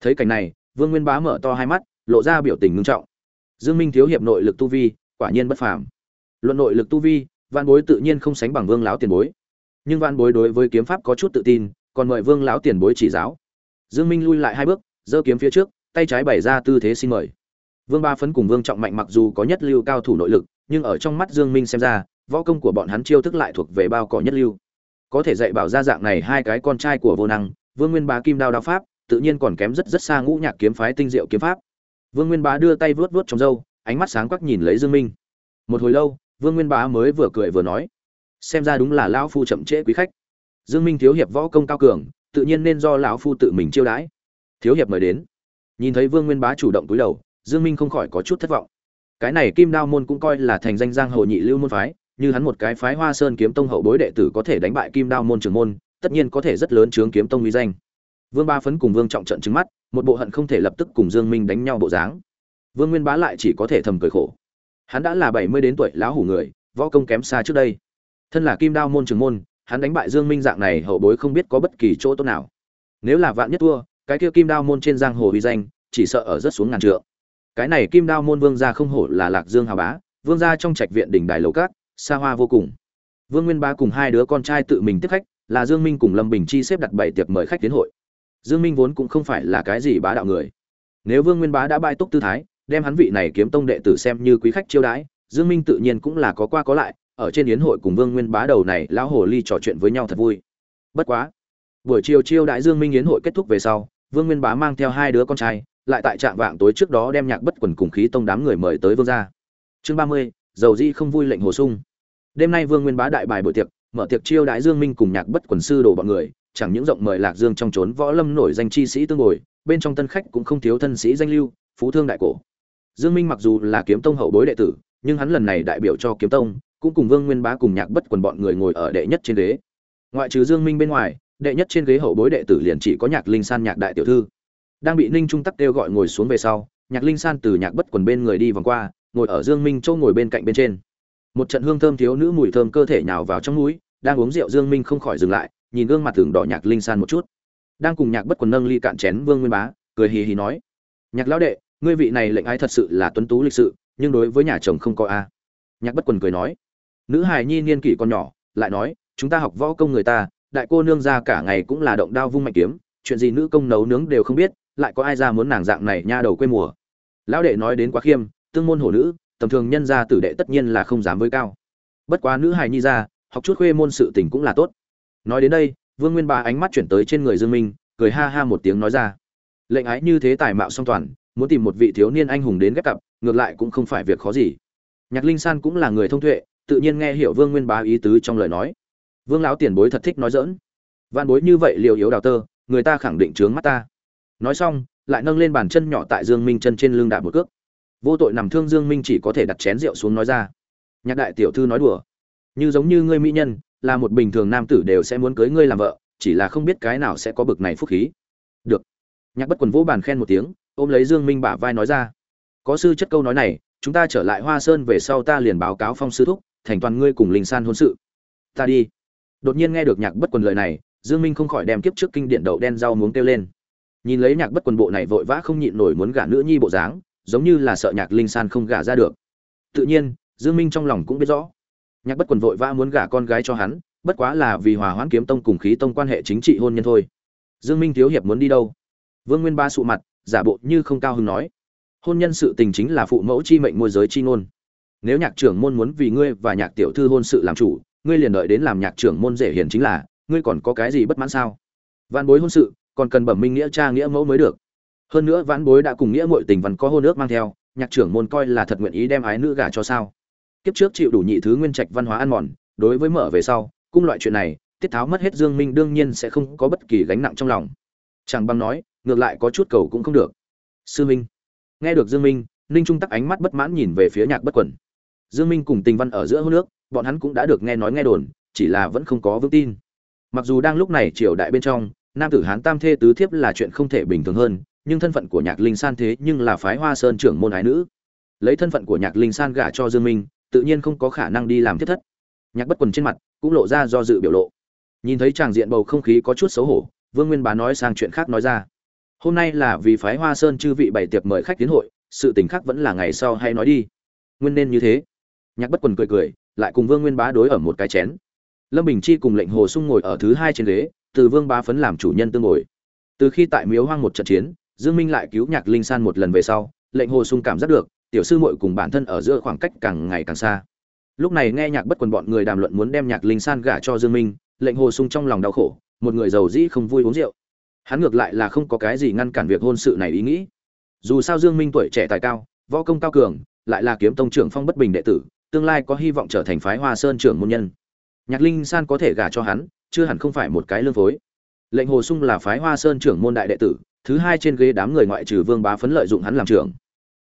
Thấy cảnh này, vương nguyên bá mở to hai mắt, lộ ra biểu tình ngưng trọng. Dương minh thiếu hiệp nội lực tu vi, quả nhiên bất phàm. Luận nội lực tu vi văn bối tự nhiên không sánh bằng vương lão tiền bối nhưng văn bối đối với kiếm pháp có chút tự tin, còn mời vương lão tiền bối chỉ giáo. Dương minh lui lại hai bước, giơ kiếm phía trước, tay trái bày ra tư thế xin mời. Vương ba phấn cùng vương trọng mạnh mặc dù có nhất lưu cao thủ nội lực, nhưng ở trong mắt dương minh xem ra, võ công của bọn hắn chiêu thức lại thuộc về bao cỏ nhất lưu. Có thể dạy bảo ra dạng này hai cái con trai của vô năng, vương nguyên bá kim đao đao pháp, tự nhiên còn kém rất rất xa ngũ nhạc kiếm phái tinh diệu kiếm pháp. Vương nguyên bá đưa tay vuốt vuốt trong râu, ánh mắt sáng quắc nhìn lấy dương minh. Một hồi lâu, vương nguyên bá mới vừa cười vừa nói xem ra đúng là lão phu chậm trễ quý khách. Dương minh thiếu hiệp võ công cao cường, tự nhiên nên do lão phu tự mình chiêu đãi. Thiếu hiệp mời đến. Nhìn thấy vương nguyên bá chủ động túi đầu, dương minh không khỏi có chút thất vọng. Cái này kim đao môn cũng coi là thành danh giang hồ nhị lưu môn phái, như hắn một cái phái hoa sơn kiếm tông hậu bối đệ tử có thể đánh bại kim đao môn trưởng môn, tất nhiên có thể rất lớn chướng kiếm tông uy danh. Vương ba phấn cùng vương trọng trận trứng mắt, một bộ hận không thể lập tức cùng dương minh đánh nhau bộ dáng. Vương nguyên bá lại chỉ có thể thầm cười khổ. Hắn đã là bảy mươi đến tuổi lão hủ người, võ công kém xa trước đây thân là kim đao môn trưởng môn, hắn đánh bại dương minh dạng này hậu bối không biết có bất kỳ chỗ tốt nào. Nếu là vạn nhất thua, cái kia kim đao môn trên giang hồ uy danh, chỉ sợ ở rất xuống ngàn trượng. Cái này kim đao môn vương gia không hổ là lạc dương hào bá, vương gia trong trạch viện đỉnh đài lầu cát xa hoa vô cùng. Vương nguyên bá cùng hai đứa con trai tự mình tiếp khách, là dương minh cùng lâm bình chi xếp đặt bảy tiệc mời khách tiến hội. Dương minh vốn cũng không phải là cái gì bá đạo người. Nếu vương nguyên bá đã bại túc tư thái, đem hắn vị này kiếm tông đệ tử xem như quý khách chiêu đãi, dương minh tự nhiên cũng là có qua có lại ở trên yến hội cùng vương nguyên bá đầu này, lão hồ ly trò chuyện với nhau thật vui. Bất quá, buổi chiều chiêu đại dương minh yến hội kết thúc về sau, vương nguyên bá mang theo hai đứa con trai, lại tại trạm vạng tối trước đó đem nhạc bất quần cùng khí tông đám người mời tới vương gia. Chương ba mươi, dầu di không vui lệnh hồ sung. Đêm nay vương nguyên bá đại bài buổi tiệc, mở tiệc chiêu đãi dương minh cùng nhạc bất quần sư đồ bọn người, chẳng những rộng mời lạc dương trong trốn võ lâm nổi danh chi sĩ tương ngồi, bên trong tân khách cũng không thiếu thân sĩ danh lưu, phú thương đại cổ. Dương minh mặc dù là kiếm tông hậu bối đệ tử, nhưng hắn lần này đại biểu cho kiếm tông cũng cùng vương nguyên bá cùng nhạc bất quần bọn người ngồi ở đệ nhất trên ghế. Ngoại trừ dương minh bên ngoài, đệ nhất trên ghế hậu bối đệ tử liền chỉ có nhạc linh san, nhạc đại tiểu thư. Đang bị ninh trung tắc kêu gọi ngồi xuống về sau, nhạc linh san từ nhạc bất quần bên người đi vòng qua, ngồi ở dương minh châu ngồi bên cạnh bên trên. Một trận hương thơm thiếu nữ mùi thơm cơ thể nhào vào trong mũi đang uống rượu dương minh không khỏi dừng lại, nhìn gương mặt tưởng đỏ nhạc linh san một chút. Đang cùng nhạc bất quần nâng ly cạn chén, vương nguyên bá cười hì hì nói, nhạc lão đệ, ngươi vị này lệnh ái thật sự là tuấn tú lịch sự, nhưng đối với nhà chồng không có a. Nhạc bất quần cười nói nữ hài nhi niên kỷ còn nhỏ, lại nói, chúng ta học võ công người ta, đại cô nương ra cả ngày cũng là động đao vung mạnh kiếm, chuyện gì nữ công nấu nướng đều không biết, lại có ai ra muốn nàng dạng này nha đầu quê mùa? Lão đệ nói đến quá khiêm, tương môn hổ nữ, tầm thường nhân gia tử đệ tất nhiên là không dám với cao. Bất quá nữ hài nhi ra học chút khuê môn sự tình cũng là tốt. Nói đến đây, vương nguyên ba ánh mắt chuyển tới trên người dương minh, cười ha ha một tiếng nói ra, lệnh ái như thế tài mạo song toàn, muốn tìm một vị thiếu niên anh hùng đến ghép cặp, ngược lại cũng không phải việc khó gì. Nhạc linh san cũng là người thông tuệ tự nhiên nghe hiểu vương nguyên bá ý tứ trong lời nói. Vương lão tiền bối thật thích nói giỡn. văn bối như vậy liều yếu đào tơ, người ta khẳng định trướng mắt ta. Nói xong, lại nâng lên bàn chân nhỏ tại dương minh chân trên lưng đạp một cước. Vô tội nằm thương dương minh chỉ có thể đặt chén rượu xuống nói ra. Nhạc đại tiểu thư nói đùa. Như giống như ngươi mỹ nhân, là một bình thường nam tử đều sẽ muốn cưới ngươi làm vợ, chỉ là không biết cái nào sẽ có bực này phúc khí. Được. Nhạc bất quần vỗ bàn khen một tiếng, ôm lấy dương minh bả vai nói ra. Có sư chất câu nói này, chúng ta trở lại hoa sơn về sau ta liền báo cáo phong sư thúc thành toàn ngươi cùng linh san hôn sự. Ta đi. Đột nhiên nghe được nhạc bất quần lời này, dương minh không khỏi đem kiếp trước kinh điển đậu đen rau muống kêu lên. Nhìn lấy nhạc bất quần bộ này vội vã không nhịn nổi muốn gả nữ nhi bộ dáng, giống như là sợ nhạc linh san không gả ra được. Tự nhiên, dương minh trong lòng cũng biết rõ. Nhạc bất quần vội vã muốn gả con gái cho hắn, bất quá là vì hòa hoãn kiếm tông cùng khí tông quan hệ chính trị hôn nhân thôi. Dương minh thiếu hiệp muốn đi đâu? Vương nguyên ba sụ mặt, giả bộ như không cao hứng nói. Hôn nhân sự tình chính là phụ mẫu chi mệnh môi giới chi ngôn nếu nhạc trưởng môn muốn vì ngươi và nhạc tiểu thư hôn sự làm chủ, ngươi liền đợi đến làm nhạc trưởng môn dễ hiền chính là, ngươi còn có cái gì bất mãn sao? Văn bối hôn sự, còn cần bẩm minh nghĩa cha nghĩa mẫu mới được. Hơn nữa vãn bối đã cùng nghĩa muội tình văn có hôn ước mang theo, nhạc trưởng môn coi là thật nguyện ý đem ái nữ gả cho sao? Kiếp trước chịu đủ nhị thứ nguyên trạch văn hóa ăn mòn, đối với mở về sau, cung loại chuyện này, tiết tháo mất hết dương minh đương nhiên sẽ không có bất kỳ gánh nặng trong lòng. Chàng băng nói, ngược lại có chút cầu cũng không được. Sư minh. Nghe được dương minh, ninh trung tắc ánh mắt bất mãn nhìn về phía nhạc bất quẩn dương minh cùng tình văn ở giữa hôn nước, bọn hắn cũng đã được nghe nói nghe đồn, chỉ là vẫn không có vững tin. Mặc dù đang lúc này triều đại bên trong, nam tử hán tam thê tứ thiếp là chuyện không thể bình thường hơn, nhưng thân phận của nhạc linh san thế nhưng là phái hoa sơn trưởng môn ái nữ. Lấy thân phận của nhạc linh san gả cho dương minh, tự nhiên không có khả năng đi làm thiết thất. Nhạc bất quần trên mặt cũng lộ ra do dự biểu lộ. Nhìn thấy chàng diện bầu không khí có chút xấu hổ, vương nguyên bá nói sang chuyện khác nói ra. Hôm nay là vì phái hoa sơn chư vị bày tiệc mời khách tiến hội, sự tình khác vẫn là ngày sau hay nói đi. Nguyên nên như thế nhạc bất quần cười cười, lại cùng vương nguyên bá đối ở một cái chén. Lâm bình chi cùng lệnh hồ sung ngồi ở thứ hai trên ghế, từ vương bá phấn làm chủ nhân tương ngồi. Từ khi tại miếu hoang một trận chiến, dương minh lại cứu nhạc linh san một lần về sau, lệnh hồ sung cảm giác được, tiểu sư muội cùng bản thân ở giữa khoảng cách càng ngày càng xa. Lúc này nghe nhạc bất quần bọn người đàm luận muốn đem nhạc linh san gả cho dương minh, lệnh hồ sung trong lòng đau khổ, một người giàu dĩ không vui uống rượu. Hắn ngược lại là không có cái gì ngăn cản việc hôn sự này ý nghĩ. Dù sao dương minh tuổi trẻ tài cao, võ công cao cường, lại là kiếm tông trưởng phong bất bình đệ tử tương lai có hy vọng trở thành phái hoa sơn trưởng môn nhân. Nhạc linh san có thể gả cho hắn, chưa hẳn không phải một cái lương phối. Lệnh hồ sung là phái hoa sơn trưởng môn đại đệ tử, thứ hai trên ghế đám người ngoại trừ vương bá phấn lợi dụng hắn làm trưởng.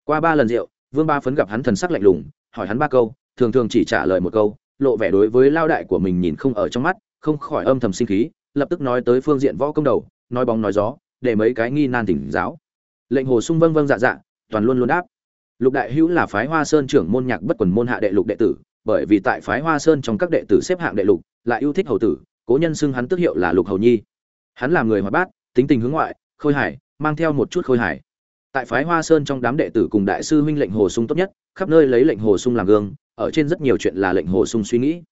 Qua ba lần rượu, vương bá phấn gặp hắn thần sắc lạnh lùng, hỏi hắn ba câu, thường thường chỉ trả lời một câu, lộ vẻ đối với lao đại của mình nhìn không ở trong mắt, không khỏi âm thầm sinh khí, lập tức nói tới phương diện võ công đầu, nói bóng nói gió, để mấy cái nghi nan tỉnh giáo. Lệnh hồ sung vâng vâng dạ dạ toàn luôn luôn đáp lục đại hữu là phái hoa sơn trưởng môn nhạc bất quần môn hạ đệ lục đệ tử, bởi vì tại phái hoa sơn trong các đệ tử xếp hạng đệ lục, lại yêu thích hầu tử, cố nhân xưng hắn tước hiệu là lục hầu nhi. Hắn là người hoạt bát, tính tình hướng ngoại, khôi hài, mang theo một chút khôi hài. Tại phái hoa sơn trong đám đệ tử cùng đại sư huynh lệnh hồ sung tốt nhất, khắp nơi lấy lệnh hồ sung làm gương, ở trên rất nhiều chuyện là lệnh hồ sung suy nghĩ.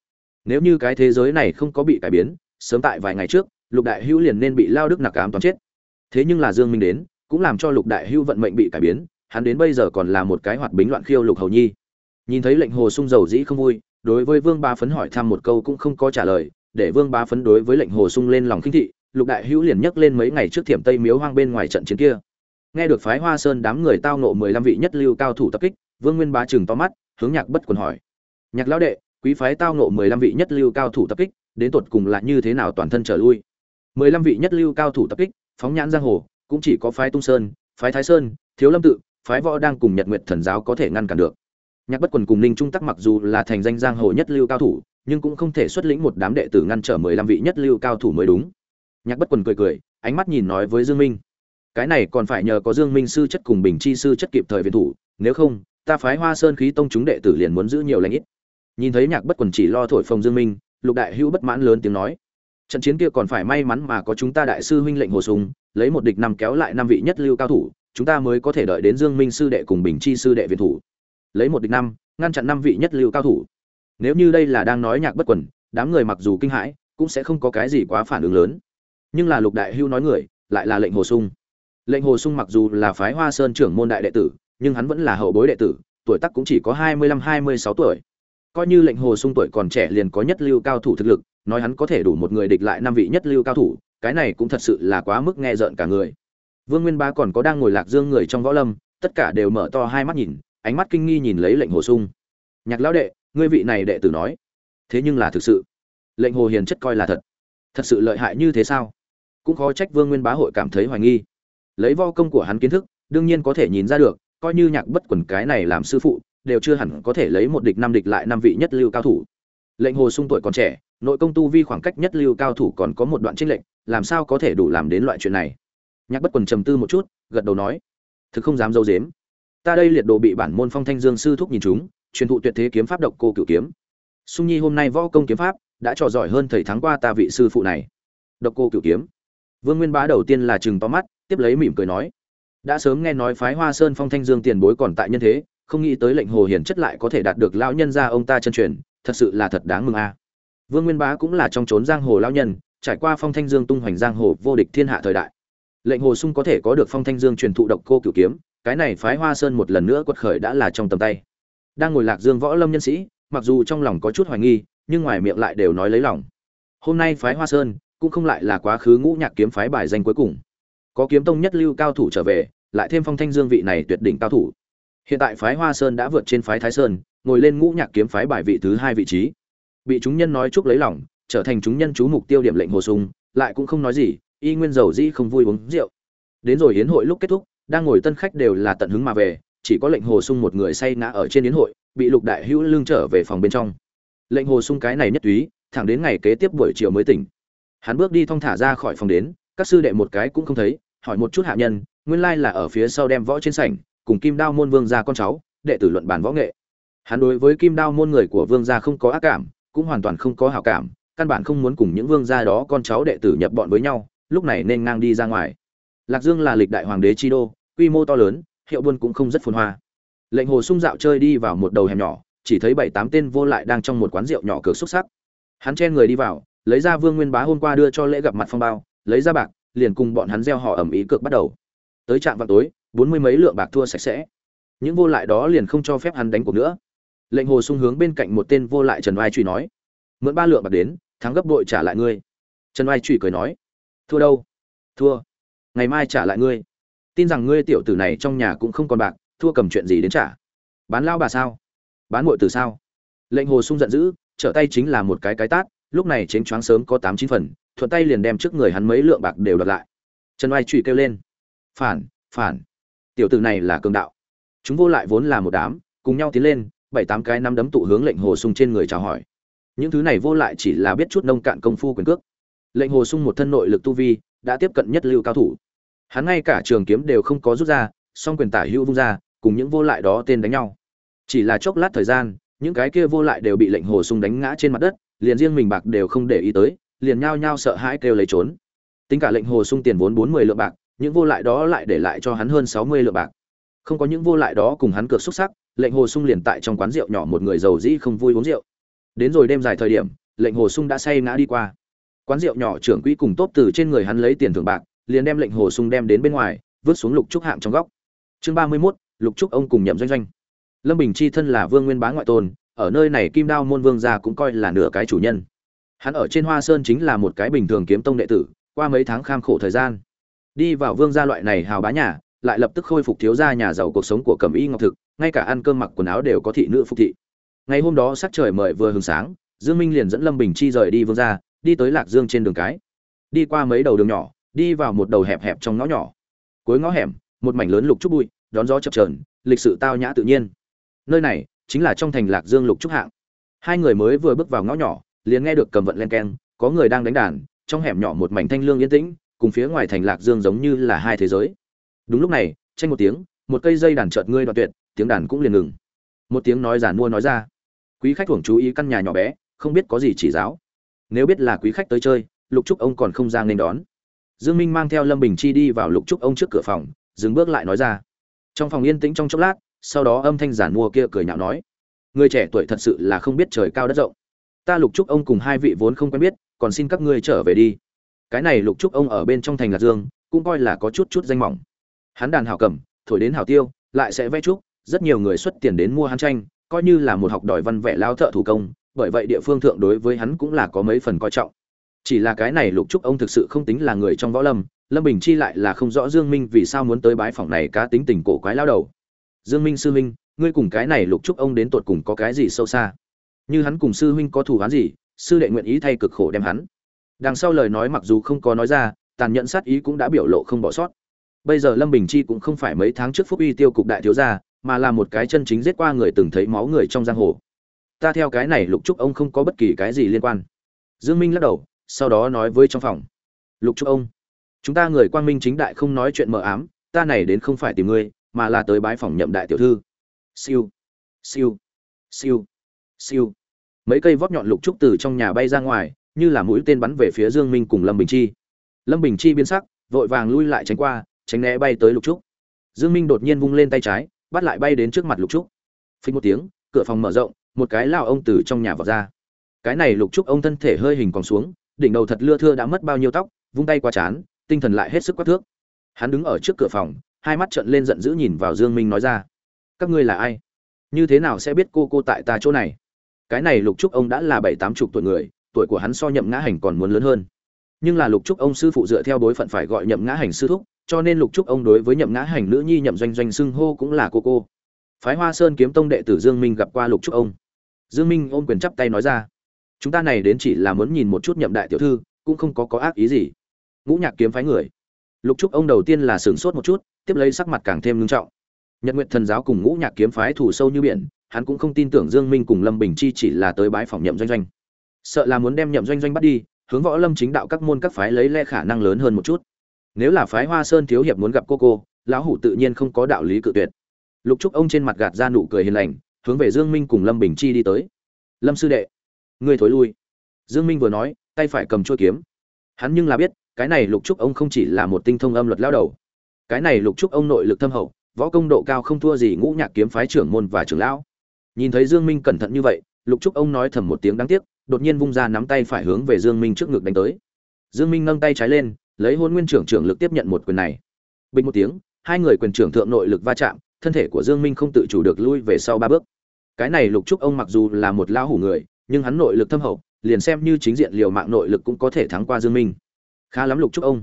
Nếu như cái thế giới này không có bị cải biến, sớm tại vài ngày trước, lục đại hữu liền nên bị lao đức nặc ám toán chết. Thế nhưng là dương minh đến, cũng làm cho lục đại hữu vận mệnh bị cải biến hắn đến bây giờ còn là một cái hoạt bính loạn khiêu lục hầu nhi. Nhìn thấy lệnh hồ sung dầu dĩ không vui, đối với vương ba phấn hỏi thăm một câu cũng không có trả lời, để vương ba phấn đối với lệnh hồ sung lên lòng khinh thị, lục đại hữu liền nhắc lên mấy ngày trước thiểm tây miếu hoang bên ngoài trận chiến kia. Nghe được phái hoa sơn đám người tao nộ mười lăm vị nhất lưu cao thủ tập kích, vương nguyên bá chừng to mắt, hướng nhạc bất quần hỏi. Nhạc lão đệ, quý phái tao nộ mười lăm vị nhất lưu cao thủ tập kích, đến tột cùng là như thế nào toàn thân trở lui? Mười lăm vị nhất lưu cao thủ tập kích, phóng nhãn giang hồ, cũng chỉ có phái tung sơn, phái thái sơn, thiếu lâm tự phái võ đang cùng nhật nguyệt thần giáo có thể ngăn cản được. Nhạc bất quần cùng ninh trung tắc mặc dù là thành danh giang hồ nhất lưu cao thủ, nhưng cũng không thể xuất lĩnh một đám đệ tử ngăn trở mười lăm vị nhất lưu cao thủ mới đúng. Nhạc bất quần cười cười, ánh mắt nhìn nói với dương minh. Cái này còn phải nhờ có dương minh sư chất cùng bình chi sư chất kịp thời viện thủ, nếu không, ta phái hoa sơn khí tông chúng đệ tử liền muốn giữ nhiều lãnh ít. Nhìn thấy nhạc bất quần chỉ lo thổi phồng dương minh, lục đại hữu bất mãn lớn tiếng nói. Trận chiến kia còn phải may mắn mà có chúng ta đại sư huynh lệnh hồ sùng lấy một địch năm kéo lại năm vị nhất lưu cao thủ chúng ta mới có thể đợi đến dương minh sư đệ cùng bình chi sư đệ viện thủ. Lấy một địch năm, ngăn chặn năm vị nhất lưu cao thủ. Nếu như đây là đang nói nhạc bất quần, đám người mặc dù kinh hãi, cũng sẽ không có cái gì quá phản ứng lớn. Nhưng là lục đại hưu nói người, lại là lệnh hồ sung. Lệnh hồ sung mặc dù là phái hoa sơn trưởng môn đại đệ tử, nhưng hắn vẫn là hậu bối đệ tử, tuổi tác cũng chỉ có hai mươi lăm, hai mươi sáu tuổi. Coi như lệnh hồ sung tuổi còn trẻ liền có nhất lưu cao thủ thực lực, nói hắn có thể đủ một người địch lại năm vị nhất lưu cao thủ, cái này cũng thật sự là quá mức nghe rợn cả người vương nguyên Bá còn có đang ngồi lạc dương người trong võ lâm, tất cả đều mở to hai mắt nhìn, ánh mắt kinh nghi nhìn lấy lệnh hồ sung. Nhạc lão đệ, ngươi vị này đệ tử nói, thế nhưng là thực sự. Lệnh hồ hiền chất coi là thật. Thật sự lợi hại như thế sao? Cũng khó trách vương nguyên bá hội cảm thấy hoài nghi. Lấy vo công của hắn kiến thức, đương nhiên có thể nhìn ra được, coi như nhạc bất quần cái này làm sư phụ, đều chưa hẳn có thể lấy một địch năm địch lại năm vị nhất lưu cao thủ. Lệnh hồ sung tuổi còn trẻ, nội công tu vi khoảng cách nhất lưu cao thủ còn có một đoạn chênh lệnh làm sao có thể đủ làm đến loại chuyện này? Nhạc bất quần trầm tư một chút, gật đầu nói, thực không dám dâu dếm. Ta đây liệt đồ bị bản môn phong thanh dương sư thúc nhìn chúng, truyền thụ tuyệt thế kiếm pháp độc cô cửu kiếm. Sung nhi hôm nay võ công kiếm pháp, đã trò giỏi hơn thầy tháng qua ta vị sư phụ này. Độc cô cửu kiếm. Vương nguyên bá đầu tiên là chừng to mắt, tiếp lấy mỉm cười nói, đã sớm nghe nói phái hoa sơn phong thanh dương tiền bối còn tại nhân thế, không nghĩ tới lệnh hồ hiển chất lại có thể đạt được lão nhân gia ông ta chân truyền, thật sự là thật đáng mừng a. Vương nguyên bá cũng là trong trốn giang hồ lão nhân, trải qua phong thanh dương tung hoành giang hồ vô địch thiên hạ thời đại lệnh hồ sung có thể có được phong thanh dương truyền thụ độc cô cửu kiếm, cái này phái hoa sơn một lần nữa quật khởi đã là trong tầm tay. Đang ngồi lạc dương võ lâm nhân sĩ, mặc dù trong lòng có chút hoài nghi, nhưng ngoài miệng lại đều nói lấy lòng. Hôm nay phái hoa sơn cũng không lại là quá khứ ngũ nhạc kiếm phái bài danh cuối cùng. Có kiếm tông nhất lưu cao thủ trở về, lại thêm phong thanh dương vị này tuyệt đỉnh cao thủ. Hiện tại phái hoa sơn đã vượt trên phái thái sơn, ngồi lên ngũ nhạc kiếm phái bài vị thứ hai vị trí. Bị chúng nhân nói chúc lấy lòng, trở thành chúng nhân chú mục tiêu điểm lệnh hồ sung, lại cũng không nói gì y nguyên dầu dĩ không vui uống rượu. Đến rồi hiến hội lúc kết thúc, đang ngồi tân khách đều là tận hứng mà về, chỉ có lệnh hồ sung một người say ngã ở trên hiến hội, bị lục đại hữu lương trở về phòng bên trong. Lệnh hồ sung cái này nhất túy, thẳng đến ngày kế tiếp buổi chiều mới tỉnh. Hắn bước đi thong thả ra khỏi phòng đến, các sư đệ một cái cũng không thấy, hỏi một chút hạ nhân, nguyên lai là ở phía sau đem võ trên sảnh, cùng kim đao môn vương gia con cháu, đệ tử luận bàn võ nghệ. Hắn đối với kim đao môn người của vương gia không có ác cảm, cũng hoàn toàn không có hảo cảm, căn bản không muốn cùng những vương gia đó con cháu đệ tử nhập bọn với nhau lúc này nên ngang đi ra ngoài. Lạc dương là lịch đại hoàng đế chi đô, quy mô to lớn, hiệu buôn cũng không rất phồn hoa. Lệnh hồ sung dạo chơi đi vào một đầu hẻm nhỏ, chỉ thấy bảy tám tên vô lại đang trong một quán rượu nhỏ cửa xúc sắc. Hắn chen người đi vào, lấy ra vương nguyên bá hôm qua đưa cho lễ gặp mặt phong bao, lấy ra bạc, liền cùng bọn hắn gieo họ ẩm ý cược bắt đầu. Tới trạm vào tối, bốn mươi mấy lượng bạc thua sạch sẽ. Những vô lại đó liền không cho phép hắn đánh cuộc nữa. Lệnh hồ sung hướng bên cạnh một tên vô lại trần oai truy nói, mượn ba lượng bạc đến, thắng gấp bội trả lại ngươi. Trần oai truy cười nói thua đâu? Thua. Ngày mai trả lại ngươi. Tin rằng ngươi tiểu tử này trong nhà cũng không còn bạc, thua cầm chuyện gì đến trả? Bán lao bà sao? Bán muội từ sao? Lệnh hồ sung giận dữ, trở tay chính là một cái cái tát, lúc này chênh choáng sớm có tám chín phần, thuận tay liền đem trước người hắn mấy lượng bạc đều đặt lại. Trần oai trụy kêu lên. Phản phản. Tiểu tử này là cường đạo. Chúng vô lại vốn là một đám, cùng nhau tiến lên, bảy tám cái năm đấm tụ hướng lệnh hồ sung trên người chào hỏi. Những thứ này vô lại chỉ là biết chút nông cạn công phu quyền cước lệnh hồ sung một thân nội lực tu vi, đã tiếp cận nhất lưu cao thủ. Hắn ngay cả trường kiếm đều không có rút ra, song quyền tả hữu vung ra, cùng những vô lại đó tên đánh nhau. Chỉ là chốc lát thời gian, những cái kia vô lại đều bị lệnh hồ sung đánh ngã trên mặt đất, liền riêng mình bạc đều không để ý tới, liền nhao nhao sợ hãi kêu lấy trốn. Tính cả lệnh hồ sung tiền vốn bốn mươi lượng bạc, những vô lại đó lại để lại cho hắn hơn sáu mươi lượng bạc. Không có những vô lại đó cùng hắn cược xuất sắc, lệnh hồ sung liền tại trong quán rượu nhỏ một người giàu dĩ không vui uống rượu. Đến rồi đêm dài thời điểm, lệnh hồ sung đã say ngã đi qua quán rượu nhỏ trưởng quỹ cùng tốt từ trên người hắn lấy tiền thưởng bạc liền đem lệnh hồ sung đem đến bên ngoài vứt xuống lục trúc hạng trong góc. Chương ba mươi 31, lục trúc ông cùng nhậm doanh doanh. Lâm bình chi thân là vương nguyên bá ngoại tôn ở nơi này kim đao môn vương gia cũng coi là nửa cái chủ nhân. Hắn ở trên hoa sơn chính là một cái bình thường kiếm tông đệ tử qua mấy tháng kham khổ thời gian. Đi vào vương gia loại này hào bá nhà lại lập tức khôi phục thiếu gia nhà giàu cuộc sống của cẩm y ngọc thực ngay cả ăn cơm mặc quần áo đều có thị nữ phục thị. Ngày hôm đó sắc trời mời vừa hừng sáng dương minh liền dẫn lâm bình chi rời đi vương gia đi tới lạc dương trên đường cái. Đi qua mấy đầu đường nhỏ, đi vào một đầu hẹp hẹp trong ngõ nhỏ. Cuối ngõ hẻm, một mảnh lớn lục trúc bụi, đón gió chập chờn, lịch sự tao nhã tự nhiên. Nơi này chính là trong thành lạc dương lục trúc hạng. Hai người mới vừa bước vào ngõ nhỏ, liền nghe được cầm vận len keng, có người đang đánh đàn, trong hẻm nhỏ một mảnh thanh lương yên tĩnh, cùng phía ngoài thành lạc dương giống như là hai thế giới. Đúng lúc này, tranh một tiếng, một cây dây đàn chợt ngươi đoạn tuyệt, tiếng đàn cũng liền ngừng. Một tiếng nói giản mua nói ra. Quý khách hưởng chú ý căn nhà nhỏ bé, không biết có gì chỉ giáo nếu biết là quý khách tới chơi, lục trúc ông còn không ra nên đón. Dương minh mang theo lâm bình chi đi vào lục trúc ông trước cửa phòng, dừng bước lại nói ra. Trong phòng yên tĩnh trong chốc lát, sau đó âm thanh giản mua kia cười nhạo nói. Người trẻ tuổi thật sự là không biết trời cao đất rộng. Ta lục trúc ông cùng hai vị vốn không quen biết, còn xin các ngươi trở về đi. Cái này lục trúc ông ở bên trong thành lạc dương, cũng coi là có chút chút danh mỏng. Hắn đàn hảo cầm thổi đến hảo tiêu, lại sẽ vẽ trúc, rất nhiều người xuất tiền đến mua hắn tranh, coi như là một học đòi văn vẽ lao thợ thủ công bởi vậy địa phương thượng đối với hắn cũng là có mấy phần coi trọng. Chỉ là cái này lục trúc ông thực sự không tính là người trong võ lâm lâm bình chi lại là không rõ dương minh vì sao muốn tới bái phòng này cá tính tình cổ quái lao đầu. Dương minh sư huynh, ngươi cùng cái này lục trúc ông đến tột cùng có cái gì sâu xa? Như hắn cùng sư huynh có thù hắn gì, sư đệ nguyện ý thay cực khổ đem hắn. Đằng sau lời nói mặc dù không có nói ra, tàn nhẫn sát ý cũng đã biểu lộ không bỏ sót. Bây giờ lâm bình chi cũng không phải mấy tháng trước phúc uy tiêu cục đại thiếu gia, mà là một cái chân chính giết qua người từng thấy máu người trong giang hồ ta theo cái này lục trúc ông không có bất kỳ cái gì liên quan. Dương minh lắc đầu, sau đó nói với trong phòng. Lục trúc ông, chúng ta người quang minh chính đại không nói chuyện mờ ám, ta này đến không phải tìm ngươi, mà là tới bái phòng nhậm đại tiểu thư. Siêu siêu siêu siêu. Mấy cây vót nhọn lục trúc từ trong nhà bay ra ngoài, như là mũi tên bắn về phía dương minh cùng lâm bình chi. Lâm bình chi biến sắc, vội vàng lui lại tránh qua, tránh né bay tới lục trúc. Dương minh đột nhiên vung lên tay trái, bắt lại bay đến trước mặt lục trúc. Phình một tiếng, cửa phòng mở rộng một cái lao ông từ trong nhà vào ra. Cái này lục trúc ông thân thể hơi hình còn xuống, đỉnh đầu thật lưa thưa đã mất bao nhiêu tóc, vung tay qua chán, tinh thần lại hết sức quát thước. Hắn đứng ở trước cửa phòng, hai mắt trợn lên giận dữ nhìn vào dương minh nói ra, các ngươi là ai? Như thế nào sẽ biết cô cô tại ta chỗ này? Cái này lục trúc ông đã là bảy tám chục tuổi người, tuổi của hắn so nhậm ngã hành còn muốn lớn hơn. Nhưng là lục trúc ông sư phụ dựa theo đối phận phải gọi nhậm ngã hành sư thúc, cho nên lục trúc ông đối với nhậm ngã hành nữ nhi nhậm doanh doanh xưng hô cũng là cô cô. Phái hoa sơn kiếm tông đệ tử dương minh gặp qua lục trúc ông dương minh ôm quyền chắp tay nói ra. Chúng ta này đến chỉ là muốn nhìn một chút nhậm đại tiểu thư, cũng không có có ác ý gì. Ngũ nhạc kiếm phái người. Lục trúc ông đầu tiên là sửng sốt một chút, tiếp lấy sắc mặt càng thêm nghiêm trọng. Nhật nguyện thần giáo cùng ngũ nhạc kiếm phái thủ sâu như biển, hắn cũng không tin tưởng dương minh cùng lâm bình chi chỉ là tới bái phòng nhậm doanh doanh. Sợ là muốn đem nhậm doanh doanh bắt đi, hướng võ lâm chính đạo các môn các phái lấy le khả năng lớn hơn một chút. Nếu là phái hoa sơn thiếu hiệp muốn gặp cô cô, lão hủ tự nhiên không có đạo lý cự tuyệt. Lục trúc ông trên mặt gạt ra nụ cười hiền lành hướng về dương minh cùng lâm bình chi đi tới. Lâm sư đệ, ngươi thối lui. Dương minh vừa nói, tay phải cầm chuôi kiếm. Hắn nhưng là biết, cái này lục trúc ông không chỉ là một tinh thông âm luật lao đầu. Cái này lục trúc ông nội lực thâm hậu, võ công độ cao không thua gì ngũ nhạc kiếm phái trưởng môn và trưởng lão. Nhìn thấy dương minh cẩn thận như vậy, lục trúc ông nói thầm một tiếng đáng tiếc, đột nhiên vung ra nắm tay phải hướng về dương minh trước ngực đánh tới. Dương minh nâng tay trái lên, lấy hôn nguyên trưởng trưởng lực tiếp nhận một quyền này. Bình một tiếng, hai người quyền trưởng thượng nội lực va chạm, thân thể của dương minh không tự chủ được lui về sau ba bước cái này lục trúc ông mặc dù là một lão hủ người, nhưng hắn nội lực thâm hậu, liền xem như chính diện liều mạng nội lực cũng có thể thắng qua dương minh. Khá lắm lục trúc ông.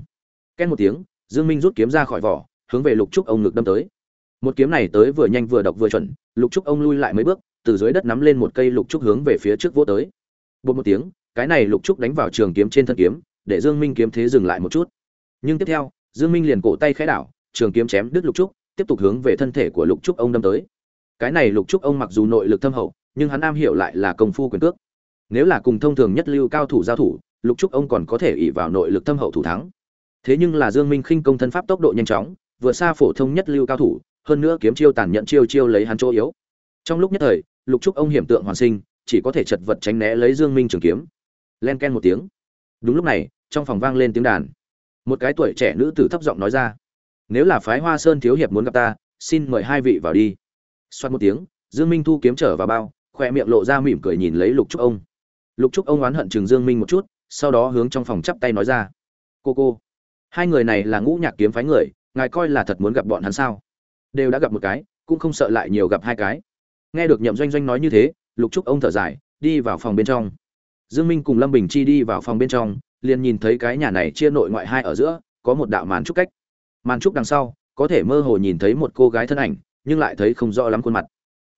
Ken một tiếng, dương minh rút kiếm ra khỏi vỏ, hướng về lục trúc ông ngực đâm tới. Một kiếm này tới vừa nhanh vừa độc vừa chuẩn, lục trúc ông lui lại mấy bước, từ dưới đất nắm lên một cây lục trúc hướng về phía trước vỗ tới. Bột một tiếng, cái này lục trúc đánh vào trường kiếm trên thân kiếm, để dương minh kiếm thế dừng lại một chút. Nhưng tiếp theo, dương minh liền cổ tay khẽ đảo, trường kiếm chém đứt lục trúc, tiếp tục hướng về thân thể của lục trúc ông đâm tới cái này lục trúc ông mặc dù nội lực thâm hậu, nhưng hắn am hiểu lại là công phu quyền cước. Nếu là cùng thông thường nhất lưu cao thủ giao thủ, lục trúc ông còn có thể ỉ vào nội lực thâm hậu thủ thắng. Thế nhưng là dương minh khinh công thân pháp tốc độ nhanh chóng, vượt xa phổ thông nhất lưu cao thủ, hơn nữa kiếm chiêu tàn nhẫn chiêu chiêu lấy hắn chỗ yếu. Trong lúc nhất thời, lục trúc ông hiểm tượng hoàn sinh, chỉ có thể chật vật tránh né lấy dương minh trường kiếm. Len ken một tiếng. Đúng lúc này, trong phòng vang lên tiếng đàn. Một cái tuổi trẻ nữ tử thấp giọng nói ra, nếu là phái hoa sơn thiếu hiệp muốn gặp ta, xin mời hai vị vào đi xoát một tiếng, dương minh thu kiếm trở vào bao, khoe miệng lộ ra mỉm cười nhìn lấy lục trúc ông. Lục trúc ông oán hận chừng dương minh một chút, sau đó hướng trong phòng chắp tay nói ra. Cô cô, hai người này là ngũ nhạc kiếm phái người, ngài coi là thật muốn gặp bọn hắn sao? Đều đã gặp một cái, cũng không sợ lại nhiều gặp hai cái. Nghe được nhậm doanh doanh nói như thế, lục trúc ông thở dài, đi vào phòng bên trong. Dương minh cùng lâm bình chi đi vào phòng bên trong, liền nhìn thấy cái nhà này chia nội ngoại hai ở giữa, có một đạo màn trúc cách. Màn trúc đằng sau, có thể mơ hồ nhìn thấy một cô gái thân ảnh nhưng lại thấy không rõ lắm khuôn mặt.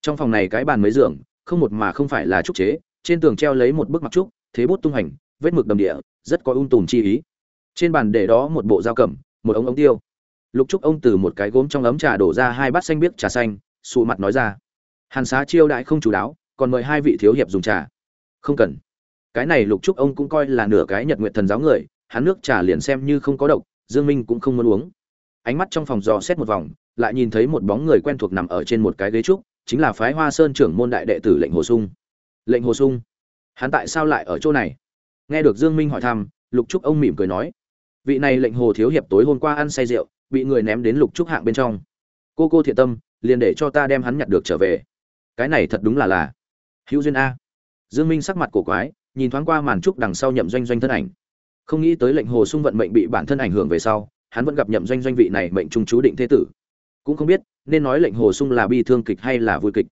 Trong phòng này cái bàn mấy giường, không một mà không phải là trúc chế, trên tường treo lấy một bức mặc trúc, thế bút tung hành vết mực đầm địa, rất có ung tùm chi ý. Trên bàn để đó một bộ dao cầm, một ống ống tiêu. Lục trúc ông từ một cái gốm trong ấm trà đổ ra hai bát xanh biếc trà xanh, sụ mặt nói ra, hàn xá chiêu đại không chú đáo, còn mời hai vị thiếu hiệp dùng trà. Không cần. Cái này lục trúc ông cũng coi là nửa cái nhật nguyện thần giáo người, hắn nước trà liền xem như không có độc, dương minh cũng không muốn uống. Ánh mắt trong phòng dò xét một vòng lại nhìn thấy một bóng người quen thuộc nằm ở trên một cái ghế trúc, chính là phái hoa sơn trưởng môn đại đệ tử lệnh hồ sung. Lệnh hồ sung, hắn tại sao lại ở chỗ này? Nghe được dương minh hỏi thăm, lục trúc ông mỉm cười nói, vị này lệnh hồ thiếu hiệp tối hôm qua ăn say rượu, bị người ném đến lục trúc hạng bên trong. Cô cô thiện tâm, liền để cho ta đem hắn nhặt được trở về. Cái này thật đúng là là hữu duyên a. Dương minh sắc mặt cổ quái, nhìn thoáng qua màn trúc đằng sau nhậm doanh doanh thân ảnh. Không nghĩ tới lệnh hồ sung vận mệnh bị bản thân ảnh hưởng về sau, hắn vẫn gặp nhậm doanh doanh vị này mệnh trung chú định thế tử cũng không biết, nên nói lệnh hồ sung là bi thương kịch hay là vui kịch.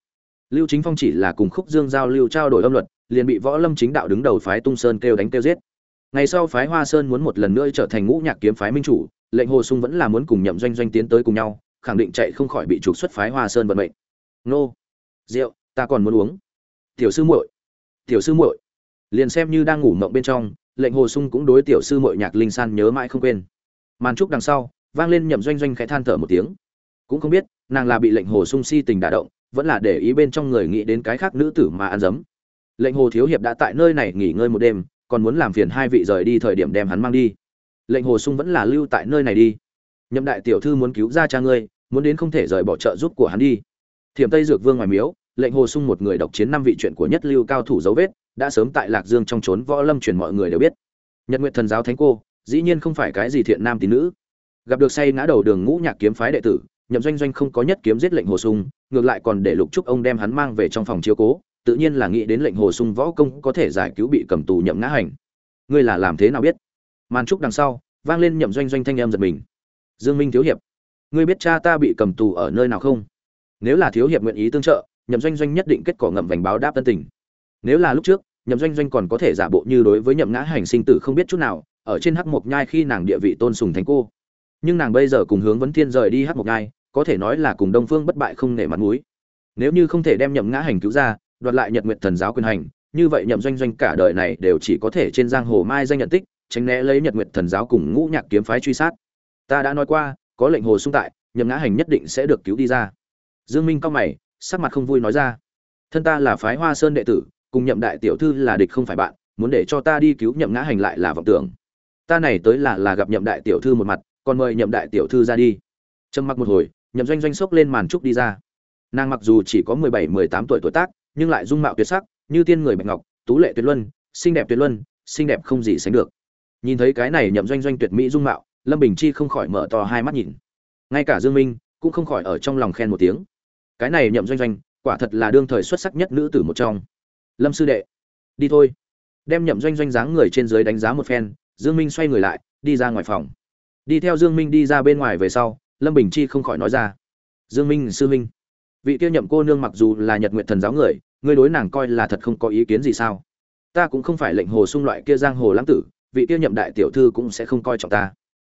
Lưu chính phong chỉ là cùng khúc dương giao lưu trao đổi âm luật, liền bị võ lâm chính đạo đứng đầu phái tung sơn kêu đánh kêu giết. Ngày sau phái hoa sơn muốn một lần nữa trở thành ngũ nhạc kiếm phái minh chủ, lệnh hồ sung vẫn là muốn cùng nhậm doanh doanh tiến tới cùng nhau, khẳng định chạy không khỏi bị trục xuất phái hoa sơn vận mệnh. Nô, rượu, ta còn muốn uống. Tiểu sư muội, tiểu sư muội. Liền xem như đang ngủ mộng bên trong, lệnh hồ sung cũng đối tiểu sư muội nhạc linh san nhớ mãi không quên. Màn trúc đằng sau, vang lên nhậm doanh doanh khẽ than thở một tiếng cũng không biết, nàng là bị lệnh hồ sung si tình đả động, vẫn là để ý bên trong người nghĩ đến cái khác nữ tử mà ăn dấm. Lệnh hồ thiếu hiệp đã tại nơi này nghỉ ngơi một đêm, còn muốn làm phiền hai vị rời đi thời điểm đem hắn mang đi. Lệnh hồ sung vẫn là lưu tại nơi này đi. Nhậm đại tiểu thư muốn cứu ra cha ngươi, muốn đến không thể rời bỏ trợ giúp của hắn đi. Thiểm tây dược vương ngoài miếu, lệnh hồ sung một người độc chiến năm vị chuyện của nhất lưu cao thủ dấu vết, đã sớm tại lạc dương trong trốn võ lâm truyền mọi người đều biết. Nhật nguyện thần giáo thánh cô, dĩ nhiên không phải cái gì thiện nam tín nữ. Gặp được say ngã đầu đường ngũ nhạc kiếm phái đệ tử nhậm doanh doanh không có nhất kiếm giết lệnh hồ sung, ngược lại còn để lục trúc ông đem hắn mang về trong phòng chiếu cố, tự nhiên là nghĩ đến lệnh hồ sung võ công có thể giải cứu bị cầm tù nhậm ngã hành. Ngươi là làm thế nào biết? Màn trúc đằng sau, vang lên nhậm doanh doanh thanh em giật mình. Dương minh thiếu hiệp, ngươi biết cha ta bị cầm tù ở nơi nào không? Nếu là thiếu hiệp nguyện ý tương trợ, nhậm doanh doanh nhất định kết quả ngậm vành báo đáp tân tình. Nếu là lúc trước, nhậm doanh doanh còn có thể giả bộ như đối với nhậm ngã hành sinh tử không biết chút nào, ở trên hắc mộc nhai khi nàng địa vị tôn sùng thánh cô nhưng nàng bây giờ cùng hướng vấn thiên rời đi hát một nhai có thể nói là cùng đông phương bất bại không nể mặt mũi. Nếu như không thể đem nhậm ngã hành cứu ra, đoạt lại nhật nguyện thần giáo quyền hành, như vậy nhậm doanh doanh cả đời này đều chỉ có thể trên giang hồ mai danh nhận tích, tránh né lấy nhật nguyện thần giáo cùng ngũ nhạc kiếm phái truy sát. Ta đã nói qua, có lệnh hồ sung tại, nhậm ngã hành nhất định sẽ được cứu đi ra. Dương minh cao mày, sắc mặt không vui nói ra. Thân ta là phái hoa sơn đệ tử, cùng nhậm đại tiểu thư là địch không phải bạn, muốn để cho ta đi cứu nhậm ngã hành lại là vọng tưởng. Ta này tới là là gặp nhậm đại tiểu thư một mặt còn mời nhậm đại tiểu thư ra đi. Trầm mặc một hồi, nhậm doanh doanh xốc lên màn trúc đi ra. Nàng mặc dù chỉ có mười bảy, mười tám tuổi tuổi tác, nhưng lại dung mạo tuyệt sắc, như tiên người bạch ngọc, tú lệ tuyệt luân, xinh đẹp tuyệt luân, xinh đẹp không gì sánh được. Nhìn thấy cái này nhậm doanh doanh tuyệt mỹ dung mạo, lâm bình chi không khỏi mở to hai mắt nhìn. Ngay cả dương minh cũng không khỏi ở trong lòng khen một tiếng. Cái này nhậm doanh doanh, quả thật là đương thời xuất sắc nhất nữ tử một trong. Lâm sư đệ, đi thôi. Đem nhậm doanh doanh dáng người trên dưới đánh giá một phen, dương minh xoay người lại, đi ra ngoài phòng đi theo dương minh đi ra bên ngoài về sau, lâm bình chi không khỏi nói ra. Dương minh sư minh vị kia nhậm cô nương mặc dù là nhật nguyện thần giáo người, ngươi đối nàng coi là thật không có ý kiến gì sao? Ta cũng không phải lệnh hồ sung loại kia giang hồ lãng tử, vị kia nhậm đại tiểu thư cũng sẽ không coi trọng ta.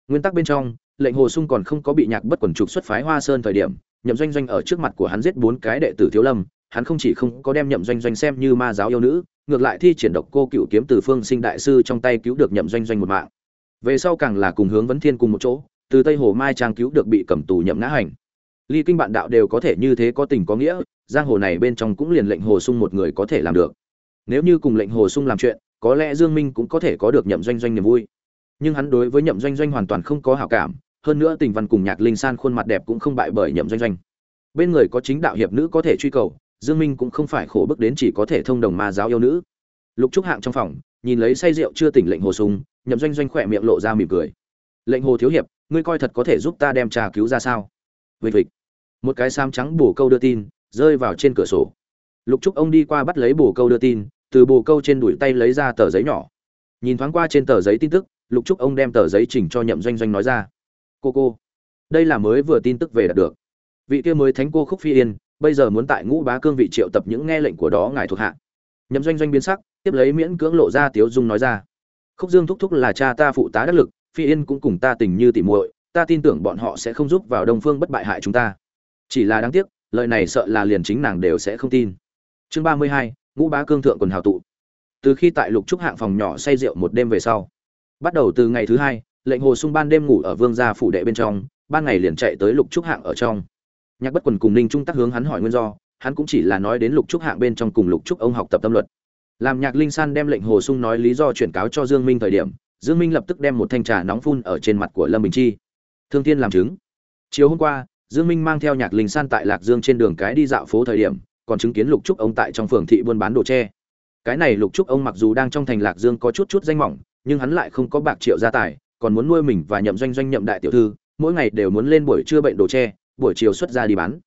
Nguyên tắc bên trong, lệnh hồ sung còn không có bị nhạc bất quần trục xuất phái hoa sơn thời điểm, nhậm doanh doanh ở trước mặt của hắn giết bốn cái đệ tử thiếu lâm, hắn không chỉ không có đem nhậm doanh doanh xem như ma giáo yêu nữ, ngược lại thi triển độc cô cựu kiếm từ phương sinh đại sư trong tay cứu được nhậm doanh doanh một mạng về sau càng là cùng hướng vấn thiên cùng một chỗ, từ tây hồ mai trang cứu được bị cầm tù nhậm ngã hành. Ly kinh bạn đạo đều có thể như thế có tình có nghĩa, giang hồ này bên trong cũng liền lệnh hồ sung một người có thể làm được. Nếu như cùng lệnh hồ sung làm chuyện, có lẽ dương minh cũng có thể có được nhậm doanh doanh niềm vui. Nhưng hắn đối với nhậm doanh doanh hoàn toàn không có hảo cảm, hơn nữa tình văn cùng nhạc linh san khuôn mặt đẹp cũng không bại bởi nhậm doanh doanh. Bên người có chính đạo hiệp nữ có thể truy cầu, dương minh cũng không phải khổ bức đến chỉ có thể thông đồng ma giáo yêu nữ. Lục trúc hạng trong phòng nhìn lấy say rượu chưa tỉnh lệnh hồ sung, nhậm doanh doanh khỏe miệng lộ ra mỉm cười. Lệnh hồ thiếu hiệp, ngươi coi thật có thể giúp ta đem trà cứu ra sao? Vịt vịt một cái sam trắng bổ câu đưa tin, rơi vào trên cửa sổ. Lục trúc ông đi qua bắt lấy bổ câu đưa tin, từ bù câu trên đùi tay lấy ra tờ giấy nhỏ. Nhìn thoáng qua trên tờ giấy tin tức, lục trúc ông đem tờ giấy chỉnh cho nhậm doanh doanh nói ra. Cô cô, đây là mới vừa tin tức về đạt được. Vị kia mới thánh cô khúc phi yên, bây giờ muốn tại ngũ bá cương vị triệu tập những nghe lệnh của đó ngài thuộc hạ. Nhậm doanh doanh biến sắc tiếp lấy miễn cưỡng lộ ra tiếu dung nói ra. Khúc dương thúc thúc là cha ta phụ tá đắc lực, phi yên cũng cùng ta tình như tỉ muội, ta tin tưởng bọn họ sẽ không giúp vào đông phương bất bại hại chúng ta. Chỉ là đáng tiếc, lời này sợ là liền chính nàng đều sẽ không tin. Chương ba mươi hai, ngũ bá cương thượng quần hào tụ. Từ khi tại lục trúc hạng phòng nhỏ say rượu một đêm về sau, bắt đầu từ ngày thứ hai, lệnh hồ sung ban đêm ngủ ở vương gia phủ đệ bên trong, ban ngày liền chạy tới lục trúc hạng ở trong. Nhạc bất quần cùng ninh trung tác hướng hắn hỏi nguyên do, hắn cũng chỉ là nói đến lục trúc hạng bên trong cùng lục trúc ông học tập tâm luật làm nhạc linh san đem lệnh hồ sung nói lý do chuyển cáo cho dương minh thời điểm, dương minh lập tức đem một thanh trà nóng phun ở trên mặt của lâm bình chi. Thương thiên làm chứng. Chiều hôm qua, dương minh mang theo nhạc linh san tại lạc dương trên đường cái đi dạo phố thời điểm, còn chứng kiến lục trúc ông tại trong phường thị buôn bán đồ tre. Cái này lục trúc ông mặc dù đang trong thành lạc dương có chút chút danh mỏng, nhưng hắn lại không có bạc triệu gia tài, còn muốn nuôi mình và nhậm doanh doanh nhậm đại tiểu thư, mỗi ngày đều muốn lên buổi trưa bệnh đồ tre, buổi chiều xuất ra đi bán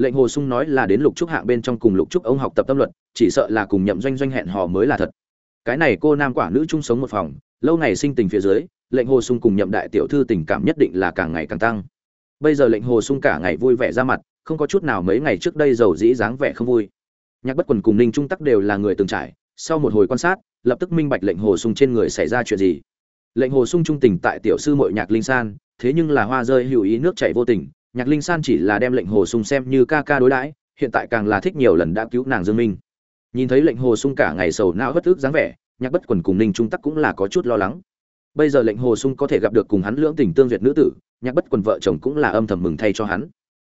lệnh hồ sung nói là đến lục trúc hạng bên trong cùng lục trúc ông học tập tâm luật, chỉ sợ là cùng nhậm doanh doanh hẹn hò mới là thật. Cái này cô nam quả nữ chung sống một phòng, lâu ngày sinh tình phía dưới, lệnh hồ sung cùng nhậm đại tiểu thư tình cảm nhất định là càng ngày càng tăng. Bây giờ lệnh hồ sung cả ngày vui vẻ ra mặt, không có chút nào mấy ngày trước đây giàu dĩ dáng vẻ không vui. Nhạc bất quần cùng ninh trung tắc đều là người từng trải, sau một hồi quan sát, lập tức minh bạch lệnh hồ sung trên người xảy ra chuyện gì. Lệnh hồ sung trung tình tại tiểu sư mội nhạc linh san, thế nhưng là hoa rơi hữu ý nước chảy vô tình nhạc linh san chỉ là đem lệnh hồ sung xem như ca ca đối đãi, hiện tại càng là thích nhiều lần đã cứu nàng dương minh. Nhìn thấy lệnh hồ sung cả ngày sầu não hất ức dáng vẻ, nhạc bất quần cùng ninh trung tắc cũng là có chút lo lắng. Bây giờ lệnh hồ sung có thể gặp được cùng hắn lưỡng tình tương duyệt nữ tử, nhạc bất quần vợ chồng cũng là âm thầm mừng thay cho hắn.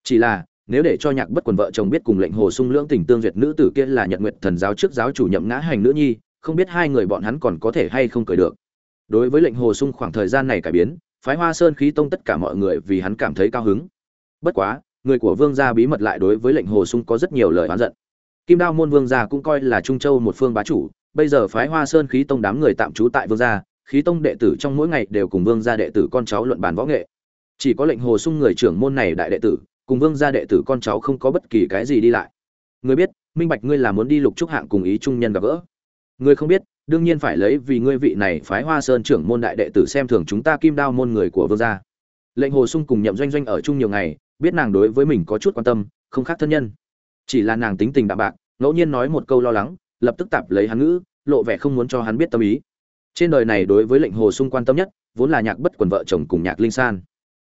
Chỉ là, nếu để cho nhạc bất quần vợ chồng biết cùng lệnh hồ sung lưỡng tình tương duyệt nữ tử kia là nhật nguyện thần giáo trước giáo chủ nhậm ngã hành nữ nhi, không biết hai người bọn hắn còn có thể hay không cười được. Đối với lệnh hồ sung khoảng thời gian này cải biến, phái hoa sơn khí tông tất cả mọi người vì hắn cảm thấy cao hứng bất quá, người của vương gia bí mật lại đối với lệnh hồ sung có rất nhiều lời oán giận. Kim đao môn vương gia cũng coi là trung châu một phương bá chủ, bây giờ phái hoa sơn khí tông đám người tạm trú tại vương gia, khí tông đệ tử trong mỗi ngày đều cùng vương gia đệ tử con cháu luận bàn võ nghệ. Chỉ có lệnh hồ sung người trưởng môn này đại đệ tử, cùng vương gia đệ tử con cháu không có bất kỳ cái gì đi lại. Người biết, minh bạch ngươi là muốn đi lục trúc hạng cùng ý trung nhân gặp gỡ. Người không biết, đương nhiên phải lấy vì ngươi vị này phái hoa sơn trưởng môn đại đệ tử xem thường chúng ta kim đao môn người của vương gia. Lệnh hồ sung cùng nhậm doanh doanh ở chung nhiều ngày biết nàng đối với mình có chút quan tâm, không khác thân nhân. Chỉ là nàng tính tình đạm bạc, ngẫu nhiên nói một câu lo lắng, lập tức tạp lấy hắn ngữ, lộ vẻ không muốn cho hắn biết tâm ý. Trên đời này đối với lệnh hồ sung quan tâm nhất, vốn là nhạc bất quần vợ chồng cùng nhạc linh san.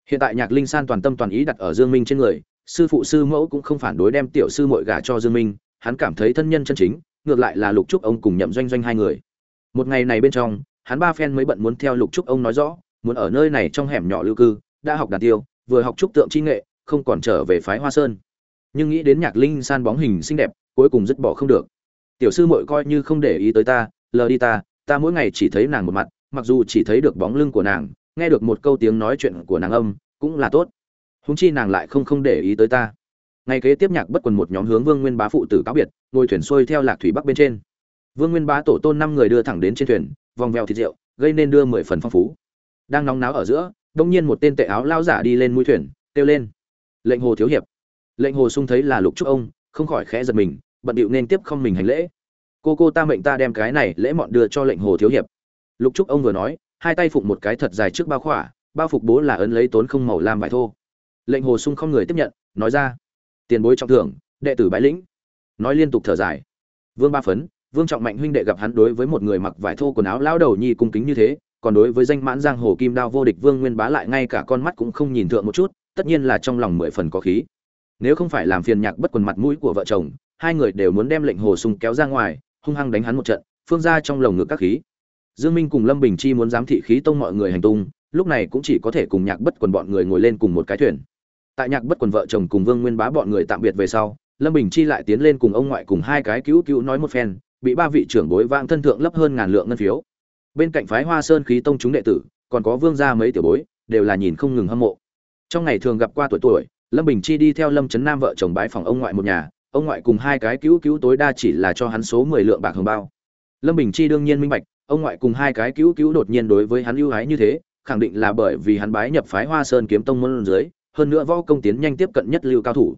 Hiện tại nhạc linh san toàn tâm toàn ý đặt ở dương minh trên người, sư phụ sư mẫu cũng không phản đối đem tiểu sư muội gả cho dương minh, hắn cảm thấy thân nhân chân chính, ngược lại là lục trúc ông cùng nhậm doanh doanh hai người. Một ngày này bên trong, hắn ba phen mới bận muốn theo lục trúc ông nói rõ, muốn ở nơi này trong hẻm nhỏ lưu cư, đã học đàn tiêu, vừa học trúc tượng chi nghệ không còn trở về phái hoa sơn. Nhưng nghĩ đến nhạc linh san bóng hình xinh đẹp, cuối cùng dứt bỏ không được. Tiểu sư muội coi như không để ý tới ta, lờ đi ta ta mỗi ngày chỉ thấy nàng một mặt, mặc dù chỉ thấy được bóng lưng của nàng, nghe được một câu tiếng nói chuyện của nàng âm, cũng là tốt. Huống chi nàng lại không không để ý tới ta. Ngày kế tiếp nhạc bất quần một nhóm hướng vương nguyên bá phụ tử cáo biệt, ngồi thuyền xuôi theo lạc thủy bắc bên trên. Vương nguyên bá tổ tôn năm người đưa thẳng đến trên thuyền, vòng vèo thịt rượu, gây nên đưa mười phần phong phú. Đang nóng náo ở giữa, đông nhiên một tên tệ áo lao giả đi lên mũi thuyền, kêu lên lệnh hồ thiếu hiệp. Lệnh hồ sung thấy là lục trúc ông, không khỏi khẽ giật mình, bận điệu nên tiếp không mình hành lễ. Cô cô ta mệnh ta đem cái này lễ mọn đưa cho lệnh hồ thiếu hiệp. Lục trúc ông vừa nói, hai tay phụng một cái thật dài trước bao khỏa, bao phục bố là ấn lấy tốn không màu lam vải thô. Lệnh hồ sung không người tiếp nhận, nói ra, tiền bối trọng thưởng, đệ tử bái lĩnh. Nói liên tục thở dài. Vương ba phấn, vương trọng mạnh huynh đệ gặp hắn đối với một người mặc vải thô quần áo lao đầu nhi cung kính như thế, còn đối với danh mãn giang hồ kim đao vô địch vương nguyên bá lại ngay cả con mắt cũng không nhìn thượng một chút tất nhiên là trong lòng mười phần có khí. Nếu không phải làm phiền nhạc bất quần mặt mũi của vợ chồng, hai người đều muốn đem lệnh hồ sung kéo ra ngoài, hung hăng đánh hắn một trận, phương ra trong lồng ngực các khí. Dương minh cùng lâm bình chi muốn giám thị khí tông mọi người hành tung, lúc này cũng chỉ có thể cùng nhạc bất quần bọn người ngồi lên cùng một cái thuyền. Tại nhạc bất quần vợ chồng cùng vương nguyên bá bọn người tạm biệt về sau, lâm bình chi lại tiến lên cùng ông ngoại cùng hai cái cứu cứu nói một phen, bị ba vị trưởng bối vang thân thượng lấp hơn ngàn lượng ngân phiếu. Bên cạnh phái hoa sơn khí tông chúng đệ tử, còn có vương gia mấy tiểu bối, đều là nhìn không ngừng hâm mộ trong ngày thường gặp qua tuổi tuổi, lâm bình chi đi theo lâm trấn nam vợ chồng bái phòng ông ngoại một nhà, ông ngoại cùng hai cái cứu cứu tối đa chỉ là cho hắn số mười lượng bạc hồng bao. Lâm bình chi đương nhiên minh bạch, ông ngoại cùng hai cái cứu cứu đột nhiên đối với hắn ưu ái như thế, khẳng định là bởi vì hắn bái nhập phái hoa sơn kiếm tông môn dưới, hơn nữa võ công tiến nhanh tiếp cận nhất lưu cao thủ.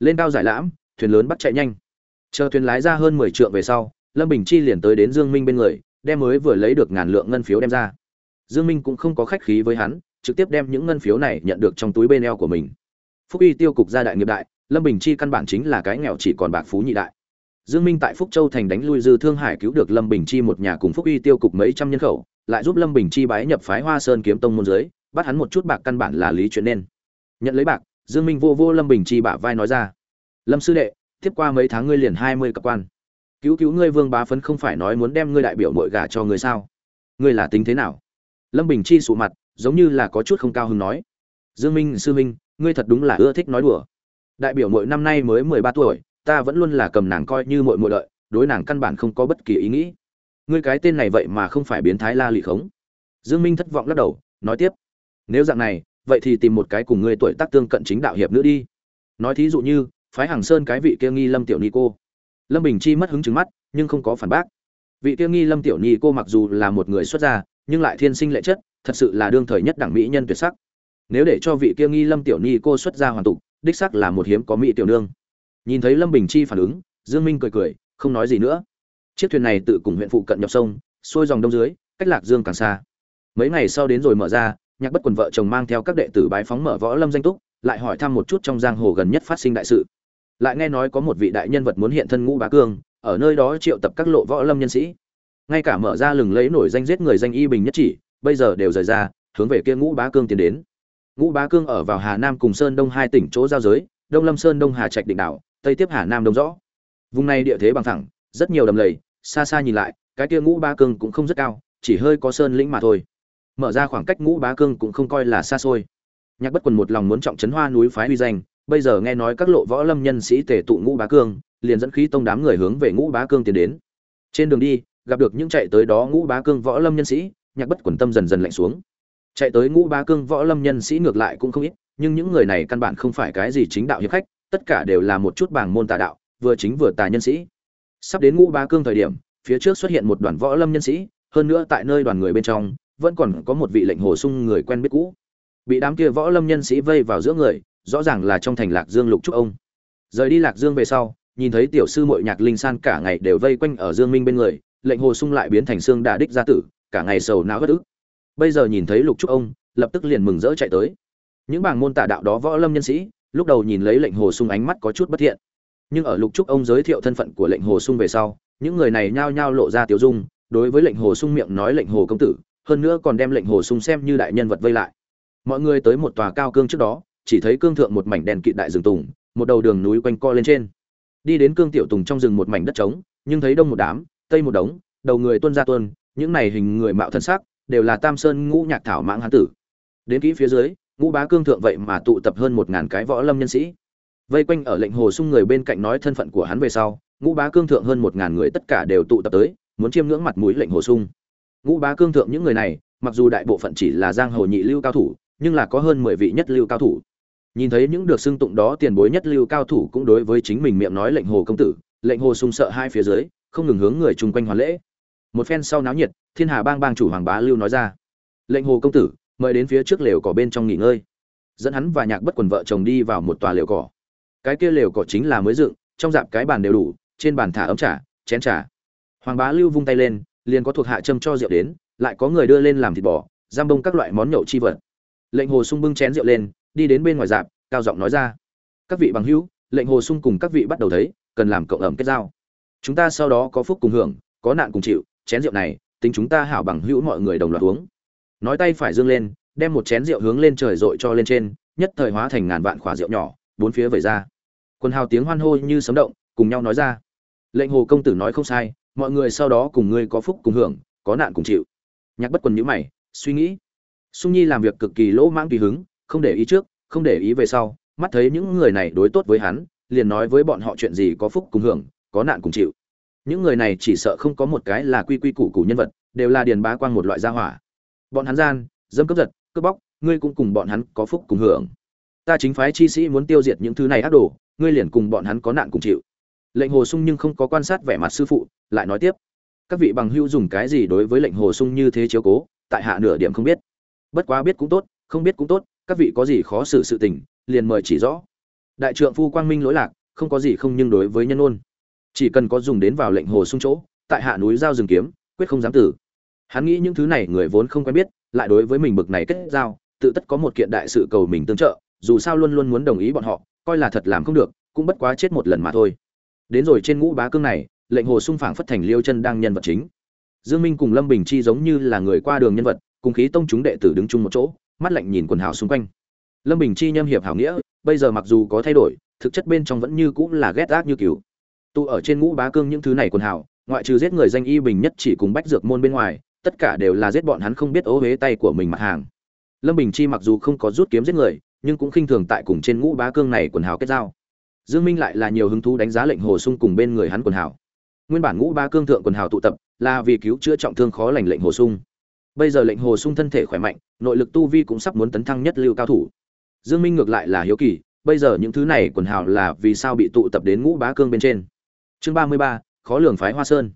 Lên cao giải lãm, thuyền lớn bắt chạy nhanh. Chờ thuyền lái ra hơn mười trượng về sau, lâm bình chi liền tới đến dương minh bên người, đem mới vừa lấy được ngàn lượng ngân phiếu đem ra. Dương minh cũng không có khách khí với hắn trực tiếp đem những ngân phiếu này nhận được trong túi bên eo của mình. Phúc y tiêu cục gia đại nghiệp đại, lâm bình chi căn bản chính là cái nghèo chỉ còn bạc phú nhị đại. Dương minh tại phúc châu thành đánh lui dư thương hải cứu được lâm bình chi một nhà cùng phúc y tiêu cục mấy trăm nhân khẩu, lại giúp lâm bình chi bái nhập phái hoa sơn kiếm tông môn dưới, bắt hắn một chút bạc căn bản là lý chuyện nên. Nhận lấy bạc, dương minh vô vô lâm bình chi bả vai nói ra. Lâm sư đệ, tiếp qua mấy tháng ngươi liền hai mươi cặp quan. Cứu cứu ngươi vương bá phấn không phải nói muốn đem ngươi đại biểu muội gả cho ngươi sao? Ngươi là tính thế nào? Lâm bình chi sụ mặt giống như là có chút không cao hứng nói. Dương minh, sư minh, ngươi thật đúng là ưa thích nói đùa. Đại biểu mỗi năm nay mới mười ba tuổi, ta vẫn luôn là cầm nàng coi như mội mội lợi đối nàng căn bản không có bất kỳ ý nghĩ. Ngươi cái tên này vậy mà không phải biến thái la lị khống. Dương minh thất vọng lắc đầu, nói tiếp. Nếu dạng này, vậy thì tìm một cái cùng ngươi tuổi tác tương cận chính đạo hiệp nữa đi. Nói thí dụ như, phái hàng sơn cái vị kia nghi lâm tiểu ni cô. Lâm bình chi mất hứng chứng mắt, nhưng không có phản bác. Vị kia nghi lâm tiểu ni cô mặc dù là một người xuất gia, nhưng lại thiên sinh lệ chất thật sự là đương thời nhất đẳng mỹ nhân tuyệt sắc. Nếu để cho vị kia nghi lâm tiểu ni cô xuất gia hoàn tục, đích sắc là một hiếm có mỹ tiểu nương. Nhìn thấy lâm bình chi phản ứng, dương minh cười cười, không nói gì nữa. Chiếc thuyền này tự cùng huyện phụ cận nhập sông, xuôi dòng đông dưới, cách lạc dương càng xa. Mấy ngày sau đến rồi mở ra, nhạc bất quần vợ chồng mang theo các đệ tử bái phóng mở võ lâm danh túc, lại hỏi thăm một chút trong giang hồ gần nhất phát sinh đại sự. Lại nghe nói có một vị đại nhân vật muốn hiện thân ngũ bá cương, ở nơi đó triệu tập các lộ võ lâm nhân sĩ. Ngay cả mở ra lừng lấy nổi danh giết người danh y bình nhất chỉ bây giờ đều rời ra, hướng về kia ngũ bá cương tiến đến. Ngũ bá cương ở vào hà nam cùng sơn đông hai tỉnh chỗ giao giới, đông lâm sơn đông hà trạch định đảo, tây tiếp hà nam đông rõ. Vùng này địa thế bằng thẳng rất nhiều đầm lầy, xa xa nhìn lại, cái kia ngũ bá cương cũng không rất cao, chỉ hơi có sơn lĩnh mà thôi. Mở ra khoảng cách ngũ bá cương cũng không coi là xa xôi. Nhạc bất quần một lòng muốn trọng trấn hoa núi phái uy danh, bây giờ nghe nói các lộ võ lâm nhân sĩ tề tụ ngũ bá cương, liền dẫn khí tông đám người hướng về ngũ bá cương tiến đến. Trên đường đi, gặp được những chạy tới đó ngũ bá cương võ lâm nhân sĩ nhạc bất quần tâm dần dần lạnh xuống. Chạy tới ngũ ba cương võ lâm nhân sĩ ngược lại cũng không ít, nhưng những người này căn bản không phải cái gì chính đạo hiệp khách, tất cả đều là một chút bảng môn tà đạo, vừa chính vừa tà nhân sĩ. Sắp đến ngũ ba cương thời điểm, phía trước xuất hiện một đoàn võ lâm nhân sĩ, hơn nữa tại nơi đoàn người bên trong, vẫn còn có một vị lệnh hồ sung người quen biết cũ. Bị đám kia võ lâm nhân sĩ vây vào giữa người, rõ ràng là trong thành lạc dương lục trúc ông. Rời đi lạc dương về sau, nhìn thấy tiểu sư mội nhạc linh san cả ngày đều vây quanh ở dương minh bên người, lệnh hồ sung lại biến thành xương đà đích gia tử cả ngày sầu não bất ức. Bây giờ nhìn thấy lục trúc ông, lập tức liền mừng rỡ chạy tới. Những bảng môn tà đạo đó võ lâm nhân sĩ, lúc đầu nhìn lấy lệnh hồ sung ánh mắt có chút bất thiện. Nhưng ở lục trúc ông giới thiệu thân phận của lệnh hồ sung về sau, những người này nhao nhao lộ ra tiểu dung, đối với lệnh hồ sung miệng nói lệnh hồ công tử, hơn nữa còn đem lệnh hồ sung xem như đại nhân vật vây lại. Mọi người tới một tòa cao cương trước đó, chỉ thấy cương thượng một mảnh đèn kịt đại rừng tùng, một đầu đường núi quanh co lên trên. Đi đến cương tiểu tùng trong rừng một mảnh đất trống, nhưng thấy đông một đám, tây một đống, đầu người tuân ra tuân những này hình người mạo thân sắc, đều là tam sơn ngũ nhạc thảo mãng hán tử. Đến kỹ phía dưới, ngũ bá cương thượng vậy mà tụ tập hơn một ngàn cái võ lâm nhân sĩ. Vây quanh ở lệnh hồ sung người bên cạnh nói thân phận của hắn về sau, ngũ bá cương thượng hơn một ngàn người tất cả đều tụ tập tới, muốn chiêm ngưỡng mặt mũi lệnh hồ sung. Ngũ bá cương thượng những người này, mặc dù đại bộ phận chỉ là giang hồ nhị lưu cao thủ, nhưng là có hơn mười vị nhất lưu cao thủ. Nhìn thấy những được xưng tụng đó tiền bối nhất lưu cao thủ cũng đối với chính mình miệng nói lệnh hồ công tử, lệnh hồ sung sợ hai phía dưới, không ngừng hướng người chung quanh hoàn lễ một phen sau náo nhiệt, thiên hà bang bang chủ hoàng bá lưu nói ra, lệnh hồ công tử, mời đến phía trước lều cỏ bên trong nghỉ ngơi. Dẫn hắn và nhạc bất quần vợ chồng đi vào một tòa lều cỏ. Cái kia lều cỏ chính là mới dựng, trong dạp cái bàn đều đủ, trên bàn thả ấm trà, chén trà. Hoàng bá lưu vung tay lên, liền có thuộc hạ châm cho rượu đến, lại có người đưa lên làm thịt bò, giam bông các loại món nhậu chi vật. Lệnh hồ sung bưng chén rượu lên, đi đến bên ngoài dạp, cao giọng nói ra, các vị bằng hữu, lệnh hồ sung cùng các vị bắt đầu thấy, cần làm cộng ẩm kết giao. Chúng ta sau đó có phúc cùng hưởng, có nạn cùng chịu chén rượu này, tính chúng ta hảo bằng hữu mọi người đồng loạt uống. Nói tay phải dương lên, đem một chén rượu hướng lên trời dội cho lên trên, nhất thời hóa thành ngàn vạn khỏa rượu nhỏ, bốn phía vẩy ra. Quân hào tiếng hoan hô như sấm động, cùng nhau nói ra. Lệnh hồ công tử nói không sai, mọi người sau đó cùng ngươi có phúc cùng hưởng, có nạn cùng chịu. Nhạc bất quần nhữ mày, suy nghĩ. Sung nhi làm việc cực kỳ lỗ mãng tùy hứng, không để ý trước, không để ý về sau, mắt thấy những người này đối tốt với hắn, liền nói với bọn họ chuyện gì có phúc cùng hưởng, có nạn cùng chịu những người này chỉ sợ không có một cái là quy quy củ củ nhân vật, đều là điền bá quang một loại gia hỏa. Bọn hắn gian, dâm cướp giật, cướp bóc, ngươi cũng cùng bọn hắn có phúc cùng hưởng. Ta chính phái chi sĩ muốn tiêu diệt những thứ này ác đồ, ngươi liền cùng bọn hắn có nạn cùng chịu. Lệnh hồ sung nhưng không có quan sát vẻ mặt sư phụ, lại nói tiếp. Các vị bằng hữu dùng cái gì đối với lệnh hồ sung như thế chiếu cố, tại hạ nửa điểm không biết. Bất quá biết cũng tốt, không biết cũng tốt, các vị có gì khó xử sự tình, liền mời chỉ rõ. Đại trượng phu quang minh lỗi lạc, không có gì không nhưng đối với nhân ôn chỉ cần có dùng đến vào lệnh hồ sung chỗ, tại hạ núi giao rừng kiếm, quyết không dám tử. Hắn nghĩ những thứ này người vốn không quen biết, lại đối với mình bực này kết giao, tự tất có một kiện đại sự cầu mình tương trợ, dù sao luôn luôn muốn đồng ý bọn họ, coi là thật làm không được, cũng bất quá chết một lần mà thôi. Đến rồi trên ngũ bá cương này, lệnh hồ sung phảng phất thành liêu chân đang nhân vật chính. Dương minh cùng lâm bình chi giống như là người qua đường nhân vật, cùng khí tông chúng đệ tử đứng chung một chỗ, mắt lạnh nhìn quần hào xung quanh. Lâm bình chi nhâm hiệp hảo nghĩa, bây giờ mặc dù có thay đổi, thực chất bên trong vẫn như cũng là ghét ác như cứu tụ ở trên ngũ bá cương những thứ này quần hào, ngoại trừ giết người danh y bình nhất chỉ cùng bách dược môn bên ngoài, tất cả đều là giết bọn hắn không biết ố huế tay của mình mặt hàng. Lâm bình chi mặc dù không có rút kiếm giết người, nhưng cũng khinh thường tại cùng trên ngũ bá cương này quần hào kết giao. Dương minh lại là nhiều hứng thú đánh giá lệnh hồ sung cùng bên người hắn quần hào. Nguyên bản ngũ bá cương thượng quần hào tụ tập, là vì cứu chữa trọng thương khó lành lệnh hồ sung. Bây giờ lệnh hồ sung thân thể khỏe mạnh, nội lực tu vi cũng sắp muốn tấn thăng nhất lưu cao thủ. Dương minh ngược lại là hiếu kỳ, bây giờ những thứ này quần hào là vì sao bị tụ tập đến ngũ bá cương bên trên? Chương 33, khó lường phái hoa sơn.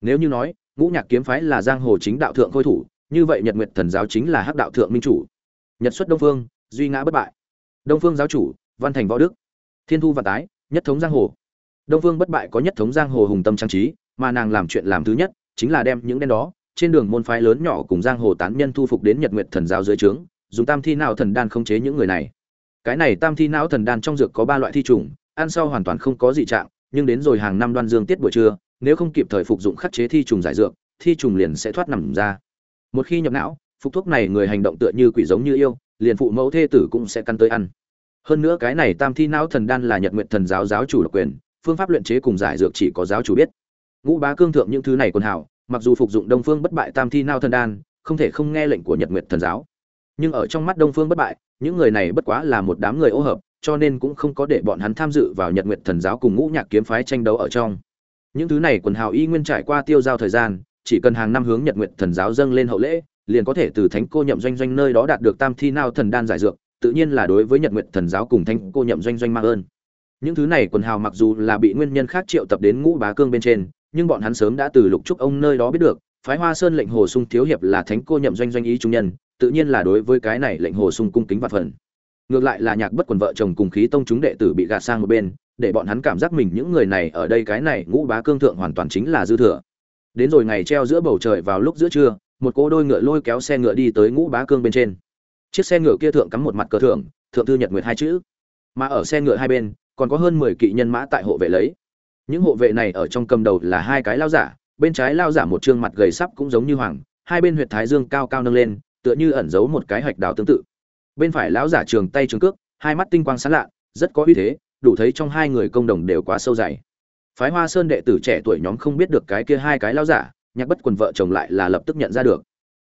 Nếu như nói ngũ nhạc kiếm phái là giang hồ chính đạo thượng khôi thủ như vậy nhật nguyệt thần giáo chính là hắc đạo thượng minh chủ. Nhật xuất đông phương duy ngã bất bại. Đông phương giáo chủ văn thành võ đức. Thiên thu và tái nhất thống giang hồ. Đông phương bất bại có nhất thống giang hồ hùng tâm trang trí mà nàng làm chuyện làm thứ nhất chính là đem những đen đó trên đường môn phái lớn nhỏ cùng giang hồ tán nhân thu phục đến nhật nguyệt thần giáo dưới trướng dùng tam thi não thần đan khống chế những người này. Cái này tam thi não thần đan trong dược có ba loại thi trùng ăn sau hoàn toàn không có dị trạng nhưng đến rồi hàng năm đoan dương tiết buổi trưa, nếu không kịp thời phục dụng khắc chế thi trùng giải dược, thi trùng liền sẽ thoát nằm ra. Một khi nhập não, phục thuốc này người hành động tựa như quỷ giống như yêu, liền phụ mẫu thê tử cũng sẽ căn tới ăn. Hơn nữa cái này tam thi não thần đan là nhật nguyện thần giáo giáo chủ độc quyền, phương pháp luyện chế cùng giải dược chỉ có giáo chủ biết. Ngũ bá cương thượng những thứ này còn hảo, mặc dù phục dụng đông phương bất bại tam thi não thần đan, không thể không nghe lệnh của nhật nguyện thần giáo. Nhưng ở trong mắt đông phương bất bại, những người này bất quá là một đám người ô hợp cho nên cũng không có để bọn hắn tham dự vào nhật nguyện thần giáo cùng ngũ nhạc kiếm phái tranh đấu ở trong. Những thứ này quần hào y nguyên trải qua tiêu giao thời gian, chỉ cần hàng năm hướng nhật nguyện thần giáo dâng lên hậu lễ, liền có thể từ thánh cô nhậm doanh doanh nơi đó đạt được tam thi nao thần đan giải dược, tự nhiên là đối với nhật nguyện thần giáo cùng thánh cô nhậm doanh doanh mang ơn. Những thứ này quần hào mặc dù là bị nguyên nhân khác triệu tập đến ngũ bá cương bên trên, nhưng bọn hắn sớm đã từ lục trúc ông nơi đó biết được, phái hoa sơn lệnh hồ sung thiếu hiệp là thánh cô nhậm doanh doanh ý trung nhân, tự nhiên là đối với cái này lệnh hồ sung cung kính và phần ngược lại là nhạc bất quần vợ chồng cùng khí tông chúng đệ tử bị gạt sang một bên, để bọn hắn cảm giác mình những người này ở đây cái này ngũ bá cương thượng hoàn toàn chính là dư thừa. Đến rồi ngày treo giữa bầu trời vào lúc giữa trưa, một cô đôi ngựa lôi kéo xe ngựa đi tới ngũ bá cương bên trên. Chiếc xe ngựa kia thượng cắm một mặt cờ thượng thượng thư nhật nguyệt hai chữ. Mà ở xe ngựa hai bên, còn có hơn mười kỵ nhân mã tại hộ vệ lấy. Những hộ vệ này ở trong cầm đầu là hai cái lao giả, bên trái lao giả một trương mặt gầy sắp cũng giống như hoàng, hai bên huyệt thái dương cao cao nâng lên, tựa như ẩn giấu một cái hạch đào tương tự bên phải lão giả trường tay trường cước, hai mắt tinh quang sáng lạ, rất có uy thế, đủ thấy trong hai người công đồng đều quá sâu dày. Phái hoa sơn đệ tử trẻ tuổi nhóm không biết được cái kia hai cái lão giả, nhạc bất quần vợ chồng lại là lập tức nhận ra được.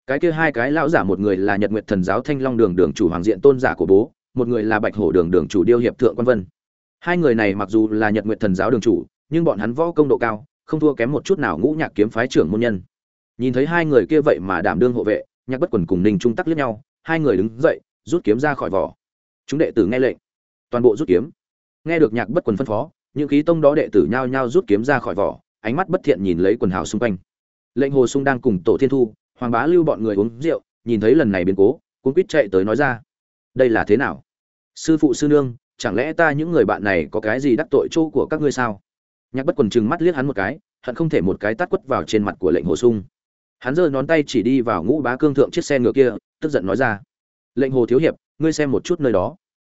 Cái kia hai cái lão giả một người là nhật nguyệt thần giáo thanh long đường đường chủ hoàng diện tôn giả của bố, một người là bạch hổ đường đường chủ điêu hiệp thượng quan vân. Hai người này mặc dù là nhật nguyệt thần giáo đường chủ, nhưng bọn hắn võ công độ cao, không thua kém một chút nào ngũ nhạc kiếm phái trưởng môn nhân. Nhìn thấy hai người kia vậy mà đảm đương hộ vệ, nhạc bất quần cùng ninh trung tắc liếc nhau, hai người đứng dậy rút kiếm ra khỏi vỏ. Chúng đệ tử nghe lệnh, toàn bộ rút kiếm. Nghe được nhạc bất quần phân phó, những khí tông đó đệ tử nhao nhao rút kiếm ra khỏi vỏ, ánh mắt bất thiện nhìn lấy quần hào xung quanh. Lệnh hồ sung đang cùng tổ thiên thu, hoàng bá lưu bọn người uống rượu, nhìn thấy lần này biến cố cuốn quýt chạy tới nói ra, đây là thế nào? Sư phụ sư nương, chẳng lẽ ta những người bạn này có cái gì đắc tội chỗ của các ngươi sao? Nhạc bất quần chừng mắt liếc hắn một cái, hận không thể một cái tát quất vào trên mặt của lệnh hồ sung. Hắn giơ ngón tay chỉ đi vào ngũ bá cương thượng chiếc xe ngựa kia, tức giận nói ra lệnh hồ thiếu hiệp, ngươi xem một chút nơi đó.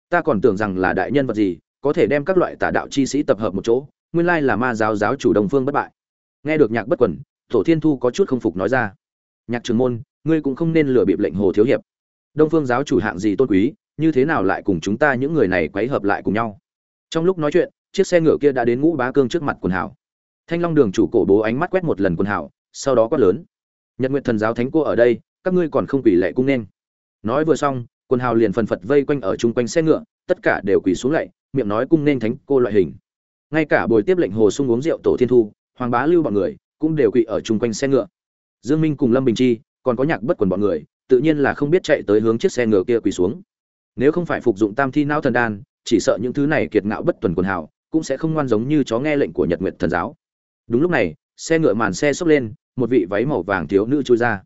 Ta còn tưởng rằng là đại nhân vật gì, có thể đem các loại tà đạo chi sĩ tập hợp một chỗ, nguyên lai là ma giáo giáo chủ đồng phương bất bại. Nghe được nhạc bất quẩn tổ thiên thu có chút không phục nói ra. Nhạc trường môn, ngươi cũng không nên lừa bịp lệnh hồ thiếu hiệp. Đông phương giáo chủ hạng gì tôn quý, như thế nào lại cùng chúng ta những người này quấy hợp lại cùng nhau? Trong lúc nói chuyện, chiếc xe ngựa kia đã đến ngũ bá cương trước mặt quần hảo. Thanh long đường chủ cổ bố ánh mắt quét một lần quần hảo, sau đó quát lớn. Nhật nguyện thần giáo thánh cô ở đây, các ngươi còn không quỷ lệ cung nên nói vừa xong, quần hào liền phần phật vây quanh ở chung quanh xe ngựa, tất cả đều quỳ xuống lạy miệng nói cung nên thánh cô loại hình. Ngay cả buổi tiếp lệnh hồ sung uống rượu tổ thiên thu, hoàng bá lưu bọn người, cũng đều quỳ ở chung quanh xe ngựa. Dương minh cùng lâm bình chi, còn có nhạc bất quần bọn người, tự nhiên là không biết chạy tới hướng chiếc xe ngựa kia quỳ xuống. Nếu không phải phục dụng tam thi não thần đan, chỉ sợ những thứ này kiệt ngạo bất tuần quần hào, cũng sẽ không ngoan giống như chó nghe lệnh của nhật nguyệt thần giáo. Đúng lúc này, xe ngựa màn xe xốc lên, một vị váy màu vàng thiếu nữ chui ra.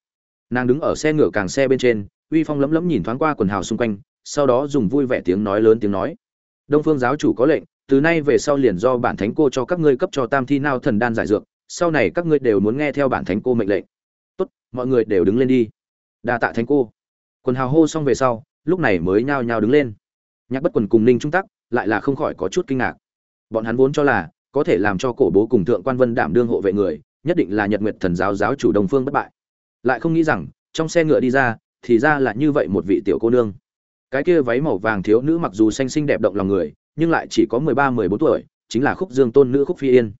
Nàng đứng ở xe ngựa càng xe bên trên uy phong lấm lấm nhìn thoáng qua quần hào xung quanh, sau đó dùng vui vẻ tiếng nói lớn tiếng nói. Đông phương giáo chủ có lệnh, từ nay về sau liền do bản thánh cô cho các ngươi cấp cho tam thi nao thần đan giải dược, sau này các ngươi đều muốn nghe theo bản thánh cô mệnh lệnh. Tốt, mọi người đều đứng lên đi. Đa tạ thánh cô. Quần hào hô xong về sau, lúc này mới nhao nhao đứng lên. Nhạc bất quần cùng ninh trung tắc lại là không khỏi có chút kinh ngạc. Bọn hắn vốn cho là có thể làm cho cổ bố cùng thượng quan vân đảm đương hộ vệ người, nhất định là nhật nguyệt thần giáo giáo chủ đồng phương bất bại. Lại không nghĩ rằng, trong xe ngựa đi ra thì ra là như vậy một vị tiểu cô nương. Cái kia váy màu vàng thiếu nữ mặc dù xanh xinh đẹp động lòng người, nhưng lại chỉ có mười ba, mười bốn tuổi, chính là khúc dương tôn nữ khúc phi yên.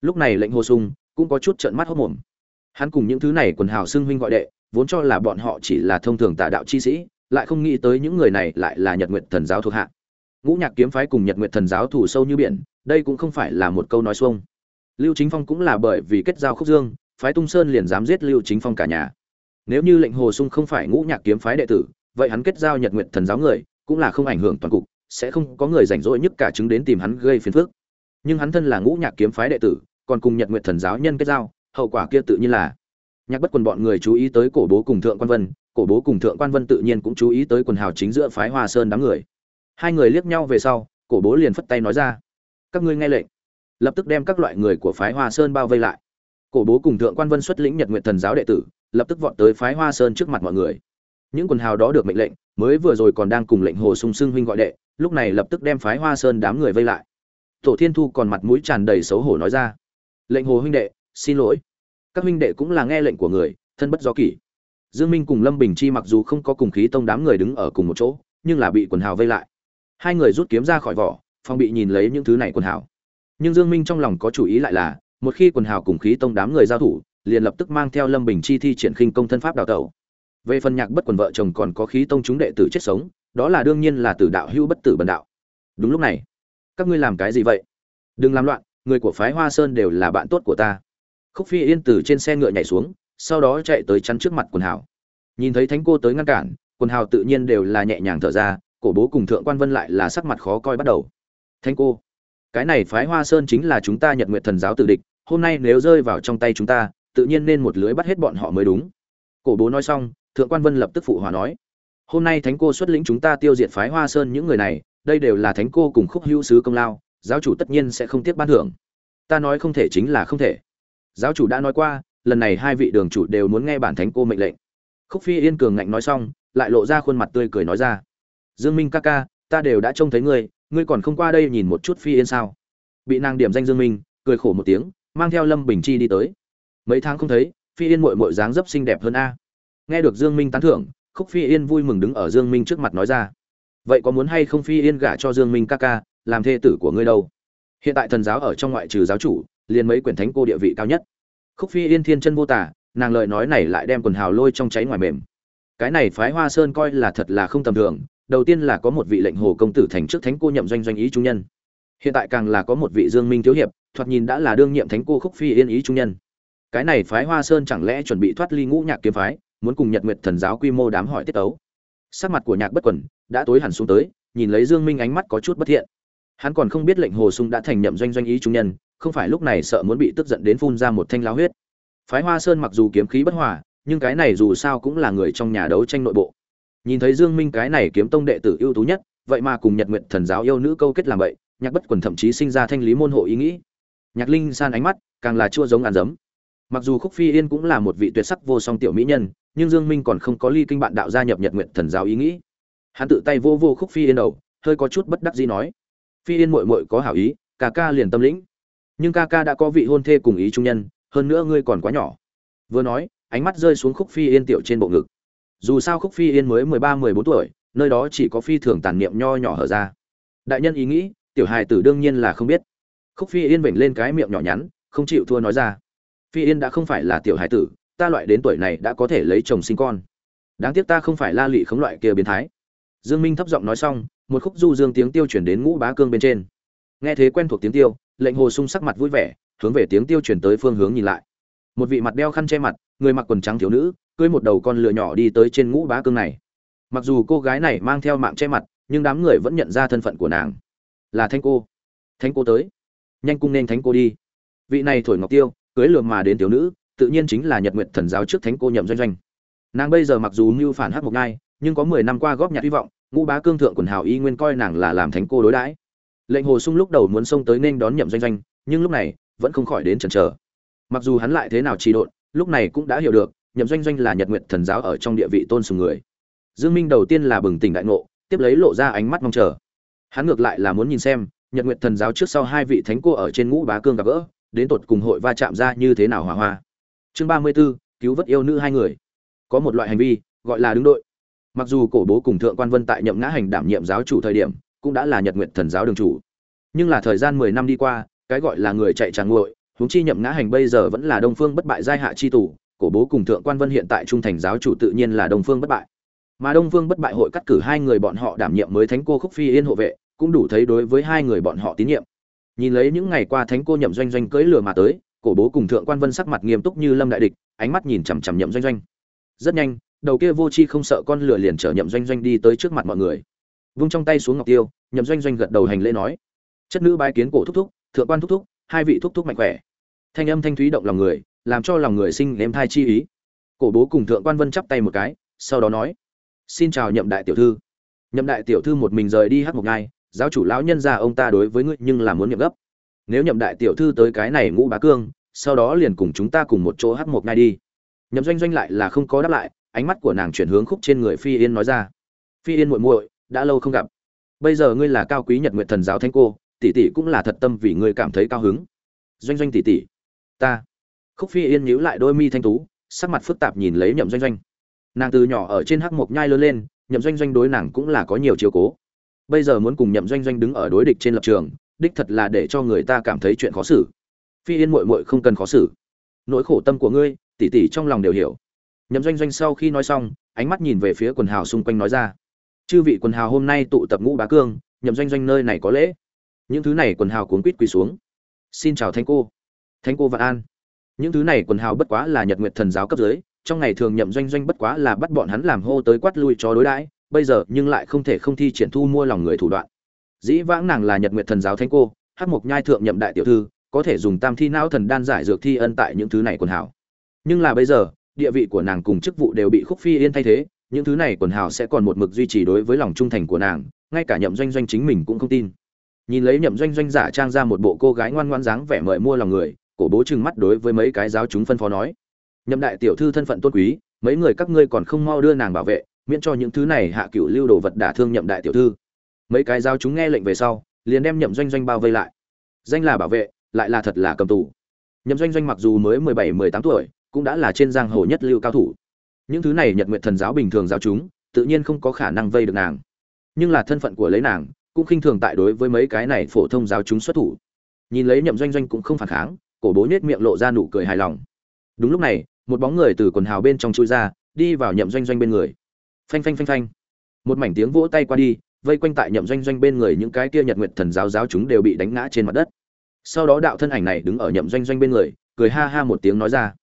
Lúc này lệnh hồ sung cũng có chút trợn mắt hốc mồm. Hắn cùng những thứ này quần hào xưng huynh gọi đệ, vốn cho là bọn họ chỉ là thông thường tà đạo chi sĩ, lại không nghĩ tới những người này lại là nhật nguyện thần giáo thuộc hạ. Ngũ nhạc kiếm phái cùng nhật nguyện thần giáo thủ sâu như biển, đây cũng không phải là một câu nói xuông. Lưu chính phong cũng là bởi vì kết giao khúc dương, phái tung sơn liền dám giết lưu chính phong cả nhà nếu như lệnh hồ sung không phải ngũ nhạc kiếm phái đệ tử, vậy hắn kết giao nhật nguyện thần giáo người, cũng là không ảnh hưởng toàn cục, sẽ không có người rảnh rỗi nhất cả chứng đến tìm hắn gây phiền phức. Nhưng hắn thân là ngũ nhạc kiếm phái đệ tử, còn cùng nhật nguyện thần giáo nhân kết giao, hậu quả kia tự nhiên là nhạc bất quần bọn người chú ý tới cổ bố cùng thượng quan vân, cổ bố cùng thượng quan vân tự nhiên cũng chú ý tới quần hào chính giữa phái hoa sơn đám người. Hai người liếc nhau về sau, cổ bố liền phất tay nói ra, các ngươi nghe lệnh. Lập tức đem các loại người của phái hoa sơn bao vây lại. Cổ bố cùng thượng quan vân xuất lĩnh nhật nguyện thần giáo đệ tử lập tức vọt tới phái hoa sơn trước mặt mọi người. Những quần hào đó được mệnh lệnh, mới vừa rồi còn đang cùng lệnh hồ sung sưng huynh gọi đệ, lúc này lập tức đem phái hoa sơn đám người vây lại. Tổ thiên thu còn mặt mũi tràn đầy xấu hổ nói ra, lệnh hồ huynh đệ, xin lỗi. Các huynh đệ cũng là nghe lệnh của người, thân bất do kỷ. Dương minh cùng lâm bình chi mặc dù không có cùng khí tông đám người đứng ở cùng một chỗ, nhưng là bị quần hào vây lại. Hai người rút kiếm ra khỏi vỏ, phong bị nhìn lấy những thứ này quần hào. Nhưng dương minh trong lòng có chủ ý lại là, một khi quần hào cùng khí tông đám người giao thủ liền lập tức mang theo lâm bình chi thi triển khinh công thân pháp đào tẩu. Về phần nhạc bất quần vợ chồng còn có khí tông chúng đệ tử chết sống, đó là đương nhiên là tử đạo hưu bất tử bần đạo. Đúng lúc này, các ngươi làm cái gì vậy? Đừng làm loạn, người của phái hoa sơn đều là bạn tốt của ta. Khúc phi yên từ trên xe ngựa nhảy xuống, sau đó chạy tới chắn trước mặt quần hào. Nhìn thấy thánh cô tới ngăn cản, quần hào tự nhiên đều là nhẹ nhàng thở ra, cổ bố cùng thượng quan vân lại là sắc mặt khó coi bắt đầu. Thánh cô, cái này phái hoa sơn chính là chúng ta nhật nguyện thần giáo tự địch, hôm nay nếu rơi vào trong tay chúng ta tự nhiên nên một lưới bắt hết bọn họ mới đúng. Cổ bố nói xong, thượng quan vân lập tức phụ hòa nói, hôm nay thánh cô xuất lĩnh chúng ta tiêu diệt phái hoa sơn những người này, đây đều là thánh cô cùng khúc hữu sứ công lao, giáo chủ tất nhiên sẽ không tiếp ban thưởng. Ta nói không thể chính là không thể. Giáo chủ đã nói qua, lần này hai vị đường chủ đều muốn nghe bản thánh cô mệnh lệnh. Khúc phi yên cường ngạnh nói xong, lại lộ ra khuôn mặt tươi cười nói ra, dương minh ca ca, ta đều đã trông thấy ngươi ngươi còn không qua đây nhìn một chút phi yên sao? Bị nàng điểm danh dương minh, cười khổ một tiếng, mang theo lâm bình chi đi tới mấy tháng không thấy, phi yên mội mội dáng dấp xinh đẹp hơn a. Nghe được dương minh tán thưởng, khúc phi yên vui mừng đứng ở dương minh trước mặt nói ra. Vậy có muốn hay không phi yên gả cho dương minh ca ca, làm thê tử của ngươi đâu? Hiện tại thần giáo ở trong ngoại trừ giáo chủ, liền mấy quyển thánh cô địa vị cao nhất. Khúc phi yên thiên chân vô tả, nàng lời nói này lại đem quần hào lôi trong cháy ngoài mềm. Cái này phái hoa sơn coi là thật là không tầm thường, đầu tiên là có một vị lệnh hồ công tử thành trước thánh cô nhậm doanh doanh ý trung nhân. Hiện tại càng là có một vị dương minh thiếu hiệp, thoạt nhìn đã là đương nhiệm thánh cô khúc phi yên ý trung nhân cái này phái hoa sơn chẳng lẽ chuẩn bị thoát ly ngũ nhạc kiếm phái, muốn cùng nhật nguyệt thần giáo quy mô đám hỏi tiết tấu? Sắc mặt của nhạc bất quần đã tối hẳn xuống tới, nhìn lấy dương minh ánh mắt có chút bất thiện. Hắn còn không biết lệnh hồ sung đã thành nhậm doanh doanh ý trung nhân, không phải lúc này sợ muốn bị tức giận đến phun ra một thanh lao huyết. Phái hoa sơn mặc dù kiếm khí bất hòa, nhưng cái này dù sao cũng là người trong nhà đấu tranh nội bộ. Nhìn thấy dương minh cái này kiếm tông đệ tử ưu tú nhất, vậy mà cùng nhật nguyện thần giáo yêu nữ câu kết làm vậy nhạc bất quần thậm chí sinh ra thanh lý môn hộ ý nghĩ. Nhạc linh san ánh mắt càng là chua giống ăn dấm mặc dù khúc phi yên cũng là một vị tuyệt sắc vô song tiểu mỹ nhân, nhưng dương minh còn không có ly kinh bạn đạo gia nhập nhật nguyện thần giáo ý nghĩ. Hắn tự tay vô vô khúc phi yên đầu, hơi có chút bất đắc dĩ nói, phi yên muội muội có hảo ý, ca ca liền tâm lĩnh. Nhưng ca ca đã có vị hôn thê cùng ý trung nhân, hơn nữa ngươi còn quá nhỏ. Vừa nói, ánh mắt rơi xuống khúc phi yên tiểu trên bộ ngực. Dù sao khúc phi yên mới mười ba, mười bốn tuổi, nơi đó chỉ có phi thường tàn niệm nho nhỏ hở ra. Đại nhân ý nghĩ, tiểu hài tử đương nhiên là không biết. Khúc phi yên vểnh lên cái miệng nhỏ nhắn, không chịu thua nói ra phi yên đã không phải là tiểu hải tử, ta loại đến tuổi này đã có thể lấy chồng sinh con. Đáng tiếc ta không phải la lị khống loại kia biến thái. Dương minh thấp giọng nói xong, một khúc du dương tiếng tiêu chuyển đến ngũ bá cương bên trên. Nghe thế quen thuộc tiếng tiêu, lệnh hồ sung sắc mặt vui vẻ, hướng về tiếng tiêu chuyển tới phương hướng nhìn lại. Một vị mặt đeo khăn che mặt, người mặc quần trắng thiếu nữ, cưới một đầu con lừa nhỏ đi tới trên ngũ bá cương này. Mặc dù cô gái này mang theo mạng che mặt, nhưng đám người vẫn nhận ra thân phận của nàng. Là thanh cô. Thanh cô tới. Nhanh cung nên thánh cô đi. Vị này thổi ngọc tiêu cưới lừa mà đến thiếu nữ, tự nhiên chính là nhật nguyện thần giáo trước thánh cô nhậm doanh doanh. Nàng bây giờ mặc dù mưu phản hắc một ngai nhưng có mười năm qua góp nhặt hy vọng, ngũ bá cương thượng quần hào y nguyên coi nàng là làm thánh cô đối đãi. Lệnh hồ sung lúc đầu muốn xông tới nên đón nhậm doanh doanh, nhưng lúc này, vẫn không khỏi đến chần chờ. Mặc dù hắn lại thế nào trì độn, lúc này cũng đã hiểu được, nhậm doanh doanh là nhật nguyện thần giáo ở trong địa vị tôn sùng người. Dương minh đầu tiên là bừng tỉnh đại ngộ, tiếp lấy lộ ra ánh mắt mong chờ. Hắn ngược lại là muốn nhìn xem, nhật nguyện thần giáo trước sau hai vị thánh cô ở trên ngũ bá cương gặp gỡ đến tột cùng hội va chạm ra như thế nào hòa hoa. Chương ba mươi 34, cứu vớt yêu nữ hai người. Có một loại hành vi gọi là đứng đội. Mặc dù cổ bố cùng thượng quan vân tại nhậm ngã hành đảm nhiệm giáo chủ thời điểm cũng đã là nhật nguyện thần giáo đường chủ. Nhưng là thời gian mười năm đi qua cái gọi là người chạy tràng nguội huống chi nhậm ngã hành bây giờ vẫn là đông phương bất bại giai hạ chi tù cổ bố cùng thượng quan vân hiện tại trung thành giáo chủ tự nhiên là đông phương bất bại. Mà đông phương bất bại hội cắt cử hai người bọn họ đảm nhiệm mới thánh cô khúc phi yên hộ vệ cũng đủ thấy đối với hai người bọn họ tín nhiệm nhìn lấy những ngày qua thánh cô nhậm doanh doanh cưỡi lừa mà tới, cổ bố cùng thượng quan vân sắc mặt nghiêm túc như lâm đại địch, ánh mắt nhìn chằm chằm nhậm doanh doanh. Rất nhanh, đầu kia vô chi không sợ con lửa liền chở nhậm doanh doanh đi tới trước mặt mọi người. Vung trong tay xuống ngọc tiêu, nhậm doanh doanh gật đầu hành lễ nói. Chất nữ bái kiến cổ thúc thúc, thượng quan thúc thúc, hai vị thúc thúc mạnh khỏe. Thanh âm thanh thúy động lòng người, làm cho lòng người sinh êm thai chi ý. Cổ bố cùng thượng quan vân chắp tay một cái, sau đó nói. Xin chào nhậm đại tiểu thư. Nhậm đại tiểu thư một mình rời đi hát một ngày giáo chủ lão nhân gia ông ta đối với ngươi nhưng là muốn nhậm gấp. Nếu nhậm đại tiểu thư tới cái này ngũ bá cương, sau đó liền cùng chúng ta cùng một chỗ hát một ngày đi. Nhậm doanh doanh lại là không có đáp lại, ánh mắt của nàng chuyển hướng khúc trên người phi yên nói ra. Phi yên muội muội, đã lâu không gặp. Bây giờ ngươi là cao quý nhật nguyện thần giáo thanh cô, tỷ tỷ cũng là thật tâm vì ngươi cảm thấy cao hứng. Doanh doanh tỷ tỷ, ta. Khúc phi yên nhíu lại đôi mi thanh tú, sắc mặt phức tạp nhìn lấy nhậm doanh doanh. Nàng từ nhỏ ở trên hắc mộc nhai lớn lên, nhậm doanh doanh đối nàng cũng là có nhiều chiều cố bây giờ muốn cùng nhậm doanh doanh đứng ở đối địch trên lập trường, đích thật là để cho người ta cảm thấy chuyện khó xử. Phi yên muội muội không cần khó xử. Nỗi khổ tâm của ngươi, tỷ tỷ trong lòng đều hiểu. Nhậm doanh doanh sau khi nói xong, ánh mắt nhìn về phía quần hào xung quanh nói ra. Chư vị quần hào hôm nay tụ tập ngũ bá cương, nhậm doanh doanh nơi này có lễ. Những thứ này quần hào cuốn quýt quỳ xuống. Xin chào thánh cô. Thánh cô vạn an. Những thứ này quần hào bất quá là nhật nguyệt thần giáo cấp dưới, trong ngày thường nhậm doanh doanh bất quá là bắt bọn hắn làm hô tới quát lui cho đối đãi bây giờ nhưng lại không thể không thi triển thu mua lòng người thủ đoạn. Dĩ vãng nàng là nhật nguyệt thần giáo thánh cô hát mộc nhai thượng nhậm đại tiểu thư, có thể dùng tam thi não thần đan giải dược thi ân tại những thứ này quần hào nhưng là bây giờ, địa vị của nàng cùng chức vụ đều bị khúc phi yên thay thế, những thứ này quần hào sẽ còn một mực duy trì đối với lòng trung thành của nàng, ngay cả nhậm doanh doanh chính mình cũng không tin. Nhìn lấy nhậm doanh doanh giả trang ra một bộ cô gái ngoan ngoan dáng vẻ mời mua lòng người, cổ bố trừng mắt đối với mấy cái giáo chúng phân phó nói. Nhậm đại tiểu thư thân phận tôn quý, mấy người các ngươi còn không mau đưa nàng bảo vệ miễn cho những thứ này hạ cựu lưu đồ vật đả thương nhậm đại tiểu thư. Mấy cái giáo chúng nghe lệnh về sau, liền đem nhậm doanh doanh bao vây lại. Danh là bảo vệ, lại là thật là cầm tù. Nhậm doanh doanh mặc dù mới mười bảy, mười tám tuổi, cũng đã là trên giang hồ nhất lưu cao thủ. Những thứ này nhật nguyện thần giáo bình thường giáo chúng, tự nhiên không có khả năng vây được nàng. Nhưng là thân phận của lấy nàng, cũng khinh thường tại đối với mấy cái này phổ thông giáo chúng xuất thủ. Nhìn lấy nhậm doanh doanh cũng không phản kháng, cổ bố nhếch miệng lộ ra nụ cười hài lòng. Đúng lúc này, một bóng người từ quần hào bên trong chui ra, đi vào nhậm doanh doanh bên người phanh phanh phanh phanh. Một mảnh tiếng vỗ tay qua đi, vây quanh tại nhậm doanh doanh bên người những cái kia nhật nguyệt thần giáo giáo chúng đều bị đánh ngã trên mặt đất. Sau đó đạo thân ảnh này đứng ở nhậm doanh doanh bên người, cười ha ha một tiếng nói ra.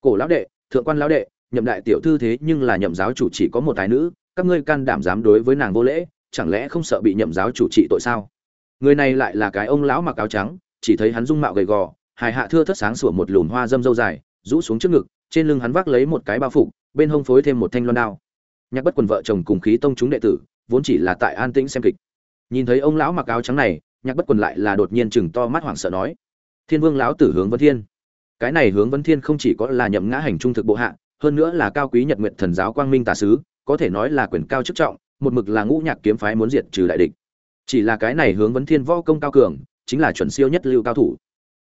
Cổ lão đệ, thượng quan lão đệ, nhậm đại tiểu thư thế nhưng là nhậm giáo chủ chỉ có một tài nữ, các ngươi can đảm dám đối với nàng vô lễ, chẳng lẽ không sợ bị nhậm giáo chủ trị tội sao? Người này lại là cái ông lão mặc áo trắng, chỉ thấy hắn dung mạo gầy gò, hài hạ thưa thất sáng sủa một lùn hoa dâm dâu dài, rũ xuống trước ngực, trên lưng hắn vác lấy một cái bao phục, bên hông phối thêm một thanh loan đao nhạc bất quần vợ chồng cùng khí tông chúng đệ tử, vốn chỉ là tại an tĩnh xem kịch. Nhìn thấy ông lão mặc áo trắng này, nhạc bất quần lại là đột nhiên chừng to mắt hoảng sợ nói, thiên vương lão tử hướng vấn thiên. Cái này hướng vấn thiên không chỉ có là nhậm ngã hành trung thực bộ hạ, hơn nữa là cao quý nhật nguyện thần giáo quang minh tà sứ, có thể nói là quyền cao chức trọng, một mực là ngũ nhạc kiếm phái muốn diệt trừ đại địch. Chỉ là cái này hướng vấn thiên võ công cao cường, chính là chuẩn siêu nhất lưu cao thủ.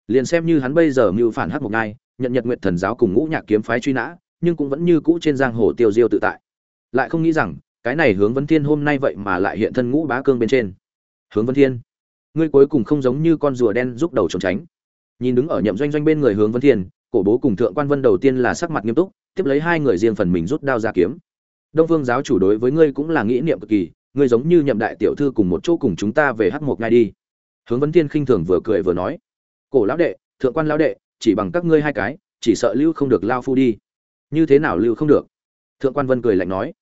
Liền xem như hắn bây giờ mưu phản hắc một ngai, nhận nhật nguyện thần giáo cùng ngũ nhạc kiếm phái truy nã, nhưng cũng vẫn như cũ trên giang hồ tiêu diêu tự tại lại không nghĩ rằng cái này hướng vấn thiên hôm nay vậy mà lại hiện thân ngũ bá cương bên trên. Hướng vấn thiên, ngươi cuối cùng không giống như con rùa đen rút đầu trốn tránh. Nhìn đứng ở nhậm doanh doanh bên người hướng vấn thiên, cổ bố cùng thượng quan vân đầu tiên là sắc mặt nghiêm túc, tiếp lấy hai người riêng phần mình rút đao ra kiếm. Đông phương giáo chủ đối với ngươi cũng là nghĩ niệm cực kỳ, ngươi giống như nhậm đại tiểu thư cùng một chỗ cùng chúng ta về hắc một ngay đi. Hướng vấn thiên khinh thường vừa cười vừa nói, cổ lão đệ, thượng quan lão đệ, chỉ bằng các ngươi hai cái, chỉ sợ lưu không được lao phu đi. Như thế nào lưu không được? Thượng quan vân cười lạnh nói,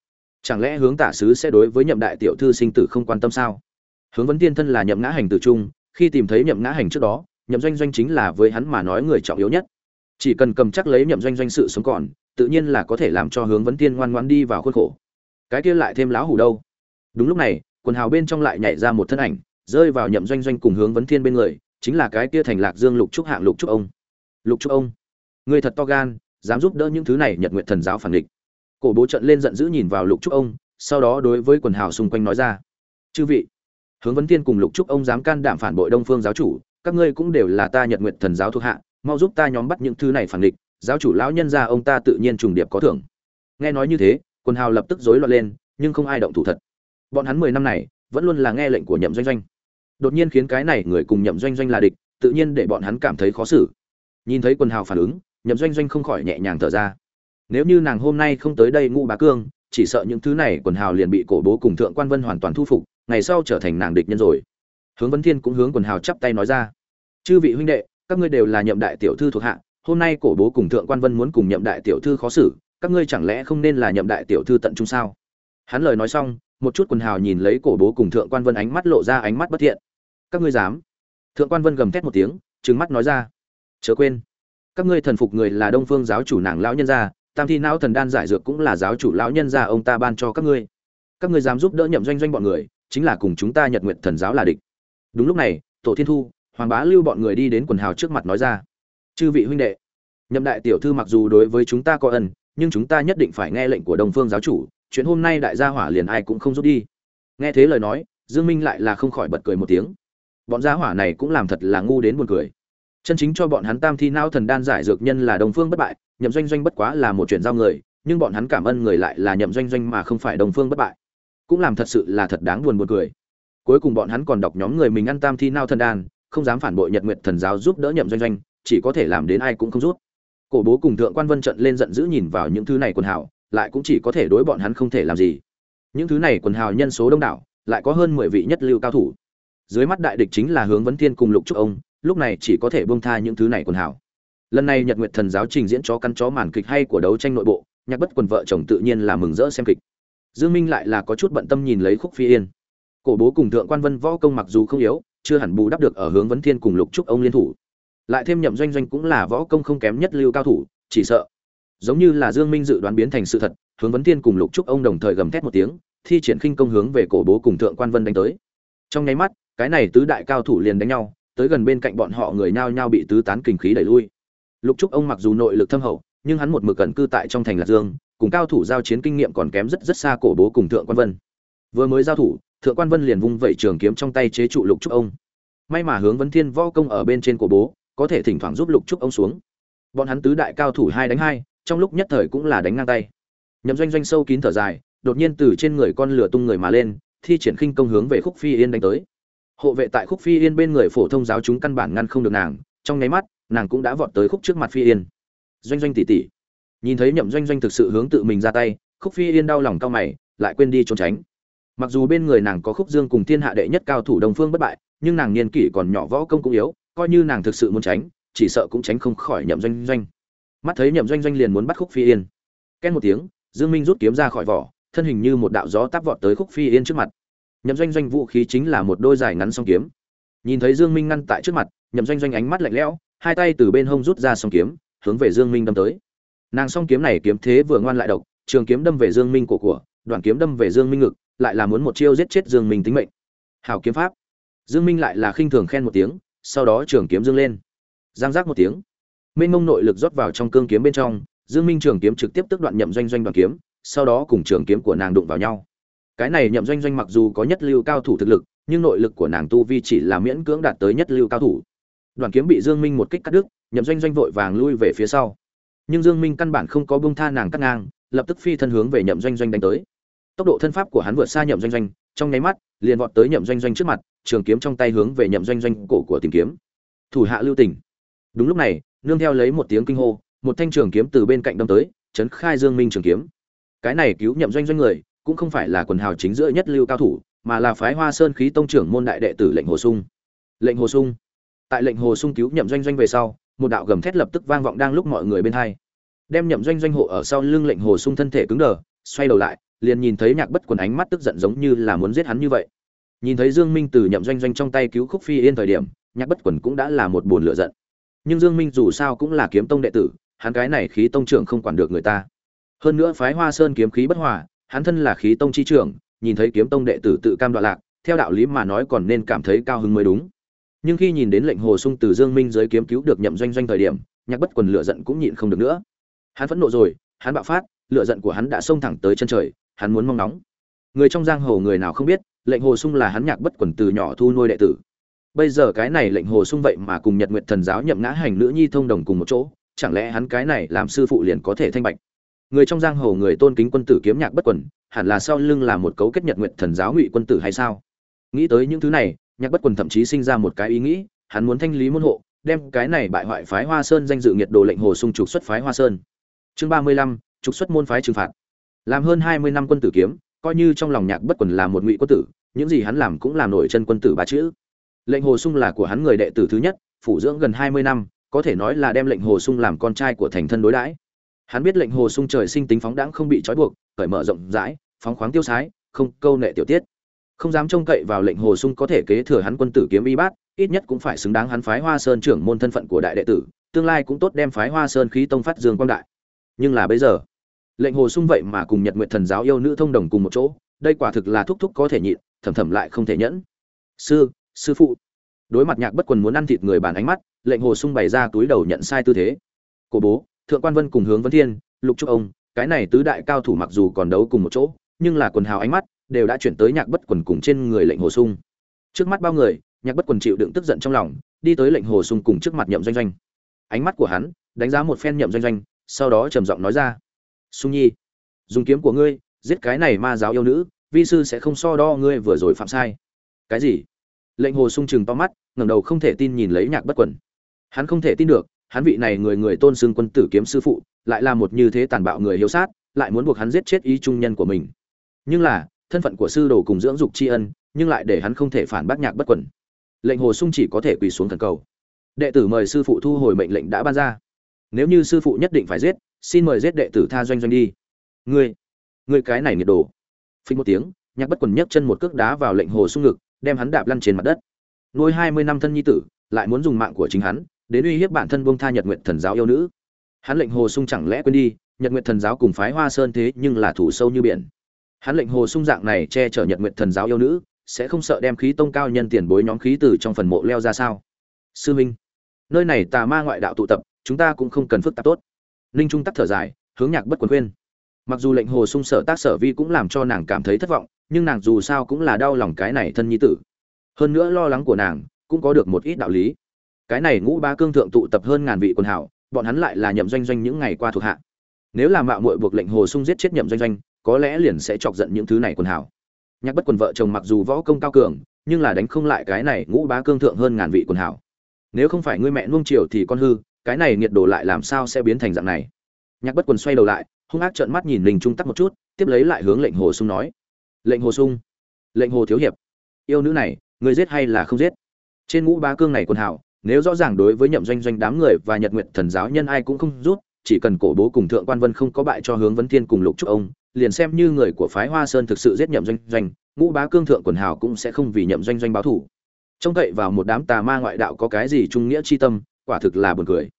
chẳng lẽ hướng tả sứ sẽ đối với nhậm đại tiểu thư sinh tử không quan tâm sao? Hướng vấn tiên thân là nhậm ngã hành tử trung, khi tìm thấy nhậm ngã hành trước đó, nhậm doanh doanh chính là với hắn mà nói người trọng yếu nhất. Chỉ cần cầm chắc lấy nhậm doanh doanh sự sống còn, tự nhiên là có thể làm cho hướng vấn tiên ngoan ngoan đi vào khuôn khổ. Cái kia lại thêm láo hủ đâu? Đúng lúc này, quần hào bên trong lại nhảy ra một thân ảnh, rơi vào nhậm doanh doanh cùng hướng vấn thiên bên người, chính là cái kia thành lạc dương lục trúc hạng lục trúc ông. Lục trúc ông người thật to gan, dám giúp đỡ những thứ này nhật nguyện thần giáo phản địch cổ bố trận lên giận dữ nhìn vào lục trúc ông, sau đó đối với quần hào xung quanh nói ra, chư vị, hướng vấn tiên cùng lục trúc ông dám can đảm phản bội đông phương giáo chủ, các ngươi cũng đều là ta nhật nguyện thần giáo thuộc hạ, mau giúp ta nhóm bắt những thứ này phản địch, giáo chủ lão nhân gia ông ta tự nhiên trùng điệp có thưởng. Nghe nói như thế, quần hào lập tức rối loạn lên, nhưng không ai động thủ thật. Bọn hắn mười năm này, vẫn luôn là nghe lệnh của nhậm doanh doanh. Đột nhiên khiến cái này người cùng nhậm doanh doanh là địch, tự nhiên để bọn hắn cảm thấy khó xử. Nhìn thấy quần hào phản ứng, nhậm doanh doanh không khỏi nhẹ nhàng thở ra nếu như nàng hôm nay không tới đây ngũ bá cương, chỉ sợ những thứ này quần hào liền bị cổ bố cùng thượng quan vân hoàn toàn thu phục, ngày sau trở thành nàng địch nhân rồi. Hướng vấn thiên cũng hướng quần hào chắp tay nói ra. Chư vị huynh đệ, các ngươi đều là nhậm đại tiểu thư thuộc hạ, hôm nay cổ bố cùng thượng quan vân muốn cùng nhậm đại tiểu thư khó xử, các ngươi chẳng lẽ không nên là nhậm đại tiểu thư tận trung sao? Hắn lời nói xong, một chút quần hào nhìn lấy cổ bố cùng thượng quan vân ánh mắt lộ ra ánh mắt bất thiện. Các ngươi dám? Thượng quan vân gầm thét một tiếng, trừng mắt nói ra. Chớ quên, các ngươi thần phục người là đông phương giáo chủ nàng lão nhân gia tam thi não thần đan giải dược cũng là giáo chủ lão nhân gia ông ta ban cho các ngươi. Các ngươi dám giúp đỡ nhậm doanh doanh bọn người, chính là cùng chúng ta nhật nguyện thần giáo là địch. Đúng lúc này, tổ thiên thu, hoàng bá lưu bọn người đi đến quần hào trước mặt nói ra. Chư vị huynh đệ, nhậm đại tiểu thư mặc dù đối với chúng ta có ân, nhưng chúng ta nhất định phải nghe lệnh của đông phương giáo chủ, chuyện hôm nay đại gia hỏa liền ai cũng không rút đi. Nghe thế lời nói, dương minh lại là không khỏi bật cười một tiếng. Bọn gia hỏa này cũng làm thật là ngu đến buồn cười chân chính cho bọn hắn tam thi não thần đan giải dược nhân là đồng phương bất bại, nhậm doanh doanh bất quá là một chuyện giao người, nhưng bọn hắn cảm ơn người lại là nhậm doanh doanh mà không phải đồng phương bất bại. Cũng làm thật sự là thật đáng buồn buồn cười. Cuối cùng bọn hắn còn đọc nhóm người mình ăn tam thi nao thần đan, không dám phản bội nhật nguyệt thần giáo giúp đỡ nhậm doanh doanh, chỉ có thể làm đến ai cũng không rút. Cổ bố cùng thượng quan vân trận lên giận dữ nhìn vào những thứ này quần hào, lại cũng chỉ có thể đối bọn hắn không thể làm gì. Những thứ này quần hào nhân số đông đảo, lại có hơn mười vị nhất lưu cao thủ. Dưới mắt đại địch chính là hướng vấn thiên cùng lục trúc ông lúc này chỉ có thể buông tha những thứ này quần hảo. Lần này nhật nguyệt thần giáo trình diễn chó căn chó màn kịch hay của đấu tranh nội bộ, nhạc bất quần vợ chồng tự nhiên là mừng rỡ xem kịch. Dương minh lại là có chút bận tâm nhìn lấy khúc phi yên. Cổ bố cùng thượng quan vân võ công mặc dù không yếu, chưa hẳn bù đắp được ở hướng vấn thiên cùng lục trúc ông liên thủ. Lại thêm nhậm doanh doanh cũng là võ công không kém nhất lưu cao thủ, chỉ sợ. Giống như là dương minh dự đoán biến thành sự thật, hướng vấn thiên cùng lục trúc ông đồng thời gầm thét một tiếng, thi triển khinh công hướng về cổ bố cùng thượng quan vân đánh tới. Trong nháy mắt, cái này tứ đại cao thủ liền đánh nhau tới gần bên cạnh bọn họ người nhao nhao bị tứ tán kinh khí đẩy lui. Lục trúc ông mặc dù nội lực thâm hậu, nhưng hắn một mực cẩn cư tại trong thành lạc dương, cùng cao thủ giao chiến kinh nghiệm còn kém rất rất xa cổ bố cùng thượng quan vân. Vừa mới giao thủ, thượng quan vân liền vung vẩy trường kiếm trong tay chế trụ lục trúc ông. May mà hướng vấn thiên võ công ở bên trên cổ bố, có thể thỉnh thoảng giúp lục trúc ông xuống. Bọn hắn tứ đại cao thủ hai đánh hai, trong lúc nhất thời cũng là đánh ngang tay. Nhậm doanh doanh sâu kín thở dài, đột nhiên từ trên người con lửa tung người mà lên, thi triển khinh công hướng về khúc phi yên đánh tới hộ vệ tại khúc phi yên bên người phổ thông giáo chúng căn bản ngăn không được nàng, trong nháy mắt, nàng cũng đã vọt tới khúc trước mặt phi yên. Doanh doanh tỉ tỉ. Nhìn thấy nhậm doanh doanh thực sự hướng tự mình ra tay, khúc phi yên đau lòng cao mày, lại quên đi trốn tránh. Mặc dù bên người nàng có khúc dương cùng thiên hạ đệ nhất cao thủ đồng phương bất bại, nhưng nàng niên kỷ còn nhỏ võ công cũng yếu, coi như nàng thực sự muốn tránh, chỉ sợ cũng tránh không khỏi nhậm doanh doanh. Mắt thấy nhậm doanh doanh liền muốn bắt khúc phi yên. Ken một tiếng, dương minh rút kiếm ra khỏi vỏ, thân hình như một đạo gió táp vọt tới khúc phi yên trước mặt nhậm doanh doanh vũ khí chính là một đôi dài ngắn song kiếm. Nhìn thấy dương minh ngăn tại trước mặt, nhậm doanh doanh ánh mắt lạnh lẽo, hai tay từ bên hông rút ra song kiếm, hướng về dương minh đâm tới. Nàng song kiếm này kiếm thế vừa ngoan lại độc, trường kiếm đâm về dương minh của của, đoạn kiếm đâm về dương minh ngực, lại là muốn một chiêu giết chết dương minh tính mệnh. Hảo kiếm pháp. Dương minh lại là khinh thường khen một tiếng, sau đó trường kiếm dương lên. Giang giác một tiếng. Mênh mông nội lực rót vào trong cương kiếm bên trong, dương minh trường kiếm trực tiếp tức đoạn nhậm doanh doanh đoạn kiếm, sau đó cùng trường kiếm của nàng đụng vào nhau cái này nhậm doanh doanh mặc dù có nhất lưu cao thủ thực lực, nhưng nội lực của nàng tu vi chỉ là miễn cưỡng đạt tới nhất lưu cao thủ. Đoàn kiếm bị dương minh một kích cắt đứt, nhậm doanh doanh vội vàng lui về phía sau. Nhưng dương minh căn bản không có buông tha nàng cắt ngang, lập tức phi thân hướng về nhậm doanh doanh đánh tới. Tốc độ thân pháp của hắn vượt xa nhậm doanh doanh, trong nháy mắt, liền vọt tới nhậm doanh doanh trước mặt, trường kiếm trong tay hướng về nhậm doanh doanh cổ của tìm kiếm. Thủ hạ lưu tình. Đúng lúc này, nương theo lấy một tiếng kinh hô, một thanh trường kiếm từ bên cạnh đâm tới, chấn khai dương minh trường kiếm. Cái này cứu nhậm doanh doanh người cũng không phải là quần hào chính giữa nhất lưu cao thủ, mà là phái hoa sơn khí tông trưởng môn đại đệ tử lệnh hồ sung. Lệnh hồ sung. Tại lệnh hồ sung cứu nhậm doanh doanh về sau, một đạo gầm thét lập tức vang vọng đang lúc mọi người bên hai. Đem nhậm doanh doanh hộ ở sau lưng lệnh hồ sung thân thể cứng đờ, xoay đầu lại, liền nhìn thấy nhạc bất quần ánh mắt tức giận giống như là muốn giết hắn như vậy. Nhìn thấy dương minh từ nhậm doanh doanh trong tay cứu khúc phi yên thời điểm, nhạc bất quần cũng đã là một buồn lửa giận. Nhưng dương minh dù sao cũng là kiếm tông đệ tử, hắn cái này khí tông trưởng không quản được người ta. Hơn nữa phái hoa sơn kiếm khí bất hòa hắn thân là khí tông chi trưởng, nhìn thấy kiếm tông đệ tử tự cam đoạn lạc, theo đạo lý mà nói còn nên cảm thấy cao hứng mới đúng. Nhưng khi nhìn đến lệnh hồ sung từ dương minh giới kiếm cứu được nhậm doanh doanh thời điểm, nhạc bất quần lửa giận cũng nhịn không được nữa. Hắn phẫn nộ rồi, hắn bạo phát, lửa giận của hắn đã xông thẳng tới chân trời, hắn muốn mong nóng người trong giang hồ người nào không biết, lệnh hồ sung là hắn nhạc bất quần từ nhỏ thu nuôi đệ tử. Bây giờ cái này lệnh hồ sung vậy mà cùng nhật nguyện thần giáo nhậm ngã hành nữ nhi thông đồng cùng một chỗ, chẳng lẽ hắn cái này làm sư phụ liền có thể thanh bạch? Người trong giang hồ người tôn kính quân tử kiếm nhạc bất quần, hẳn là sau lưng là một cấu kết nhật nguyện thần giáo ngụy quân tử hay sao? Nghĩ tới những thứ này, nhạc bất quần thậm chí sinh ra một cái ý nghĩ, hắn muốn thanh lý môn hộ, đem cái này bại hoại phái hoa sơn danh dự nghiệt đồ lệnh hồ sung trục xuất phái hoa sơn. Chương ba mươi lăm, trục xuất môn phái trừng phạt. Làm hơn hai mươi năm quân tử kiếm, coi như trong lòng nhạc bất quần là một ngụy quân tử, những gì hắn làm cũng làm nổi chân quân tử ba chữ. Lệnh hồ sung là của hắn người đệ tử thứ nhất, phủ dưỡng gần hai mươi năm, có thể nói là đem lệnh hồ sung làm con trai của thành thân đối đãi hắn biết lệnh hồ sung trời sinh tính phóng đãng không bị trói buộc, cởi mở rộng rãi, phóng khoáng tiêu sái, không câu nệ tiểu tiết. Không dám trông cậy vào lệnh hồ sung có thể kế thừa hắn quân tử kiếm y bát, ít nhất cũng phải xứng đáng hắn phái hoa sơn trưởng môn thân phận của đại đệ tử, tương lai cũng tốt đem phái hoa sơn khí tông phát dương quang đại. Nhưng là bây giờ, lệnh hồ sung vậy mà cùng nhật nguyện thần giáo yêu nữ thông đồng cùng một chỗ, đây quả thực là thúc thúc có thể nhịn, thầm thầm lại không thể nhẫn. Sư sư phụ. Đối mặt nhạc bất quần muốn ăn thịt người bàn ánh mắt, lệnh hồ sung bày ra túi đầu nhận sai tư thế. Cổ bố thượng quan vân cùng hướng vấn thiên, lục trúc ông, cái này tứ đại cao thủ mặc dù còn đấu cùng một chỗ, nhưng là quần hào ánh mắt, đều đã chuyển tới nhạc bất quần cùng trên người lệnh hồ sung. Trước mắt bao người, nhạc bất quần chịu đựng tức giận trong lòng, đi tới lệnh hồ sung cùng trước mặt nhậm doanh doanh. Ánh mắt của hắn, đánh giá một phen nhậm doanh doanh, sau đó trầm giọng nói ra. Sung nhi, dùng kiếm của ngươi, giết cái này ma giáo yêu nữ, vi sư sẽ không so đo ngươi vừa rồi phạm sai. Cái gì? Lệnh hồ sung chừng to mắt, ngẩng đầu không thể tin nhìn lấy nhạc bất quần. Hắn không thể tin được hắn vị này người người tôn xưng quân tử kiếm sư phụ, lại là một như thế tàn bạo người hiếu sát, lại muốn buộc hắn giết chết ý trung nhân của mình. Nhưng là, thân phận của sư đồ cùng dưỡng dục tri ân, nhưng lại để hắn không thể phản bác nhạc bất quần lệnh hồ sung chỉ có thể quỳ xuống thần cầu. Đệ tử mời sư phụ thu hồi mệnh lệnh đã ban ra. Nếu như sư phụ nhất định phải giết, xin mời giết đệ tử tha doanh doanh đi. Ngươi ngươi cái này nhiệt đồ. Phình một tiếng, nhạc bất quần nhấc chân một cước đá vào lệnh hồ sung ngực, đem hắn đạp lăn trên mặt đất. Nuôi hai mươi năm thân nhi tử, lại muốn dùng mạng của chính hắn đến uy hiếp bản thân buông tha nhật Nguyệt thần giáo yêu nữ. Hắn lệnh hồ sung chẳng lẽ quên đi, nhật Nguyệt thần giáo cùng phái hoa sơn thế nhưng là thủ sâu như biển. Hắn lệnh hồ sung dạng này che chở nhật Nguyệt thần giáo yêu nữ, sẽ không sợ đem khí tông cao nhân tiền bối nhóm khí từ trong phần mộ leo ra sao? Sư minh, nơi này tà ma ngoại đạo tụ tập, chúng ta cũng không cần phức tạp tốt. Ninh trung tắc thở dài, hướng nhạc bất quần khuyên. Mặc dù lệnh hồ sung sở tác sở vi cũng làm cho nàng cảm thấy thất vọng, nhưng nàng dù sao cũng là đau lòng cái này thân nhi tử. Hơn nữa lo lắng của nàng, cũng có được một ít đạo lý cái này ngũ ba cương thượng tụ tập hơn ngàn vị quân hảo bọn hắn lại là nhậm doanh doanh những ngày qua thuộc hạ. Nếu là mạo muội buộc lệnh hồ sung giết chết nhậm doanh doanh, có lẽ liền sẽ chọc giận những thứ này quân hảo nhạc bất quần vợ chồng mặc dù võ công cao cường, nhưng là đánh không lại cái này ngũ bá cương thượng hơn ngàn vị quân hảo nếu không phải ngươi mẹ nuông chiều thì con hư, cái này nhiệt độ lại làm sao sẽ biến thành dạng này? Nhạc bất quần xoay đầu lại, hung ác trợn mắt nhìn linh trung tắc một chút, tiếp lấy lại hướng lệnh hồ sung nói. Lệnh hồ sung, lệnh hồ thiếu hiệp, yêu nữ này người giết hay là không giết? Trên ngũ bá cương này quân hảo nếu rõ ràng đối với nhậm doanh doanh đám người và nhật nguyện thần giáo nhân ai cũng không rút, chỉ cần cổ bố cùng thượng quan vân không có bại cho hướng vấn thiên cùng lục trúc ông, liền xem như người của phái hoa sơn thực sự giết nhậm doanh doanh, ngũ bá cương thượng quần hào cũng sẽ không vì nhậm doanh doanh báo thủ trông cậy vào một đám tà ma ngoại đạo có cái gì trung nghĩa chi tâm, quả thực là buồn cười.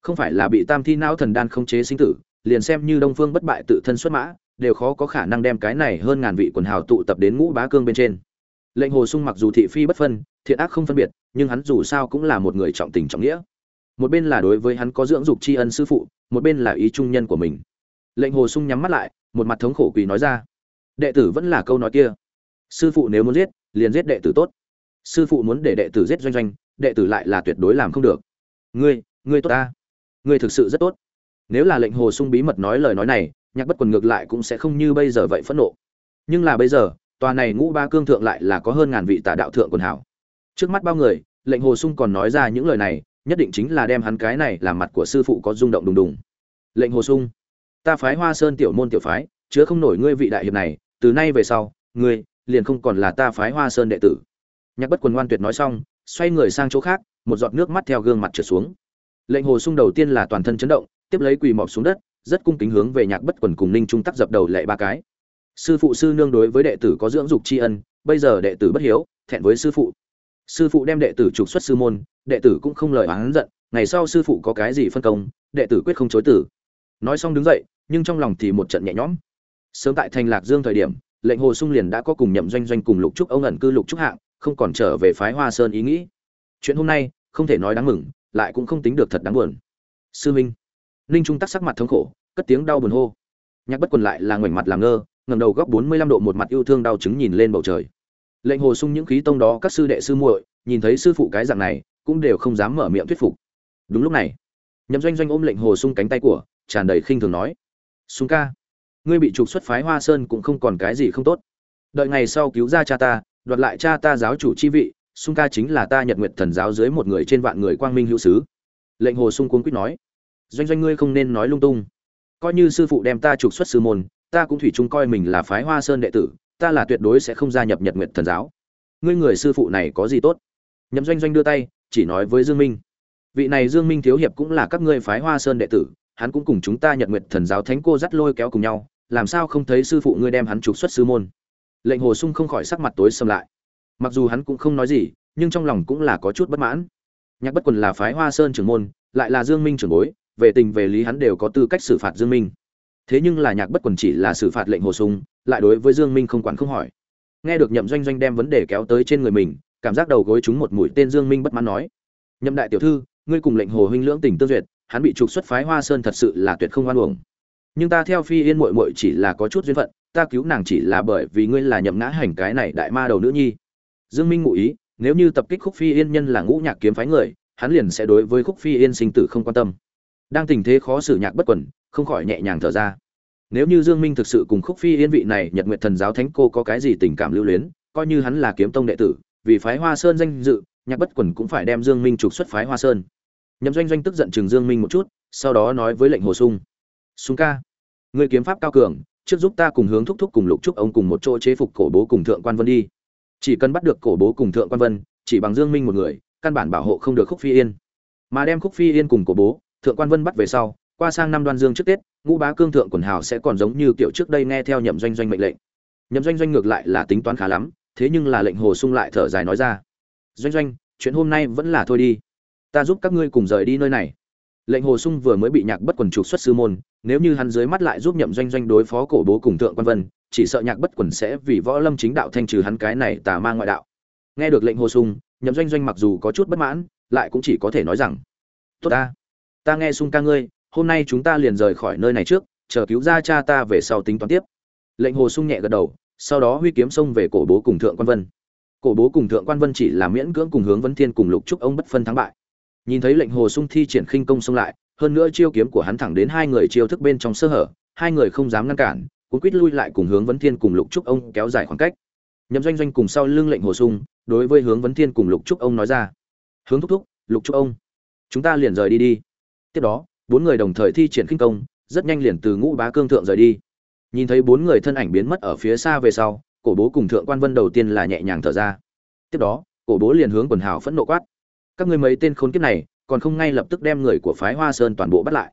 Không phải là bị tam thi não thần đan không chế sinh tử, liền xem như đông phương bất bại tự thân xuất mã, đều khó có khả năng đem cái này hơn ngàn vị quần hào tụ tập đến ngũ bá cương bên trên. Lệnh hồ sung mặc dù thị phi bất phân thiện ác không phân biệt, nhưng hắn dù sao cũng là một người trọng tình trọng nghĩa. Một bên là đối với hắn có dưỡng dục tri ân sư phụ, một bên là ý trung nhân của mình. Lệnh hồ sung nhắm mắt lại, một mặt thống khổ quỳ nói ra. Đệ tử vẫn là câu nói kia. Sư phụ nếu muốn giết, liền giết đệ tử tốt. Sư phụ muốn để đệ tử giết doanh doanh, đệ tử lại là tuyệt đối làm không được. Ngươi ngươi tốt ta. Ngươi thực sự rất tốt. Nếu là lệnh hồ sung bí mật nói lời nói này, nhạc bất quần ngược lại cũng sẽ không như bây giờ vậy phẫn nộ. Nhưng là bây giờ, tòa này ngũ ba cương thượng lại là có hơn ngàn vị tà đạo thượng quần hảo trước mắt bao người, lệnh hồ sung còn nói ra những lời này, nhất định chính là đem hắn cái này làm mặt của sư phụ có rung động đùng đùng. Lệnh hồ sung, ta phái hoa sơn tiểu môn tiểu phái, chứa không nổi ngươi vị đại hiệp này, từ nay về sau, ngươi liền không còn là ta phái hoa sơn đệ tử. Nhạc bất quần ngoan tuyệt nói xong, xoay người sang chỗ khác, một giọt nước mắt theo gương mặt trượt xuống. Lệnh hồ sung đầu tiên là toàn thân chấn động, tiếp lấy quỳ mọp xuống đất, rất cung kính hướng về nhạc bất quần cùng ninh trung tắc dập đầu lệ ba cái. Sư phụ sư nương đối với đệ tử có dưỡng dục tri ân, bây giờ đệ tử bất hiếu, thẹn với sư phụ sư phụ đem đệ tử trục xuất sư môn, đệ tử cũng không lời oán giận, ngày sau sư phụ có cái gì phân công, đệ tử quyết không chối tử nói xong đứng dậy, nhưng trong lòng thì một trận nhẹ nhõm. Sớm tại thành lạc dương thời điểm, lệnh hồ sung liền đã có cùng nhậm doanh doanh cùng lục trúc ông ẩn cư lục trúc hạng, không còn trở về phái hoa sơn ý nghĩ. Chuyện hôm nay, không thể nói đáng mừng, lại cũng không tính được thật đáng buồn. Sư minh, ninh trung tắc sắc mặt thống khổ, cất tiếng đau buồn hô. Nhạc bất quần lại là ngoảnh mặt làm ngơ ngầm đầu góc bốn mươi lăm độ một mặt yêu thương đau chứng nhìn lên bầu trời lệnh hồ sung những khí tông đó các sư đệ sư muội, nhìn thấy sư phụ cái dạng này, cũng đều không dám mở miệng thuyết phục. Đúng lúc này, nhậm doanh doanh ôm lệnh hồ sung cánh tay của, tràn đầy khinh thường nói, sung ca, ngươi bị trục xuất phái hoa sơn cũng không còn cái gì không tốt. Đợi ngày sau cứu ra cha ta, đoạt lại cha ta giáo chủ chi vị, sung ca chính là ta nhật nguyện thần giáo dưới một người trên vạn người quang minh hữu sứ. Lệnh hồ sung cuốn quýt nói, doanh doanh ngươi không nên nói lung tung. Coi như sư phụ đem ta trục xuất sư môn, ta cũng thủy chung coi mình là phái hoa sơn đệ tử ta là tuyệt đối sẽ không gia nhập nhật nguyện thần giáo. Ngươi người sư phụ này có gì tốt? Nhậm doanh doanh đưa tay, chỉ nói với dương minh. Vị này dương minh thiếu hiệp cũng là các ngươi phái hoa sơn đệ tử, hắn cũng cùng chúng ta nhật nguyện thần giáo thánh cô dắt lôi kéo cùng nhau, làm sao không thấy sư phụ ngươi đem hắn trục xuất sư môn? Lệnh hồ sung không khỏi sắc mặt tối xâm lại. Mặc dù hắn cũng không nói gì, nhưng trong lòng cũng là có chút bất mãn. Nhạc bất quần là phái hoa sơn trưởng môn, lại là dương minh trưởng bối, về tình về lý hắn đều có tư cách xử phạt dương minh thế nhưng là nhạc bất quần chỉ là xử phạt lệnh hồ sung, lại đối với dương minh không quản không hỏi. Nghe được nhậm doanh doanh đem vấn đề kéo tới trên người mình, cảm giác đầu gối chúng một mũi tên dương minh bất mãn nói, nhậm đại tiểu thư, ngươi cùng lệnh hồ huynh lưỡng tình tương duyệt, hắn bị trục xuất phái hoa sơn thật sự là tuyệt không oan uổng. Nhưng ta theo phi yên muội muội chỉ là có chút duyên phận, ta cứu nàng chỉ là bởi vì ngươi là nhậm ngã hành cái này đại ma đầu nữ nhi. Dương minh ngụ ý, nếu như tập kích khúc phi yên nhân là ngũ nhạc kiếm phái người, hắn liền sẽ đối với khúc phi yên sinh tử không quan tâm đang tình thế khó xử nhạc bất quẩn không khỏi nhẹ nhàng thở ra. Nếu như dương minh thực sự cùng khúc phi yên vị này nhật nguyện thần giáo thánh cô có cái gì tình cảm lưu luyến, coi như hắn là kiếm tông đệ tử, vì phái hoa sơn danh dự, nhạc bất quẩn cũng phải đem dương minh trục xuất phái hoa sơn. Nhậm doanh doanh tức giận chừng dương minh một chút, sau đó nói với lệnh hồ sung. Sung ca người kiếm pháp cao cường, trước giúp ta cùng hướng thúc thúc cùng lục trúc ông cùng một chỗ chế phục cổ bố cùng thượng quan vân đi. Chỉ cần bắt được cổ bố cùng thượng quan vân, chỉ bằng dương minh một người, căn bản bảo hộ không được khúc phi yên. Mà đem khúc phi yên cùng cổ bố thượng quan vân bắt về sau, qua sang năm đoan dương trước tết, ngũ bá cương thượng quần hào sẽ còn giống như kiểu trước đây nghe theo nhậm doanh doanh mệnh lệnh. Nhậm doanh doanh ngược lại là tính toán khá lắm, thế nhưng là lệnh hồ sung lại thở dài nói ra. Doanh doanh, chuyện hôm nay vẫn là thôi đi. Ta giúp các ngươi cùng rời đi nơi này. Lệnh hồ sung vừa mới bị nhạc bất quần trục xuất sư môn, nếu như hắn dưới mắt lại giúp nhậm doanh doanh đối phó cổ bố cùng thượng quan vân, chỉ sợ nhạc bất quần sẽ vì võ lâm chính đạo thanh trừ hắn cái này tà ma ngoại đạo. Nghe được lệnh hồ sung, nhậm doanh doanh mặc dù có chút bất mãn, lại cũng chỉ có thể nói rằng, tốt ta ta nghe sung ca ngươi, hôm nay chúng ta liền rời khỏi nơi này trước, chờ cứu ra cha ta về sau tính toán tiếp. Lệnh hồ sung nhẹ gật đầu, sau đó huy kiếm xông về cổ bố cùng thượng quan vân. Cổ bố cùng thượng quan vân chỉ là miễn cưỡng cùng hướng vấn thiên cùng lục trúc ông bất phân thắng bại. Nhìn thấy lệnh hồ sung thi triển khinh công xông lại, hơn nữa chiêu kiếm của hắn thẳng đến hai người chiêu thức bên trong sơ hở, hai người không dám ngăn cản, cuốn quýt lui lại cùng hướng vấn thiên cùng lục trúc ông kéo dài khoảng cách. Nhậm doanh doanh cùng sau lưng lệnh hồ sung, đối với hướng vấn thiên cùng lục trúc ông nói ra, hướng thúc thúc, lục trúc ông, chúng ta liền rời đi đi tiếp đó, bốn người đồng thời thi triển khinh công, rất nhanh liền từ ngũ bá cương thượng rời đi. Nhìn thấy bốn người thân ảnh biến mất ở phía xa về sau, cổ bố cùng thượng quan vân đầu tiên là nhẹ nhàng thở ra. Tiếp đó, cổ bố liền hướng quần hào phẫn nộ quát. Các ngươi mấy tên khốn kiếp này, còn không ngay lập tức đem người của phái hoa sơn toàn bộ bắt lại.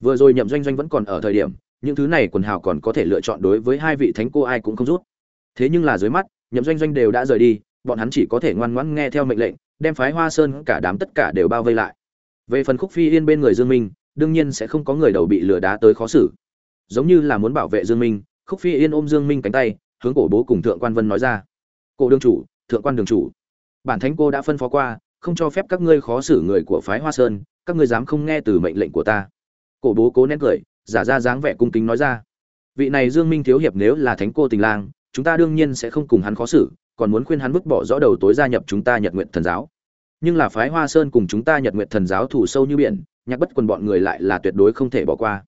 Vừa rồi nhậm doanh doanh vẫn còn ở thời điểm, những thứ này quần hào còn có thể lựa chọn đối với hai vị thánh cô ai cũng không rút. Thế nhưng là dưới mắt, nhậm doanh doanh đều đã rời đi, bọn hắn chỉ có thể ngoan ngoãn nghe theo mệnh lệnh, đem phái hoa sơn cả đám tất cả đều bao vây lại về phần khúc phi yên bên người dương minh, đương nhiên sẽ không có người đầu bị lừa đá tới khó xử. Giống như là muốn bảo vệ dương minh, khúc phi yên ôm dương minh cánh tay, hướng cổ bố cùng thượng quan vân nói ra. Cổ đương chủ, thượng quan đường chủ. Bản thánh cô đã phân phó qua, không cho phép các ngươi khó xử người của phái hoa sơn, các ngươi dám không nghe từ mệnh lệnh của ta. Cổ bố cố nén cười, giả ra dáng vẻ cung kính nói ra. Vị này dương minh thiếu hiệp nếu là thánh cô tình lang, chúng ta đương nhiên sẽ không cùng hắn khó xử, còn muốn khuyên hắn vứt bỏ rõ đầu tối gia nhập chúng ta nhật nguyện thần giáo nhưng là phái hoa sơn cùng chúng ta nhật nguyện thần giáo thủ sâu như biển, nhạc bất quần bọn người lại là tuyệt đối không thể bỏ qua.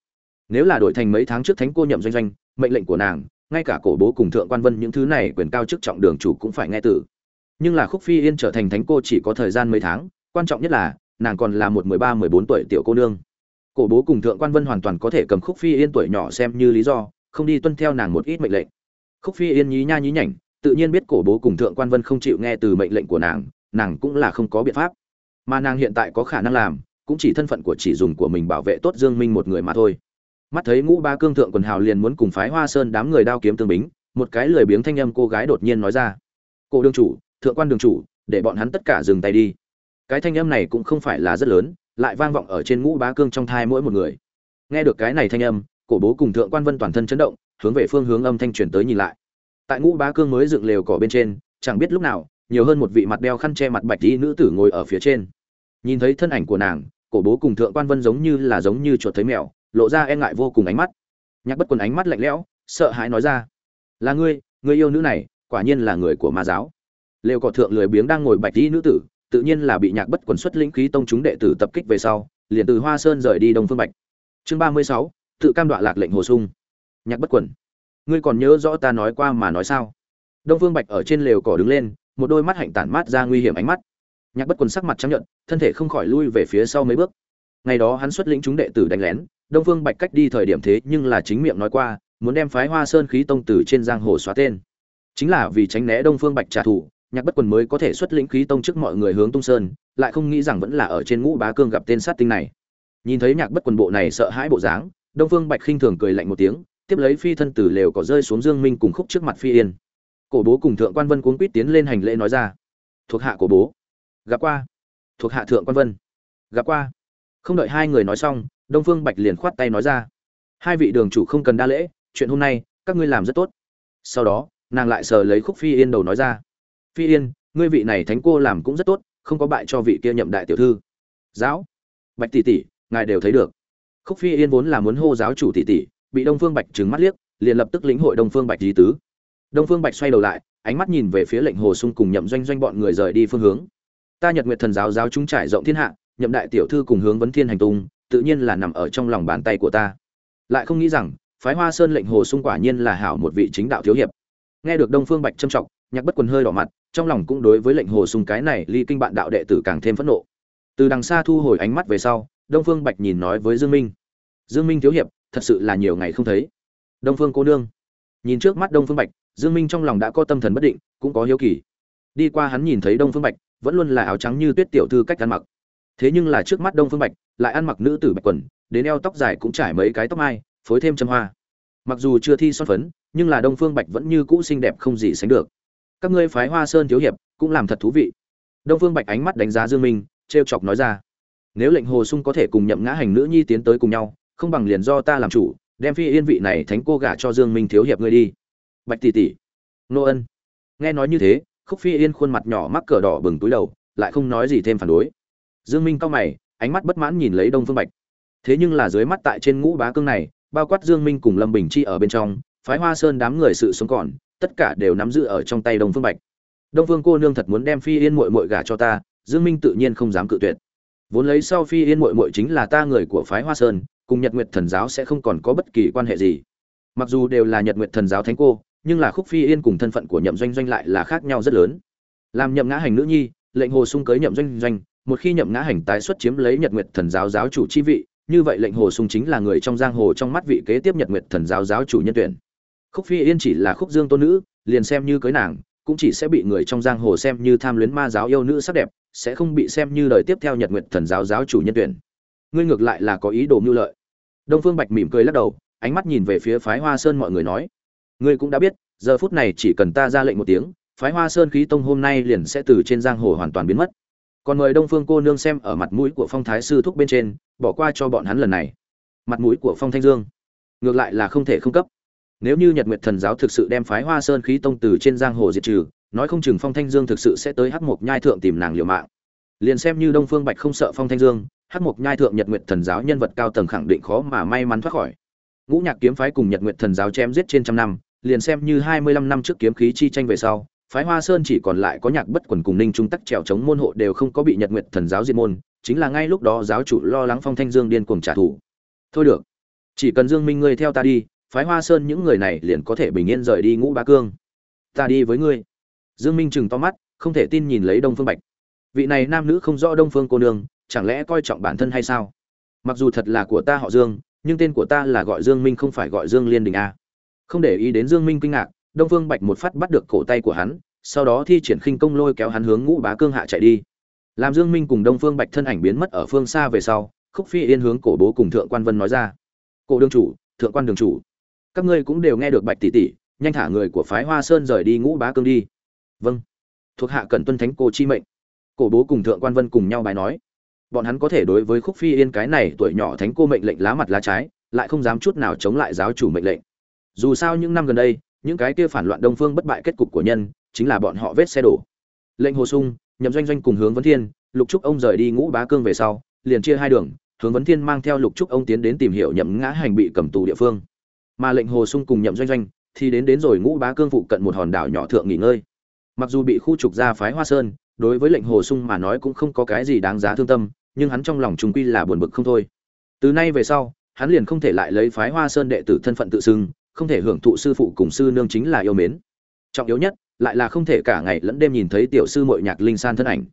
Nếu là đổi thành mấy tháng trước thánh cô nhậm doanh doanh, mệnh lệnh của nàng, ngay cả cổ bố cùng thượng quan vân những thứ này quyền cao chức trọng đường chủ cũng phải nghe tử nhưng là khúc phi yên trở thành thánh cô chỉ có thời gian mấy tháng, quan trọng nhất là, nàng còn là một mười ba, mười bốn tuổi tiểu cô nương. Cổ bố cùng thượng quan vân hoàn toàn có thể cầm khúc phi yên tuổi nhỏ xem như lý do, không đi tuân theo nàng một ít mệnh lệnh. Khúc phi yên nhí nha nhí nhảnh, tự nhiên biết cổ bố cùng thượng quan vân không chịu nghe từ mệnh lệnh của nàng nàng cũng là không có biện pháp. Mà nàng hiện tại có khả năng làm, cũng chỉ thân phận của chỉ dùng của mình bảo vệ tốt dương minh một người mà thôi. Mắt thấy ngũ ba cương thượng quần hào liền muốn cùng phái hoa sơn đám người đao kiếm tương bính, một cái lười biếng thanh âm cô gái đột nhiên nói ra. Cổ đường chủ, thượng quan đường chủ, để bọn hắn tất cả dừng tay đi. Cái thanh âm này cũng không phải là rất lớn, lại vang vọng ở trên ngũ bá cương trong thai mỗi một người. Nghe được cái này thanh âm, cổ bố cùng thượng quan vân toàn thân chấn động, hướng về phương hướng âm thanh truyền tới nhìn lại. Tại ngũ bá cương mới dựng lều cỏ bên trên, chẳng biết lúc nào nhiều hơn một vị mặt đeo khăn che mặt bạch y nữ tử ngồi ở phía trên. Nhìn thấy thân ảnh của nàng, cổ bố cùng thượng quan vân giống như là giống như chuột thấy mèo, lộ ra e ngại vô cùng ánh mắt. Nhạc bất quần ánh mắt lạnh lẽo, sợ hãi nói ra, là ngươi, người yêu nữ này, quả nhiên là người của ma giáo. Lều cỏ thượng lười biếng đang ngồi bạch y nữ tử, tự nhiên là bị nhạc bất quần xuất lĩnh khí tông chúng đệ tử tập kích về sau, liền từ hoa sơn rời đi đông phương bạch. Chương ba mươi sáu, tự cam đoạ lạc lệnh hồ sung. Nhạc bất quần, ngươi còn nhớ rõ ta nói qua mà nói sao? Đông phương bạch ở trên lều cỏ đứng lên một đôi mắt hạnh tản mát ra nguy hiểm ánh mắt. Nhạc bất quần sắc mặt trắng nhận thân thể không khỏi lui về phía sau mấy bước. Ngày đó hắn xuất lĩnh chúng đệ tử đánh lén, đông phương bạch cách đi thời điểm thế nhưng là chính miệng nói qua, muốn đem phái hoa sơn khí tông tử trên giang hồ xóa tên. Chính là vì tránh né đông phương bạch trả thù, nhạc bất quần mới có thể xuất lĩnh khí tông trước mọi người hướng tung sơn, lại không nghĩ rằng vẫn là ở trên ngũ bá cương gặp tên sát tinh này. Nhìn thấy nhạc bất quần bộ này sợ hãi bộ dáng, đông phương bạch khinh thường cười lạnh một tiếng, tiếp lấy phi thân từ lều có rơi xuống dương minh cùng khúc trước mặt phi yên cổ bố cùng thượng quan vân cuốn quýt tiến lên hành lễ nói ra. Thuộc hạ cổ bố. Gặp qua. Thuộc hạ thượng quan vân. Gặp qua. Không đợi hai người nói xong, đông phương bạch liền khoát tay nói ra. Hai vị đường chủ không cần đa lễ, chuyện hôm nay, các ngươi làm rất tốt. Sau đó, nàng lại sờ lấy khúc phi yên đầu nói ra. Phi yên, ngươi vị này thánh cô làm cũng rất tốt, không có bại cho vị kia nhậm đại tiểu thư. Giáo. Bạch tỷ tỷ, ngài đều thấy được. Khúc phi yên vốn là muốn hô giáo chủ tỷ tỷ, bị đông phương bạch trừng mắt liếc, liền lập tức lĩnh hội đông phương bạch lý tứ đông phương bạch xoay đầu lại, ánh mắt nhìn về phía lệnh hồ sung cùng nhậm doanh doanh bọn người rời đi phương hướng. Ta nhật nguyệt thần giáo giáo chúng trải rộng thiên hạ, nhậm đại tiểu thư cùng hướng vấn thiên hành tung, tự nhiên là nằm ở trong lòng bàn tay của ta. Lại không nghĩ rằng, phái hoa sơn lệnh hồ sung quả nhiên là hảo một vị chính đạo thiếu hiệp. Nghe được đông phương bạch trâm trọng, nhạc bất quần hơi đỏ mặt, trong lòng cũng đối với lệnh hồ sung cái này ly kinh bạn đạo đệ tử càng thêm phẫn nộ. Từ đằng xa thu hồi ánh mắt về sau, đông phương bạch nhìn nói với dương minh. Dương minh thiếu hiệp, thật sự là nhiều ngày không thấy. Đông phương cô nương. Nhìn trước mắt đông phương bạch dương minh trong lòng đã có tâm thần bất định, cũng có hiếu kỳ. Đi qua hắn nhìn thấy đông phương bạch, vẫn luôn là áo trắng như tuyết tiểu thư cách ăn mặc. Thế nhưng là trước mắt đông phương bạch, lại ăn mặc nữ tử bạch quần, đến eo tóc dài cũng trải mấy cái tóc mai, phối thêm châm hoa. Mặc dù chưa thi son phấn, nhưng là đông phương bạch vẫn như cũ xinh đẹp không gì sánh được. Các ngươi phái hoa sơn thiếu hiệp, cũng làm thật thú vị. Đông phương bạch ánh mắt đánh giá dương minh, trêu chọc nói ra. Nếu lệnh hồ sung có thể cùng nhậm ngã hành nữ nhi tiến tới cùng nhau, không bằng liền do ta làm chủ, đem phi yên vị này thánh cô gả cho dương minh thiếu hiệp ngươi đi bạch tỷ tỷ. Nô ân. Nghe nói như thế, khúc phi yên khuôn mặt nhỏ mắc cờ đỏ bừng túi đầu, lại không nói gì thêm phản đối. Dương minh cao mày, ánh mắt bất mãn nhìn lấy đông phương bạch. Thế nhưng là dưới mắt tại trên ngũ bá cương này, bao quát dương minh cùng lâm bình chi ở bên trong, phái hoa sơn đám người sự sống còn, tất cả đều nắm giữ ở trong tay đông phương bạch. Đông phương cô nương thật muốn đem phi yên muội muội gả cho ta, dương minh tự nhiên không dám cự tuyệt. Vốn lấy sau phi yên muội muội chính là ta người của phái hoa sơn, cùng nhật nguyệt thần giáo sẽ không còn có bất kỳ quan hệ gì. Mặc dù đều là nhật nguyệt thần giáo thánh cô nhưng là khúc phi yên cùng thân phận của nhậm doanh doanh lại là khác nhau rất lớn. Làm nhậm ngã hành nữ nhi, lệnh hồ sung cưới nhậm doanh doanh, một khi nhậm ngã hành tái xuất chiếm lấy nhật nguyệt thần giáo giáo chủ chi vị, như vậy lệnh hồ sung chính là người trong giang hồ trong mắt vị kế tiếp nhật nguyệt thần giáo giáo chủ nhân tuyển. Khúc phi yên chỉ là khúc dương tôn nữ, liền xem như cưới nàng, cũng chỉ sẽ bị người trong giang hồ xem như tham luyến ma giáo yêu nữ sắc đẹp, sẽ không bị xem như đời tiếp theo nhật nguyệt thần giáo giáo chủ nhân tuyển. Ngươi ngược lại là có ý đồ mưu lợi. Đông phương bạch mỉm cười lắc đầu, ánh mắt nhìn về phía phái hoa sơn mọi người nói ngươi cũng đã biết, giờ phút này chỉ cần ta ra lệnh một tiếng, phái hoa sơn khí tông hôm nay liền sẽ từ trên giang hồ hoàn toàn biến mất. Còn mời đông phương cô nương xem ở mặt mũi của phong thái sư thúc bên trên, bỏ qua cho bọn hắn lần này. Mặt mũi của phong thanh dương, ngược lại là không thể không cấp. Nếu như nhật nguyệt thần giáo thực sự đem phái hoa sơn khí tông từ trên giang hồ diệt trừ, nói không chừng phong thanh dương thực sự sẽ tới hắc mộc nhai thượng tìm nàng liều mạng. Liền xem như đông phương bạch không sợ phong thanh dương, hắc mộc nhai thượng nhật nguyệt thần giáo nhân vật cao tầng khẳng định khó mà may mắn thoát khỏi. Ngũ nhạc kiếm phái cùng nhật nguyệt thần giáo chém giết trên trăm năm liền xem như hai mươi lăm năm trước kiếm khí chi tranh về sau, phái hoa sơn chỉ còn lại có nhạc bất quần cùng ninh trung tắc trèo chống môn hộ đều không có bị nhật nguyệt thần giáo diệt môn, chính là ngay lúc đó giáo chủ lo lắng phong thanh dương điên cuồng trả thù. Thôi được, chỉ cần dương minh ngươi theo ta đi, phái hoa sơn những người này liền có thể bình yên rời đi ngũ ba cương. Ta đi với ngươi. Dương minh chừng to mắt, không thể tin nhìn lấy đông phương bạch. Vị này nam nữ không rõ đông phương cô nương, chẳng lẽ coi trọng bản thân hay sao? Mặc dù thật là của ta họ dương, nhưng tên của ta là gọi dương minh không phải gọi dương liên đình a không để ý đến dương minh kinh ngạc, đông phương bạch một phát bắt được cổ tay của hắn, sau đó thi triển khinh công lôi kéo hắn hướng ngũ bá cương hạ chạy đi. Làm dương minh cùng đông phương bạch thân ảnh biến mất ở phương xa về sau, khúc phi yên hướng cổ bố cùng thượng quan vân nói ra. Cổ đương chủ, thượng quan đường chủ, các ngươi cũng đều nghe được bạch tỷ tỷ, nhanh thả người của phái hoa sơn rời đi ngũ bá cương đi. Vâng. Thuộc hạ cần tuân thánh cô chi mệnh. Cổ bố cùng thượng quan vân cùng nhau bài nói. Bọn hắn có thể đối với khúc phi yên cái này tuổi nhỏ thánh cô mệnh lệnh lá mặt lá trái, lại không dám chút nào chống lại giáo chủ mệnh lệnh dù sao những năm gần đây, những cái kia phản loạn đông phương bất bại kết cục của nhân, chính là bọn họ vết xe đổ. Lệnh hồ sung, nhậm doanh doanh cùng hướng vấn thiên, lục trúc ông rời đi ngũ bá cương về sau, liền chia hai đường, hướng vấn thiên mang theo lục trúc ông tiến đến tìm hiểu nhậm ngã hành bị cầm tù địa phương. Mà lệnh hồ sung cùng nhậm doanh doanh thì đến đến rồi ngũ bá cương phụ cận một hòn đảo nhỏ thượng nghỉ ngơi. Mặc dù bị khu trục ra phái hoa sơn, đối với lệnh hồ sung mà nói cũng không có cái gì đáng giá thương tâm, nhưng hắn trong lòng trung quy là buồn bực không thôi. Từ nay về sau, hắn liền không thể lại lấy phái hoa sơn đệ tử thân phận tự xưng không thể hưởng thụ sư phụ cùng sư nương chính là yêu mến. Trọng yếu nhất, lại là không thể cả ngày lẫn đêm nhìn thấy tiểu sư muội nhạc linh san thân ảnh.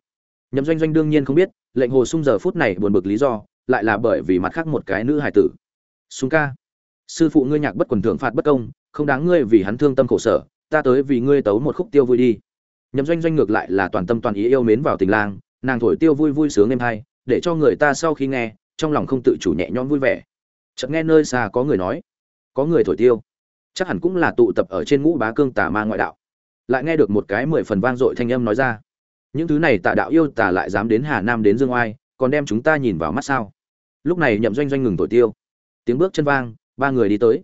Nhậm doanh doanh đương nhiên không biết, lệnh hồ sung giờ phút này buồn bực lý do, lại là bởi vì mặt khác một cái nữ hài tử. Sung ca, sư phụ ngươi nhạc bất quần thượng phạt bất công, không đáng ngươi vì hắn thương tâm khổ sở, ta tới vì ngươi tấu một khúc tiêu vui đi. Nhậm doanh doanh ngược lại là toàn tâm toàn ý yêu mến vào tình lang, nàng thổi tiêu vui vui sướng êm hay, để cho người ta sau khi nghe, trong lòng không tự chủ nhẹ nhõm vui vẻ. Chợt nghe nơi xa có người nói, có người thổi tiêu chắc hẳn cũng là tụ tập ở trên ngũ bá cương tà ma ngoại đạo. Lại nghe được một cái mười phần vang dội thanh âm nói ra, những thứ này tà đạo yêu tà lại dám đến hà nam đến dương oai, còn đem chúng ta nhìn vào mắt sao? Lúc này nhậm doanh doanh ngừng thổi tiêu. Tiếng bước chân vang, ba người đi tới.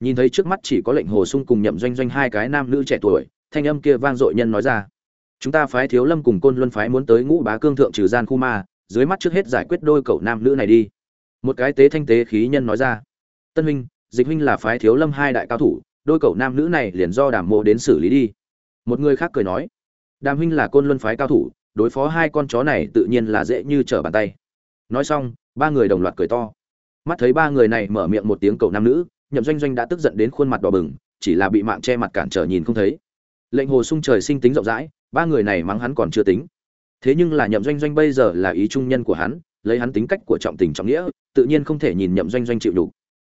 Nhìn thấy trước mắt chỉ có lệnh hồ sung cùng nhậm doanh doanh hai cái nam nữ trẻ tuổi, thanh âm kia vang dội nhân nói ra, chúng ta phái thiếu lâm cùng côn luân phái muốn tới ngũ bá cương thượng trừ gian khu ma, dưới mắt trước hết giải quyết đôi cậu nam nữ này đi. Một cái tế thanh tế khí nhân nói ra, tân huynh dịch huynh là phái thiếu lâm hai đại cao thủ, đôi cậu nam nữ này liền do đàm mộ đến xử lý đi. Một người khác cười nói, đàm huynh là côn luân phái cao thủ, đối phó hai con chó này tự nhiên là dễ như trở bàn tay. Nói xong, ba người đồng loạt cười to. Mắt thấy ba người này mở miệng một tiếng cầu nam nữ, nhậm doanh doanh đã tức giận đến khuôn mặt đỏ bừng, chỉ là bị mạng che mặt cản trở nhìn không thấy. Lệnh hồ sung trời sinh tính rộng rãi, ba người này mắng hắn còn chưa tính. Thế nhưng là nhậm doanh doanh bây giờ là ý trung nhân của hắn, lấy hắn tính cách của trọng tình trọng nghĩa, tự nhiên không thể nhìn nhậm doanh doanh chịu đủ.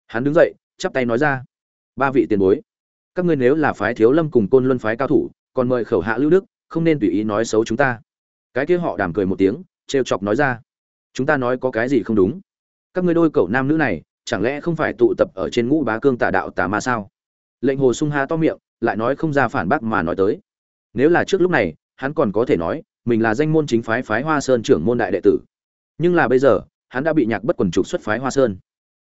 Hắn đứng dậy chắp tay nói ra, ba vị tiền bối, các ngươi nếu là phái thiếu lâm cùng côn luân phái cao thủ, còn mời khẩu hạ lưu đức, không nên tùy ý nói xấu chúng ta. Cái kia họ đàm cười một tiếng, trêu chọc nói ra, chúng ta nói có cái gì không đúng? Các ngươi đôi cậu nam nữ này, chẳng lẽ không phải tụ tập ở trên ngũ bá cương tà đạo tà ma sao? Lệnh hồ sung ha to miệng, lại nói không ra phản bác mà nói tới. Nếu là trước lúc này, hắn còn có thể nói, mình là danh môn chính phái phái hoa sơn trưởng môn đại đệ tử. Nhưng là bây giờ, hắn đã bị nhạc bất quần trục xuất phái hoa sơn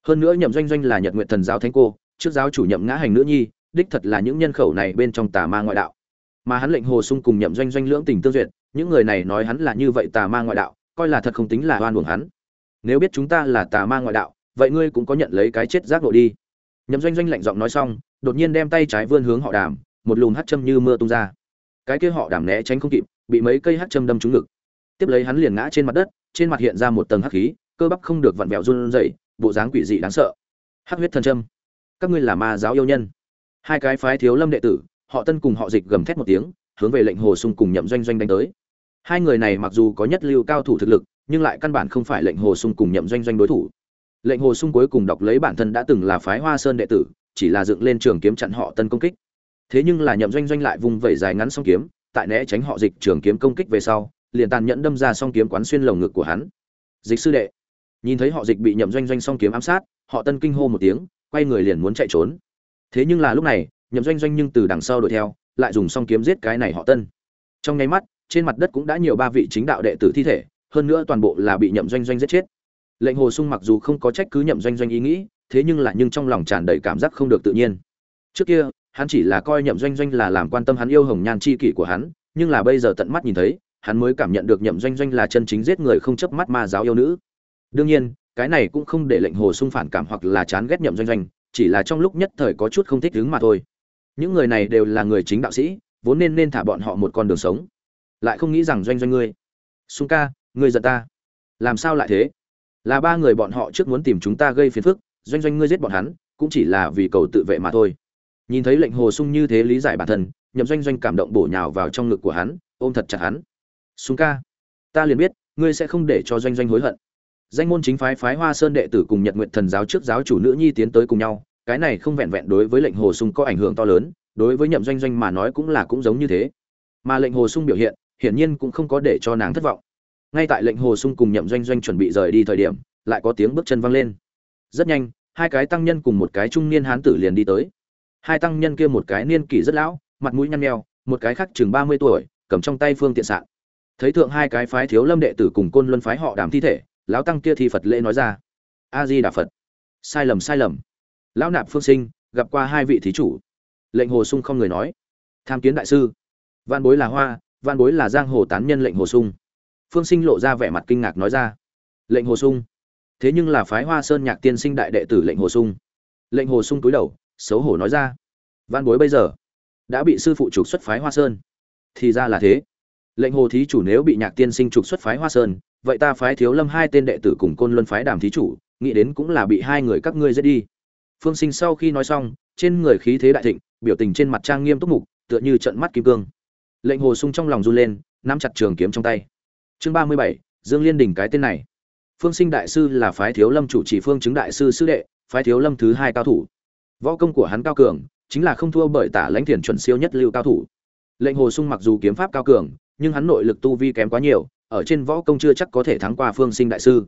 hơn nữa nhậm doanh doanh là nhật nguyện thần giáo thánh cô, trước giáo chủ nhậm ngã hành nữ nhi, đích thật là những nhân khẩu này bên trong tà ma ngoại đạo. Mà hắn lệnh hồ sung cùng nhậm doanh doanh lưỡng tình tương duyệt, những người này nói hắn là như vậy tà ma ngoại đạo, coi là thật không tính là oan uổng hắn. Nếu biết chúng ta là tà ma ngoại đạo, vậy ngươi cũng có nhận lấy cái chết giác ngộ đi. Nhậm doanh doanh lạnh giọng nói xong, đột nhiên đem tay trái vươn hướng họ đàm, một lùm hắt châm như mưa tung ra. Cái kia họ đàm né tránh không kịp, bị mấy cây hắt châm đâm trúng ngực. Tiếp lấy hắn liền ngã trên mặt đất, trên mặt hiện ra một tầng hắc khí, cơ bắp không được vặn vẹo run rẩy bộ dáng quỷ dị đáng sợ. Hắc huyết thần trâm, các ngươi là ma giáo yêu nhân. Hai cái phái thiếu lâm đệ tử họ tân cùng họ dịch gầm thét một tiếng hướng về lệnh hồ sung cùng nhậm doanh doanh đánh tới. Hai người này mặc dù có nhất lưu cao thủ thực lực nhưng lại căn bản không phải lệnh hồ sung cùng nhậm doanh doanh đối thủ. Lệnh hồ sung cuối cùng đọc lấy bản thân đã từng là phái hoa sơn đệ tử chỉ là dựng lên trường kiếm chặn họ tân công kích. Thế nhưng là nhậm doanh doanh lại vung vẩy dài ngắn song kiếm tại né tránh họ dịch trường kiếm công kích về sau liền tàn nhẫn đâm ra song kiếm quán xuyên lồng ngực của hắn. Dịch sư đệ nhìn thấy họ dịch bị nhậm doanh doanh song kiếm ám sát, họ tân kinh hô một tiếng, quay người liền muốn chạy trốn. Thế nhưng là lúc này, nhậm doanh doanh nhưng từ đằng sau đuổi theo, lại dùng song kiếm giết cái này họ tân. Trong nháy mắt, trên mặt đất cũng đã nhiều ba vị chính đạo đệ tử thi thể, hơn nữa toàn bộ là bị nhậm doanh doanh giết chết. Lệnh hồ sung mặc dù không có trách cứ nhậm doanh doanh ý nghĩ, thế nhưng là nhưng trong lòng tràn đầy cảm giác không được tự nhiên. Trước kia, hắn chỉ là coi nhậm doanh doanh là làm quan tâm hắn yêu hồng nhan chi kỷ của hắn, nhưng là bây giờ tận mắt nhìn thấy, hắn mới cảm nhận được nhậm doanh doanh là chân chính giết người không chấp mắt ma giáo yêu nữ đương nhiên, cái này cũng không để lệnh hồ sung phản cảm hoặc là chán ghét nhậm doanh doanh, chỉ là trong lúc nhất thời có chút không thích đứng mà thôi. Những người này đều là người chính đạo sĩ, vốn nên nên thả bọn họ một con đường sống. Lại không nghĩ rằng doanh doanh ngươi. Sung ca, ngươi giận ta. Làm sao lại thế? Là ba người bọn họ trước muốn tìm chúng ta gây phiền phức, doanh doanh ngươi giết bọn hắn, cũng chỉ là vì cầu tự vệ mà thôi. Nhìn thấy lệnh hồ sung như thế lý giải bản thân, nhậm doanh doanh cảm động bổ nhào vào trong ngực của hắn, ôm thật chặt hắn. Sung ca, ta liền biết, ngươi sẽ không để cho doanh doanh hối hận danh môn chính phái phái hoa sơn đệ tử cùng nhật nguyện thần giáo trước giáo chủ nữ nhi tiến tới cùng nhau, cái này không vẹn vẹn đối với lệnh hồ sung có ảnh hưởng to lớn, đối với nhậm doanh doanh mà nói cũng là cũng giống như thế. Mà lệnh hồ sung biểu hiện, hiển nhiên cũng không có để cho nàng thất vọng. Ngay tại lệnh hồ sung cùng nhậm doanh doanh chuẩn bị rời đi thời điểm, lại có tiếng bước chân văng lên. Rất nhanh, hai cái tăng nhân cùng một cái trung niên hán tử liền đi tới. Hai tăng nhân kia một cái niên kỷ rất lão, mặt mũi nhăn nheo, một cái khác chừng ba mươi tuổi, cầm trong tay phương tiện sạn. Thấy thượng hai cái phái thiếu lâm đệ tử cùng côn luân phái họ đàm thi thể lão tăng kia thì phật lễ nói ra. A di đà phật. Sai lầm sai lầm. Lão nạp phương sinh, gặp qua hai vị thí chủ. Lệnh hồ sung không người nói. Tham kiến đại sư. Văn bối là hoa văn bối là giang hồ tán nhân lệnh hồ sung. Phương sinh lộ ra vẻ mặt kinh ngạc nói ra. Lệnh hồ sung. Thế nhưng là phái hoa sơn nhạc tiên sinh đại đệ tử lệnh hồ sung. Lệnh hồ sung túi đầu, xấu hổ nói ra. Văn bối bây giờ đã bị sư phụ trục xuất phái hoa sơn. Thì ra là thế lệnh hồ thí chủ nếu bị nhạc tiên sinh trục xuất phái hoa sơn, vậy ta phái thiếu lâm hai tên đệ tử cùng côn luân phái đàm thí chủ, nghĩ đến cũng là bị hai người các ngươi giết đi. Phương sinh sau khi nói xong, trên người khí thế đại thịnh, biểu tình trên mặt trang nghiêm túc mục, tựa như trận mắt kim cương. Lệnh hồ sung trong lòng run lên, nắm chặt trường kiếm trong tay. Chương ba mươi bảy, dương liên đình cái tên này. Phương sinh đại sư là phái thiếu lâm chủ trì phương chứng đại sư sư đệ, phái thiếu lâm thứ hai cao thủ. Võ công của hắn cao cường, chính là không thua bởi tả lãnh thiền chuẩn siêu nhất lưu cao thủ. Lệnh hồ sung mặc dù kiếm pháp cao cường nhưng hắn nội lực tu vi kém quá nhiều, ở trên võ công chưa chắc có thể thắng qua phương sinh đại sư.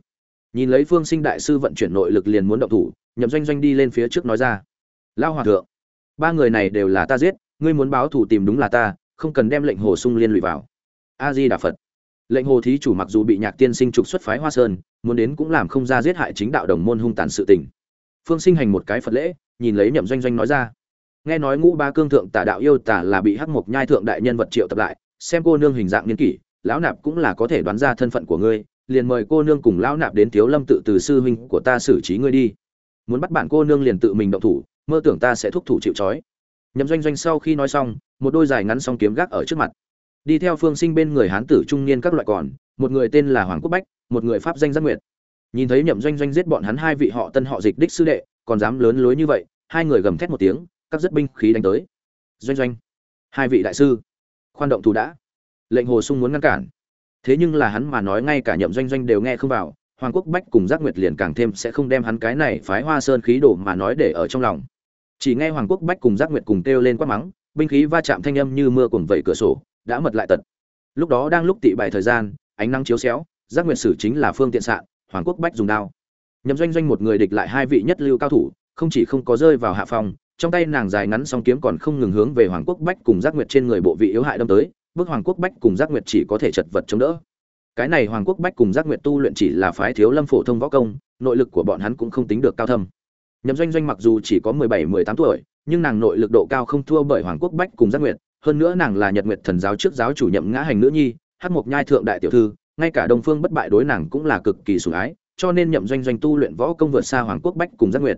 Nhìn lấy phương sinh đại sư vận chuyển nội lực liền muốn động thủ, nhậm doanh doanh đi lên phía trước nói ra, lão hòa thượng, ba người này đều là ta giết, ngươi muốn báo thủ tìm đúng là ta, không cần đem lệnh hồ sung liên lụy vào. A di đà phật. Lệnh hồ thí chủ mặc dù bị nhạc tiên sinh trục xuất phái hoa sơn, muốn đến cũng làm không ra giết hại chính đạo đồng môn hung tàn sự tình. Phương sinh hành một cái phật lễ, nhìn lấy nhậm doanh doanh nói ra, nghe nói ngũ ba cương thượng tả đạo yêu tả là bị hắc mộc nhai thượng đại nhân vật triệu tập lại xem cô nương hình dạng niên kỷ, lão nạp cũng là có thể đoán ra thân phận của ngươi, liền mời cô nương cùng lão nạp đến thiếu lâm tự từ sư huynh của ta xử trí ngươi đi. Muốn bắt bạn cô nương liền tự mình động thủ, mơ tưởng ta sẽ thúc thủ chịu trói. Nhậm doanh doanh sau khi nói xong, một đôi dài ngắn song kiếm gác ở trước mặt. Đi theo phương sinh bên người hán tử trung niên các loại còn, một người tên là hoàng quốc bách, một người pháp danh giác nguyệt. Nhìn thấy nhậm doanh doanh giết bọn hắn hai vị họ tân họ dịch đích sư đệ, còn dám lớn lối như vậy, hai người gầm thét một tiếng, các rất binh khí đánh tới. Doanh doanh, hai vị đại sư khoan động thủ đã. Lệnh hồ sung muốn ngăn cản. Thế nhưng là hắn mà nói ngay cả nhậm doanh doanh đều nghe không vào, hoàng quốc bách cùng giác nguyệt liền càng thêm sẽ không đem hắn cái này phái hoa sơn khí đổ mà nói để ở trong lòng. Chỉ nghe hoàng quốc bách cùng giác nguyệt cùng kêu lên quát mắng, binh khí va chạm thanh âm như mưa cuồng vẩy cửa sổ, đã mật lại tật. Lúc đó đang lúc tị bài thời gian, ánh nắng chiếu xéo, giác nguyệt sử chính là phương tiện sạn, hoàng quốc bách dùng đao. Nhậm doanh doanh một người địch lại hai vị nhất lưu cao thủ, không chỉ không có rơi vào hạ phòng trong tay nàng dài ngắn song kiếm còn không ngừng hướng về hoàng quốc bách cùng giác nguyệt trên người bộ vị yếu hại đâm tới, bước hoàng quốc bách cùng giác nguyệt chỉ có thể chật vật chống đỡ. Cái này hoàng quốc bách cùng giác nguyệt tu luyện chỉ là phái thiếu lâm phổ thông võ công, nội lực của bọn hắn cũng không tính được cao thâm. Nhậm doanh doanh mặc dù chỉ có mười bảy, mười tám tuổi, nhưng nàng nội lực độ cao không thua bởi hoàng quốc bách cùng giác nguyệt, hơn nữa nàng là nhật nguyệt thần giáo trước giáo chủ nhậm ngã hành nữ nhi hát mộc nhai thượng đại tiểu thư, ngay cả đông phương bất bại đối nàng cũng là cực kỳ sủng ái, cho nên nhậm doanh doanh tu luyện võ công vượt xa hoàng quốc bách cùng giác nguyệt.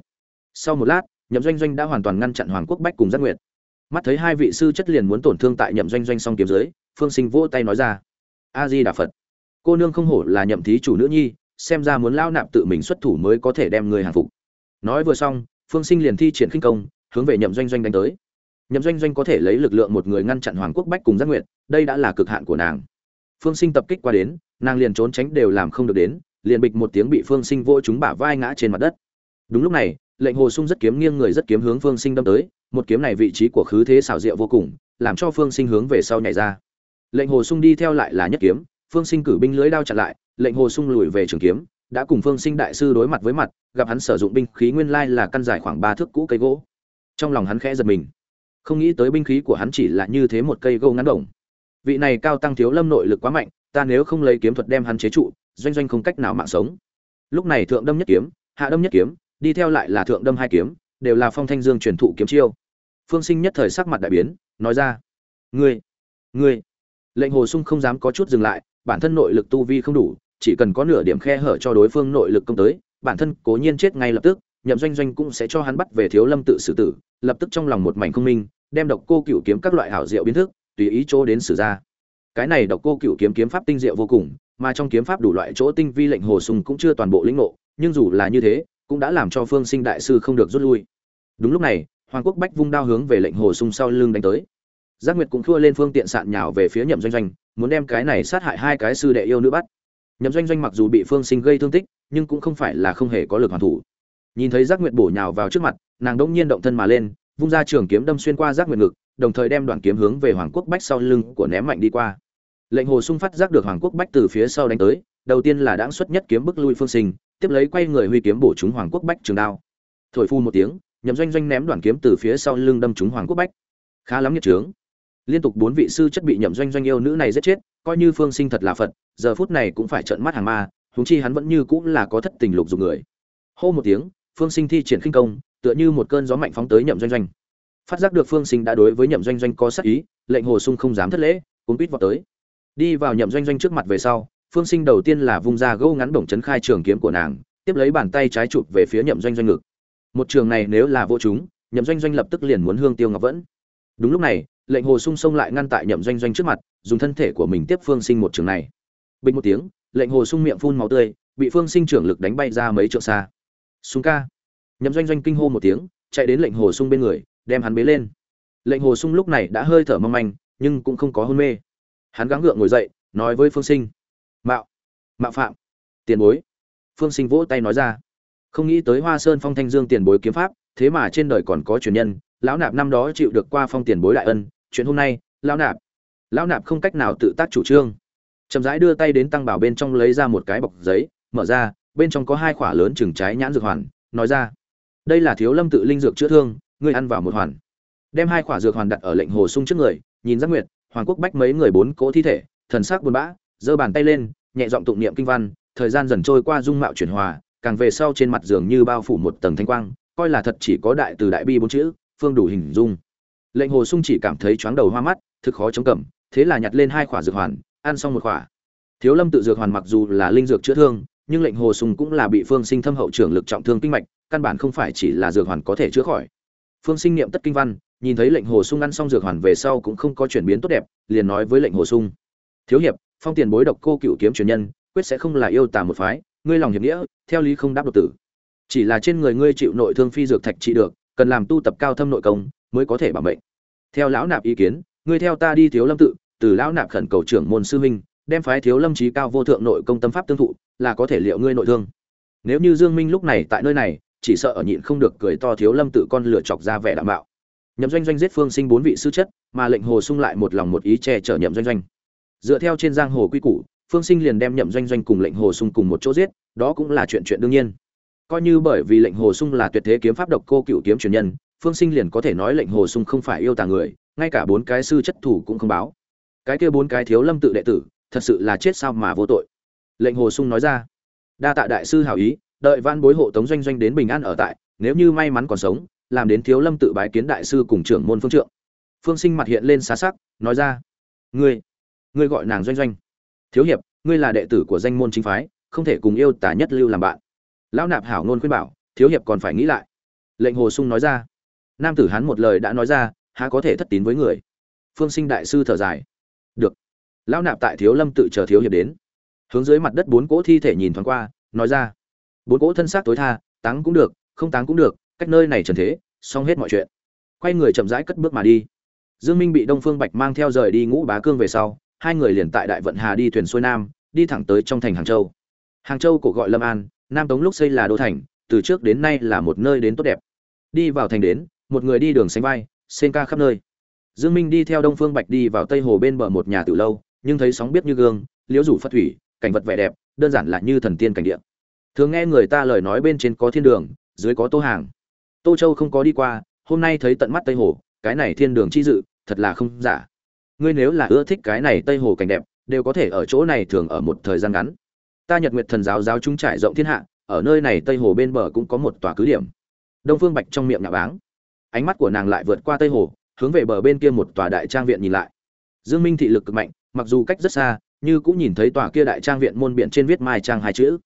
Sau một lát nhậm doanh doanh đã hoàn toàn ngăn chặn hoàng quốc bách cùng giác nguyệt. Mắt thấy hai vị sư chất liền muốn tổn thương tại nhậm doanh doanh song kiếm dưới, phương sinh vỗ tay nói ra, a di đà phật, cô nương không hổ là nhậm thí chủ nữ nhi, xem ra muốn lao nạp tự mình xuất thủ mới có thể đem người hàng phục. Nói vừa xong, phương sinh liền thi triển khinh công, hướng về nhậm doanh doanh đánh tới. Nhậm doanh doanh có thể lấy lực lượng một người ngăn chặn hoàng quốc bách cùng giác nguyệt, đây đã là cực hạn của nàng. Phương sinh tập kích qua đến, nàng liền trốn tránh đều làm không được đến, liền bịch một tiếng bị phương sinh vỗ chúng bả vai ngã trên mặt đất. Đúng lúc này lệnh hồ sung rất kiếm nghiêng người rất kiếm hướng phương sinh đâm tới, một kiếm này vị trí của khứ thế xảo diệu vô cùng, làm cho phương sinh hướng về sau nhảy ra. Lệnh hồ sung đi theo lại là nhất kiếm, phương sinh cử binh lưới đao chặn lại, lệnh hồ sung lùi về trường kiếm, đã cùng phương sinh đại sư đối mặt với mặt, gặp hắn sử dụng binh khí nguyên lai là căn dài khoảng ba thước cũ cây gỗ. Trong lòng hắn khẽ giật mình, không nghĩ tới binh khí của hắn chỉ là như thế một cây gỗ ngắn đồng. Vị này cao tăng thiếu lâm nội lực quá mạnh, ta nếu không lấy kiếm thuật đem hắn chế trụ, doanh doanh không cách nào mạng sống. Lúc này thượng đâm nhất kiếm, hạ đâm nhất kiếm đi theo lại là thượng đâm hai kiếm, đều là phong thanh dương truyền thụ kiếm chiêu. Phương sinh nhất thời sắc mặt đại biến, nói ra, ngươi ngươi. Lệnh hồ sung không dám có chút dừng lại, bản thân nội lực tu vi không đủ, chỉ cần có nửa điểm khe hở cho đối phương nội lực công tới, bản thân cố nhiên chết ngay lập tức, nhậm doanh doanh cũng sẽ cho hắn bắt về thiếu lâm tự xử tử, lập tức trong lòng một mảnh không minh, đem độc cô cựu kiếm các loại hảo diệu biến thức, tùy ý chỗ đến sử ra. Cái này độc cô cựu kiếm kiếm pháp tinh diệu vô cùng, mà trong kiếm pháp đủ loại chỗ tinh vi lệnh hồ sung cũng chưa toàn bộ lĩnh ngộ, nhưng dù là như thế cũng đã làm cho phương sinh đại sư không được rút lui. Đúng lúc này, hoàng quốc bách vung đao hướng về lệnh hồ sung sau lưng đánh tới. Giác nguyệt cũng thua lên phương tiện sạn nhào về phía nhậm doanh doanh, muốn đem cái này sát hại hai cái sư đệ yêu nữ bắt. Nhậm doanh doanh mặc dù bị phương sinh gây thương tích, nhưng cũng không phải là không hề có lực hoàn thủ. Nhìn thấy giác nguyệt bổ nhào vào trước mặt, nàng đỗng nhiên động thân mà lên, vung ra trường kiếm đâm xuyên qua giác nguyệt ngực, đồng thời đem đoạn kiếm hướng về hoàng quốc bách sau lưng của ném mạnh đi qua. Lệnh hồ sung phát giác được hoàng quốc bách từ phía sau đánh tới, đầu tiên là đãng xuất nhất kiếm bức lui phương sinh tiếp lấy quay người huy kiếm bổ trúng hoàng quốc bách trường đao. Thổi phu một tiếng, nhậm doanh doanh ném đoạn kiếm từ phía sau lưng đâm trúng hoàng quốc bách. Khá lắm nhiệt trướng. Liên tục bốn vị sư chất bị nhậm doanh doanh yêu nữ này giết chết, coi như phương sinh thật là phật, giờ phút này cũng phải trợn mắt hàng ma, huống chi hắn vẫn như cũng là có thất tình lục dục người. Hô một tiếng, phương sinh thi triển khinh công, tựa như một cơn gió mạnh phóng tới nhậm doanh doanh. Phát giác được phương sinh đã đối với nhậm doanh doanh có sắc ý, lệnh hồ sung không dám thất lễ, cuốn quýt vào tới. Đi vào nhậm doanh doanh trước mặt về sau phương sinh đầu tiên là vung ra gâu ngắn bổng chấn khai trường kiếm của nàng, tiếp lấy bàn tay trái chụp về phía nhậm doanh doanh ngực. Một trường này nếu là vô chúng, nhậm doanh doanh lập tức liền muốn hương tiêu ngọc vẫn. Đúng lúc này, lệnh hồ sung sông lại ngăn tại nhậm doanh doanh trước mặt, dùng thân thể của mình tiếp phương sinh một trường này. Bình một tiếng, lệnh hồ sung miệng phun máu tươi, bị phương sinh trưởng lực đánh bay ra mấy trượng xa. Sung ca. Nhậm doanh doanh kinh hô một tiếng, chạy đến lệnh hồ sung bên người, đem hắn bế lên. Lệnh hồ sung lúc này đã hơi thở mong manh, nhưng cũng không có hôn mê. Hắn gắng gượng ngồi dậy, nói với phương sinh mạo. Mạo phạm. Tiền bối. Phương sinh vỗ tay nói ra. Không nghĩ tới hoa sơn phong thanh dương tiền bối kiếm pháp, thế mà trên đời còn có truyền nhân, lão nạp năm đó chịu được qua phong tiền bối đại ân, chuyện hôm nay, lão nạp. Lão nạp không cách nào tự tác chủ trương. Chậm rãi đưa tay đến tăng bảo bên trong lấy ra một cái bọc giấy, mở ra, bên trong có hai quả lớn chừng trái nhãn dược hoàn, nói ra. Đây là thiếu lâm tự linh dược chữa thương, ngươi ăn vào một hoàn. Đem hai quả dược hoàn đặt ở lệnh hồ sung trước người, nhìn giác nguyệt, hoàng quốc bách mấy người bốn cỗ thi thể, thần sắc buồn bã giơ bàn tay lên, nhẹ giọng tụng niệm kinh văn, thời gian dần trôi qua dung mạo chuyển hòa, càng về sau trên mặt giường như bao phủ một tầng thanh quang, coi là thật chỉ có đại từ đại bi bốn chữ, phương đủ hình dung. Lệnh hồ sung chỉ cảm thấy chóng đầu hoa mắt, thực khó chống cẩm thế là nhặt lên hai quả dược hoàn, ăn xong một quả thiếu lâm tự dược hoàn mặc dù là linh dược chữa thương, nhưng lệnh hồ sung cũng là bị phương sinh thâm hậu trưởng lực trọng thương kinh mạch, căn bản không phải chỉ là dược hoàn có thể chữa khỏi. Phương sinh niệm tất kinh văn, nhìn thấy lệnh hồ sung ăn xong dược hoàn về sau cũng không có chuyển biến tốt đẹp, liền nói với lệnh hồ sung thiếu hiệp, phong tiền bối độc cô cựu kiếm truyền nhân, quyết sẽ không là yêu tà một phái, ngươi lòng hiệp nghĩa, theo lý không đáp độc tử. Chỉ là trên người ngươi chịu nội thương phi dược thạch trị được, cần làm tu tập cao thâm nội công, mới có thể bảo mệnh. Theo lão nạp ý kiến, ngươi theo ta đi thiếu lâm tự, từ lão nạp khẩn cầu trưởng môn sư huynh, đem phái thiếu lâm trí cao vô thượng nội công tâm pháp tương thụ, là có thể liệu ngươi nội thương. Nếu như dương minh lúc này tại nơi này, chỉ sợ ở nhịn không được cười to thiếu lâm tự con lửa chọc ra vẻ đảm bảo nhậm doanh doanh giết phương sinh bốn vị sư chất, mà lệnh hồ sung lại một lòng một ý che chở nhậm doanh doanh dựa theo trên giang hồ quy củ, phương sinh liền đem nhậm doanh doanh cùng lệnh hồ sung cùng một chỗ giết, đó cũng là chuyện chuyện đương nhiên. Coi như bởi vì lệnh hồ sung là tuyệt thế kiếm pháp độc cô cựu kiếm truyền nhân, phương sinh liền có thể nói lệnh hồ sung không phải yêu tà người, ngay cả bốn cái sư chất thủ cũng không báo. Cái kia bốn cái thiếu lâm tự đệ tử, thật sự là chết sao mà vô tội. Lệnh hồ sung nói ra, đa tạ đại sư hảo ý, đợi van bối hộ tống doanh doanh đến bình an ở tại, nếu như may mắn còn sống, làm đến thiếu lâm tự bái kiến đại sư cùng trưởng môn phương trượng. Phương sinh mặt hiện lên xá sắc, nói ra, ngươi ngươi gọi nàng doanh doanh. Thiếu hiệp, ngươi là đệ tử của danh môn chính phái, không thể cùng yêu tả nhất lưu làm bạn. Lão nạp hảo ngôn khuyên bảo, thiếu hiệp còn phải nghĩ lại. Lệnh hồ sung nói ra. Nam tử hắn một lời đã nói ra, há có thể thất tín với người. Phương sinh đại sư thở dài. Được. Lão nạp tại thiếu lâm tự chờ thiếu hiệp đến. Hướng dưới mặt đất bốn cỗ thi thể nhìn thoáng qua, nói ra. Bốn cỗ thân xác tối tha, táng cũng được, không táng cũng được, cách nơi này trần thế, xong hết mọi chuyện. Quay người chậm rãi cất bước mà đi. Dương minh bị đông phương bạch mang theo rời đi ngũ bá cương về sau hai người liền tại đại vận hà đi thuyền xuôi nam, đi thẳng tới trong thành hàng châu. Hàng châu cổ gọi lâm an, nam tống lúc xây là đô thành, từ trước đến nay là một nơi đến tốt đẹp. Đi vào thành đến, một người đi đường sánh vai, xen ca khắp nơi. Dương minh đi theo đông phương bạch đi vào tây hồ bên bờ một nhà từ lâu, nhưng thấy sóng biết như gương, liễu rủ phát thủy, cảnh vật vẻ đẹp, đơn giản là như thần tiên cảnh địa. Thường nghe người ta lời nói bên trên có thiên đường, dưới có tô hàng. Tô châu không có đi qua, hôm nay thấy tận mắt tây hồ, cái này thiên đường chi dự, thật là không giả ngươi nếu là ưa thích cái này tây hồ cảnh đẹp, đều có thể ở chỗ này thường ở một thời gian ngắn. Ta nhật nguyệt thần giáo giáo chúng trải rộng thiên hạ, ở nơi này tây hồ bên bờ cũng có một tòa cứ điểm. Đông phương bạch trong miệng nhạo báng. Ánh mắt của nàng lại vượt qua tây hồ, hướng về bờ bên kia một tòa đại trang viện nhìn lại. Dương minh thị lực cực mạnh, mặc dù cách rất xa, như cũng nhìn thấy tòa kia đại trang viện môn biện trên viết mai trang hai chữ.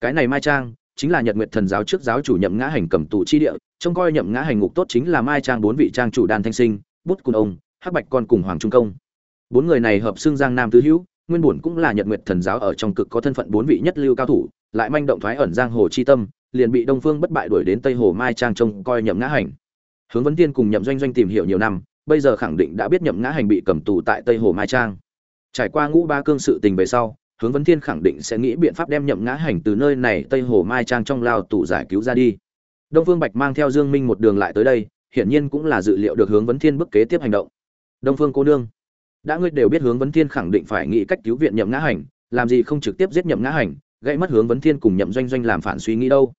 Cái này mai trang, chính là nhật nguyệt thần giáo trước giáo chủ nhậm ngã hành cầm tù chi địa, trông coi nhậm ngã hành ngục tốt chính là mai trang bốn vị trang chủ đan thanh sinh, bút cùng ông hắc bạch con cùng hoàng trung công. Bốn người này hợp xưng giang nam tứ hữu, nguyên bổn cũng là nhật nguyệt thần giáo ở trong cực có thân phận bốn vị nhất lưu cao thủ, lại manh động thoái ẩn giang hồ chi tâm, liền bị đông phương bất bại đuổi đến tây hồ mai trang trông coi nhậm ngã hành. Hướng vấn tiên cùng nhậm doanh doanh tìm hiểu nhiều năm, bây giờ khẳng định đã biết nhậm ngã hành bị cầm tù tại tây hồ mai trang. Trải qua ngũ ba cương sự tình về sau, hướng vấn thiên khẳng định sẽ nghĩ biện pháp đem nhậm ngã hành từ nơi này tây hồ mai trang trong lao tù giải cứu ra đi. Đông phương bạch mang theo dương minh một đường lại tới đây, hiển nhiên cũng là dự liệu được hướng vấn thiên bức kế tiếp hành động đông phương cô nương. Đã ngươi đều biết hướng vấn thiên khẳng định phải nghĩ cách cứu viện nhậm ngã hành, làm gì không trực tiếp giết nhậm ngã hành gây mất hướng vấn thiên cùng nhậm doanh doanh làm phản suy nghĩ đâu.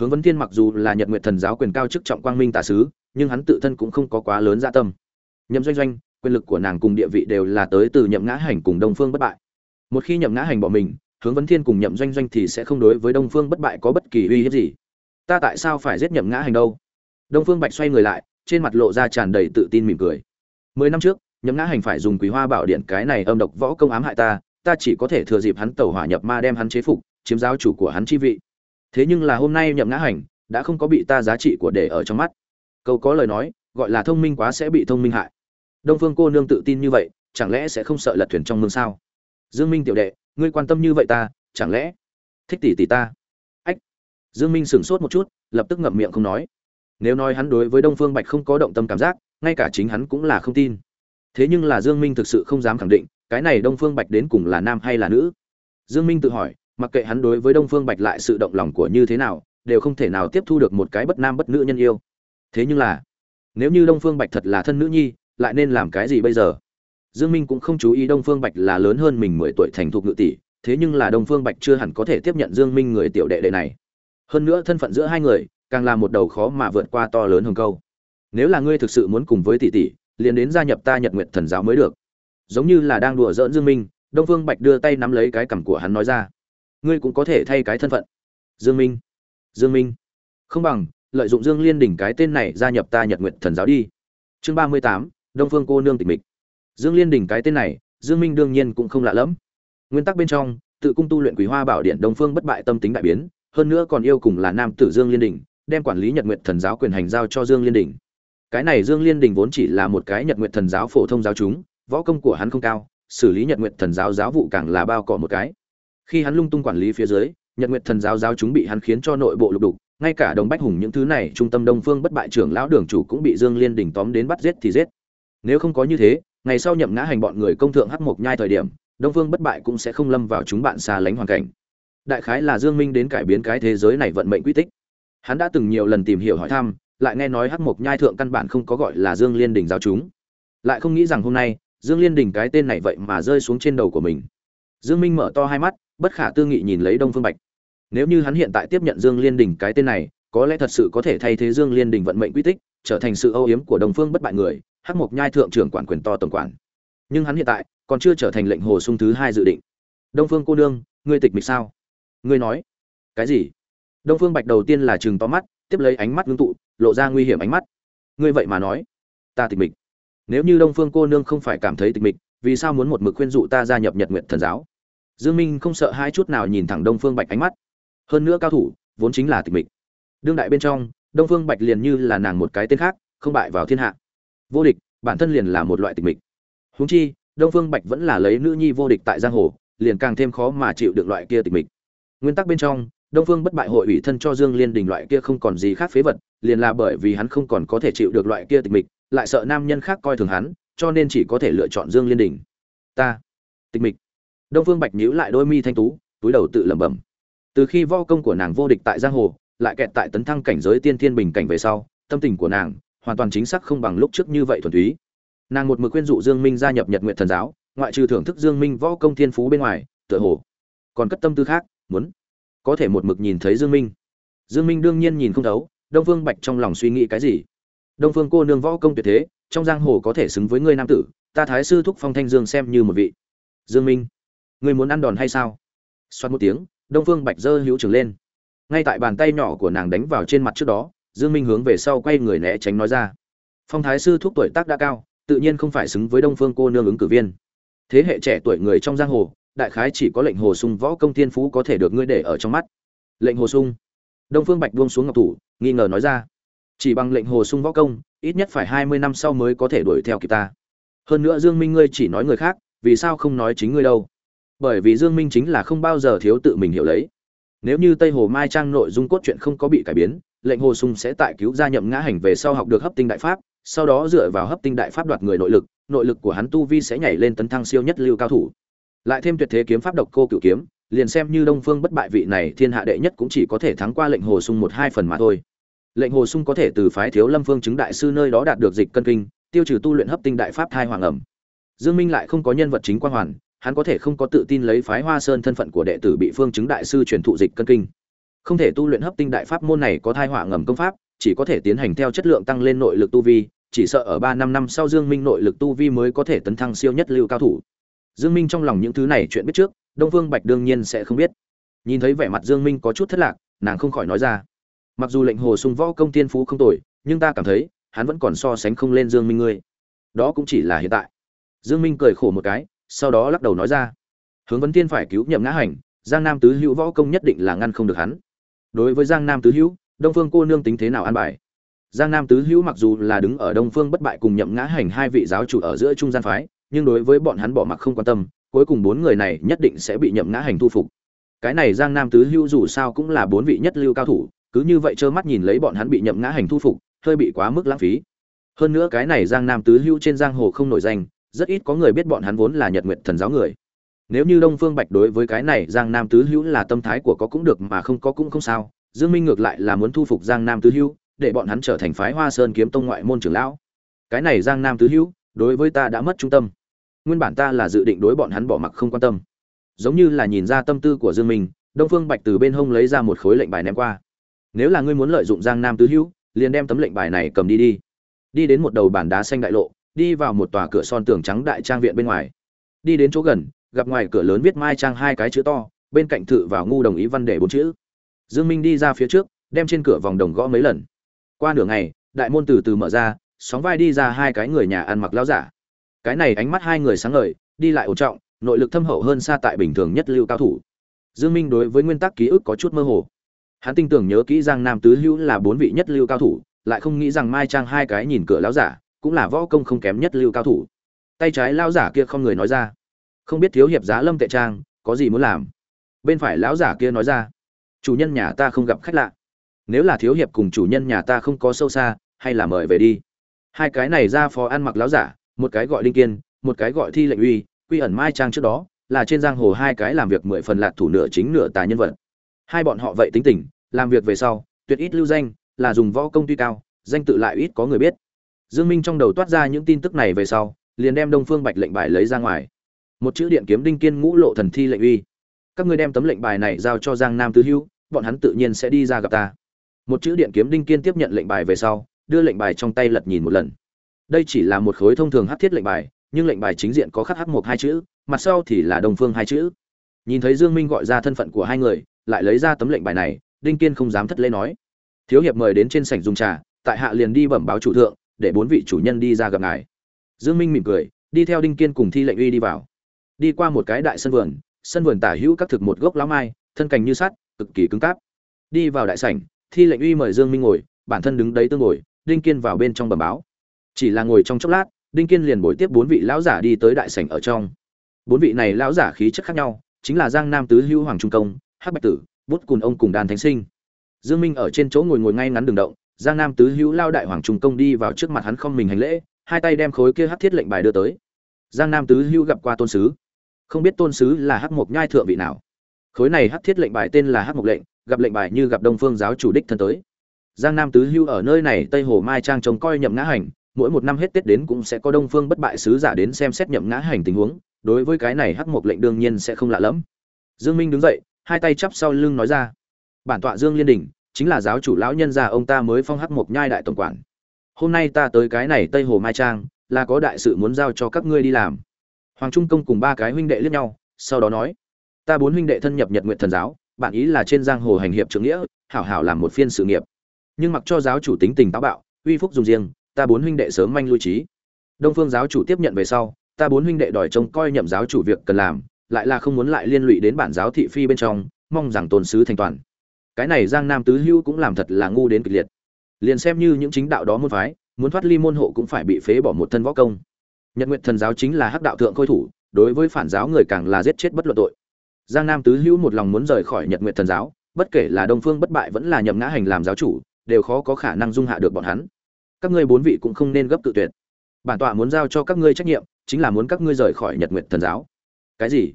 Hướng vấn thiên mặc dù là nhật nguyện thần giáo quyền cao chức trọng quang minh tả sứ, nhưng hắn tự thân cũng không có quá lớn dạ tâm. Nhậm doanh doanh, quyền lực của nàng cùng địa vị đều là tới từ nhậm ngã hành cùng đông phương bất bại. Một khi nhậm ngã hành bỏ mình, hướng vấn thiên cùng nhậm doanh doanh thì sẽ không đối với đông phương bất bại có bất kỳ uy hiếp gì. Ta tại sao phải giết nhậm ngã hành đâu? Đông phương bạch xoay người lại, trên mặt lộ ra tràn đầy tự tin mỉm cười mười năm trước, nhậm ngã hành phải dùng quý hoa bảo điện cái này âm độc võ công ám hại ta ta chỉ có thể thừa dịp hắn tẩu hỏa nhập ma đem hắn chế phục, chiếm giáo chủ của hắn chi vị. Thế nhưng là hôm nay nhậm ngã hành đã không có bị ta giá trị của để ở trong mắt. Câu có lời nói, gọi là thông minh quá sẽ bị thông minh hại. Đông phương cô nương tự tin như vậy, chẳng lẽ sẽ không sợ lật thuyền trong mương sao? Dương minh tiểu đệ, ngươi quan tâm như vậy ta, chẳng lẽ thích tỷ tỷ ta? Ách! Dương minh sửng sốt một chút, lập tức ngậm miệng không nói. Nếu nói hắn đối với đông phương bạch không có động tâm cảm giác ngay cả chính hắn cũng là không tin. Thế nhưng là dương minh thực sự không dám khẳng định, cái này đông phương bạch đến cùng là nam hay là nữ? Dương minh tự hỏi, mặc kệ hắn đối với đông phương bạch lại sự động lòng của như thế nào, đều không thể nào tiếp thu được một cái bất nam bất nữ nhân yêu. Thế nhưng là, nếu như đông phương bạch thật là thân nữ nhi, lại nên làm cái gì bây giờ? Dương minh cũng không chú ý đông phương bạch là lớn hơn mình 10 tuổi thành thục ngự tỷ, thế nhưng là đông phương bạch chưa hẳn có thể tiếp nhận dương minh người tiểu đệ đệ này. Hơn nữa thân phận giữa hai người, càng là một đầu khó mà vượt qua to lớn hơn câu nếu là ngươi thực sự muốn cùng với tỷ tỷ, liền đến gia nhập ta nhật nguyện thần giáo mới được. Giống như là đang đùa giỡn dương minh, đông phương bạch đưa tay nắm lấy cái cằm của hắn nói ra. Ngươi cũng có thể thay cái thân phận. Dương minh dương minh. Không bằng, lợi dụng dương liên đỉnh cái tên này gia nhập ta nhật nguyện thần giáo đi. Chương ba mươi tám, đông phương cô nương tịch mịch. Dương liên đỉnh cái tên này, dương minh đương nhiên cũng không lạ lẫm. Nguyên tắc bên trong, tự cung tu luyện quý hoa bảo điện đông phương bất bại tâm tính đại biến, hơn nữa còn yêu cùng là nam tử dương liên đỉnh, đem quản lý nhật nguyện thần giáo quyền hành giao cho dương liên đỉnh cái này dương liên Đình vốn chỉ là một cái nhật nguyện thần giáo phổ thông giáo chúng, võ công của hắn không cao, xử lý nhật nguyện thần giáo giáo vụ càng là bao cỏ một cái. Khi hắn lung tung quản lý phía dưới, nhật nguyện thần giáo giáo chúng bị hắn khiến cho nội bộ lục đục, ngay cả đồng bách hùng những thứ này, trung tâm đông phương bất bại trưởng lão đường chủ cũng bị dương liên Đình tóm đến bắt giết thì giết. Nếu không có như thế, ngày sau nhậm ngã hành bọn người công thượng hắc mộc nhai thời điểm, đông phương bất bại cũng sẽ không lâm vào chúng bạn xa lánh hoàn cảnh. Đại khái là dương minh đến cải biến cái thế giới này vận mệnh quy tích. Hắn đã từng nhiều lần tìm hiểu hỏi thăm lại nghe nói hắc mộc nhai thượng căn bản không có gọi là dương liên đình giáo chúng. Lại không nghĩ rằng hôm nay, dương liên đình cái tên này vậy mà rơi xuống trên đầu của mình. Dương minh mở to hai mắt, bất khả tư nghị nhìn lấy đông phương bạch. Nếu như hắn hiện tại tiếp nhận dương liên đình cái tên này, có lẽ thật sự có thể thay thế dương liên đình vận mệnh quy tích, trở thành sự âu yếm của đồng phương bất bại người, hắc mộc nhai thượng trưởng quản quyền to tổng quản. Nhưng hắn hiện tại, còn chưa trở thành lệnh hồ sung thứ hai dự định. Đông phương cô nương, ngươi tịch mịch sao? Ngươi nói, cái gì? Đông phương bạch đầu tiên là chừng to mắt tiếp lấy ánh mắt ngưng tụ, lộ ra nguy hiểm ánh mắt. Ngươi vậy mà nói, ta tịch mịch. Nếu như đông phương cô nương không phải cảm thấy tịch mịch, vì sao muốn một mực khuyên dụ ta gia nhập nhật nguyện thần giáo? Dương minh không sợ hai chút nào nhìn thẳng đông phương bạch ánh mắt. Hơn nữa cao thủ, vốn chính là tịch mịch. Đương đại bên trong, đông phương bạch liền như là nàng một cái tên khác, không bại vào thiên hạ. Vô địch, bản thân liền là một loại tịch mịch. Huống chi, đông phương bạch vẫn là lấy nữ nhi vô địch tại giang hồ, liền càng thêm khó mà chịu được loại kia tịch mịch. Nguyên tắc bên trong đông phương bất bại hội ủy thân cho dương liên đình loại kia không còn gì khác phế vật, liền là bởi vì hắn không còn có thể chịu được loại kia tịch mịch, lại sợ nam nhân khác coi thường hắn, cho nên chỉ có thể lựa chọn dương liên đình. Ta, tịch mịch. Đông phương bạch nhíu lại đôi mi thanh tú, túi đầu tự lẩm bẩm. Từ khi võ công của nàng vô địch tại giang hồ, lại kẹt tại tấn thăng cảnh giới tiên thiên bình cảnh về sau, tâm tình của nàng hoàn toàn chính xác không bằng lúc trước như vậy thuần túy. Nàng một mực khuyên dụ dương minh gia nhập nhật Nguyệt thần giáo, ngoại trừ thưởng thức dương minh võ công thiên phú bên ngoài, tựa hồ còn cất tâm tư khác, muốn có thể một mực nhìn thấy dương minh. Dương minh đương nhiên nhìn không thấu, đông phương bạch trong lòng suy nghĩ cái gì? Đông phương cô nương võ công tuyệt thế, trong giang hồ có thể xứng với ngươi nam tử, ta thái sư thúc phong thanh dương xem như một vị. Dương minh, ngươi muốn ăn đòn hay sao? Xoát một tiếng, đông phương bạch dơ hữu trường lên. Ngay tại bàn tay nhỏ của nàng đánh vào trên mặt trước đó, dương minh hướng về sau quay người né tránh nói ra. Phong thái sư thúc tuổi tác đã cao, tự nhiên không phải xứng với đông phương cô nương ứng cử viên. Thế hệ trẻ tuổi người trong giang hồ đại khái chỉ có lệnh hồ sung võ công thiên phú có thể được ngươi để ở trong mắt. Lệnh hồ sung. Đông phương bạch buông xuống ngọc thủ, nghi ngờ nói ra. Chỉ bằng lệnh hồ sung võ công, ít nhất phải hai mươi năm sau mới có thể đuổi theo kịp ta. Hơn nữa dương minh ngươi chỉ nói người khác, vì sao không nói chính ngươi đâu? Bởi vì dương minh chính là không bao giờ thiếu tự mình hiểu lấy. Nếu như tây hồ mai trang nội dung cốt truyện không có bị cải biến, lệnh hồ sung sẽ tại cứu gia nhậm ngã hành về sau học được hấp tinh đại pháp, sau đó dựa vào hấp tinh đại pháp đoạt người nội lực nội lực của hắn tu vi sẽ nhảy lên tấn thăng siêu nhất lưu cao thủ lại thêm tuyệt thế kiếm pháp độc cô cửu kiếm, liền xem như đông phương bất bại vị này thiên hạ đệ nhất cũng chỉ có thể thắng qua lệnh hồ sung một hai phần mà thôi. Lệnh hồ sung có thể từ phái thiếu lâm phương chứng đại sư nơi đó đạt được dịch cân kinh, tiêu trừ tu luyện hấp tinh đại pháp thai hoàng ẩm. Dương minh lại không có nhân vật chính quan hoàn, hắn có thể không có tự tin lấy phái hoa sơn thân phận của đệ tử bị phương chứng đại sư truyền thụ dịch cân kinh. Không thể tu luyện hấp tinh đại pháp môn này có thai hỏa ngầm công pháp, chỉ có thể tiến hành theo chất lượng tăng lên nội lực tu vi, chỉ sợ ở ba năm năm sau dương minh nội lực tu vi mới có thể tấn thăng siêu nhất lưu cao thủ dương minh trong lòng những thứ này chuyện biết trước, đông phương bạch đương nhiên sẽ không biết. Nhìn thấy vẻ mặt dương minh có chút thất lạc, nàng không khỏi nói ra. Mặc dù lệnh hồ sung võ công tiên phú không tồi, nhưng ta cảm thấy, hắn vẫn còn so sánh không lên dương minh ngươi. Đó cũng chỉ là hiện tại. Dương minh cười khổ một cái, sau đó lắc đầu nói ra. Hướng vấn tiên phải cứu nhậm ngã hành, giang nam tứ hữu võ công nhất định là ngăn không được hắn. Đối với giang nam tứ hữu, đông phương cô nương tính thế nào an bài? Giang nam tứ hữu mặc dù là đứng ở đông phương bất bại cùng nhậm ngã hành hai vị giáo chủ ở giữa trung gian phái nhưng đối với bọn hắn bỏ mặc không quan tâm, cuối cùng bốn người này nhất định sẽ bị nhậm ngã hành thu phục. Cái này giang nam tứ hữu dù sao cũng là bốn vị nhất lưu cao thủ, cứ như vậy trơ mắt nhìn lấy bọn hắn bị nhậm ngã hành thu phục, hơi bị quá mức lãng phí. Hơn nữa cái này giang nam tứ hữu trên giang hồ không nổi danh, rất ít có người biết bọn hắn vốn là nhật Nguyệt thần giáo người. Nếu như đông phương bạch đối với cái này giang nam tứ hữu là tâm thái của có cũng được mà không có cũng không sao, dương minh ngược lại là muốn thu phục giang nam tứ hữu, để bọn hắn trở thành phái hoa sơn kiếm tông ngoại môn trưởng lão. Cái này giang nam tứ hữu, đối với ta đã mất trung tâm nguyên bản ta là dự định đối bọn hắn bỏ mặc không quan tâm. Giống như là nhìn ra tâm tư của dương minh, đông phương bạch từ bên hông lấy ra một khối lệnh bài ném qua. Nếu là ngươi muốn lợi dụng giang nam tứ hữu, liền đem tấm lệnh bài này cầm đi đi. Đi đến một đầu bản đá xanh đại lộ, đi vào một tòa cửa son tường trắng đại trang viện bên ngoài. Đi đến chỗ gần, gặp ngoài cửa lớn viết mai trang hai cái chữ to, bên cạnh thự vào ngu đồng ý văn để bốn chữ. Dương minh đi ra phía trước, đem trên cửa vòng đồng gõ mấy lần. Qua nửa ngày, đại môn từ từ mở ra, sóng vai đi ra hai cái người nhà ăn mặc lão giả cái này ánh mắt hai người sáng ngời, đi lại ổn trọng, nội lực thâm hậu hơn xa tại bình thường nhất lưu cao thủ. Dương minh đối với nguyên tắc ký ức có chút mơ hồ. Hắn tin tưởng nhớ kỹ rằng nam tứ hữu là bốn vị nhất lưu cao thủ, lại không nghĩ rằng mai trang hai cái nhìn cửa lão giả, cũng là võ công không kém nhất lưu cao thủ. Tay trái lão giả kia không người nói ra. Không biết thiếu hiệp giá lâm tệ trang, có gì muốn làm? Bên phải lão giả kia nói ra. Chủ nhân nhà ta không gặp khách lạ. Nếu là thiếu hiệp cùng chủ nhân nhà ta không có sâu xa, hay là mời về đi. Hai cái này ra phó ăn mặc lão giả một cái gọi đinh kiên, một cái gọi thi lệnh uy, quy ẩn mai trang trước đó, là trên giang hồ hai cái làm việc mười phần lạc thủ nửa chính nửa tài nhân vật. Hai bọn họ vậy tính tình, làm việc về sau, tuyệt ít lưu danh, là dùng võ công tuy cao, danh tự lại ít có người biết. Dương minh trong đầu toát ra những tin tức này về sau, liền đem đông phương bạch lệnh bài lấy ra ngoài. Một chữ điện kiếm đinh kiên ngũ lộ thần thi lệnh uy. Các ngươi đem tấm lệnh bài này giao cho giang nam tứ hữu, bọn hắn tự nhiên sẽ đi ra gặp ta. Một chữ điện kiếm đinh kiên tiếp nhận lệnh bài về sau, đưa lệnh bài trong tay lật nhìn một lần đây chỉ là một khối thông thường hát thiết lệnh bài, nhưng lệnh bài chính diện có khắc hát một hai chữ, mặt sau thì là đồng phương hai chữ. Nhìn thấy dương minh gọi ra thân phận của hai người, lại lấy ra tấm lệnh bài này, đinh kiên không dám thất lễ nói. Thiếu hiệp mời đến trên sảnh dùng trà, tại hạ liền đi bẩm báo chủ thượng, để bốn vị chủ nhân đi ra gặp ngài. Dương minh mỉm cười, đi theo đinh kiên cùng thi lệnh uy đi vào. Đi qua một cái đại sân vườn sân vườn tả hữu các thực một gốc lá mai, thân cành như sắt, cực kỳ cứng cáp. Đi vào đại sảnh, thi lệnh uy mời dương minh ngồi, bản thân đứng đấy tương ngồi, đinh kiên vào bên trong bẩm báo chỉ là ngồi trong chốc lát, đinh kiên liền bồi tiếp bốn vị lão giả đi tới đại sảnh ở trong. Bốn vị này lão giả khí chất khác nhau, chính là giang nam tứ, hữu hoàng trung công, hắc bạch tử, bút cùn ông cùng đàn thánh sinh. Dương minh ở trên chỗ ngồi ngồi ngay ngắn đường động, giang nam tứ, hữu lao đại hoàng trung công đi vào trước mặt hắn không mình hành lễ, hai tay đem khối kia hắc thiết lệnh bài đưa tới. Giang nam tứ, hữu gặp qua tôn sứ. Không biết tôn sứ là hắc mộc nhai thượng vị nào. Khối này hắc thiết lệnh bài tên là hắc mộc lệnh, gặp lệnh bài như gặp đông phương giáo chủ đích thân tới. Giang nam tứ hưu ở nơi này tây hồ mai trang trông coi nhậm ngã hành mỗi một năm hết tết đến cũng sẽ có đông phương bất bại sứ giả đến xem xét nhậm ngã hành tình huống, đối với cái này hắc mộc lệnh đương nhiên sẽ không lạ lẫm. Dương minh đứng dậy, hai tay chắp sau lưng nói ra, bản tọa dương liên đình, chính là giáo chủ lão nhân gia ông ta mới phong hắc mộc nhai đại tổng quản. Hôm nay ta tới cái này tây hồ mai trang, là có đại sự muốn giao cho các ngươi đi làm. Hoàng trung công cùng ba cái huynh đệ liếc nhau, sau đó nói, ta bốn huynh đệ thân nhập nhật nguyện thần giáo, bạn ý là trên giang hồ hành hiệp trưởng nghĩa, hảo hảo làm một phiên sự nghiệp. Nhưng mặc cho giáo chủ tính tình táo bạo, uy phúc dùng riêng ta bốn huynh đệ sớm manh lui trí. Đông phương giáo chủ tiếp nhận về sau, ta bốn huynh đệ đòi trông coi nhậm giáo chủ việc cần làm, lại là không muốn lại liên lụy đến bản giáo thị phi bên trong, mong rằng tôn sứ thành toàn. Cái này giang nam tứ hữu cũng làm thật là ngu đến kịch liệt. Liền xem như những chính đạo đó môn phái, muốn thoát ly môn hộ cũng phải bị phế bỏ một thân võ công. Nhật nguyện thần giáo chính là hắc đạo thượng khôi thủ, đối với phản giáo người càng là giết chết bất luận tội. Giang nam tứ hữu một lòng muốn rời khỏi nhật nguyện thần giáo, bất kể là đông phương bất bại vẫn là nhậm ngã hành làm giáo chủ, đều khó có khả năng dung hạ được bọn hắn các ngươi bốn vị cũng không nên gấp tự tuyệt. Bản tọa muốn giao cho các ngươi trách nhiệm, chính là muốn các ngươi rời khỏi nhật nguyện thần giáo. Cái gì?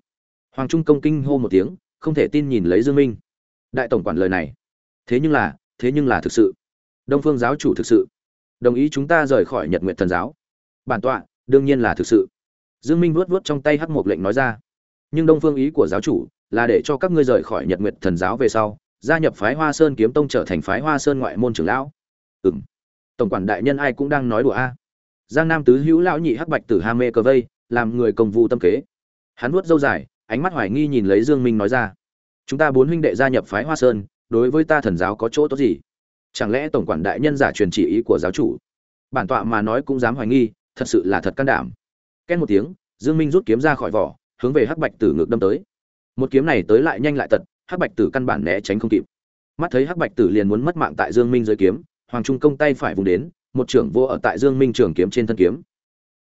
Hoàng trung công kinh hô một tiếng, không thể tin nhìn lấy dương minh. Đại tổng quản lời này. Thế nhưng là, thế nhưng là thực sự. Đông phương giáo chủ thực sự. Đồng ý chúng ta rời khỏi nhật nguyện thần giáo. Bản tọa, đương nhiên là thực sự. Dương minh vuốt vuốt trong tay hắc một lệnh nói ra. Nhưng đông phương ý của giáo chủ là để cho các ngươi rời khỏi nhật nguyện thần giáo về sau, gia nhập phái hoa sơn kiếm tông trở thành phái hoa sơn ngoại môn trưởng lão. Ừm tổng quản đại nhân ai cũng đang nói đùa a. Giang nam tứ hữu lão nhị hắc bạch tử ham mê cờ vây, làm người công vụ tâm kế. Hắn vuốt dâu dài, ánh mắt hoài nghi nhìn lấy dương minh nói ra. Chúng ta bốn huynh đệ gia nhập phái hoa sơn, đối với ta thần giáo có chỗ tốt gì? Chẳng lẽ tổng quản đại nhân giả truyền chỉ ý của giáo chủ? Bản tọa mà nói cũng dám hoài nghi, thật sự là thật can đảm. Ken một tiếng, dương minh rút kiếm ra khỏi vỏ, hướng về hắc bạch tử ngược đâm tới. Một kiếm này tới lại nhanh lại tật, hắc bạch tử căn bản né tránh không kịp. Mắt thấy hắc bạch tử liền muốn mất mạng tại dương minh dưới kiếm hoàng trung công tay phải vùng đến, một trưởng vô ở tại dương minh trường kiếm trên thân kiếm.